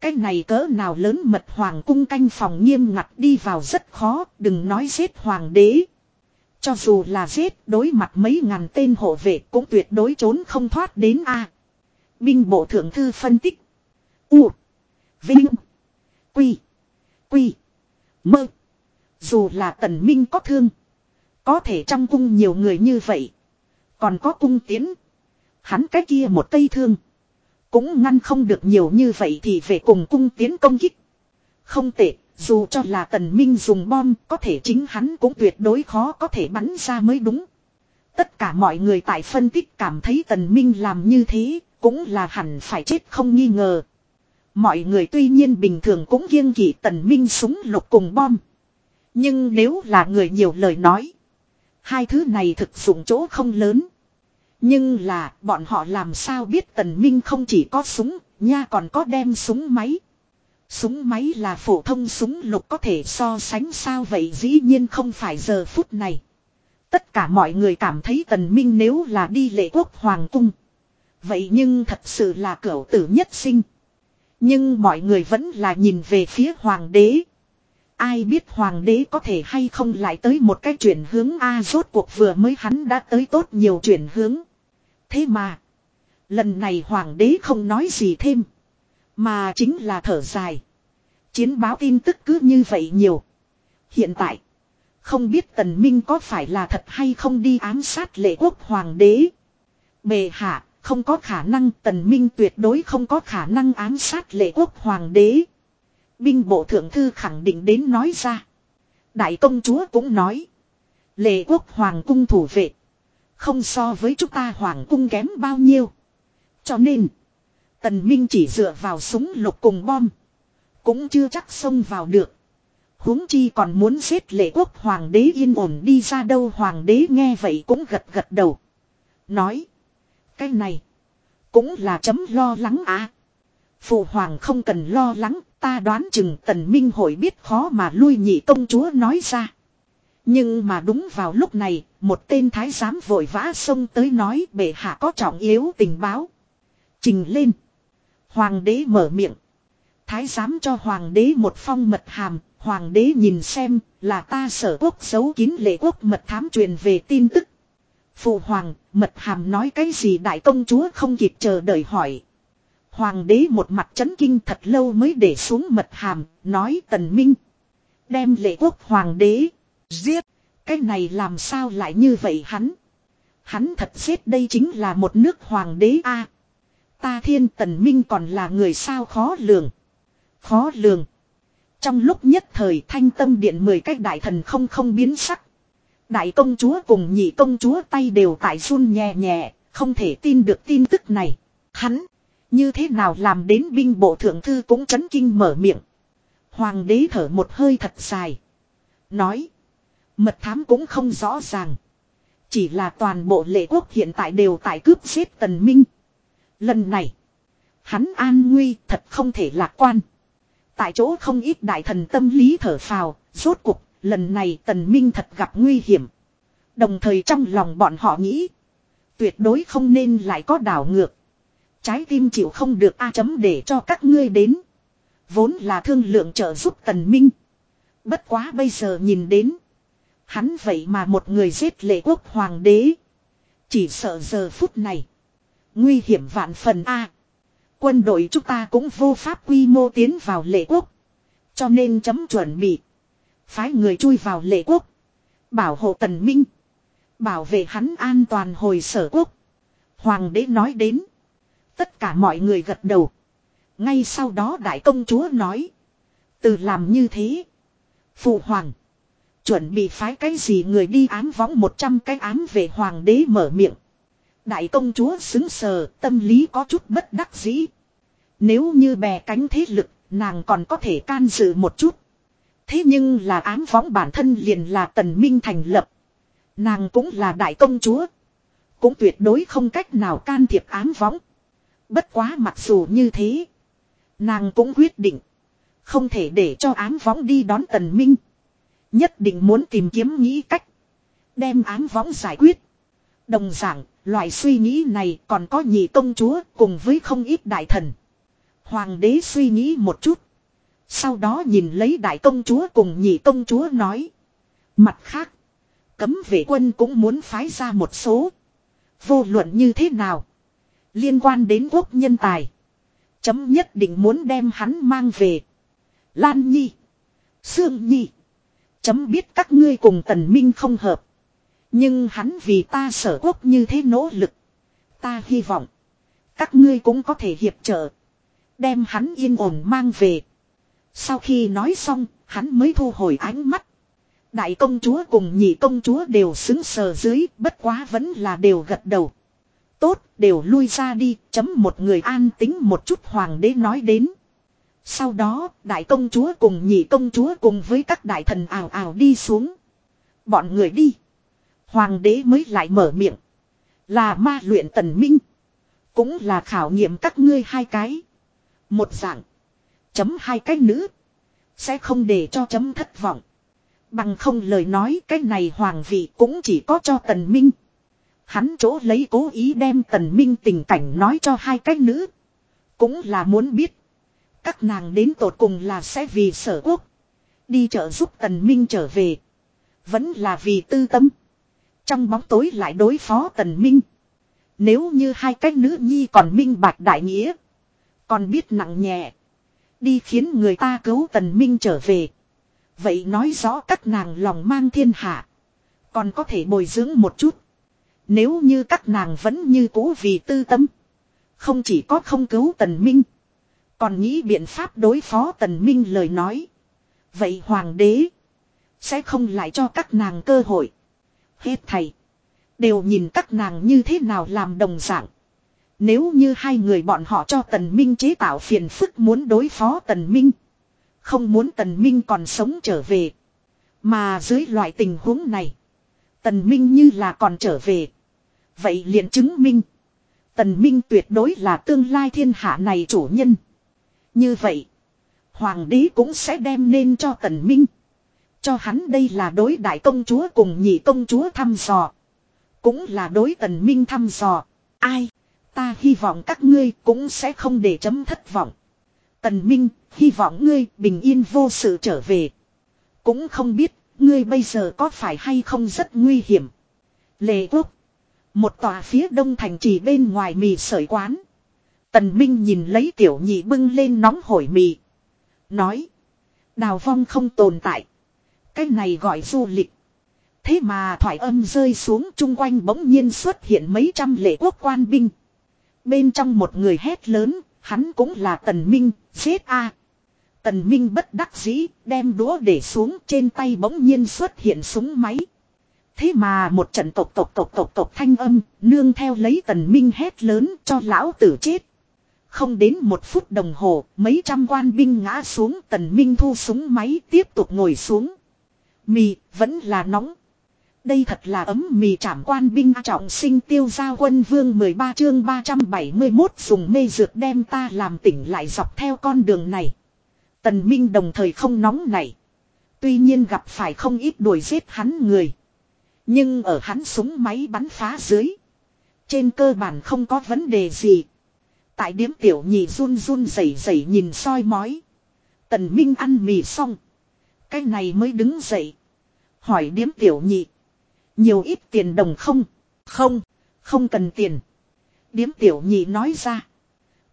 Cái này cỡ nào lớn mật hoàng cung canh phòng nghiêm ngặt đi vào rất khó, đừng nói giết hoàng đế. Cho dù là giết đối mặt mấy ngàn tên hộ vệ cũng tuyệt đối trốn không thoát đến a. Binh bộ thượng thư phân tích. U. Vinh. Quy. Quy. Mơ. Dù là tần minh có thương. Có thể trong cung nhiều người như vậy. Còn có cung tiến. Hắn cái kia một cây thương. Cũng ngăn không được nhiều như vậy thì về cùng cung tiến công kích. Không tệ, dù cho là tần minh dùng bom, có thể chính hắn cũng tuyệt đối khó có thể bắn ra mới đúng. Tất cả mọi người tại phân tích cảm thấy tần minh làm như thế, cũng là hẳn phải chết không nghi ngờ. Mọi người tuy nhiên bình thường cũng kiêng kỵ tần minh súng lục cùng bom. Nhưng nếu là người nhiều lời nói, hai thứ này thực dụng chỗ không lớn. Nhưng là bọn họ làm sao biết tần minh không chỉ có súng, nha còn có đem súng máy. Súng máy là phổ thông súng lục có thể so sánh sao vậy dĩ nhiên không phải giờ phút này. Tất cả mọi người cảm thấy tần minh nếu là đi lệ quốc hoàng cung. Vậy nhưng thật sự là cửu tử nhất sinh. Nhưng mọi người vẫn là nhìn về phía hoàng đế. Ai biết hoàng đế có thể hay không lại tới một cái chuyển hướng A rốt cuộc vừa mới hắn đã tới tốt nhiều chuyển hướng. Thế mà. Lần này hoàng đế không nói gì thêm. Mà chính là thở dài. Chiến báo tin tức cứ như vậy nhiều. Hiện tại. Không biết tần minh có phải là thật hay không đi ám sát lệ quốc hoàng đế. Bề hạ. Không có khả năng tần minh tuyệt đối không có khả năng ám sát lệ quốc hoàng đế. Binh bộ thượng thư khẳng định đến nói ra. Đại công chúa cũng nói. Lệ quốc hoàng cung thủ vệ. Không so với chúng ta hoàng cung kém bao nhiêu. Cho nên. Tần Minh chỉ dựa vào súng lục cùng bom. Cũng chưa chắc xông vào được. huống chi còn muốn giết lệ quốc hoàng đế yên ổn đi ra đâu, hoàng đế nghe vậy cũng gật gật đầu. Nói. Cái này. Cũng là chấm lo lắng à. Phụ hoàng không cần lo lắng. Ta đoán chừng tần minh hội biết khó mà lui nhị công chúa nói ra. Nhưng mà đúng vào lúc này, một tên thái giám vội vã xông tới nói bệ hạ có trọng yếu tình báo. Trình lên. Hoàng đế mở miệng. thái giám cho hoàng đế một phong mật hàm, hoàng đế nhìn xem là ta sở quốc giấu kín lệ quốc mật thám truyền về tin tức. Phụ hoàng, mật hàm nói cái gì đại công chúa không kịp chờ đợi hỏi. Hoàng đế một mặt chấn kinh thật lâu mới để xuống mật hàm, nói tần minh. Đem lệ quốc hoàng đế, giết, cái này làm sao lại như vậy hắn. Hắn thật giết đây chính là một nước hoàng đế a Ta thiên tần minh còn là người sao khó lường. Khó lường. Trong lúc nhất thời thanh tâm điện mười cách đại thần không không biến sắc. Đại công chúa cùng nhị công chúa tay đều tại run nhẹ nhẹ, không thể tin được tin tức này. Hắn, như thế nào làm đến binh bộ thượng thư cũng chấn kinh mở miệng. Hoàng đế thở một hơi thật dài. Nói, mật thám cũng không rõ ràng. Chỉ là toàn bộ lệ quốc hiện tại đều tại cướp giết tần minh. Lần này, hắn an nguy thật không thể lạc quan. Tại chỗ không ít đại thần tâm lý thở phào, rốt cục, lần này tần minh thật gặp nguy hiểm. Đồng thời trong lòng bọn họ nghĩ, tuyệt đối không nên lại có đảo ngược. Trái tim chịu không được A chấm để cho các ngươi đến. Vốn là thương lượng trợ giúp tần minh. Bất quá bây giờ nhìn đến. Hắn vậy mà một người giết lệ quốc hoàng đế. Chỉ sợ giờ phút này. Nguy hiểm vạn phần A. Quân đội chúng ta cũng vô pháp quy mô tiến vào lệ quốc. Cho nên chấm chuẩn bị. Phái người chui vào lệ quốc. Bảo hộ tần minh. Bảo vệ hắn an toàn hồi sở quốc. Hoàng đế nói đến. Tất cả mọi người gật đầu. Ngay sau đó đại công chúa nói. Từ làm như thế. Phụ hoàng. Chuẩn bị phái cái gì người đi ám võng 100 cái ám về hoàng đế mở miệng. Đại công chúa xứng sờ, tâm lý có chút bất đắc dĩ. Nếu như bè cánh thế lực, nàng còn có thể can dự một chút. Thế nhưng là ám võng bản thân liền là tần minh thành lập. Nàng cũng là đại công chúa. Cũng tuyệt đối không cách nào can thiệp ám võng. Bất quá mặc dù như thế. Nàng cũng quyết định. Không thể để cho ám võng đi đón tần minh. Nhất định muốn tìm kiếm nghĩ cách. Đem ám võng giải quyết. Đồng giảng, loại suy nghĩ này còn có nhị công chúa cùng với không ít đại thần. Hoàng đế suy nghĩ một chút. Sau đó nhìn lấy đại công chúa cùng nhị công chúa nói. Mặt khác, cấm vệ quân cũng muốn phái ra một số. Vô luận như thế nào. Liên quan đến quốc nhân tài. Chấm nhất định muốn đem hắn mang về. Lan Nhi. Sương Nhi. Chấm biết các ngươi cùng tần minh không hợp. Nhưng hắn vì ta sở quốc như thế nỗ lực. Ta hy vọng. Các ngươi cũng có thể hiệp trợ. Đem hắn yên ổn mang về. Sau khi nói xong, hắn mới thu hồi ánh mắt. Đại công chúa cùng nhị công chúa đều xứng sờ dưới, bất quá vẫn là đều gật đầu. Tốt, đều lui ra đi, chấm một người an tính một chút hoàng đế nói đến. Sau đó, đại công chúa cùng nhị công chúa cùng với các đại thần ảo ảo đi xuống. Bọn người đi. Hoàng đế mới lại mở miệng. Là ma luyện tần minh. Cũng là khảo nghiệm các ngươi hai cái. Một dạng. Chấm hai cái nữ. Sẽ không để cho chấm thất vọng. Bằng không lời nói cái này hoàng vị cũng chỉ có cho tần minh. Hắn chỗ lấy cố ý đem tần minh tình cảnh nói cho hai cái nữ. Cũng là muốn biết. Các nàng đến tột cùng là sẽ vì sở quốc. Đi trợ giúp tần minh trở về. Vẫn là vì tư tâm. Trong bóng tối lại đối phó tần minh. Nếu như hai cái nữ nhi còn minh bạch đại nghĩa. Còn biết nặng nhẹ. Đi khiến người ta cứu tần minh trở về. Vậy nói rõ các nàng lòng mang thiên hạ. Còn có thể bồi dưỡng một chút. Nếu như các nàng vẫn như cũ vì tư tâm. Không chỉ có không cứu tần minh. Còn nghĩ biện pháp đối phó tần minh lời nói. Vậy hoàng đế. Sẽ không lại cho các nàng cơ hội. Hết thầy. Đều nhìn các nàng như thế nào làm đồng dạng. Nếu như hai người bọn họ cho Tần Minh chế tạo phiền phức muốn đối phó Tần Minh. Không muốn Tần Minh còn sống trở về. Mà dưới loại tình huống này. Tần Minh như là còn trở về. Vậy liền chứng minh. Tần Minh tuyệt đối là tương lai thiên hạ này chủ nhân. Như vậy. Hoàng đế cũng sẽ đem nên cho Tần Minh. Cho hắn đây là đối đại công chúa cùng nhị công chúa thăm dò. Cũng là đối Tần Minh thăm dò. Ai? Ta hy vọng các ngươi cũng sẽ không để chấm thất vọng. Tần Minh, hy vọng ngươi bình yên vô sự trở về. Cũng không biết, ngươi bây giờ có phải hay không rất nguy hiểm. Lệ quốc. Một tòa phía đông thành trì bên ngoài mì sợi quán. Tần Minh nhìn lấy tiểu nhị bưng lên nóng hổi mì. Nói. Đào vong không tồn tại. Cái này gọi du lịch. Thế mà thoại âm rơi xuống chung quanh bỗng nhiên xuất hiện mấy trăm lệ quốc quan binh. Bên trong một người hét lớn, hắn cũng là Tần Minh, giết a. Tần Minh bất đắc dĩ, đem đũa để xuống trên tay bỗng nhiên xuất hiện súng máy. Thế mà một trận tộc tộc tộc tộc tộc thanh âm, nương theo lấy Tần Minh hét lớn cho lão tử chết. Không đến một phút đồng hồ, mấy trăm quan binh ngã xuống Tần Minh thu súng máy tiếp tục ngồi xuống. Mì, vẫn là nóng. Đây thật là ấm mì trảm quan binh trọng sinh tiêu gia quân vương 13 chương 371 dùng mê dược đem ta làm tỉnh lại dọc theo con đường này. Tần Minh đồng thời không nóng này. Tuy nhiên gặp phải không ít đuổi giết hắn người. Nhưng ở hắn súng máy bắn phá dưới. Trên cơ bản không có vấn đề gì. Tại điếm tiểu nhị run run rẩy rẩy nhìn soi mói. Tần Minh ăn mì xong. Cái này mới đứng dậy. Hỏi điếm tiểu nhị. Nhiều ít tiền đồng không? Không, không cần tiền. Điếm tiểu nhị nói ra.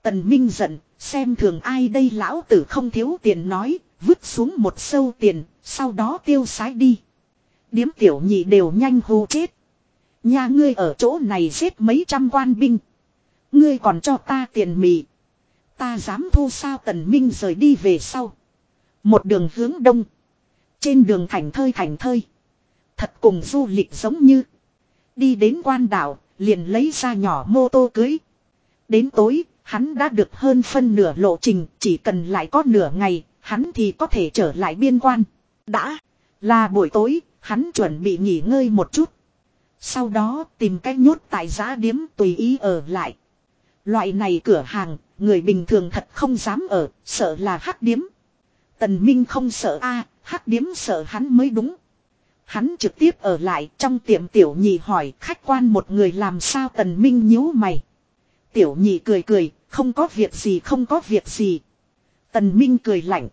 Tần Minh giận, xem thường ai đây lão tử không thiếu tiền nói, vứt xuống một sâu tiền, sau đó tiêu sái đi. Điếm tiểu nhị đều nhanh hù chết. Nhà ngươi ở chỗ này giết mấy trăm quan binh. Ngươi còn cho ta tiền mì. Ta dám thu sao tần minh rời đi về sau. Một đường hướng đông. Trên đường thành thơi thành thơi. Thật cùng du lịch giống như. Đi đến quan đảo, liền lấy ra nhỏ mô tô cưới. Đến tối, hắn đã được hơn phân nửa lộ trình, chỉ cần lại có nửa ngày, hắn thì có thể trở lại biên quan. Đã, là buổi tối, hắn chuẩn bị nghỉ ngơi một chút. Sau đó tìm cách nhốt tại giá điếm tùy ý ở lại. Loại này cửa hàng, người bình thường thật không dám ở, sợ là hắc điếm. Tần Minh không sợ a, hắc điếm sợ hắn mới đúng. Hắn trực tiếp ở lại trong tiệm tiểu nhị hỏi khách quan một người làm sao tần minh nhíu mày. Tiểu nhị cười cười, không có việc gì không có việc gì. Tần minh cười lạnh.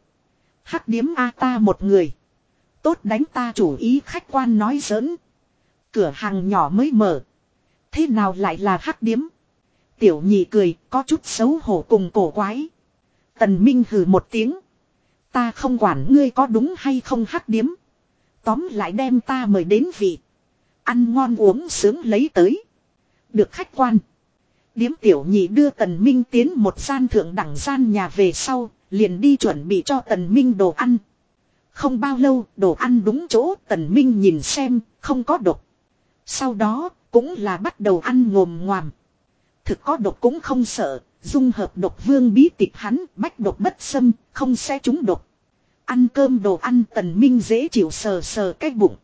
Hắc điếm A ta một người. Tốt đánh ta chủ ý khách quan nói giỡn. Cửa hàng nhỏ mới mở. Thế nào lại là hắc điếm? Tiểu nhị cười, có chút xấu hổ cùng cổ quái. Tần Minh hừ một tiếng. Ta không quản ngươi có đúng hay không hắc điếm. Tóm lại đem ta mời đến vị. Ăn ngon uống sướng lấy tới. Được khách quan. Điếm tiểu nhị đưa tần minh tiến một gian thượng đẳng gian nhà về sau, liền đi chuẩn bị cho tần minh đồ ăn. Không bao lâu, đồ ăn đúng chỗ, tần minh nhìn xem, không có độc. Sau đó, cũng là bắt đầu ăn ngồm ngoàm. Thực có độc cũng không sợ, dung hợp độc vương bí tịch hắn, bách độc bất xâm, không sẽ trúng độc. Ăn cơm đồ ăn tần minh dễ chịu sờ sờ cái bụng.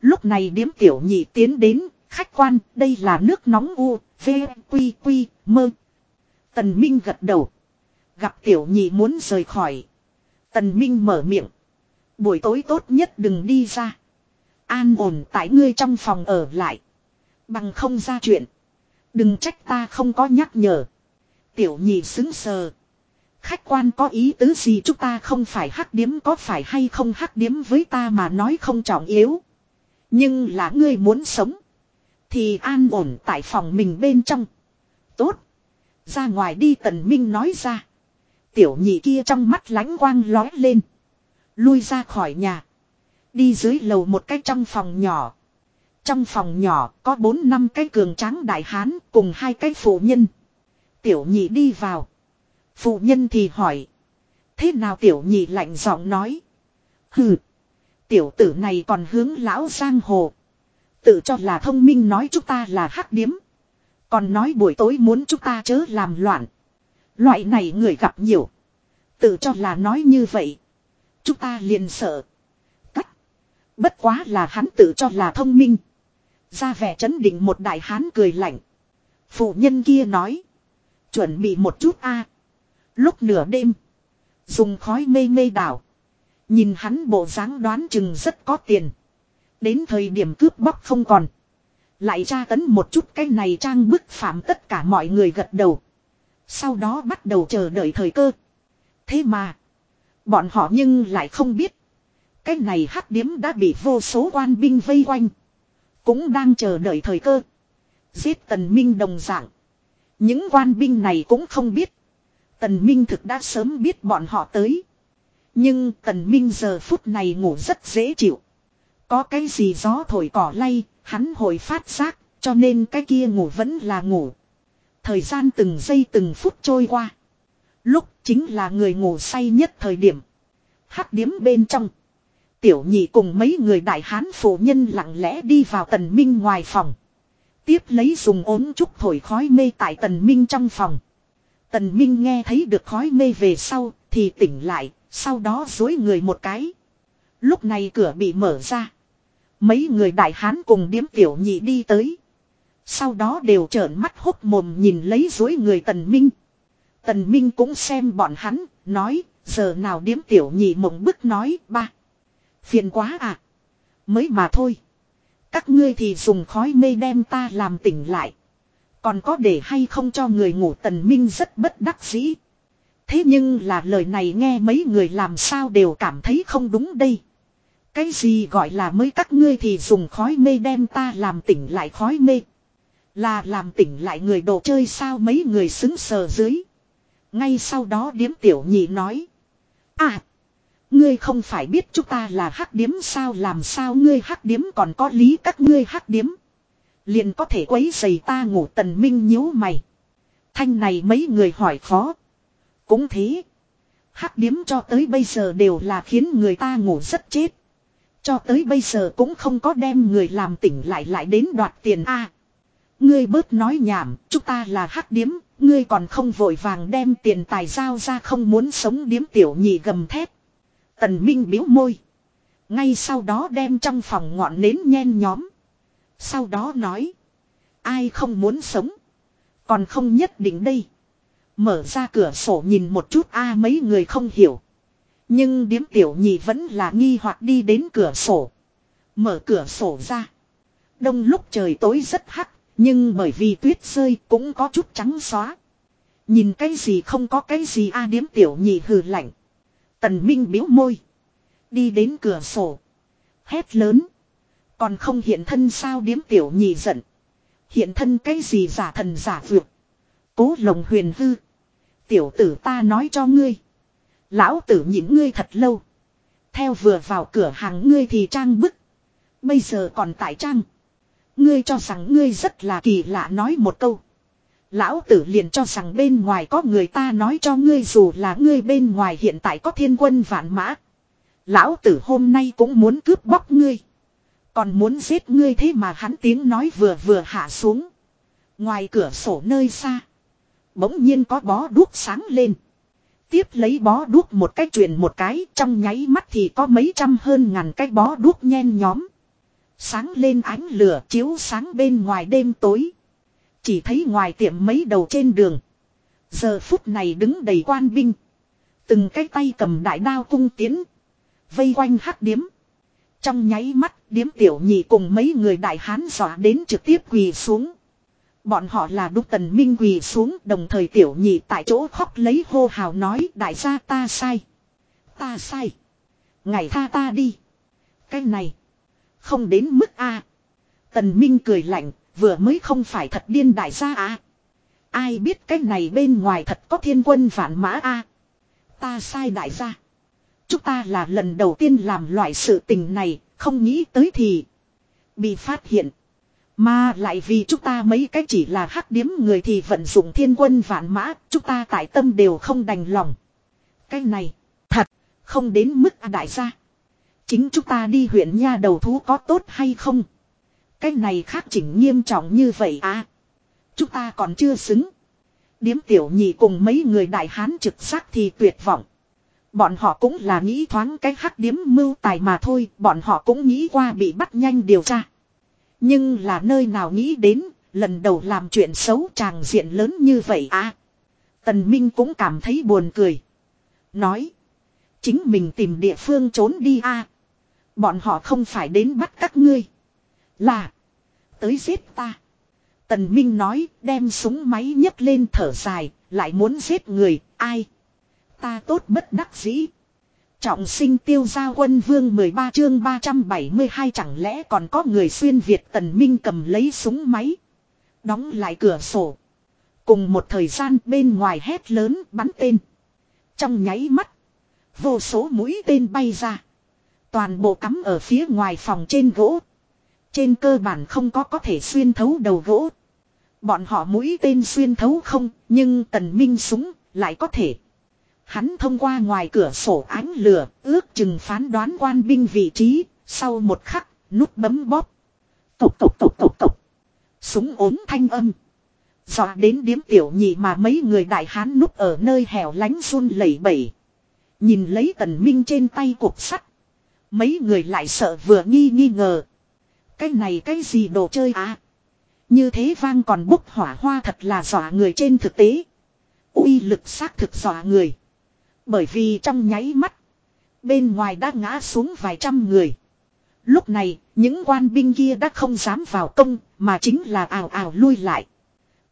Lúc này điếm tiểu nhị tiến đến, khách quan, đây là nước nóng u, v, quy quy, mơ. Tần minh gật đầu. Gặp tiểu nhị muốn rời khỏi. Tần minh mở miệng. Buổi tối tốt nhất đừng đi ra. An ổn tại ngươi trong phòng ở lại. Bằng không ra chuyện. Đừng trách ta không có nhắc nhở. Tiểu nhị xứng sờ. Khách quan có ý tứ gì chúng ta không phải hắc điếm, có phải hay không hắc điếm với ta mà nói không trọng yếu. Nhưng là ngươi muốn sống. Thì an ổn tại phòng mình bên trong. Tốt. Ra ngoài đi, tần minh nói ra. Tiểu nhị kia trong mắt lánh quang lói lên. Lui ra khỏi nhà. Đi dưới lầu một cách trong phòng nhỏ. Trong phòng nhỏ, có bốn năm cái cường tráng đại hán cùng hai cái phụ nhân. Tiểu nhị đi vào. Phụ nhân thì hỏi. Thế nào tiểu nhị lạnh giọng nói. Hừ. Tiểu tử này còn hướng lão giang hồ. Tự cho là thông minh nói chúng ta là hắc điếm. Còn nói buổi tối muốn chúng ta chớ làm loạn. Loại này người gặp nhiều. Tự cho là nói như vậy. Chúng ta liền sợ. Cách. Bất quá là hắn tự cho là thông minh. Ra vẻ chấn định một đại hán cười lạnh. Phụ nhân kia nói. Chuẩn bị một chút a Lúc nửa đêm. Dùng khói mê mê đảo. Nhìn hắn bộ dáng đoán chừng rất có tiền. Đến thời điểm cướp bóc không còn. Lại tra tấn một chút cái này trang bức phạm tất cả mọi người gật đầu. Sau đó bắt đầu chờ đợi thời cơ. Thế mà. Bọn họ nhưng lại không biết. Cái này hắc điếm đã bị vô số quan binh vây quanh. Cũng đang chờ đợi thời cơ. Giết tần minh đồng dạng. Những quan binh này cũng không biết. Tần minh thực đã sớm biết bọn họ tới. Nhưng tần minh giờ phút này ngủ rất dễ chịu. Có cái gì gió thổi cỏ lay, hắn hồi phát giác, cho nên cái kia ngủ vẫn là ngủ. Thời gian từng giây từng phút trôi qua. Lúc chính là người ngủ say nhất thời điểm. Hắc điếm bên trong. Tiểu nhị cùng mấy người đại hán phụ nhân lặng lẽ đi vào tần minh ngoài phòng. Tiếp lấy dùng ốm trúc thổi khói mê tại tần minh trong phòng. Tần minh nghe thấy được khói mê về sau thì tỉnh lại, sau đó dối người một cái. Lúc này cửa bị mở ra. Mấy người đại hán cùng điếm tiểu nhị đi tới. Sau đó đều trợn mắt hốc mồm nhìn lấy dối người tần minh. Tần minh cũng xem bọn hắn, nói, giờ nào điếm tiểu nhị mộng bức nói, ba. Phiền quá à. Mới mà thôi. Các ngươi thì dùng khói mê đem ta làm tỉnh lại. Còn có để hay không cho người ngủ tần minh rất bất đắc dĩ. Thế nhưng là lời này nghe mấy người làm sao đều cảm thấy không đúng đây. Cái gì gọi là mới các ngươi thì dùng khói mê đem ta làm tỉnh lại khói mê. Là làm tỉnh lại người đồ chơi sao mấy người xứng sờ dưới. Ngay sau đó điếm tiểu nhị nói. À. Ngươi không phải biết chúng ta là hắc điếm sao làm sao ngươi hắc điếm còn có lý các ngươi hắc điếm. Liền có thể quấy giày ta ngủ tần minh nhíu mày. Thanh này mấy người hỏi khó. Cũng thế. Hắc điếm cho tới bây giờ đều là khiến người ta ngủ rất chết. Cho tới bây giờ cũng không có đem người làm tỉnh lại lại đến đoạt tiền A. ngươi bớt nói nhảm, chúng ta là hắc điếm, ngươi còn không vội vàng đem tiền tài giao ra không muốn sống điếm tiểu nhị gầm thép. Tần Minh biếu môi. Ngay sau đó đem trong phòng ngọn nến nhen nhóm. Sau đó nói. Ai không muốn sống. Còn không nhất định đây. Mở ra cửa sổ nhìn một chút, a, mấy người không hiểu. Nhưng điếm tiểu nhị vẫn là nghi hoặc đi đến cửa sổ. Mở cửa sổ ra. Đông lúc trời tối rất hắc. Nhưng bởi vì tuyết rơi cũng có chút trắng xóa. Nhìn cái gì không có cái gì, a, điếm tiểu nhị hừ lạnh. Tần Minh biếu môi. Đi đến cửa sổ. Hét lớn. Còn không hiện thân sao điếm tiểu nhị giận. Hiện thân cái gì giả thần giả vượt. Cố lồng huyền hư. Tiểu tử ta nói cho ngươi. Lão tử nhịn ngươi thật lâu. Theo vừa vào cửa hàng ngươi thì trang bức. Bây giờ còn tại trang. Ngươi cho rằng ngươi rất là kỳ lạ nói một câu. Lão tử liền cho rằng bên ngoài có người ta nói cho ngươi dù là ngươi bên ngoài hiện tại có thiên quân vạn mã. Lão tử hôm nay cũng muốn cướp bóc ngươi. Còn muốn giết ngươi thế mà hắn tiếng nói vừa vừa hạ xuống. Ngoài cửa sổ nơi xa. Bỗng nhiên có bó đuốc sáng lên. Tiếp lấy bó đuốc một cái truyền một cái, trong nháy mắt thì có mấy trăm hơn ngàn cái bó đuốc nhen nhóm. Sáng lên ánh lửa chiếu sáng bên ngoài đêm tối. Chỉ thấy ngoài tiệm mấy đầu trên đường. Giờ phút này đứng đầy quan binh. Từng cái tay cầm đại đao cung tiến. Vây quanh hắc điếm. Trong nháy mắt, điếm tiểu nhị cùng mấy người đại hán dọa đến trực tiếp quỳ xuống. Bọn họ là đúc tần minh quỳ xuống, đồng thời tiểu nhị tại chỗ khóc lấy hô hào nói, đại gia ta sai. Ta sai. Ngày tha ta đi. Cái này. Không đến mức A. Tần minh cười lạnh vừa mới không phải thật điên đại gia à Ai biết cái này bên ngoài thật có thiên quân vạn mã A. Ta sai đại gia. Chúng ta là lần đầu tiên làm loại sự tình này, không nghĩ tới thì bị phát hiện. Mà lại vì chúng ta mấy cái chỉ là hắc điếm người thì vận dụng thiên quân vạn mã, chúng ta tại tâm đều không đành lòng. Cái này, thật, không đến mức đại gia. Chính chúng ta đi huyện nha đầu thú có tốt hay không? Cái này khác chỉnh nghiêm trọng như vậy à? Chúng ta còn chưa xứng. Điếm tiểu nhị cùng mấy người đại hán trực giác thì tuyệt vọng. Bọn họ cũng là nghĩ thoáng cái hắc điếm mưu tài mà thôi, bọn họ cũng nghĩ qua bị bắt nhanh điều tra. Nhưng là nơi nào nghĩ đến, lần đầu làm chuyện xấu tràng diện lớn như vậy à. Tần Minh cũng cảm thấy buồn cười. Nói, chính mình tìm địa phương trốn đi à. Bọn họ không phải đến bắt các ngươi. Là, tới giết ta. Tần Minh nói, đem súng máy nhấc lên thở dài, lại muốn giết người, ai. Ta tốt bất đắc dĩ. Trọng sinh tiêu gia quân vương 13 chương 372 chẳng lẽ còn có người xuyên Việt tần minh cầm lấy súng máy. Đóng lại cửa sổ. Cùng một thời gian bên ngoài hét lớn bắn tên. Trong nháy mắt. Vô số mũi tên bay ra. Toàn bộ cắm ở phía ngoài phòng trên gỗ. Trên cơ bản không có có thể xuyên thấu đầu gỗ. Bọn họ mũi tên xuyên thấu không, nhưng tần minh súng lại có thể. Hắn thông qua ngoài cửa sổ ánh lửa, ước chừng phán đoán quan binh vị trí, sau một khắc, nút bấm bóp. Tục tục tục tục tục. Súng ốm thanh âm. Dọa đến điếm tiểu nhị mà mấy người đại hán núp ở nơi hẻo lánh run lẩy bẩy. Nhìn lấy tần minh trên tay cục sắt. Mấy người lại sợ vừa nghi nghi ngờ. Cái này cái gì đồ chơi à? Như thế vang còn bốc hỏa hoa thật là dọa người trên thực tế. uy lực xác thực dọa người. Bởi vì trong nháy mắt. Bên ngoài đã ngã xuống vài trăm người. Lúc này, những quan binh kia đã không dám vào công, mà chính là ảo ảo lui lại.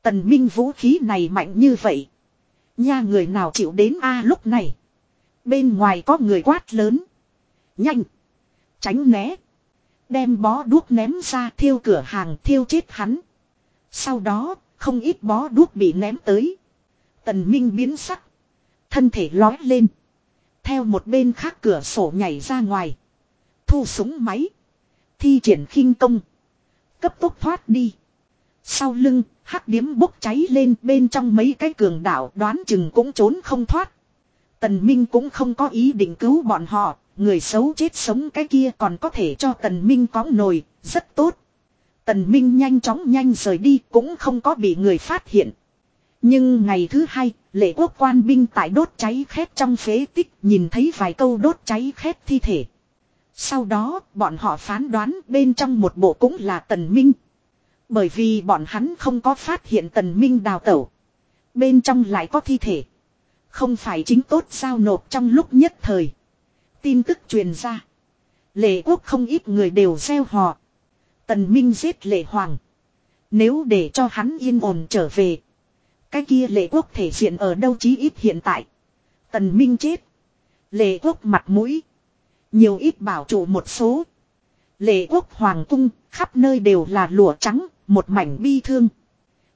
Tần Minh vũ khí này mạnh như vậy. Nha người nào chịu đến a lúc này. Bên ngoài có người quát lớn. Nhanh. Tránh né. Đem bó đuốc ném ra thiêu cửa hàng thiêu chết hắn. Sau đó, không ít bó đuốc bị ném tới. Tần Minh biến sắc. Thân thể lói lên. Theo một bên khác cửa sổ nhảy ra ngoài. Thu súng máy. Thi triển khinh công. Cấp tốc thoát đi. Sau lưng, hắc điếm bốc cháy lên bên trong mấy cái cường đảo đoán chừng cũng trốn không thoát. Tần Minh cũng không có ý định cứu bọn họ, người xấu chết sống cái kia còn có thể cho Tần Minh có nồi, rất tốt. Tần Minh nhanh chóng nhanh rời đi cũng không có bị người phát hiện. Nhưng ngày thứ hai, lệ quốc quan binh tại đốt cháy khét trong phế tích nhìn thấy vài câu đốt cháy khét thi thể. Sau đó, bọn họ phán đoán bên trong một bộ cũng là Tần Minh. Bởi vì bọn hắn không có phát hiện Tần Minh đào tẩu. Bên trong lại có thi thể. Không phải chính tốt sao nộp trong lúc nhất thời. Tin tức truyền ra. Lệ quốc không ít người đều gieo họ. Tần Minh giết lệ hoàng. Nếu để cho hắn yên ổn trở về. Cái kia lệ quốc thể diện ở đâu chí ít hiện tại. Tần Minh chết. Lệ quốc mặt mũi. Nhiều ít bảo chủ một số. Lệ quốc hoàng cung, khắp nơi đều là lụa trắng. Một mảnh bi thương.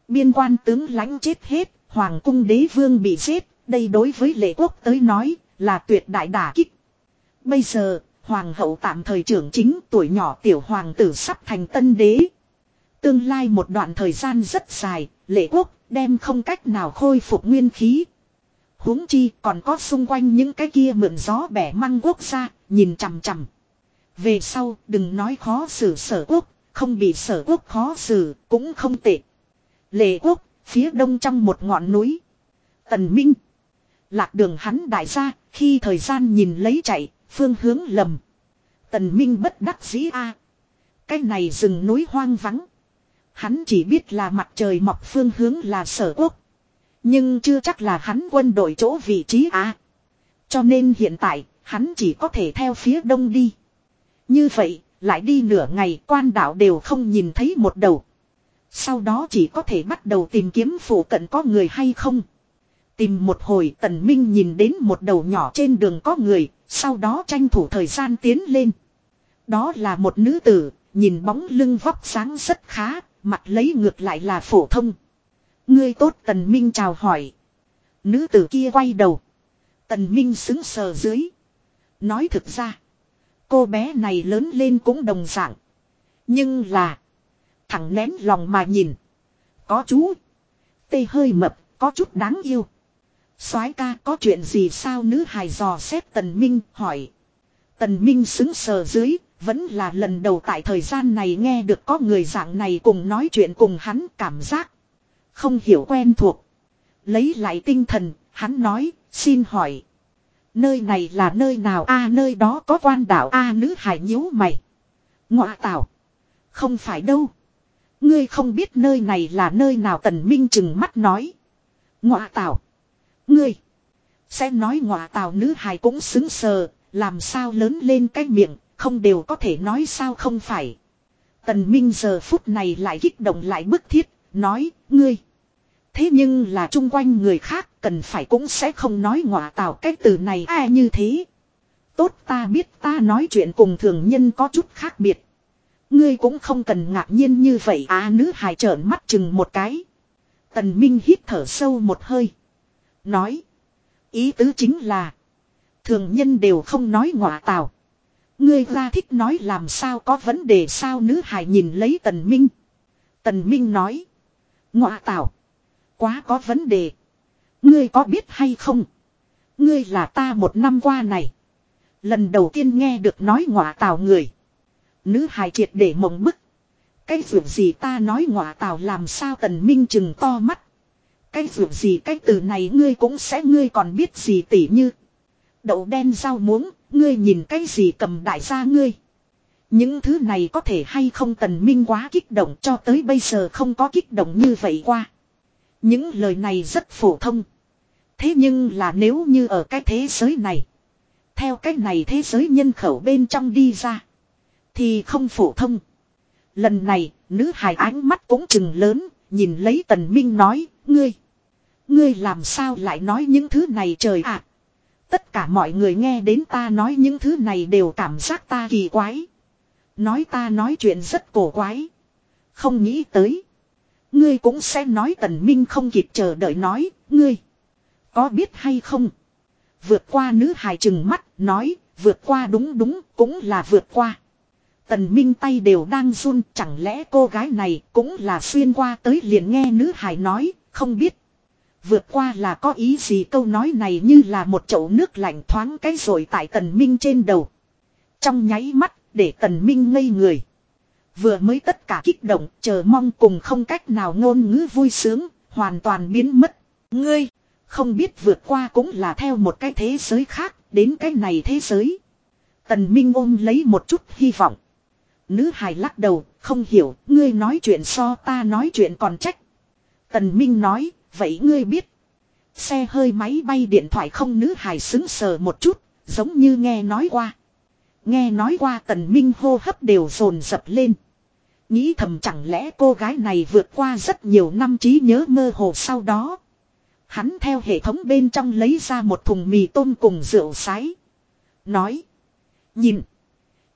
Biên quan tướng lãnh chết hết. Hoàng cung đế vương bị giết. Đây đối với lệ quốc tới nói là tuyệt đại đả kích. Bây giờ, hoàng hậu tạm thời trưởng chính tuổi nhỏ tiểu hoàng tử sắp thành tân đế. Tương lai một đoạn thời gian rất dài, lệ quốc đem không cách nào khôi phục nguyên khí. huống chi còn có xung quanh những cái kia mượn gió bẻ măng quốc gia, nhìn chằm chằm. Về sau đừng nói khó xử sở quốc, không bị sở quốc khó xử cũng không tệ. Lệ quốc, phía đông trong một ngọn núi. Tần Minh. Lạc đường hắn đại gia, khi thời gian nhìn lấy chạy, phương hướng lầm. Tần Minh bất đắc dĩ a. Cái này rừng núi hoang vắng. Hắn chỉ biết là mặt trời mọc phương hướng là sở quốc. Nhưng chưa chắc là hắn quân đội chỗ vị trí a. Cho nên hiện tại, hắn chỉ có thể theo phía đông đi. Như vậy, lại đi nửa ngày quan đảo đều không nhìn thấy một đầu. Sau đó chỉ có thể bắt đầu tìm kiếm phủ cận có người hay không. Tìm một hồi tần minh nhìn đến một đầu nhỏ trên đường có người, sau đó tranh thủ thời gian tiến lên. Đó là một nữ tử, nhìn bóng lưng vóc sáng rất khá, mặt lấy ngược lại là phổ thông. Ngươi tốt tần minh chào hỏi. Nữ tử kia quay đầu. Tần minh xứng sờ dưới. Nói thực ra. Cô bé này lớn lên cũng đồng dạng. Nhưng là. Thẳng nén lòng mà nhìn. Có chú. Tê hơi mập, có chút đáng yêu soái ca có chuyện gì sao nữ hài dò xét tần minh hỏi. Tần minh xứng sờ dưới, vẫn là lần đầu tại thời gian này nghe được có người dạng này cùng nói chuyện cùng hắn cảm giác. Không hiểu quen thuộc. Lấy lại tinh thần, hắn nói, xin hỏi. Nơi này là nơi nào a nơi đó có quan đảo a à, nữ hải nhíu mày. Ngọa tảo. Không phải đâu. Ngươi không biết nơi này là nơi nào tần minh chừng mắt nói. Ngọa tảo. Ngươi. Sẽ nói ngọa tào nữ hài cũng xứng sờ. Làm sao lớn lên cái miệng. Không đều có thể nói sao không phải. Tần Minh giờ phút này lại kích động lại bức thiết. Nói. Ngươi. Thế nhưng là chung quanh người khác. cần phải cũng sẽ không nói ngọa tào cái từ này ai như thế. Tốt ta biết ta nói chuyện cùng thường nhân có chút khác biệt. Ngươi cũng không cần ngạc nhiên như vậy á nữ hài trợn mắt chừng một cái. Tần Minh hít thở sâu một hơi. Nói. Ý tứ chính là. Thường nhân đều không nói ngọa tào. Ngươi ra thích nói làm sao có vấn đề sao nữ hài nhìn lấy tần minh. Tần minh nói. Ngọa tào. Quá có vấn đề. Ngươi có biết hay không? Ngươi là ta một năm qua này. Lần đầu tiên nghe được nói ngọa tào người. Nữ hài triệt để mộng bức. Cái chuyện gì ta nói ngọa tào làm sao tần minh chừng to mắt. Cái dù gì cái từ này ngươi cũng sẽ ngươi còn biết gì tỉ như. Đậu đen rau muống, ngươi nhìn cái gì cầm đại gia ngươi. Những thứ này có thể hay không tần minh quá kích động cho tới bây giờ không có kích động như vậy qua. Những lời này rất phổ thông. Thế nhưng là nếu như ở cái thế giới này. Theo cách này thế giới nhân khẩu bên trong đi ra. Thì không phổ thông. Lần này, nữ hài ánh mắt cũng chừng lớn, nhìn lấy tần minh nói, ngươi. Ngươi làm sao lại nói những thứ này trời ạ. Tất cả mọi người nghe đến ta nói những thứ này đều cảm giác ta kỳ quái. Nói ta nói chuyện rất cổ quái. Không nghĩ tới. Ngươi cũng sẽ nói tần minh không kịp chờ đợi nói, ngươi. Có biết hay không? Vượt qua nữ hài chừng mắt, nói, vượt qua đúng đúng, cũng là vượt qua. Tần Minh tay đều đang run, chẳng lẽ cô gái này cũng là xuyên qua tới liền nghe nữ hài nói, không biết. Vượt qua là có ý gì câu nói này như là một chậu nước lạnh thoáng cái rồi tại tần minh trên đầu. Trong nháy mắt, để tần minh ngây người. Vừa mới tất cả kích động, chờ mong cùng không cách nào ngôn ngữ vui sướng, hoàn toàn biến mất. Ngươi, không biết vượt qua cũng là theo một cái thế giới khác, đến cái này thế giới. Tần Minh ôm lấy một chút hy vọng. Nữ hài lắc đầu, không hiểu, ngươi nói chuyện so ta nói chuyện còn trách. Tần Minh nói, vậy ngươi biết. Xe hơi máy bay điện thoại không nữ hài xứng sờ một chút, giống như nghe nói qua. Nghe nói qua tần minh hô hấp đều rồn dập lên. Nghĩ thầm chẳng lẽ cô gái này vượt qua rất nhiều năm trí nhớ mơ hồ sau đó. Hắn theo hệ thống bên trong lấy ra một thùng mì tôm cùng rượu sái. Nói. Nhìn.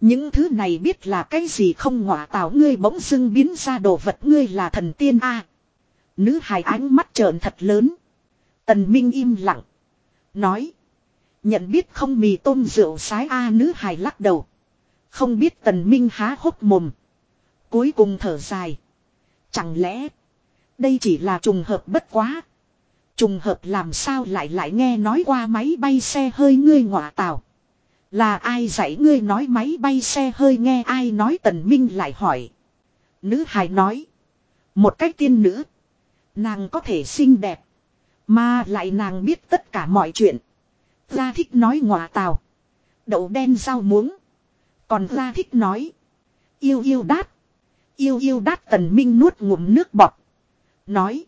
Những thứ này biết là cái gì không ngọa tào ngươi bỗng dưng biến ra đồ vật ngươi là thần tiên a Nữ hài ánh mắt trợn thật lớn. Tần Minh im lặng. Nói. Nhận biết không mì tôm rượu sái A nữ hài lắc đầu. Không biết tần Minh há hốc mồm. Cuối cùng thở dài. Chẳng lẽ. Đây chỉ là trùng hợp bất quá. Trùng hợp làm sao lại lại nghe nói qua máy bay xe hơi ngươi ngọa tào. Là ai dạy ngươi nói máy bay xe hơi nghe ai nói tần minh lại hỏi. Nữ hài nói. Một cách tiên nữ. Nàng có thể xinh đẹp. Mà lại nàng biết tất cả mọi chuyện. Ra thích nói ngọa tào. Đậu đen rau muống. Còn ra thích nói. Yêu yêu đát. Yêu yêu đát tần minh nuốt ngụm nước bọt. Nói.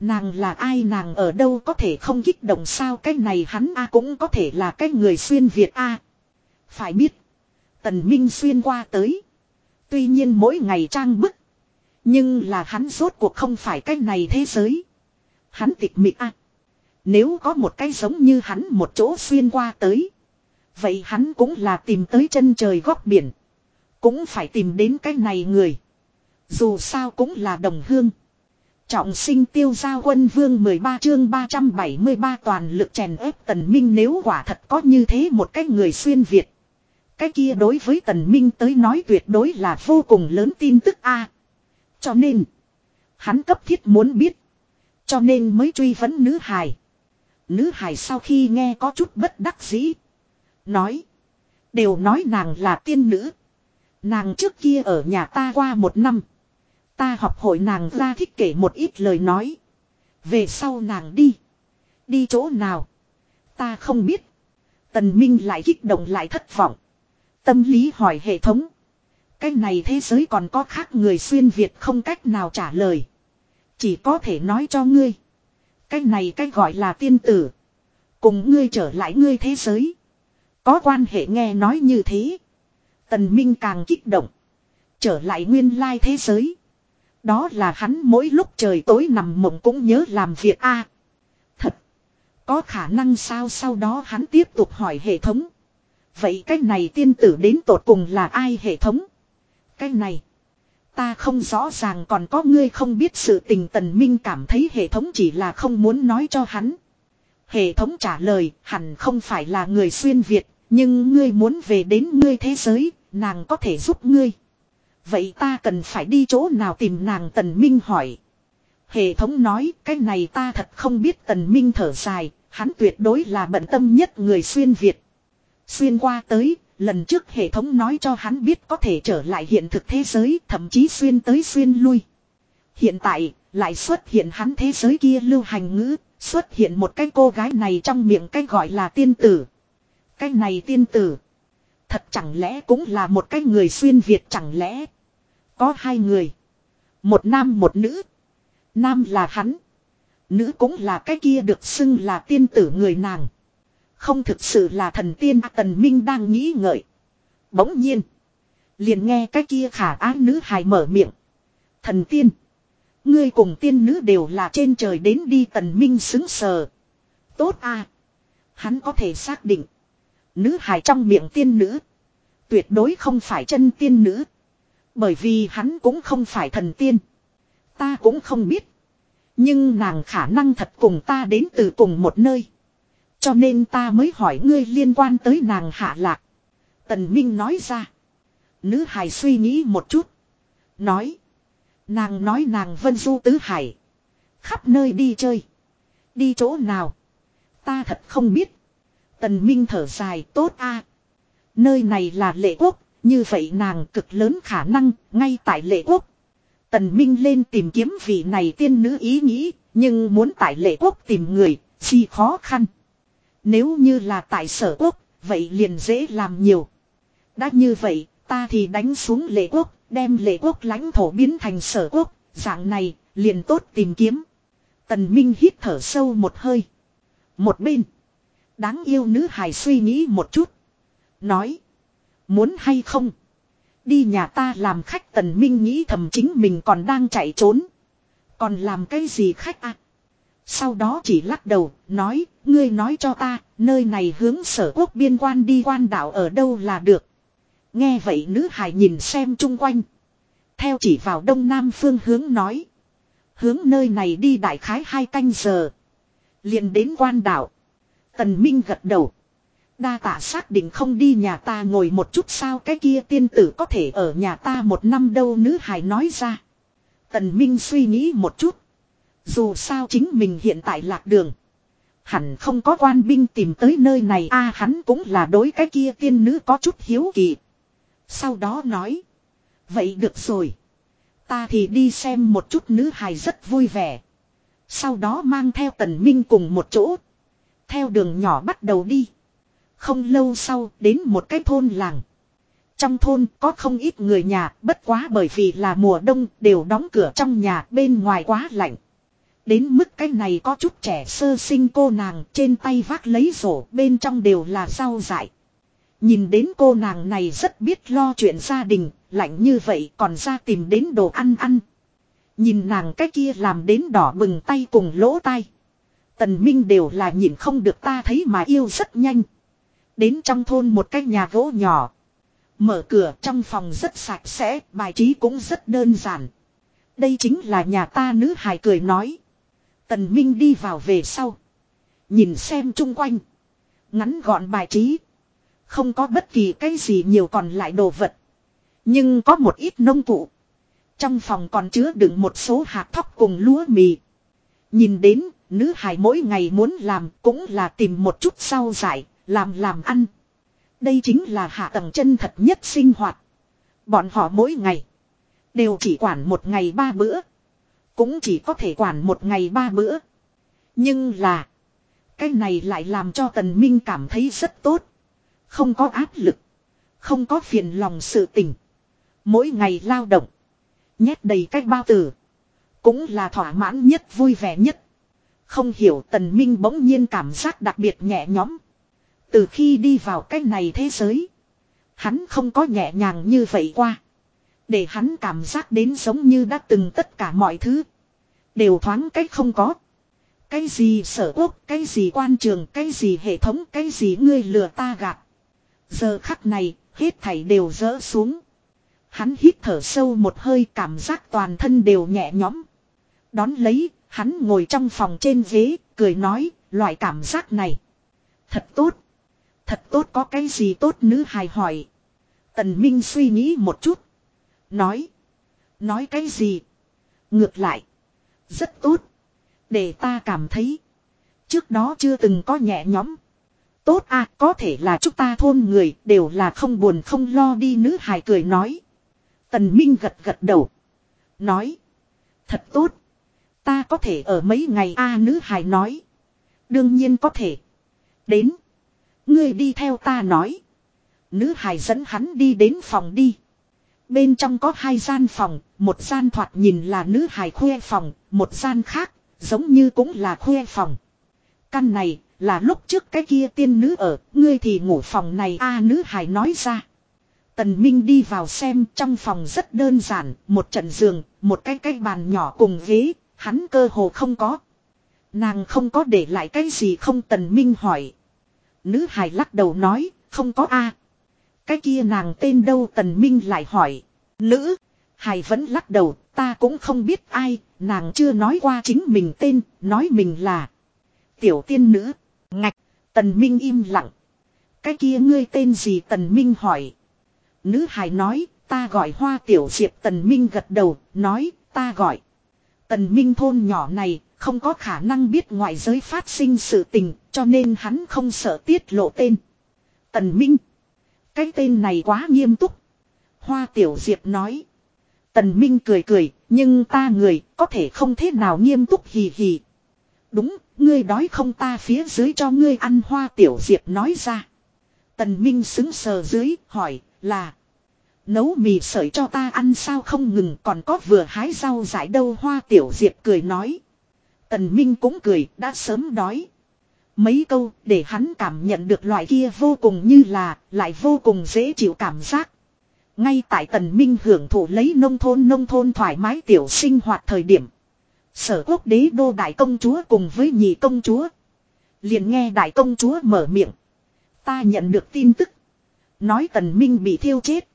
Nàng là ai nàng ở đâu có thể không kích động sao cái này hắn a cũng có thể là cái người xuyên Việt a Phải biết. Tần Minh xuyên qua tới. Tuy nhiên mỗi ngày trang bức. Nhưng là hắn rốt cuộc không phải cái này thế giới. Hắn tịch mịch a Nếu có một cái giống như hắn một chỗ xuyên qua tới. Vậy hắn cũng là tìm tới chân trời góc biển. Cũng phải tìm đến cái này người. Dù sao cũng là đồng hương. Trọng sinh tiêu giao quân vương 13 chương 373 toàn lực chèn ép tần minh nếu quả thật có như thế một cái người xuyên Việt. Cái kia đối với tần minh tới nói tuyệt đối là vô cùng lớn tin tức a cho nên, hắn cấp thiết muốn biết. Cho nên mới truy vấn nữ hài. Nữ hài sau khi nghe có chút bất đắc dĩ. Nói. Đều nói nàng là tiên nữ. Nàng trước kia ở nhà ta qua một năm. Ta học hội nàng ra thích kể một ít lời nói. Về sau nàng đi. Đi chỗ nào. Ta không biết. Tần Minh lại kích động lại thất vọng. Tâm lý hỏi hệ thống. Cái này thế giới còn có khác người xuyên Việt không cách nào trả lời. Chỉ có thể nói cho ngươi. Cái này cái gọi là tiên tử. Cùng ngươi trở lại ngươi thế giới. Có quan hệ nghe nói như thế. Tần Minh càng kích động. Trở lại nguyên lai thế giới. Đó là hắn mỗi lúc trời tối nằm mộng cũng nhớ làm việc a. thật. Có khả năng sao sau đó hắn tiếp tục hỏi hệ thống. Vậy cái này tiên tử đến tột cùng là ai hệ thống? Cái này. Ta không rõ ràng còn có ngươi không biết sự tình tần minh cảm thấy hệ thống chỉ là không muốn nói cho hắn. Hệ thống trả lời hẳn không phải là người xuyên Việt, nhưng ngươi muốn về đến ngươi thế giới, nàng có thể giúp ngươi. Vậy ta cần phải đi chỗ nào tìm nàng tần minh hỏi. Hệ thống nói cái này ta thật không biết tần minh thở dài, hắn tuyệt đối là bận tâm nhất người xuyên Việt. Xuyên qua tới, lần trước hệ thống nói cho hắn biết có thể trở lại hiện thực thế giới, thậm chí xuyên tới xuyên lui. Hiện tại, lại xuất hiện hắn thế giới kia lưu hành ngữ, xuất hiện một cái cô gái này trong miệng cái gọi là tiên tử. Cái này tiên tử. Thật chẳng lẽ cũng là một cái người xuyên Việt chẳng lẽ. Có hai người. Một nam một nữ. Nam là hắn. Nữ cũng là cái kia được xưng là tiên tử người nàng. Không thực sự là thần tiên Tần Minh đang nghĩ ngợi. Bỗng nhiên. Liền nghe cái kia khả ái nữ hài mở miệng. Thần tiên. Ngươi cùng tiên nữ đều là trên trời đến đi Tần Minh xứng sờ. Tốt à. Hắn có thể xác định. Nữ hài trong miệng tiên nữ. Tuyệt đối không phải chân tiên nữ. Bởi vì hắn cũng không phải thần tiên. Ta cũng không biết. Nhưng nàng khả năng thật cùng ta đến từ cùng một nơi. Cho nên ta mới hỏi ngươi liên quan tới nàng hạ lạc. Tần Minh nói ra. Nữ Hải suy nghĩ một chút. Nói. Nàng nói nàng vân du tứ hải. Khắp nơi đi chơi. Đi chỗ nào. Ta thật không biết. Tần Minh thở dài, tốt a. Nơi này là lệ quốc. Như vậy nàng cực lớn khả năng, ngay tại lệ quốc. Tần Minh lên tìm kiếm vị này tiên nữ ý nghĩ. Nhưng muốn tại lệ quốc tìm người. Chi khó khăn. Nếu như là tại sở quốc. Vậy liền dễ làm nhiều. Đã như vậy ta thì đánh xuống lệ quốc Đem lệ quốc lãnh thổ biến thành sở quốc, dạng này, liền tốt tìm kiếm. Tần Minh hít thở sâu một hơi. Một bên. Đáng yêu nữ hài suy nghĩ một chút. Nói. Muốn hay không? Đi nhà ta làm khách tần minh nghĩ thầm chính mình còn đang chạy trốn. Còn làm cái gì khách à? Sau đó chỉ lắc đầu, nói, ngươi nói cho ta, nơi này hướng sở quốc biên quan đi quan đảo ở đâu là được. Nghe vậy nữ hài nhìn xem chung quanh. Theo chỉ vào đông nam phương hướng nói. Hướng nơi này đi đại khái hai canh giờ. liền đến quan đảo. Tần Minh gật đầu. Đa tạ xác định không đi nhà ta ngồi một chút sao cái kia tiên tử có thể ở nhà ta một năm đâu nữ hài nói ra. Tần Minh suy nghĩ một chút. Dù sao chính mình hiện tại lạc đường. Hẳn không có quan binh tìm tới nơi này a, hắn cũng là đối cái kia tiên nữ có chút hiếu kỳ. Sau đó nói. Vậy được rồi. Ta thì đi xem một chút nữ hài rất vui vẻ. Sau đó mang theo tần minh cùng một chỗ. Theo đường nhỏ bắt đầu đi. Không lâu sau, đến một cái thôn làng. Trong thôn có không ít người nhà, bất quá bởi vì là mùa đông, đều đóng cửa trong nhà, bên ngoài quá lạnh. Đến mức cái này có chút trẻ sơ sinh cô nàng trên tay vác lấy rổ bên trong đều là rau dại. Nhìn đến cô nàng này rất biết lo chuyện gia đình, lạnh như vậy còn ra tìm đến đồ ăn ăn. Nhìn nàng cái kia làm đến đỏ bừng tay cùng lỗ tai. Tần Minh đều là nhìn không được ta thấy mà yêu rất nhanh. Đến trong thôn một cái nhà gỗ nhỏ. Mở cửa trong phòng rất sạch sẽ, bài trí cũng rất đơn giản. Đây chính là nhà ta nữ hài cười nói. Tần Minh đi vào về sau. Nhìn xem chung quanh. Ngắn gọn bài trí. Không có bất kỳ cái gì nhiều còn lại đồ vật. Nhưng có một ít nông cụ. Trong phòng còn chứa đựng một số hạt thóc cùng lúa mì. Nhìn đến, nữ hải mỗi ngày muốn làm cũng là tìm một chút sau giải làm làm ăn. Đây chính là hạ tầng chân thật nhất sinh hoạt. Bọn họ mỗi ngày đều chỉ quản một ngày ba bữa. Cũng chỉ có thể quản một ngày ba bữa. Nhưng là, cái này lại làm cho Tần Minh cảm thấy rất tốt. Không có áp lực. Không có phiền lòng sự tình. Mỗi ngày lao động. Nhét đầy cách bao tử. Cũng là thỏa mãn nhất, vui vẻ nhất. Không hiểu tần minh bỗng nhiên cảm giác đặc biệt nhẹ nhõm. Từ khi đi vào cái này thế giới. Hắn không có nhẹ nhàng như vậy qua. Để hắn cảm giác đến giống như đã từng tất cả mọi thứ. Đều thoáng cách không có. Cái gì sở quốc, cái gì quan trường, cái gì hệ thống, cái gì ngươi lừa ta gạt. Giờ khắc này, hết thảy đều rỡ xuống. Hắn hít thở sâu một hơi cảm giác toàn thân đều nhẹ nhõm. Đón lấy, hắn ngồi trong phòng trên ghế, cười nói, loại cảm giác này. Thật tốt. Thật tốt có cái gì tốt nữ hài hỏi. Tần Minh suy nghĩ một chút. Nói. Nói cái gì? Ngược lại. Rất tốt. Để ta cảm thấy. Trước đó chưa từng có nhẹ nhõm. Tốt à có thể là chúng ta thôn người đều là không buồn không lo đi nữ hài cười nói. Tần Minh gật gật đầu. Nói. Thật tốt. Ta có thể ở mấy ngày a à, nữ hài nói. Đương nhiên có thể. Đến. Ngươi đi theo ta nói. Nữ hài dẫn hắn đi đến phòng đi. Bên trong có hai gian phòng, một gian thoạt nhìn là nữ hài khuê phòng, một gian khác, giống như cũng là khuê phòng. Căn này, là lúc trước cái kia tiên nữ ở, ngươi thì ngủ phòng này a nữ hài nói ra. Tần Minh đi vào xem trong phòng rất đơn giản, một trận giường, một cái cái bàn nhỏ cùng ghế, hắn cơ hồ không có. Nàng không có để lại cái gì không Tần Minh hỏi. Nữ hài lắc đầu nói, không có a. Cái kia nàng tên đâu Tần Minh lại hỏi. Nữ, Hải vẫn lắc đầu, ta cũng không biết ai, nàng chưa nói qua chính mình tên, nói mình là tiểu tiên nữ. Ngạch, Tần Minh im lặng. Cái kia ngươi tên gì Tần Minh hỏi. Nữ hài nói, ta gọi hoa tiểu diệp Tần Minh gật đầu, nói, ta gọi. Tần Minh thôn nhỏ này, không có khả năng biết ngoại giới phát sinh sự tình, cho nên hắn không sợ tiết lộ tên. Tần Minh. Cái tên này quá nghiêm túc. Hoa Tiểu Diệp nói. Tần Minh cười cười, nhưng ta người có thể không thế nào nghiêm túc hì hì. Đúng, ngươi đói không ta phía dưới cho ngươi ăn Hoa Tiểu Diệp nói ra. Tần Minh xứng sờ dưới, hỏi, là. Nấu mì sợi cho ta ăn sao không ngừng còn có vừa hái rau dại đâu Hoa Tiểu Diệp cười nói. Tần Minh cũng cười, đã sớm đói. Mấy câu để hắn cảm nhận được loại kia vô cùng như là, lại vô cùng dễ chịu cảm giác. Ngay tại tần minh hưởng thụ lấy nông thôn nông thôn thoải mái tiểu sinh hoạt thời điểm. Sở quốc đế đô đại công chúa cùng với nhị công chúa. Liền nghe đại công chúa mở miệng. Ta nhận được tin tức. Nói tần minh bị thiêu chết.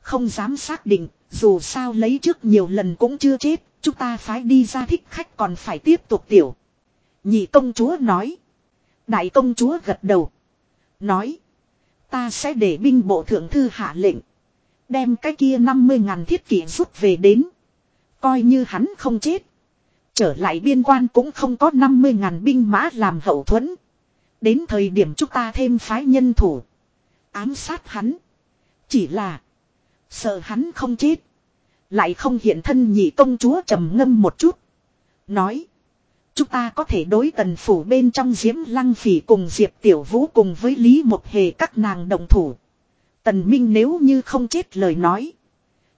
Không dám xác định, dù sao lấy trước nhiều lần cũng chưa chết, chúng ta phải đi ra thích khách còn phải tiếp tục tiểu. Nhị công chúa nói. Đại công chúa gật đầu. Nói. Ta sẽ để binh bộ thượng thư hạ lệnh. Đem cái kia 50 ngàn thiết kỷ rút về đến. Coi như hắn không chết. Trở lại biên quan cũng không có 50 ngàn binh mã làm hậu thuẫn. Đến thời điểm chúng ta thêm phái nhân thủ. Ám sát hắn. Chỉ là. Sợ hắn không chết. Lại không hiện thân nhị công chúa trầm ngâm một chút. Nói. Chúng ta có thể đối tần phủ bên trong diễm lăng phỉ cùng Diệp Tiểu Vũ cùng với Lý Một Hề các nàng đồng thủ. Tần Minh nếu như không chết lời nói.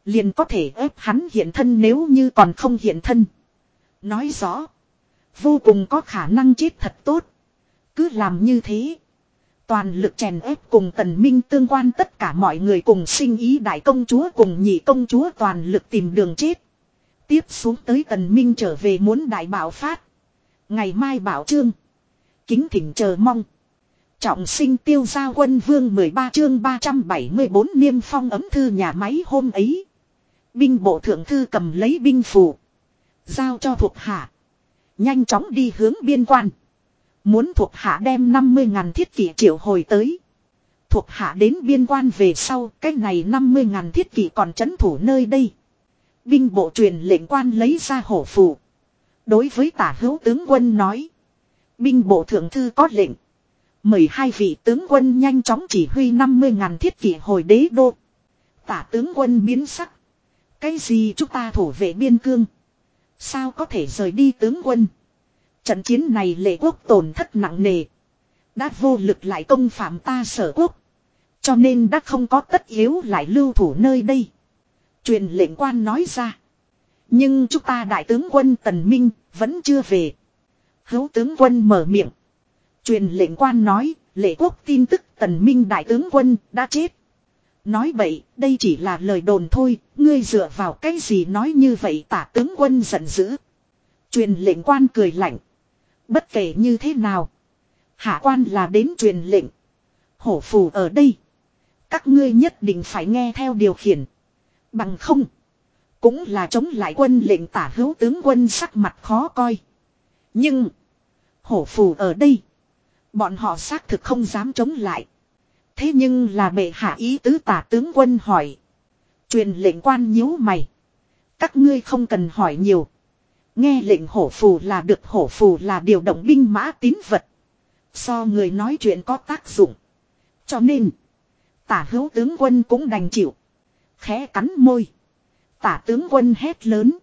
Liền có thể ép hắn hiện thân nếu như còn không hiện thân. Nói rõ. Vô cùng có khả năng chết thật tốt. Cứ làm như thế. Toàn lực chèn ép cùng tần minh tương quan tất cả mọi người cùng sinh ý đại công chúa cùng nhị công chúa toàn lực tìm đường chết. Tiếp xuống tới tần minh trở về muốn đại bảo phát. Ngày mai bảo trương. Kính thỉnh chờ mong. Trọng sinh tiêu gia quân vương 13 chương 374 niêm phong ấm thư nhà máy hôm ấy. Binh bộ thượng thư cầm lấy binh phù. Giao cho thuộc hạ. Nhanh chóng đi hướng biên quan. Muốn thuộc hạ đem 50 ngàn thiết kỷ triệu hồi tới. Thuộc hạ đến biên quan về sau, cái này 50 ngàn thiết kỷ còn chấn thủ nơi đây. Binh bộ truyền lệnh quan lấy ra hổ phù. Đối với tả hữu tướng quân nói. Binh bộ thượng thư có lệnh. Mời hai vị tướng quân nhanh chóng chỉ huy 50 ngàn thiết kỷ hồi đế đô. Tả tướng quân biến sắc. Cái gì chúng ta thủ vệ biên cương. Sao có thể rời đi tướng quân. Trận chiến này lệ quốc tổn thất nặng nề. Đã vô lực lại công phạm ta sở quốc. Cho nên đã không có tất yếu lại lưu thủ nơi đây. Truyền lệnh quan nói ra. Nhưng chúng ta đại tướng quân Tần Minh vẫn chưa về. Hữu tướng quân mở miệng. Truyền lệnh quan nói, lệ quốc tin tức Tần Minh đại tướng quân đã chết. Nói vậy, đây chỉ là lời đồn thôi, ngươi dựa vào cái gì nói như vậy tả tướng quân giận dữ. Truyền lệnh quan cười lạnh. Bất kể như thế nào. Hạ quan là đến truyền lệnh. Hổ phù ở đây. Các ngươi nhất định phải nghe theo điều khiển. Bằng không. Cũng là chống lại quân lệnh tả hữu tướng quân sắc mặt khó coi. Nhưng. Hổ phù ở đây. Bọn họ xác thực không dám chống lại. Thế nhưng là bệ hạ ý tứ tả tướng quân hỏi. Truyền lệnh quan nhíu mày. Các ngươi không cần hỏi nhiều. Nghe lệnh hổ phù là được, hổ phù là điều động binh mã tín vật. So người nói chuyện có tác dụng. Cho nên. Tả hữu tướng quân cũng đành chịu. Khẽ cắn môi. Tả tướng quân hét lớn.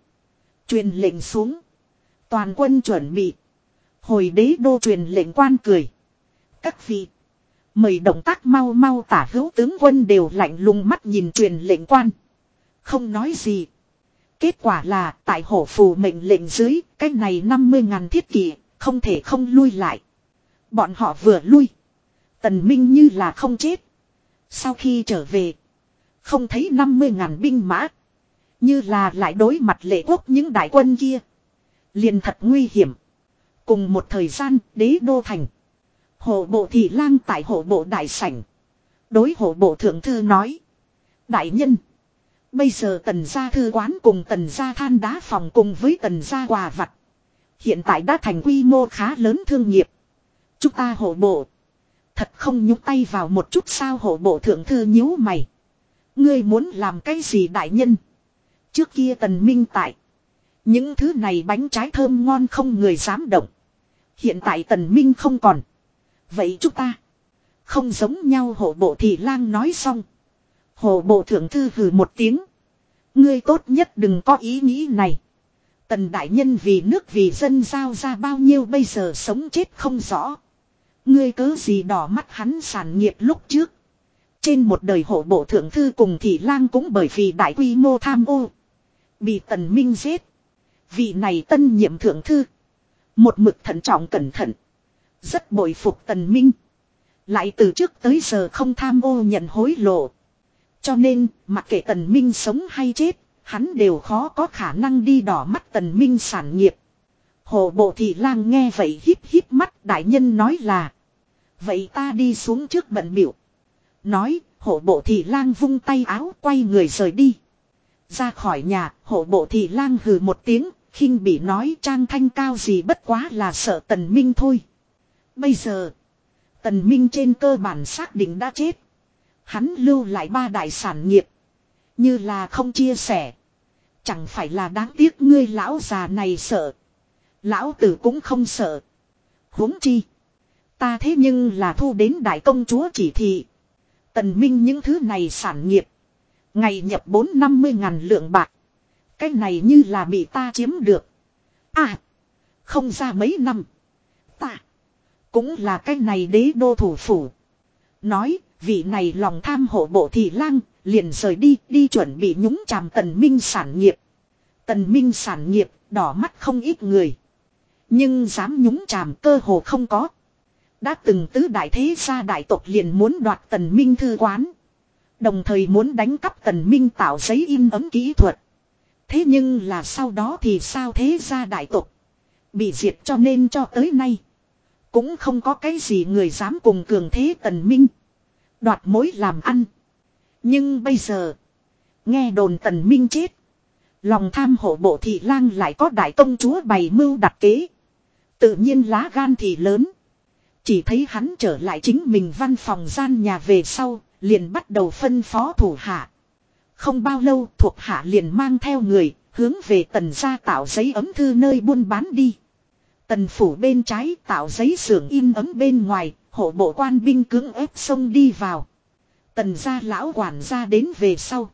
Truyền lệnh xuống. Toàn quân chuẩn bị. Hồi đế đô truyền lệnh quan cười. Các vị. Mời động tác mau mau tả hữu tướng quân đều lạnh lùng mắt nhìn truyền lệnh quan. Không nói gì. Kết quả là tại hổ phù mệnh lệnh dưới, cái này 50 ngàn thiết kỷ không thể không lui lại. Bọn họ vừa lui. Tần Minh như là không chết. Sau khi trở về. Không thấy 50 ngàn binh mã. Như là lại đối mặt lệ quốc những đại quân kia. liền thật nguy hiểm. Cùng một thời gian, đế đô thành. Hộ bộ thị lang tại hộ bộ đại sảnh. Đối hộ bộ thượng thư nói. Đại nhân. Bây giờ tần gia thư quán cùng tần gia than đá phòng cùng với tần gia quà vặt. Hiện tại đã thành quy mô khá lớn thương nghiệp. Chúng ta hộ bộ. Thật không nhúc tay vào một chút sao hộ bộ thượng thư nhíu mày. Ngươi muốn làm cái gì đại nhân? Trước kia tần minh tại. Những thứ này bánh trái thơm ngon không người dám động. Hiện tại tần minh không còn. Vậy chúng ta. Không giống nhau hộ bộ thị lang nói xong. Hộ bộ thượng thư hừ một tiếng. Ngươi tốt nhất đừng có ý nghĩ này. Tần đại nhân vì nước vì dân giao ra bao nhiêu bây giờ sống chết không rõ. Ngươi cớ gì đỏ mắt hắn sản nghiệp lúc trước. Trên một đời hộ bộ thượng thư cùng thị lang cũng bởi vì đại quy mô tham ô. Bị tần minh giết. Vị này tân nhiệm thượng thư. Một mực thận trọng cẩn thận. Rất bội phục tần minh. Lại từ trước tới giờ không tham ô nhận hối lộ. Cho nên, mặc kệ tần minh sống hay chết, hắn đều khó có khả năng đi đỏ mắt tần minh sản nghiệp. Hồ bộ thị lang nghe vậy híp híp mắt đại nhân nói là. Vậy ta đi xuống trước bận biểu. Nói, hộ bộ thị lang vung tay áo quay người rời đi. Ra khỏi nhà, hộ bộ thị lang hừ một tiếng, khinh bị nói trang thanh cao gì bất quá là sợ tần minh thôi. Bây giờ, tần minh trên cơ bản xác định đã chết. Hắn lưu lại ba đại sản nghiệp. Như là không chia sẻ. Chẳng phải là đáng tiếc ngươi lão già này sợ. Lão tử cũng không sợ. huống chi. Ta thế nhưng là thu đến đại công chúa chỉ thị. Tần minh những thứ này sản nghiệp. Ngày nhập bốn năm mươi ngàn lượng bạc. Cái này như là bị ta chiếm được. À. Không ra mấy năm. Ta. Cũng là cái này đế đô thủ phủ. Nói vị này lòng tham hộ bộ thị lang, liền rời đi, đi chuẩn bị nhúng chàm tần minh sản nghiệp. Tần minh sản nghiệp, đỏ mắt không ít người. Nhưng dám nhúng chàm cơ hồ không có. Đã từng tứ đại thế gia đại tộc liền muốn đoạt tần minh thư quán. Đồng thời muốn đánh cắp tần minh tạo giấy in ấm kỹ thuật. Thế nhưng là sau đó thì sao thế gia đại tộc. Bị diệt cho nên cho tới nay. Cũng không có cái gì người dám cùng cường thế tần minh. Đoạt mối làm ăn. Nhưng bây giờ. Nghe đồn tần minh chết. Lòng tham hộ bộ thị lang lại có đại công chúa bày mưu đặt kế. Tự nhiên lá gan thì lớn. Chỉ thấy hắn trở lại chính mình văn phòng gian nhà về sau, liền bắt đầu phân phó thủ hạ. Không bao lâu thuộc hạ liền mang theo người, hướng về tần gia tạo giấy ấm thư nơi buôn bán đi. Tần phủ bên trái tạo giấy xưởng in ấm bên ngoài, hộ bộ quan binh cưỡng ép xông đi vào. Tần gia lão quản gia đến về sau.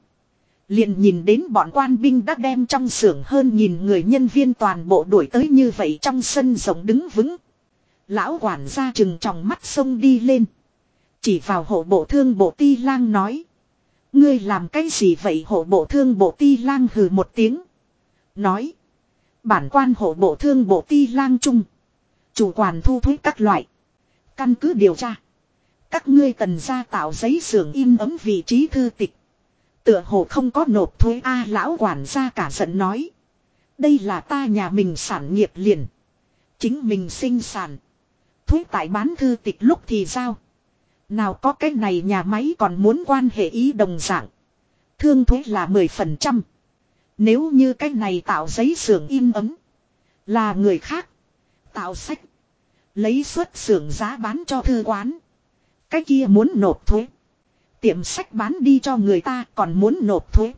Liền nhìn đến bọn quan binh đã đem trong xưởng hơn nhìn người nhân viên toàn bộ đuổi tới như vậy trong sân rộng đứng vững. Lão quản gia trừng tròng mắt xông đi lên. Chỉ vào hộ bộ thương bộ ti lang nói. Ngươi làm cái gì vậy hộ bộ thương bộ ti lang hừ một tiếng. Nói. Bản quan hộ bộ thương bộ ti lang trung. Chủ quản thu thuế các loại. Căn cứ điều tra. Các ngươi tần ra tạo giấy xưởng in ấm vị trí thư tịch. Tựa hồ không có nộp thuế A lão quản gia cả giận nói. Đây là ta nhà mình sản nghiệp liền. Chính mình sinh sản. Thuế tại bán thư tịch lúc thì sao? Nào có cái này nhà máy còn muốn quan hệ ý đồng dạng. Thương thuế là 10%. Nếu như cái này tạo giấy xưởng in ấm. Là người khác. Tạo sách. Lấy xuất xưởng giá bán cho thư quán. Cái kia muốn nộp thuế. Tiệm sách bán đi cho người ta còn muốn nộp thuế.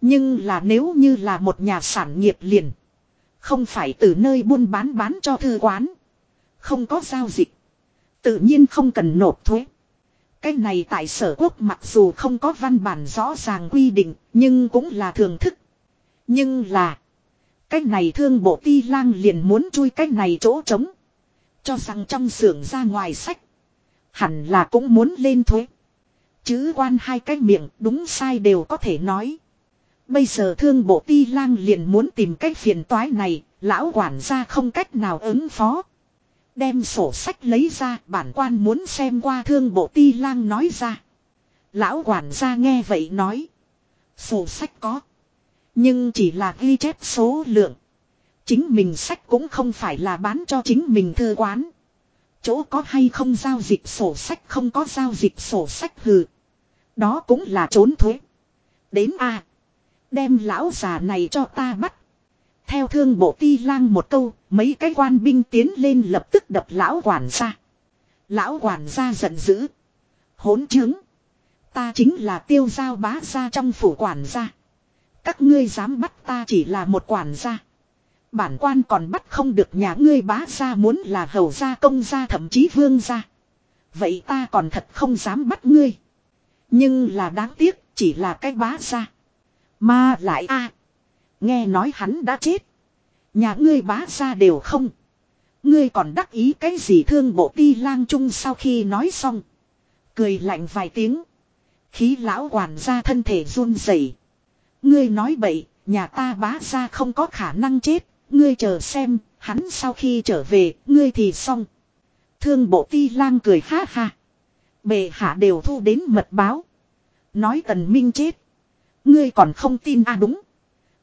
Nhưng là nếu như là một nhà sản nghiệp liền. Không phải từ nơi buôn bán bán cho thư quán. Không có giao dịch. Tự nhiên không cần nộp thuế. Cái này tại sở quốc mặc dù không có văn bản rõ ràng quy định, nhưng cũng là thường thức. Nhưng là, cái này thương bộ ti lang liền muốn chui cái này chỗ trống. Cho rằng trong xưởng ra ngoài sách, hẳn là cũng muốn lên thuế. Chứ quan hai cái miệng đúng sai đều có thể nói. Bây giờ thương bộ ti lang liền muốn tìm cách phiền toái này, lão quản gia không cách nào ứng phó. Đem sổ sách lấy ra, bản quan muốn xem qua thương bộ ti lang nói ra. Lão quản gia nghe vậy nói. Sổ sách có. Nhưng chỉ là ghi chép số lượng. Chính mình sách cũng không phải là bán cho chính mình thư quán. Chỗ có hay không giao dịch sổ sách không có giao dịch sổ sách hừ. Đó cũng là trốn thuế. Đến a Đem lão già này cho ta bắt. Theo thương bộ ti lang một câu, mấy cái quan binh tiến lên lập tức đập lão quản gia. Lão quản gia giận dữ. Hỗn chứng. Ta chính là tiêu giao bá gia trong phủ quản gia. Các ngươi dám bắt ta chỉ là một quản gia. Bản quan còn bắt không được nhà ngươi bá gia muốn là hầu gia công gia thậm chí vương gia. Vậy ta còn thật không dám bắt ngươi. Nhưng là đáng tiếc chỉ là cái bá gia. Mà lại a Nghe nói hắn đã chết. Nhà ngươi bá ra đều không. Ngươi còn đắc ý cái gì thương bộ ti lang trung sau khi nói xong. Cười lạnh vài tiếng. Khí lão quản gia thân thể run rẩy. Ngươi nói bậy, nhà ta bá ra không có khả năng chết. Ngươi chờ xem, hắn sau khi trở về, ngươi thì xong. Thương bộ ti lang cười ha ha. Bệ hạ đều thu đến mật báo. Nói tần minh chết. Ngươi còn không tin à đúng.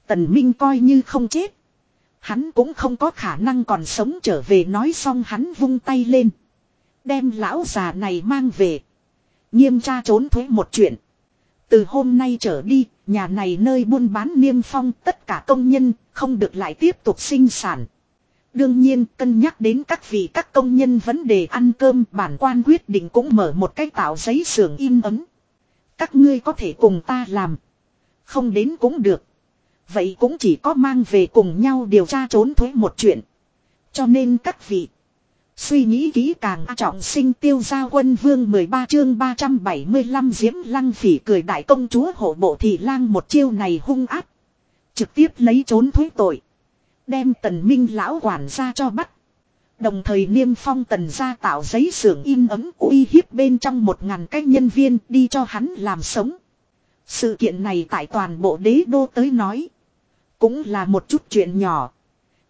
Tần minh coi như không chết. Hắn cũng không có khả năng còn sống trở về nói xong hắn vung tay lên. Đem lão già này mang về. Nghiêm tra trốn thuế một chuyện. Từ hôm nay trở đi, nhà này nơi buôn bán niêm phong tất cả công nhân không được lại tiếp tục sinh sản. Đương nhiên cân nhắc đến các vị các công nhân vấn đề ăn cơm bản quan quyết định cũng mở một cái tạo giấy xưởng in ấm. Các ngươi có thể cùng ta làm. Không đến cũng được. Vậy cũng chỉ có mang về cùng nhau điều tra trốn thuế một chuyện. Cho nên các vị. Suy nghĩ kỹ càng, trọng sinh tiêu gia quân vương 13 chương 375 diễm lăng phỉ cười đại công chúa hộ bộ thị lang một chiêu này hung áp. Trực tiếp lấy trốn thuế tội. Đem tần minh lão quản ra cho bắt. Đồng thời niêm phong tần gia tạo giấy xưởng in ấm uy hiếp bên trong một ngàn cái nhân viên đi cho hắn làm sống. Sự kiện này tại toàn bộ đế đô tới nói. Cũng là một chút chuyện nhỏ.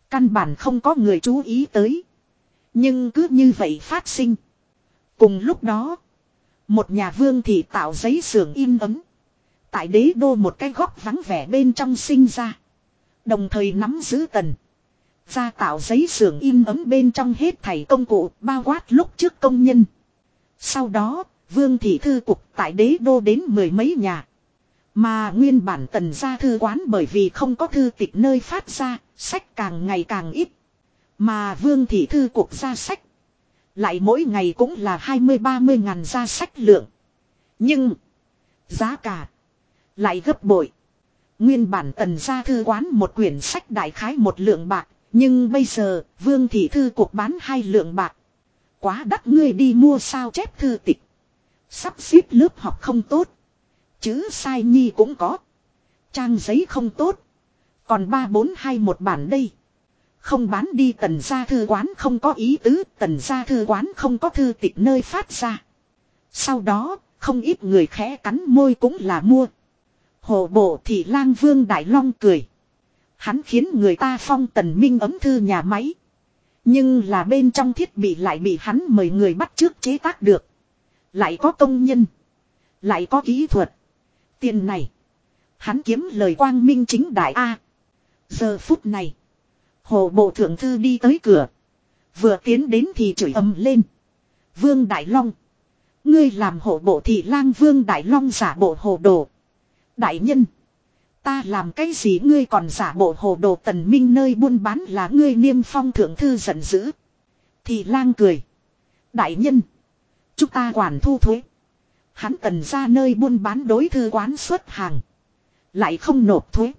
Căn bản không có người chú ý tới. Nhưng cứ như vậy phát sinh. Cùng lúc đó. Một nhà vương thì tạo giấy xưởng in ấm. Tại đế đô một cái góc vắng vẻ bên trong sinh ra. Đồng thời nắm giữ tần. Ra tạo giấy xưởng in ấm bên trong hết thảy công cụ bao quát lúc trước công nhân. Sau đó, vương thị thư cục tại đế đô đến mười mấy nhà. Mà nguyên bản tần gia thư quán bởi vì không có thư tịch nơi phát ra, sách càng ngày càng ít. Mà vương thị thư cuộc ra sách. Lại mỗi ngày cũng là 20-30 ngàn ra sách lượng. Nhưng, giá cả lại gấp bội. Nguyên bản tần gia thư quán một quyển sách đại khái một lượng bạc, nhưng bây giờ vương thị thư cuộc bán hai lượng bạc. Quá đắt ngươi đi mua sao chép thư tịch. Sắp xếp lớp học không tốt. Chữ sai nhi cũng có. Trang giấy không tốt. Còn ba bốn hai một bản đây. Không bán đi tần gia thư quán không có ý tứ, tần gia thư quán không có thư tịch nơi phát ra. Sau đó, không ít người khẽ cắn môi cũng là mua. Hồ bộ thị lang vương Đại Long cười. Hắn khiến người ta phong tần minh ấm thư nhà máy. Nhưng là bên trong thiết bị lại bị hắn mời người bắt trước chế tác được. Lại có công nhân. Lại có kỹ thuật. Tiền này. Hắn kiếm lời quang minh chính đại A. Giờ phút này. Hồ bộ thượng thư đi tới cửa. Vừa tiến đến thì chửi ầm lên. Vương Đại Long. Ngươi làm hộ bộ thị lang Vương Đại Long giả bộ hồ đồ. Đại nhân. Ta làm cái gì ngươi còn giả bộ hồ đồ tần minh nơi buôn bán là ngươi niêm phong thượng thư giận dữ. Thị lang cười. Đại nhân. Chúng ta quản thu thuế. Hắn tần ra nơi buôn bán đối thư quán xuất hàng. Lại không nộp thuế.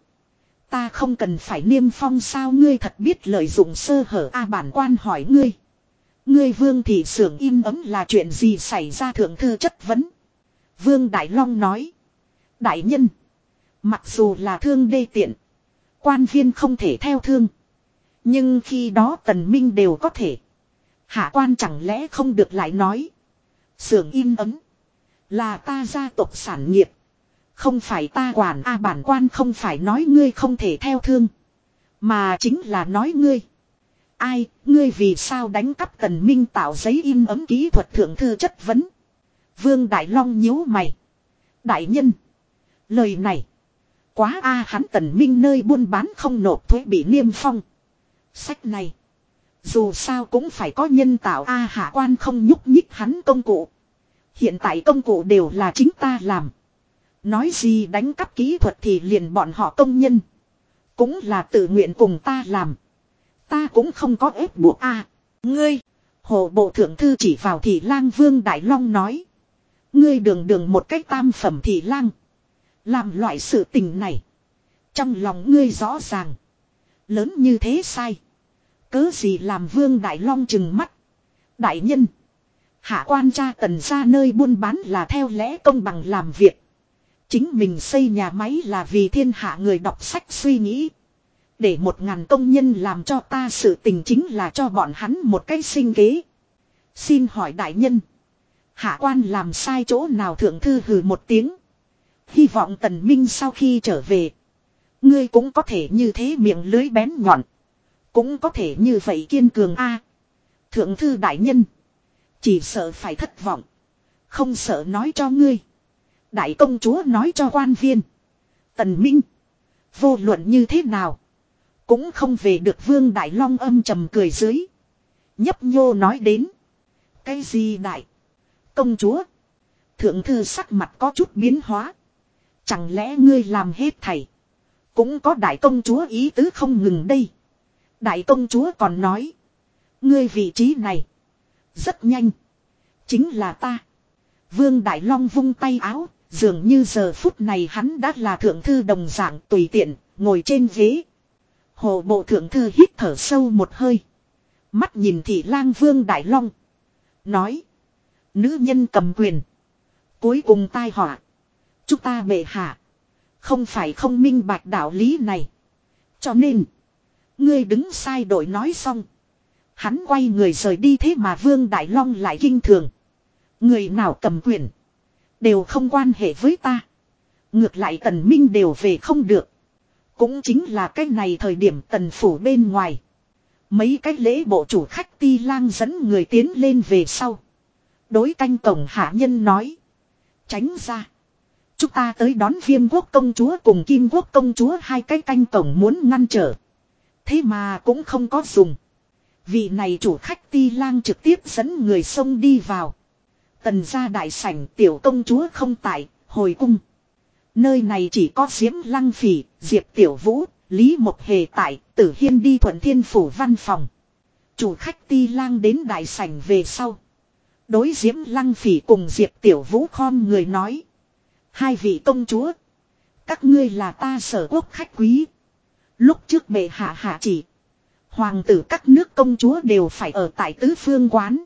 Ta không cần phải niêm phong sao ngươi thật biết lợi dụng sơ hở A bản quan hỏi ngươi. Ngươi vương thị sưởng im ấm là chuyện gì xảy ra thượng thư chất vấn. Vương Đại Long nói. Đại nhân. Mặc dù là thương đê tiện. Quan viên không thể theo thương. Nhưng khi đó tần minh đều có thể. Hạ quan chẳng lẽ không được lại nói. Sưởng im ấm. Là ta gia tộc sản nghiệp. Không phải ta quản A bản quan không phải nói ngươi không thể theo thương. Mà chính là nói ngươi. Ai, ngươi vì sao đánh cắp tần minh tạo giấy in ấm kỹ thuật thượng thư chất vấn. Vương Đại Long nhíu mày. Đại nhân. Lời này. Quá a hắn tần minh nơi buôn bán không nộp thuế bị niêm phong. Sách này. Dù sao cũng phải có nhân tạo a hạ quan không nhúc nhích hắn công cụ. Hiện tại công cụ đều là chính ta làm. Nói gì đánh cắp kỹ thuật thì liền bọn họ công nhân. Cũng là tự nguyện cùng ta làm. Ta cũng không có ép buộc a Ngươi. Hồ bộ thượng thư chỉ vào thị lang vương Đại Long nói. Ngươi đường đường một cách tam phẩm thị lang. Làm loại sự tình này. Trong lòng ngươi rõ ràng. Lớn như thế sai. Cớ gì làm vương Đại Long chừng mắt. Đại nhân. Hạ quan cha tần ra nơi buôn bán là theo lẽ công bằng làm việc. Chính mình xây nhà máy là vì thiên hạ người đọc sách suy nghĩ. Để một ngàn công nhân làm cho ta sự tình chính là cho bọn hắn một cái sinh kế. Xin hỏi đại nhân. Hạ quan làm sai chỗ nào thượng thư hừ một tiếng. Hy vọng tần minh sau khi trở về. Ngươi cũng có thể như thế miệng lưới bén nhọn. Cũng có thể như vậy kiên cường a. thượng thư đại nhân. Chỉ sợ phải thất vọng. Không sợ nói cho ngươi. Đại công chúa nói cho quan viên. Tần Minh. Vô luận như thế nào. Cũng không về được vương Đại Long âm trầm cười dưới. Nhấp nhô nói đến. Cái gì đại? Công chúa. Thượng thư sắc mặt có chút biến hóa. Chẳng lẽ ngươi làm hết thầy. Cũng có đại công chúa ý tứ không ngừng đây. Đại công chúa còn nói. Ngươi vị trí này. Rất nhanh. Chính là ta. Vương Đại Long vung tay áo. Dường như giờ phút này hắn đã là thượng thư đồng dạng tùy tiện. Ngồi trên ghế. Hồ bộ thượng thư hít thở sâu một hơi. Mắt nhìn thị lang Vương Đại Long. Nói. Nữ nhân cầm quyền. Cuối cùng tai họa. Chúng ta bệ hạ. Không phải không minh bạch đạo lý này. Cho nên. Ngươi đứng sai đội nói xong. Hắn quay người rời đi thế mà Vương Đại Long lại kinh thường. Người nào cầm quyền. Đều không quan hệ với ta. Ngược lại tần minh đều về không được. Cũng chính là cái này thời điểm tần phủ bên ngoài. Mấy cái lễ bộ chủ khách ti lang dẫn người tiến lên về sau. Đối canh tổng hạ nhân nói. Tránh ra. Chúng ta tới đón viêm quốc công chúa cùng kim quốc công chúa hai cái canh tổng muốn ngăn trở. Thế mà cũng không có dùng. Vị này chủ khách ti lang trực tiếp dẫn người sông đi vào. Tần gia đại sảnh tiểu công chúa không tại, hồi cung. Nơi này chỉ có diễm lăng phỉ, diệp tiểu vũ, lý Mộc hề tại, tử hiên đi thuận thiên phủ văn phòng. Chủ khách ti lang đến đại sảnh về sau. Đối diễm lăng phỉ cùng diệp tiểu vũ khom người nói. Hai vị công chúa. Các ngươi là ta sở quốc khách quý. Lúc trước bệ hạ hạ chỉ. Hoàng tử các nước công chúa đều phải ở tại tứ phương quán.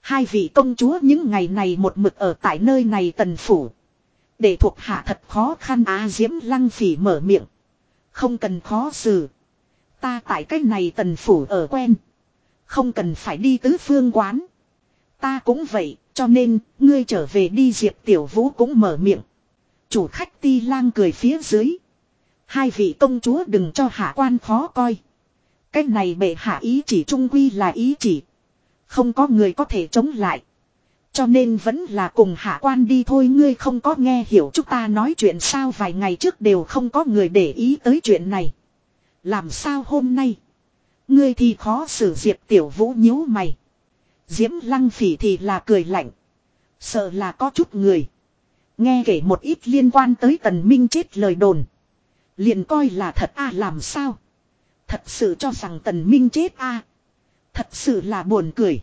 Hai vị công chúa những ngày này một mực ở tại nơi này tần phủ. Để thuộc hạ thật khó khăn á diễm lăng phỉ mở miệng. Không cần khó xử. Ta tại cái này tần phủ ở quen. Không cần phải đi tứ phương quán. Ta cũng vậy, cho nên, ngươi trở về đi diệp tiểu vũ cũng mở miệng. Chủ khách ti lang cười phía dưới. Hai vị công chúa đừng cho hạ quan khó coi. Cái này bệ hạ ý chỉ trung quy là ý chỉ. Không có người có thể chống lại. Cho nên vẫn là cùng hạ quan đi thôi ngươi không có nghe hiểu chúng ta nói chuyện sao vài ngày trước đều không có người để ý tới chuyện này. Làm sao hôm nay. Ngươi thì khó xử Diệp Tiểu Vũ nhíu mày. Diễm Lăng Phỉ thì là cười lạnh. Sợ là có chút người. Nghe kể một ít liên quan tới tần minh chết lời đồn. liền coi là thật a làm sao. Thật sự cho rằng tần minh chết a Thật sự là buồn cười.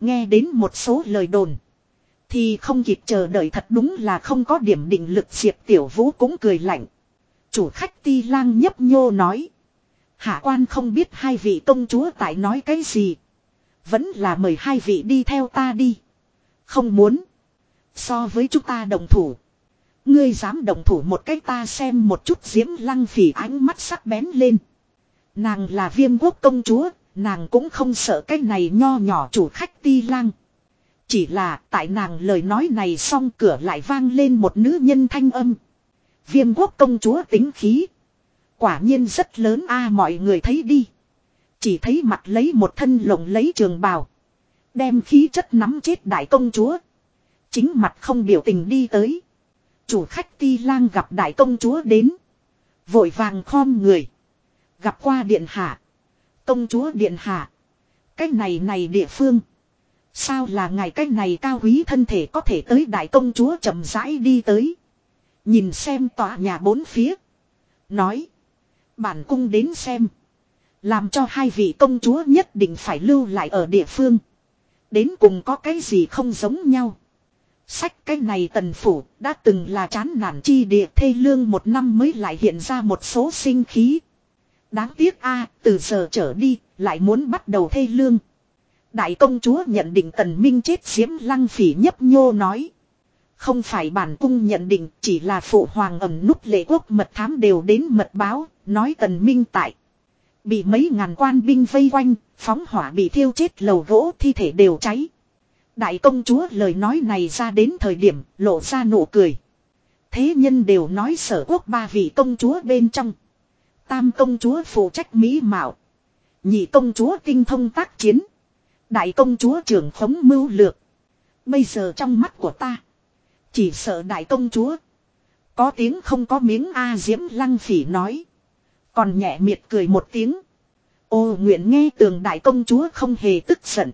Nghe đến một số lời đồn. Thì không kịp chờ đợi thật đúng là không có điểm định lực Diệp Tiểu Vũ cũng cười lạnh. Chủ khách ti lang nhấp nhô nói. Hạ quan không biết hai vị công chúa tại nói cái gì. Vẫn là mời hai vị đi theo ta đi. Không muốn. So với chúng ta đồng thủ. Ngươi dám đồng thủ một cách ta xem một chút diễm lăng phỉ ánh mắt sắc bén lên. Nàng là viêm quốc công chúa, nàng cũng không sợ cái này nho nhỏ chủ khách ti lang. Chỉ là tại nàng lời nói này xong cửa lại vang lên một nữ nhân thanh âm. Viêm quốc công chúa tính khí. Quả nhiên rất lớn a mọi người thấy đi. Chỉ thấy mặt lấy một thân lồng lấy trường bào. Đem khí chất nắm chết đại công chúa. Chính mặt không biểu tình đi tới. Chủ khách ti lang gặp đại công chúa đến. Vội vàng khom người. Gặp qua điện hạ. Công chúa điện hạ. Cái này này địa phương. Sao là ngài cái này cao quý thân thể có thể tới đại công chúa chậm rãi đi tới. Nhìn xem tòa nhà bốn phía. Nói. Bản cung đến xem. Làm cho hai vị công chúa nhất định phải lưu lại ở địa phương. Đến cùng có cái gì không giống nhau. Sách cái này tần phủ đã từng là chán nản chi địa, thê lương một năm mới lại hiện ra một số sinh khí. Đáng tiếc a từ giờ trở đi lại muốn bắt đầu thê lương. Đại công chúa nhận định tần minh chết diễm lăng phỉ nhấp nhô nói. Không phải bản cung nhận định chỉ là phụ hoàng ẩm nút lệ quốc mật thám đều đến mật báo, nói tần minh tại. Bị mấy ngàn quan binh vây quanh, phóng hỏa bị thiêu chết lầu gỗ thi thể đều cháy. Đại công chúa lời nói này ra đến thời điểm lộ ra nụ cười. Thế nhân đều nói sở quốc ba vị công chúa bên trong. Tam công chúa phụ trách mỹ mạo. Nhị công chúa tinh thông tác chiến. Đại công chúa trưởng khống mưu lược. Bây giờ trong mắt của ta. Chỉ sợ đại công chúa. Có tiếng không có miếng A Diễm Lăng Phỉ nói. Còn nhẹ miệt cười một tiếng. Ô nguyện nghe tường đại công chúa không hề tức giận.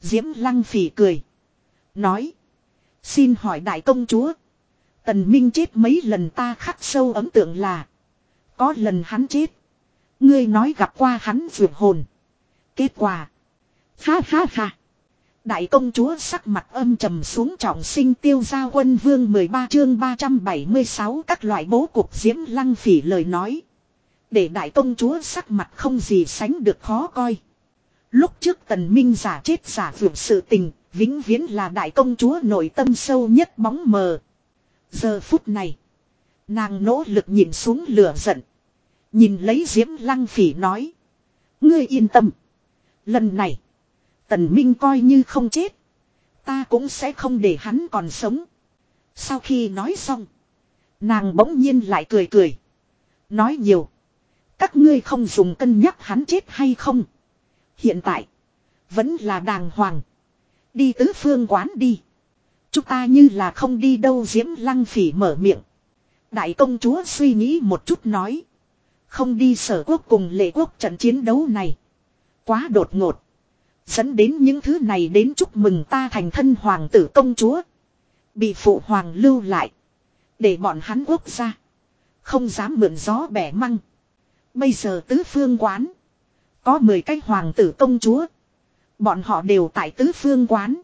Diễm Lăng Phỉ cười. Nói. Xin hỏi đại công chúa. Tần Minh chết mấy lần ta khắc sâu ấn tượng là. Có lần hắn chết. Ngươi nói gặp qua hắn vượt hồn. Kết quả. Ha ha ha. Đại công chúa sắc mặt âm trầm xuống trọng sinh tiêu gia quân vương 13 chương 376 các loại bố cục diễm lăng phỉ lời nói. Để đại công chúa sắc mặt không gì sánh được khó coi. Lúc trước tần minh giả chết giả vượt sự tình, vĩnh viễn là đại công chúa nội tâm sâu nhất bóng mờ. Giờ phút này, nàng nỗ lực nhìn xuống lửa giận. Nhìn lấy diễm lăng phỉ nói. Ngươi yên tâm. Lần này, tần minh coi như không chết. Ta cũng sẽ không để hắn còn sống. Sau khi nói xong, nàng bỗng nhiên lại cười cười. Nói nhiều. Các ngươi không dùng cân nhắc hắn chết hay không. Hiện tại. Vẫn là đàng hoàng. Đi tứ phương quán đi. Chúng ta như là không đi đâu diễm lăng phỉ mở miệng. Đại công chúa suy nghĩ một chút nói. Không đi sở quốc cùng lệ quốc trận chiến đấu này. Quá đột ngột. Dẫn đến những thứ này đến chúc mừng ta thành thân hoàng tử công chúa. Bị phụ hoàng lưu lại. Để bọn hắn quốc gia. Không dám mượn gió bẻ măng. Bây giờ tứ phương quán. Có 10 cái hoàng tử công chúa. Bọn họ đều tại tứ phương quán.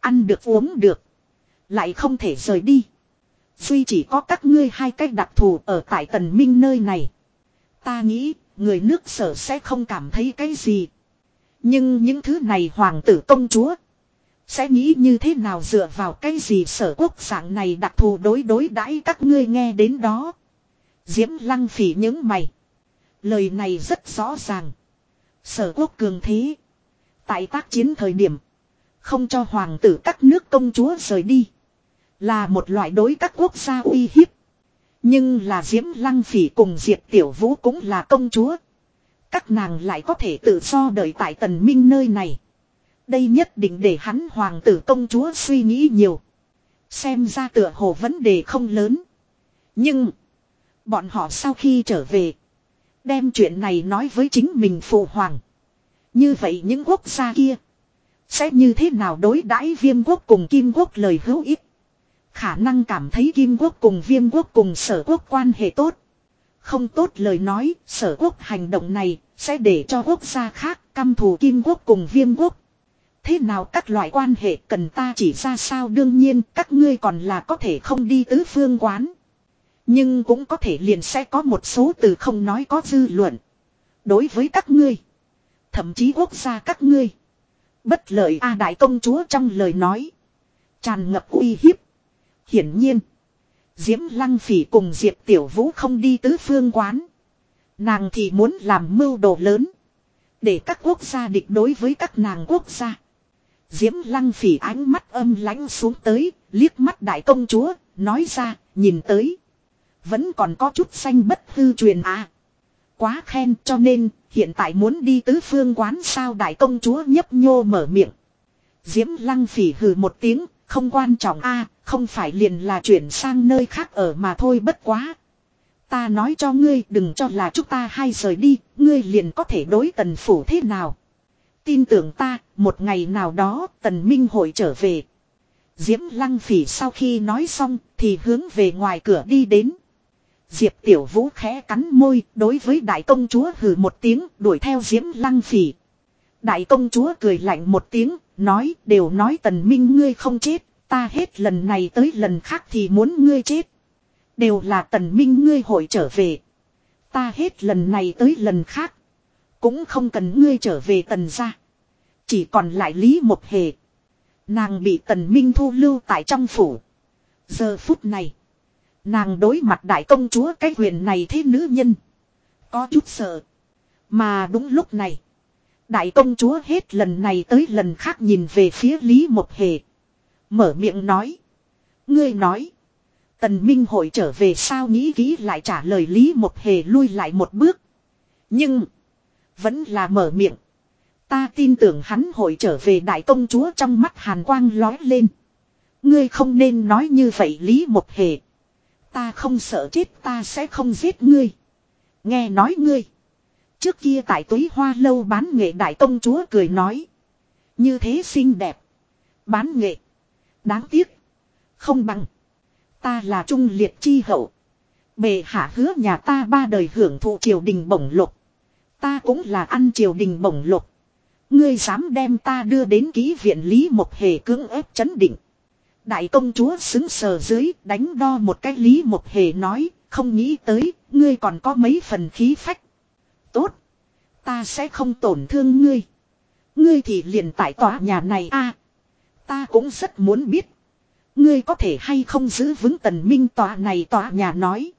Ăn được uống được. Lại không thể rời đi. Duy chỉ có các ngươi hai cách đặc thù ở tại tần minh nơi này. Ta nghĩ, người nước sở sẽ không cảm thấy cái gì. Nhưng những thứ này hoàng tử công chúa. Sẽ nghĩ như thế nào dựa vào cái gì sở quốc dạng này đặc thù đối đối đãi các ngươi nghe đến đó. Diễm lăng phỉ những mày. Lời này rất rõ ràng. Sở quốc cường thế. Tại tác chiến thời điểm. Không cho hoàng tử các nước công chúa rời đi. Là một loại đối các quốc gia uy hiếp. Nhưng là Diễm Lăng Phỉ cùng Diệp Tiểu Vũ cũng là công chúa. Các nàng lại có thể tự do đợi tại tần minh nơi này. Đây nhất định để hắn hoàng tử công chúa suy nghĩ nhiều. Xem ra tựa hồ vấn đề không lớn. Nhưng. Bọn họ sau khi trở về. Đem chuyện này nói với chính mình phụ hoàng. Như vậy những quốc gia kia. Sẽ như thế nào đối đãi viêm quốc cùng kim quốc lời hữu ích. Khả năng cảm thấy kim quốc cùng viêm quốc cùng sở quốc quan hệ tốt. Không tốt lời nói, sở quốc hành động này sẽ để cho quốc gia khác căm thù kim quốc cùng viêm quốc. Thế nào các loại quan hệ cần ta chỉ ra sao đương nhiên các ngươi còn là có thể không đi tứ phương quán. Nhưng cũng có thể liền sẽ có một số từ không nói có dư luận. Đối với các ngươi. Thậm chí quốc gia các ngươi. Bất lợi A Đại công chúa trong lời nói. Tràn ngập uy hiếp. Hiển nhiên. Diễm Lăng Phỉ cùng Diệp Tiểu Vũ không đi tứ phương quán. Nàng thì muốn làm mưu đồ lớn. Để các quốc gia địch đối với các nàng quốc gia. Diễm Lăng Phỉ ánh mắt âm lãnh xuống tới, liếc mắt đại công chúa, nói ra, nhìn tới. Vẫn còn có chút xanh bất hư truyền à. Quá khen cho nên, hiện tại muốn đi tứ phương quán sao đại công chúa nhấp nhô mở miệng. Diễm Lăng Phỉ hừ một tiếng, không quan trọng a không phải liền là chuyển sang nơi khác ở mà thôi bất quá. Ta nói cho ngươi đừng cho là chúng ta hai rời đi, ngươi liền có thể đối tần phủ thế nào. Tin tưởng ta, một ngày nào đó tần minh hội trở về. Diễm lăng phỉ sau khi nói xong thì hướng về ngoài cửa đi đến. Diệp tiểu vũ khẽ cắn môi đối với đại công chúa hừ một tiếng đuổi theo diễm lăng phỉ. Đại công chúa cười lạnh một tiếng, nói đều nói tần minh ngươi không chết, ta hết lần này tới lần khác thì muốn ngươi chết. Đều là tần minh ngươi hội trở về. Ta hết lần này tới lần khác. Cũng không cần ngươi trở về tần gia. Chỉ còn lại Lý một hề. Nàng bị tần minh thu lưu tại trong phủ. Giờ phút này. Nàng đối mặt đại công chúa cái huyền này thế nữ nhân. Có chút sợ. Mà đúng lúc này. Đại công chúa hết lần này tới lần khác nhìn về phía Lý Mộc Hề. Mở miệng nói. Ngươi nói. Tần Minh hội trở về sao nghĩ kỹ lại trả lời Lý Mộc Hề lui lại một bước. Nhưng. Vẫn là mở miệng. Ta tin tưởng hắn hội trở về đại công chúa trong mắt hàn quang lói lên. Ngươi không nên nói như vậy Lý Mộc Hề. Ta không sợ chết, ta sẽ không giết ngươi. Nghe nói ngươi. Trước kia tại túy hoa lâu bán nghệ đại công chúa cười nói. Như thế xinh đẹp. Bán nghệ. Đáng tiếc. Không bằng. Ta là trung liệt chi hậu. Bề hạ hứa nhà ta ba đời hưởng thụ triều đình bổng lục. Ta cũng là ăn triều đình bổng lục. Ngươi dám đem ta đưa đến ký viện Lý Mộc Hề cưỡng ép chấn định. Đại công chúa xứng sờ dưới đánh đo một cái Lý Mộc Hề nói, không nghĩ tới, ngươi còn có mấy phần khí phách. Tốt. Ta sẽ không tổn thương ngươi. Ngươi thì liền tại tòa nhà này a Ta cũng rất muốn biết. Ngươi có thể hay không giữ vững tần minh tòa này tòa nhà nói.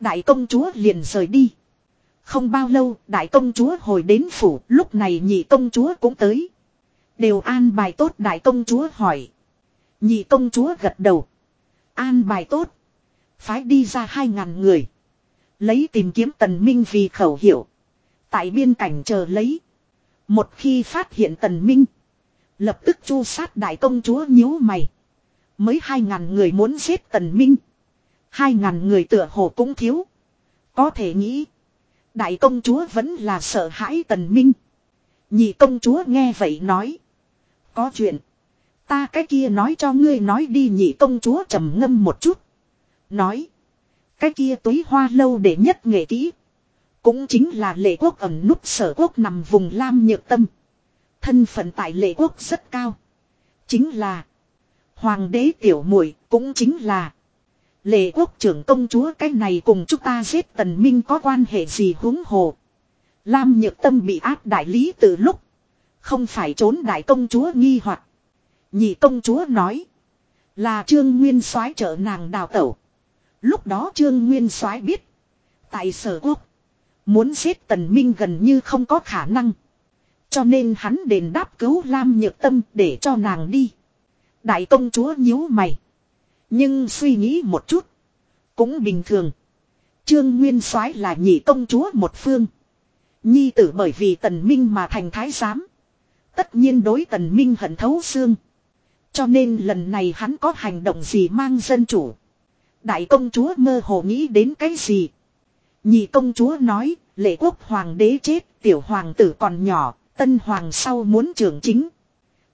Đại công chúa liền rời đi. Không bao lâu, đại công chúa hồi đến phủ, lúc này nhị công chúa cũng tới. Đều an bài tốt đại công chúa hỏi. Nhị công chúa gật đầu. An bài tốt. Phái đi ra hai ngàn người. Lấy tìm kiếm tần minh vì khẩu hiệu. Tại biên cảnh chờ lấy. Một khi phát hiện tần minh. Lập tức chu sát đại công chúa nhíu mày. Mới hai ngàn người muốn giết tần minh. Hai ngàn người tựa hồ cũng thiếu. Có thể nghĩ. Đại công chúa vẫn là sợ hãi tần minh. Nhị công chúa nghe vậy nói. Có chuyện. Ta cái kia nói cho ngươi nói đi nhị công chúa trầm ngâm một chút. Nói. Cái kia túy hoa lâu để nhất nghệ kỹ. Cũng chính là lệ quốc ẩn nút sở quốc nằm vùng Lam Nhược Tâm. Thân phận tại lệ quốc rất cao. Chính là. Hoàng đế tiểu muội cũng chính là. Lệ quốc trưởng công chúa cái này cùng chúng ta giết tần minh có quan hệ gì huống hồ. Lam nhược tâm bị áp đại lý từ lúc. Không phải trốn đại công chúa nghi hoặc Nhị công chúa nói. Là trương nguyên soái trợ nàng đào tẩu. Lúc đó trương nguyên soái biết. Tại sở quốc. Muốn giết tần minh gần như không có khả năng. Cho nên hắn đền đáp cứu Lam nhược tâm để cho nàng đi. Đại công chúa nhíu mày. Nhưng suy nghĩ một chút. Cũng bình thường. Trương Nguyên soái là nhị công chúa một phương. Nhi tử bởi vì tần minh mà thành thái giám. Tất nhiên đối tần minh hận thấu xương. Cho nên lần này hắn có hành động gì mang dân chủ. Đại công chúa mơ hồ nghĩ đến cái gì. Nhị công chúa nói, lệ quốc hoàng đế chết, tiểu hoàng tử còn nhỏ, tân hoàng sau muốn trưởng chính.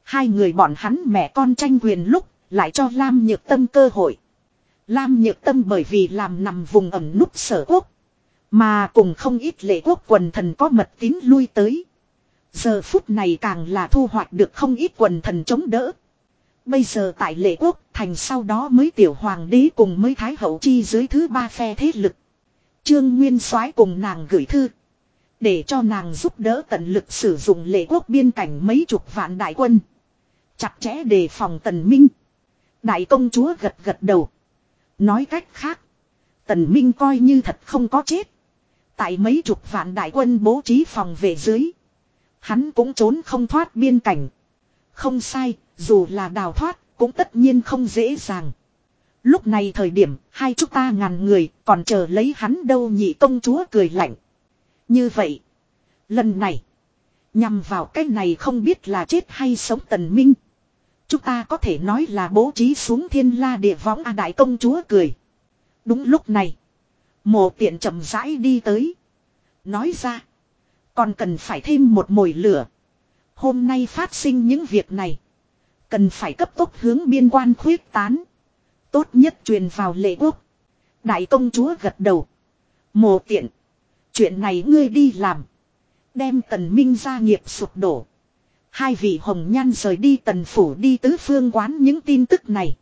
Hai người bọn hắn mẹ con tranh quyền lúc, lại cho Lam Nhược Tâm cơ hội. Lam Nhược Tâm bởi vì làm nằm vùng ẩm núp sở quốc. Mà cùng không ít lệ quốc quần thần có mật tín lui tới. Giờ phút này càng là thu hoạch được không ít quần thần chống đỡ. Bây giờ tại lệ quốc thành sau đó mới tiểu hoàng đế cùng mới thái hậu chi dưới thứ ba phe thế lực. Trương Nguyên soái cùng nàng gửi thư. Để cho nàng giúp đỡ tận lực sử dụng lệ quốc biên cảnh mấy chục vạn đại quân. Chặt chẽ đề phòng tần minh. Đại công chúa gật gật đầu. Nói cách khác. Tần minh coi như thật không có chết. Tại mấy chục vạn đại quân bố trí phòng về dưới. Hắn cũng trốn không thoát biên cảnh. Không sai, dù là đào thoát, cũng tất nhiên không dễ dàng. Lúc này thời điểm, hai chúng ta ngàn người, còn chờ lấy hắn đâu nhị công chúa cười lạnh. Như vậy, lần này, nhằm vào cái này không biết là chết hay sống tần minh. Chúng ta có thể nói là bố trí xuống thiên la địa võng A Đại công chúa cười. Đúng lúc này, mộ tiện chậm rãi đi tới. Nói ra, còn cần phải thêm một mồi lửa. Hôm nay phát sinh những việc này. Cần phải cấp tốc hướng biên quan khuyết tán. Tốt nhất truyền vào lệ quốc. Đại công chúa gật đầu. Mồ tiện. Chuyện này ngươi đi làm. Đem tần minh gia nghiệp sụp đổ. Hai vị hồng nhan rời đi tần phủ đi tứ phương quán những tin tức này.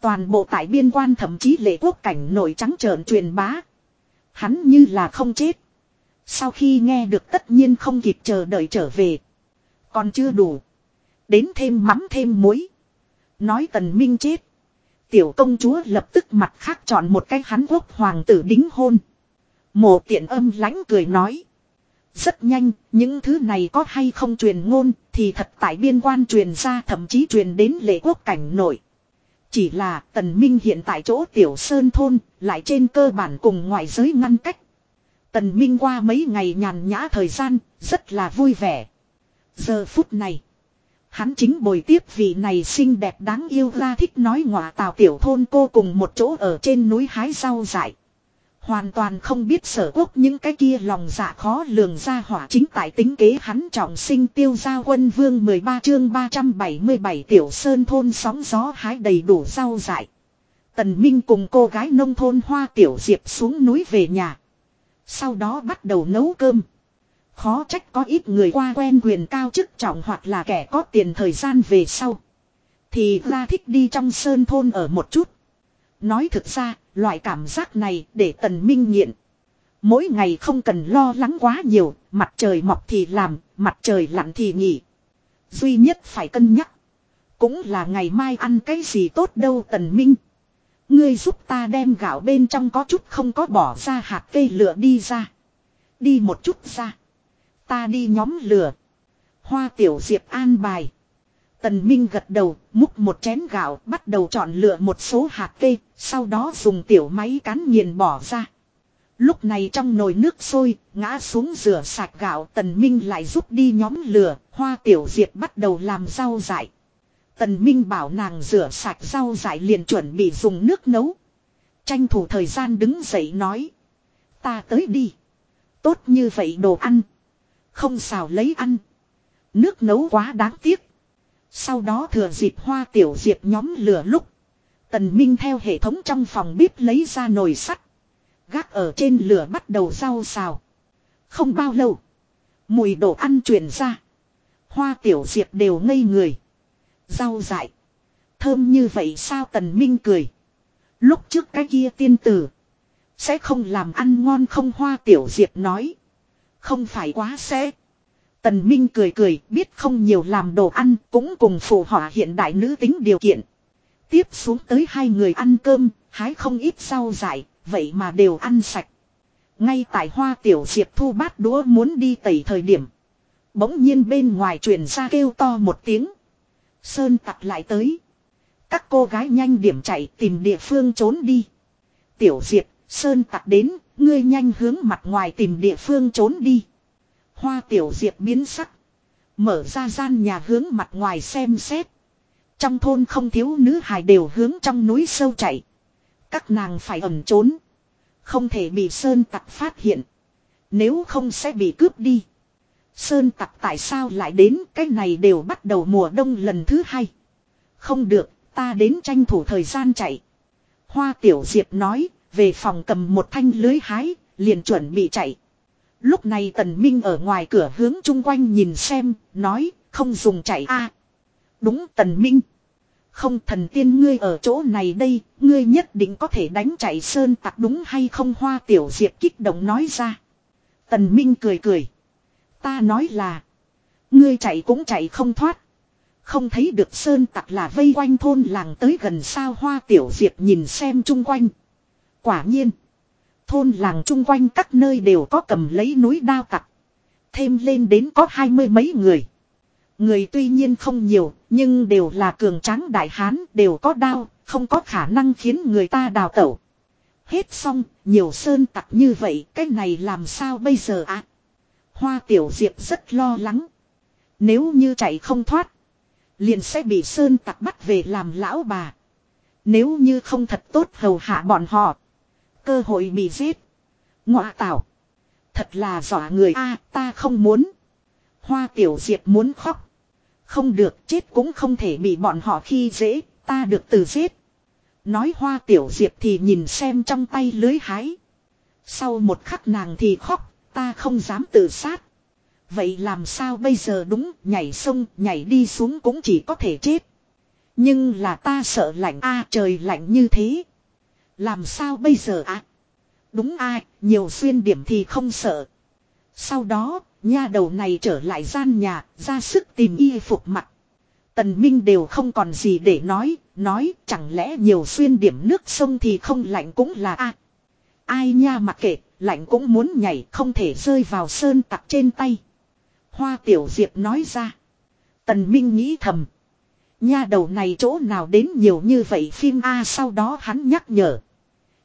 Toàn bộ tại biên quan thậm chí lệ quốc cảnh nổi trắng trợn truyền bá. Hắn như là không chết. Sau khi nghe được tất nhiên không kịp chờ đợi trở về. Còn chưa đủ. Đến thêm mắm thêm muối. Nói tần minh chết. Tiểu công chúa lập tức mặt khác chọn một cái hắn quốc hoàng tử đính hôn. Mộ tiện âm lãnh cười nói. Rất nhanh, những thứ này có hay không truyền ngôn thì thật tại biên quan truyền ra thậm chí truyền đến lệ quốc cảnh nội. Chỉ là tần minh hiện tại chỗ tiểu sơn thôn, lại trên cơ bản cùng ngoại giới ngăn cách. Tần minh qua mấy ngày nhàn nhã thời gian, rất là vui vẻ. Giờ phút này, hắn chính bồi tiếp vị này xinh đẹp đáng yêu ra thích nói ngọa tào tiểu thôn cô cùng một chỗ ở trên núi hái rau dại. Hoàn toàn không biết sở quốc những cái kia lòng dạ khó lường ra hỏa chính tại tính kế hắn trọng sinh tiêu gia quân vương 13 chương 377 tiểu sơn thôn sóng gió hái đầy đủ rau dại. Tần Minh cùng cô gái nông thôn hoa tiểu diệp xuống núi về nhà. Sau đó bắt đầu nấu cơm. Khó trách có ít người qua quen quyền cao chức trọng hoặc là kẻ có tiền thời gian về sau. Thì ra thích đi trong sơn thôn ở một chút. Nói thực ra, loại cảm giác này để tần minh nghiện. Mỗi ngày không cần lo lắng quá nhiều, mặt trời mọc thì làm, mặt trời lặn thì nghỉ. Duy nhất phải cân nhắc. Cũng là ngày mai ăn cái gì tốt đâu tần minh. Ngươi giúp ta đem gạo bên trong có chút không có bỏ ra hạt cây lửa đi ra. Đi một chút ra. Ta đi nhóm lửa. Hoa tiểu diệp an bài. Tần Minh gật đầu, múc một chén gạo, bắt đầu chọn lựa một số hạt cây, sau đó dùng tiểu máy cán nghiền bỏ ra. Lúc này trong nồi nước sôi, ngã xuống rửa sạch gạo, Tần Minh lại giúp đi nhóm lửa, hoa tiểu diệp bắt đầu làm rau dại. Tần Minh bảo nàng rửa sạch rau dại liền chuẩn bị dùng nước nấu. Tranh thủ thời gian đứng dậy nói. Ta tới đi. Tốt như vậy đồ ăn. Không xào lấy ăn. Nước nấu quá đáng tiếc. Sau đó thừa dịp hoa tiểu diệp nhóm lửa lúc. Tần Minh theo hệ thống trong phòng bếp lấy ra nồi sắt. Gác ở trên lửa bắt đầu rau xào. Không bao lâu. Mùi đồ ăn truyền ra. Hoa tiểu diệp đều ngây người. Rau dại. Thơm như vậy sao tần minh cười. Lúc trước cái kia tiên tử. Sẽ không làm ăn ngon không hoa tiểu diệp nói. Không phải quá sẽ. Tần Minh cười cười biết không nhiều làm đồ ăn cũng cùng phù họa hiện đại nữ tính điều kiện. Tiếp xuống tới hai người ăn cơm, hái không ít rau dại, vậy mà đều ăn sạch. Ngay tại hoa tiểu diệp thu bát đũa muốn đi tẩy thời điểm. Bỗng nhiên bên ngoài truyền ra kêu to một tiếng. Sơn tặc lại tới. Các cô gái nhanh điểm chạy tìm địa phương trốn đi. Tiểu diệp, Sơn tặc đến, ngươi nhanh hướng mặt ngoài tìm địa phương trốn đi. Hoa tiểu diệp biến sắc. Mở ra gian nhà hướng mặt ngoài xem xét. Trong thôn không thiếu nữ hài đều hướng trong núi sâu chạy. Các nàng phải ẩn trốn. Không thể bị sơn tặc phát hiện. Nếu không sẽ bị cướp đi. Sơn tặc tại sao lại đến cái này đều bắt đầu mùa đông lần thứ hai. Không được, ta đến tranh thủ thời gian chạy. Hoa tiểu diệp nói, về phòng cầm một thanh lưới hái, liền chuẩn bị chạy. Lúc này tần minh ở ngoài cửa hướng chung quanh nhìn xem, nói, không dùng chạy a Đúng tần minh. Không thần tiên ngươi ở chỗ này đây, ngươi nhất định có thể đánh chạy sơn tặc đúng hay không hoa tiểu diệp kích động nói ra. Tần minh cười cười. Ta nói là, ngươi chạy cũng chạy không thoát. Không thấy được sơn tặc là vây quanh thôn làng tới gần sao hoa tiểu diệp nhìn xem chung quanh. Quả nhiên. Thôn làng chung quanh các nơi đều có cầm lấy núi đao tặc. Thêm lên đến có hai mươi mấy người. Người tuy nhiên không nhiều, nhưng đều là cường tráng đại hán, đều có đao, không có khả năng khiến người ta đào tẩu. Hết xong, nhiều sơn tặc như vậy, cái này làm sao bây giờ ạ? À? Hoa tiểu diệp rất lo lắng. Nếu như chạy không thoát, liền sẽ bị sơn tặc bắt về làm lão bà. Nếu như không thật tốt hầu hạ bọn họ, cơ hội bị giết. Ngọa tảo. Thật là dọa người a ta không muốn. Hoa tiểu diệp muốn khóc. Không được chết cũng không thể bị bọn họ khi dễ, ta được từ giết. Nói hoa tiểu diệp thì nhìn xem trong tay lưới hái. Sau một khắc nàng thì khóc, ta không dám tự sát. Vậy làm sao bây giờ đúng, nhảy sông, nhảy đi xuống cũng chỉ có thể chết. Nhưng là ta sợ lạnh a trời lạnh như thế. Làm sao bây giờ ạ? Đúng ai? nhiều xuyên điểm thì không sợ. Sau đó, nha đầu này trở lại gian nhà, ra sức tìm y phục mặt. Tần Minh đều không còn gì để nói, nói chẳng lẽ nhiều xuyên điểm nước sông thì không lạnh cũng là a Ai nha mặc kệ, lạnh cũng muốn nhảy không thể rơi vào sơn tặc trên tay. Hoa tiểu diệp nói ra. Tần Minh nghĩ thầm. Nha đầu này chỗ nào đến nhiều như vậy phim A sau đó hắn nhắc nhở.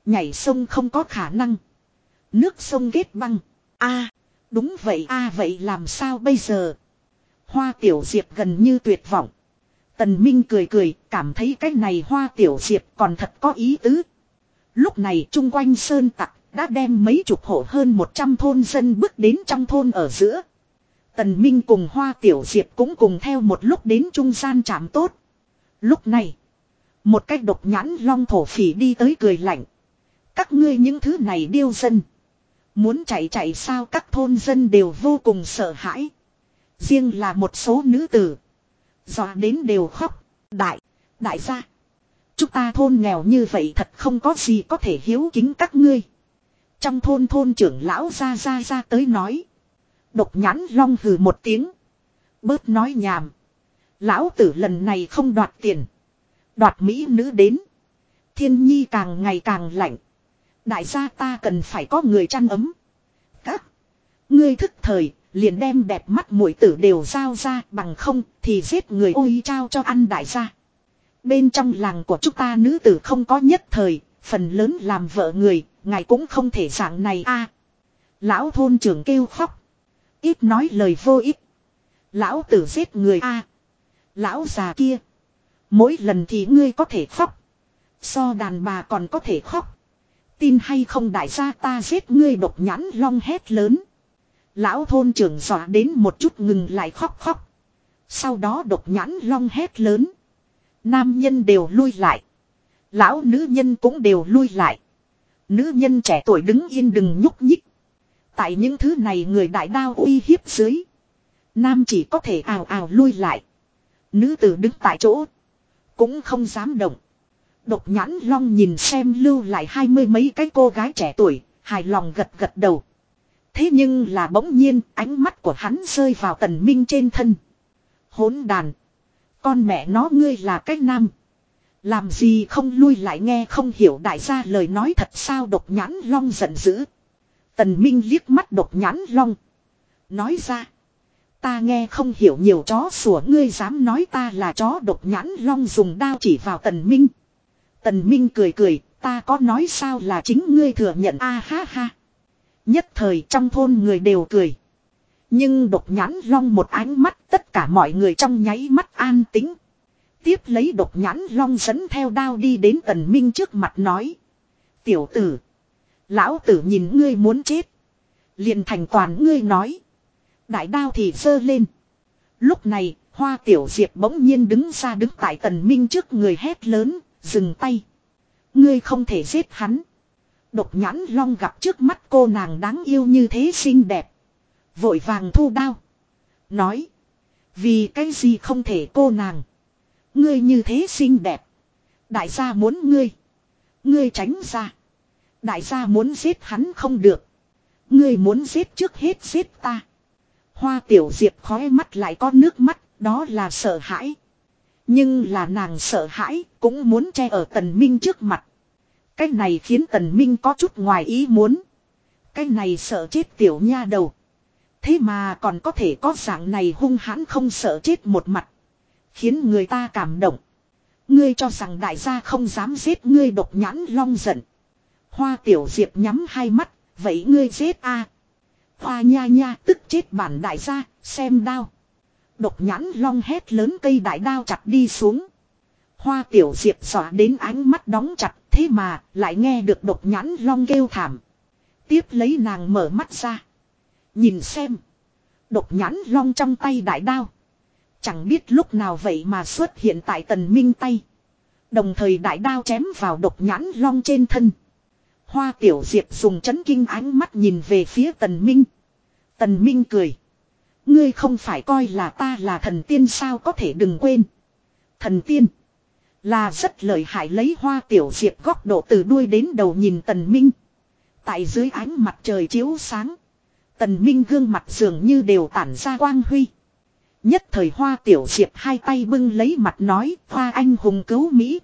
Nhảy sông không có khả năng. Nước sông ghét băng. A đúng vậy a vậy làm sao bây giờ? Hoa tiểu diệp gần như tuyệt vọng. Tần Minh cười cười, cảm thấy cái này hoa tiểu diệp còn thật có ý tứ. Lúc này chung quanh sơn tặc đã đem mấy chục hộ hơn một trăm thôn dân bước đến trong thôn ở giữa. Tần Minh cùng hoa tiểu diệp cũng cùng theo một lúc đến trung gian chạm tốt. Lúc này, một cách độc nhãn long thổ phỉ đi tới cười lạnh. Các ngươi những thứ này điêu dân. Muốn chạy chạy sao các thôn dân đều vô cùng sợ hãi. Riêng là một số nữ tử. Dọa đến đều khóc. Đại, đại gia. Chúng ta thôn nghèo như vậy thật không có gì có thể hiếu kính các ngươi. Trong thôn thôn trưởng lão ra ra ra tới nói. Độc nhãn long hừ một tiếng. Bớt nói nhảm. Lão tử lần này không đoạt tiền. Đoạt mỹ nữ đến. Thiên nhi càng ngày càng lạnh. Đại gia ta cần phải có người chăn ấm. Các. Ngươi thức thời, liền đem đẹp mắt mũi tử đều giao ra bằng không thì giết người ôi trao cho ăn đại gia. Bên trong làng của chúng ta nữ tử không có nhất thời, phần lớn làm vợ người, ngài cũng không thể dạng này a. lão thôn trưởng kêu khóc. Ít nói lời vô ích. Lão tử giết người a. lão già kia. Mỗi lần thì ngươi có thể khóc. So đàn bà còn có thể khóc. Tin hay không đại gia ta giết ngươi độc nhãn long hét lớn. Lão thôn trưởng dọa đến một chút ngừng lại khóc khóc. Sau đó độc nhãn long hét lớn. Nam nhân đều lui lại. Lão nữ nhân cũng đều lui lại. Nữ nhân trẻ tuổi đứng yên đừng nhúc nhích. Tại những thứ này người đại đao uy hiếp dưới. Nam chỉ có thể ào ào lui lại. Nữ tử đứng tại chỗ. Cũng không dám động. Độc nhãn long nhìn xem lưu lại hai mươi mấy cái cô gái trẻ tuổi, hài lòng gật gật đầu. Thế nhưng là bỗng nhiên ánh mắt của hắn rơi vào tần minh trên thân. Hốn đàn. Con mẹ nó ngươi là cái nam. Làm gì không lui lại nghe không hiểu đại gia lời nói thật sao độc nhãn long giận dữ. Tần Minh liếc mắt độc nhãn long. Nói ra. Ta nghe không hiểu nhiều chó sủa ngươi dám nói ta là chó độc nhãn long dùng đao chỉ vào tần Minh. Tần Minh cười cười, ta có nói sao là chính ngươi thừa nhận a ha ha. Nhất thời trong thôn người đều cười. Nhưng độc nhãn long một ánh mắt tất cả mọi người trong nháy mắt an tĩnh. Tiếp lấy độc nhãn long dẫn theo đao đi đến tần minh trước mặt nói. Tiểu tử. Lão tử nhìn ngươi muốn chết. liền thành toàn ngươi nói. Đại đao thì sơ lên. Lúc này, hoa tiểu diệp bỗng nhiên đứng ra đứng tại tần minh trước người hét lớn, dừng tay. Ngươi không thể giết hắn. Độc nhãn long gặp trước mắt cô nàng đáng yêu như thế xinh đẹp. Vội vàng thu đao. Nói. Vì cái gì không thể cô nàng. Ngươi như thế xinh đẹp. Đại gia muốn ngươi. Ngươi tránh ra. Đại gia muốn giết hắn không được. Ngươi muốn giết trước hết giết ta. Hoa tiểu diệp khói mắt lại có nước mắt, đó là sợ hãi. Nhưng là nàng sợ hãi, cũng muốn che ở tần minh trước mặt. Cái này khiến tần minh có chút ngoài ý muốn. Cái này sợ chết tiểu nha đầu. Thế mà còn có thể có dạng này hung hãn không sợ chết một mặt. Khiến người ta cảm động. Ngươi cho rằng đại gia không dám giết ngươi độc nhãn long giận. Hoa tiểu diệp nhắm hai mắt, vậy ngươi chết a Hoa nha nha tức chết bản đại gia, xem đao. Độc nhãn long hét lớn cây đại đao chặt đi xuống. Hoa tiểu diệp xỏa đến ánh mắt đóng chặt thế mà lại nghe được độc nhãn long kêu thảm. Tiếp lấy nàng mở mắt ra. Nhìn xem. Độc nhãn long trong tay đại đao. Chẳng biết lúc nào vậy mà xuất hiện tại tần minh tay. Đồng thời đại đao chém vào độc nhãn long trên thân. Hoa tiểu diệp dùng chấn kinh ánh mắt nhìn về phía tần minh. Tần minh cười. Ngươi không phải coi là ta là thần tiên sao có thể đừng quên. Thần tiên. Là rất lợi hại lấy hoa tiểu diệp góc độ từ đuôi đến đầu nhìn tần minh. Tại dưới ánh mặt trời chiếu sáng. Tần minh gương mặt dường như đều tản ra quang huy. Nhất thời hoa tiểu diệp hai tay bưng lấy mặt nói, hoa anh hùng cứu Mỹ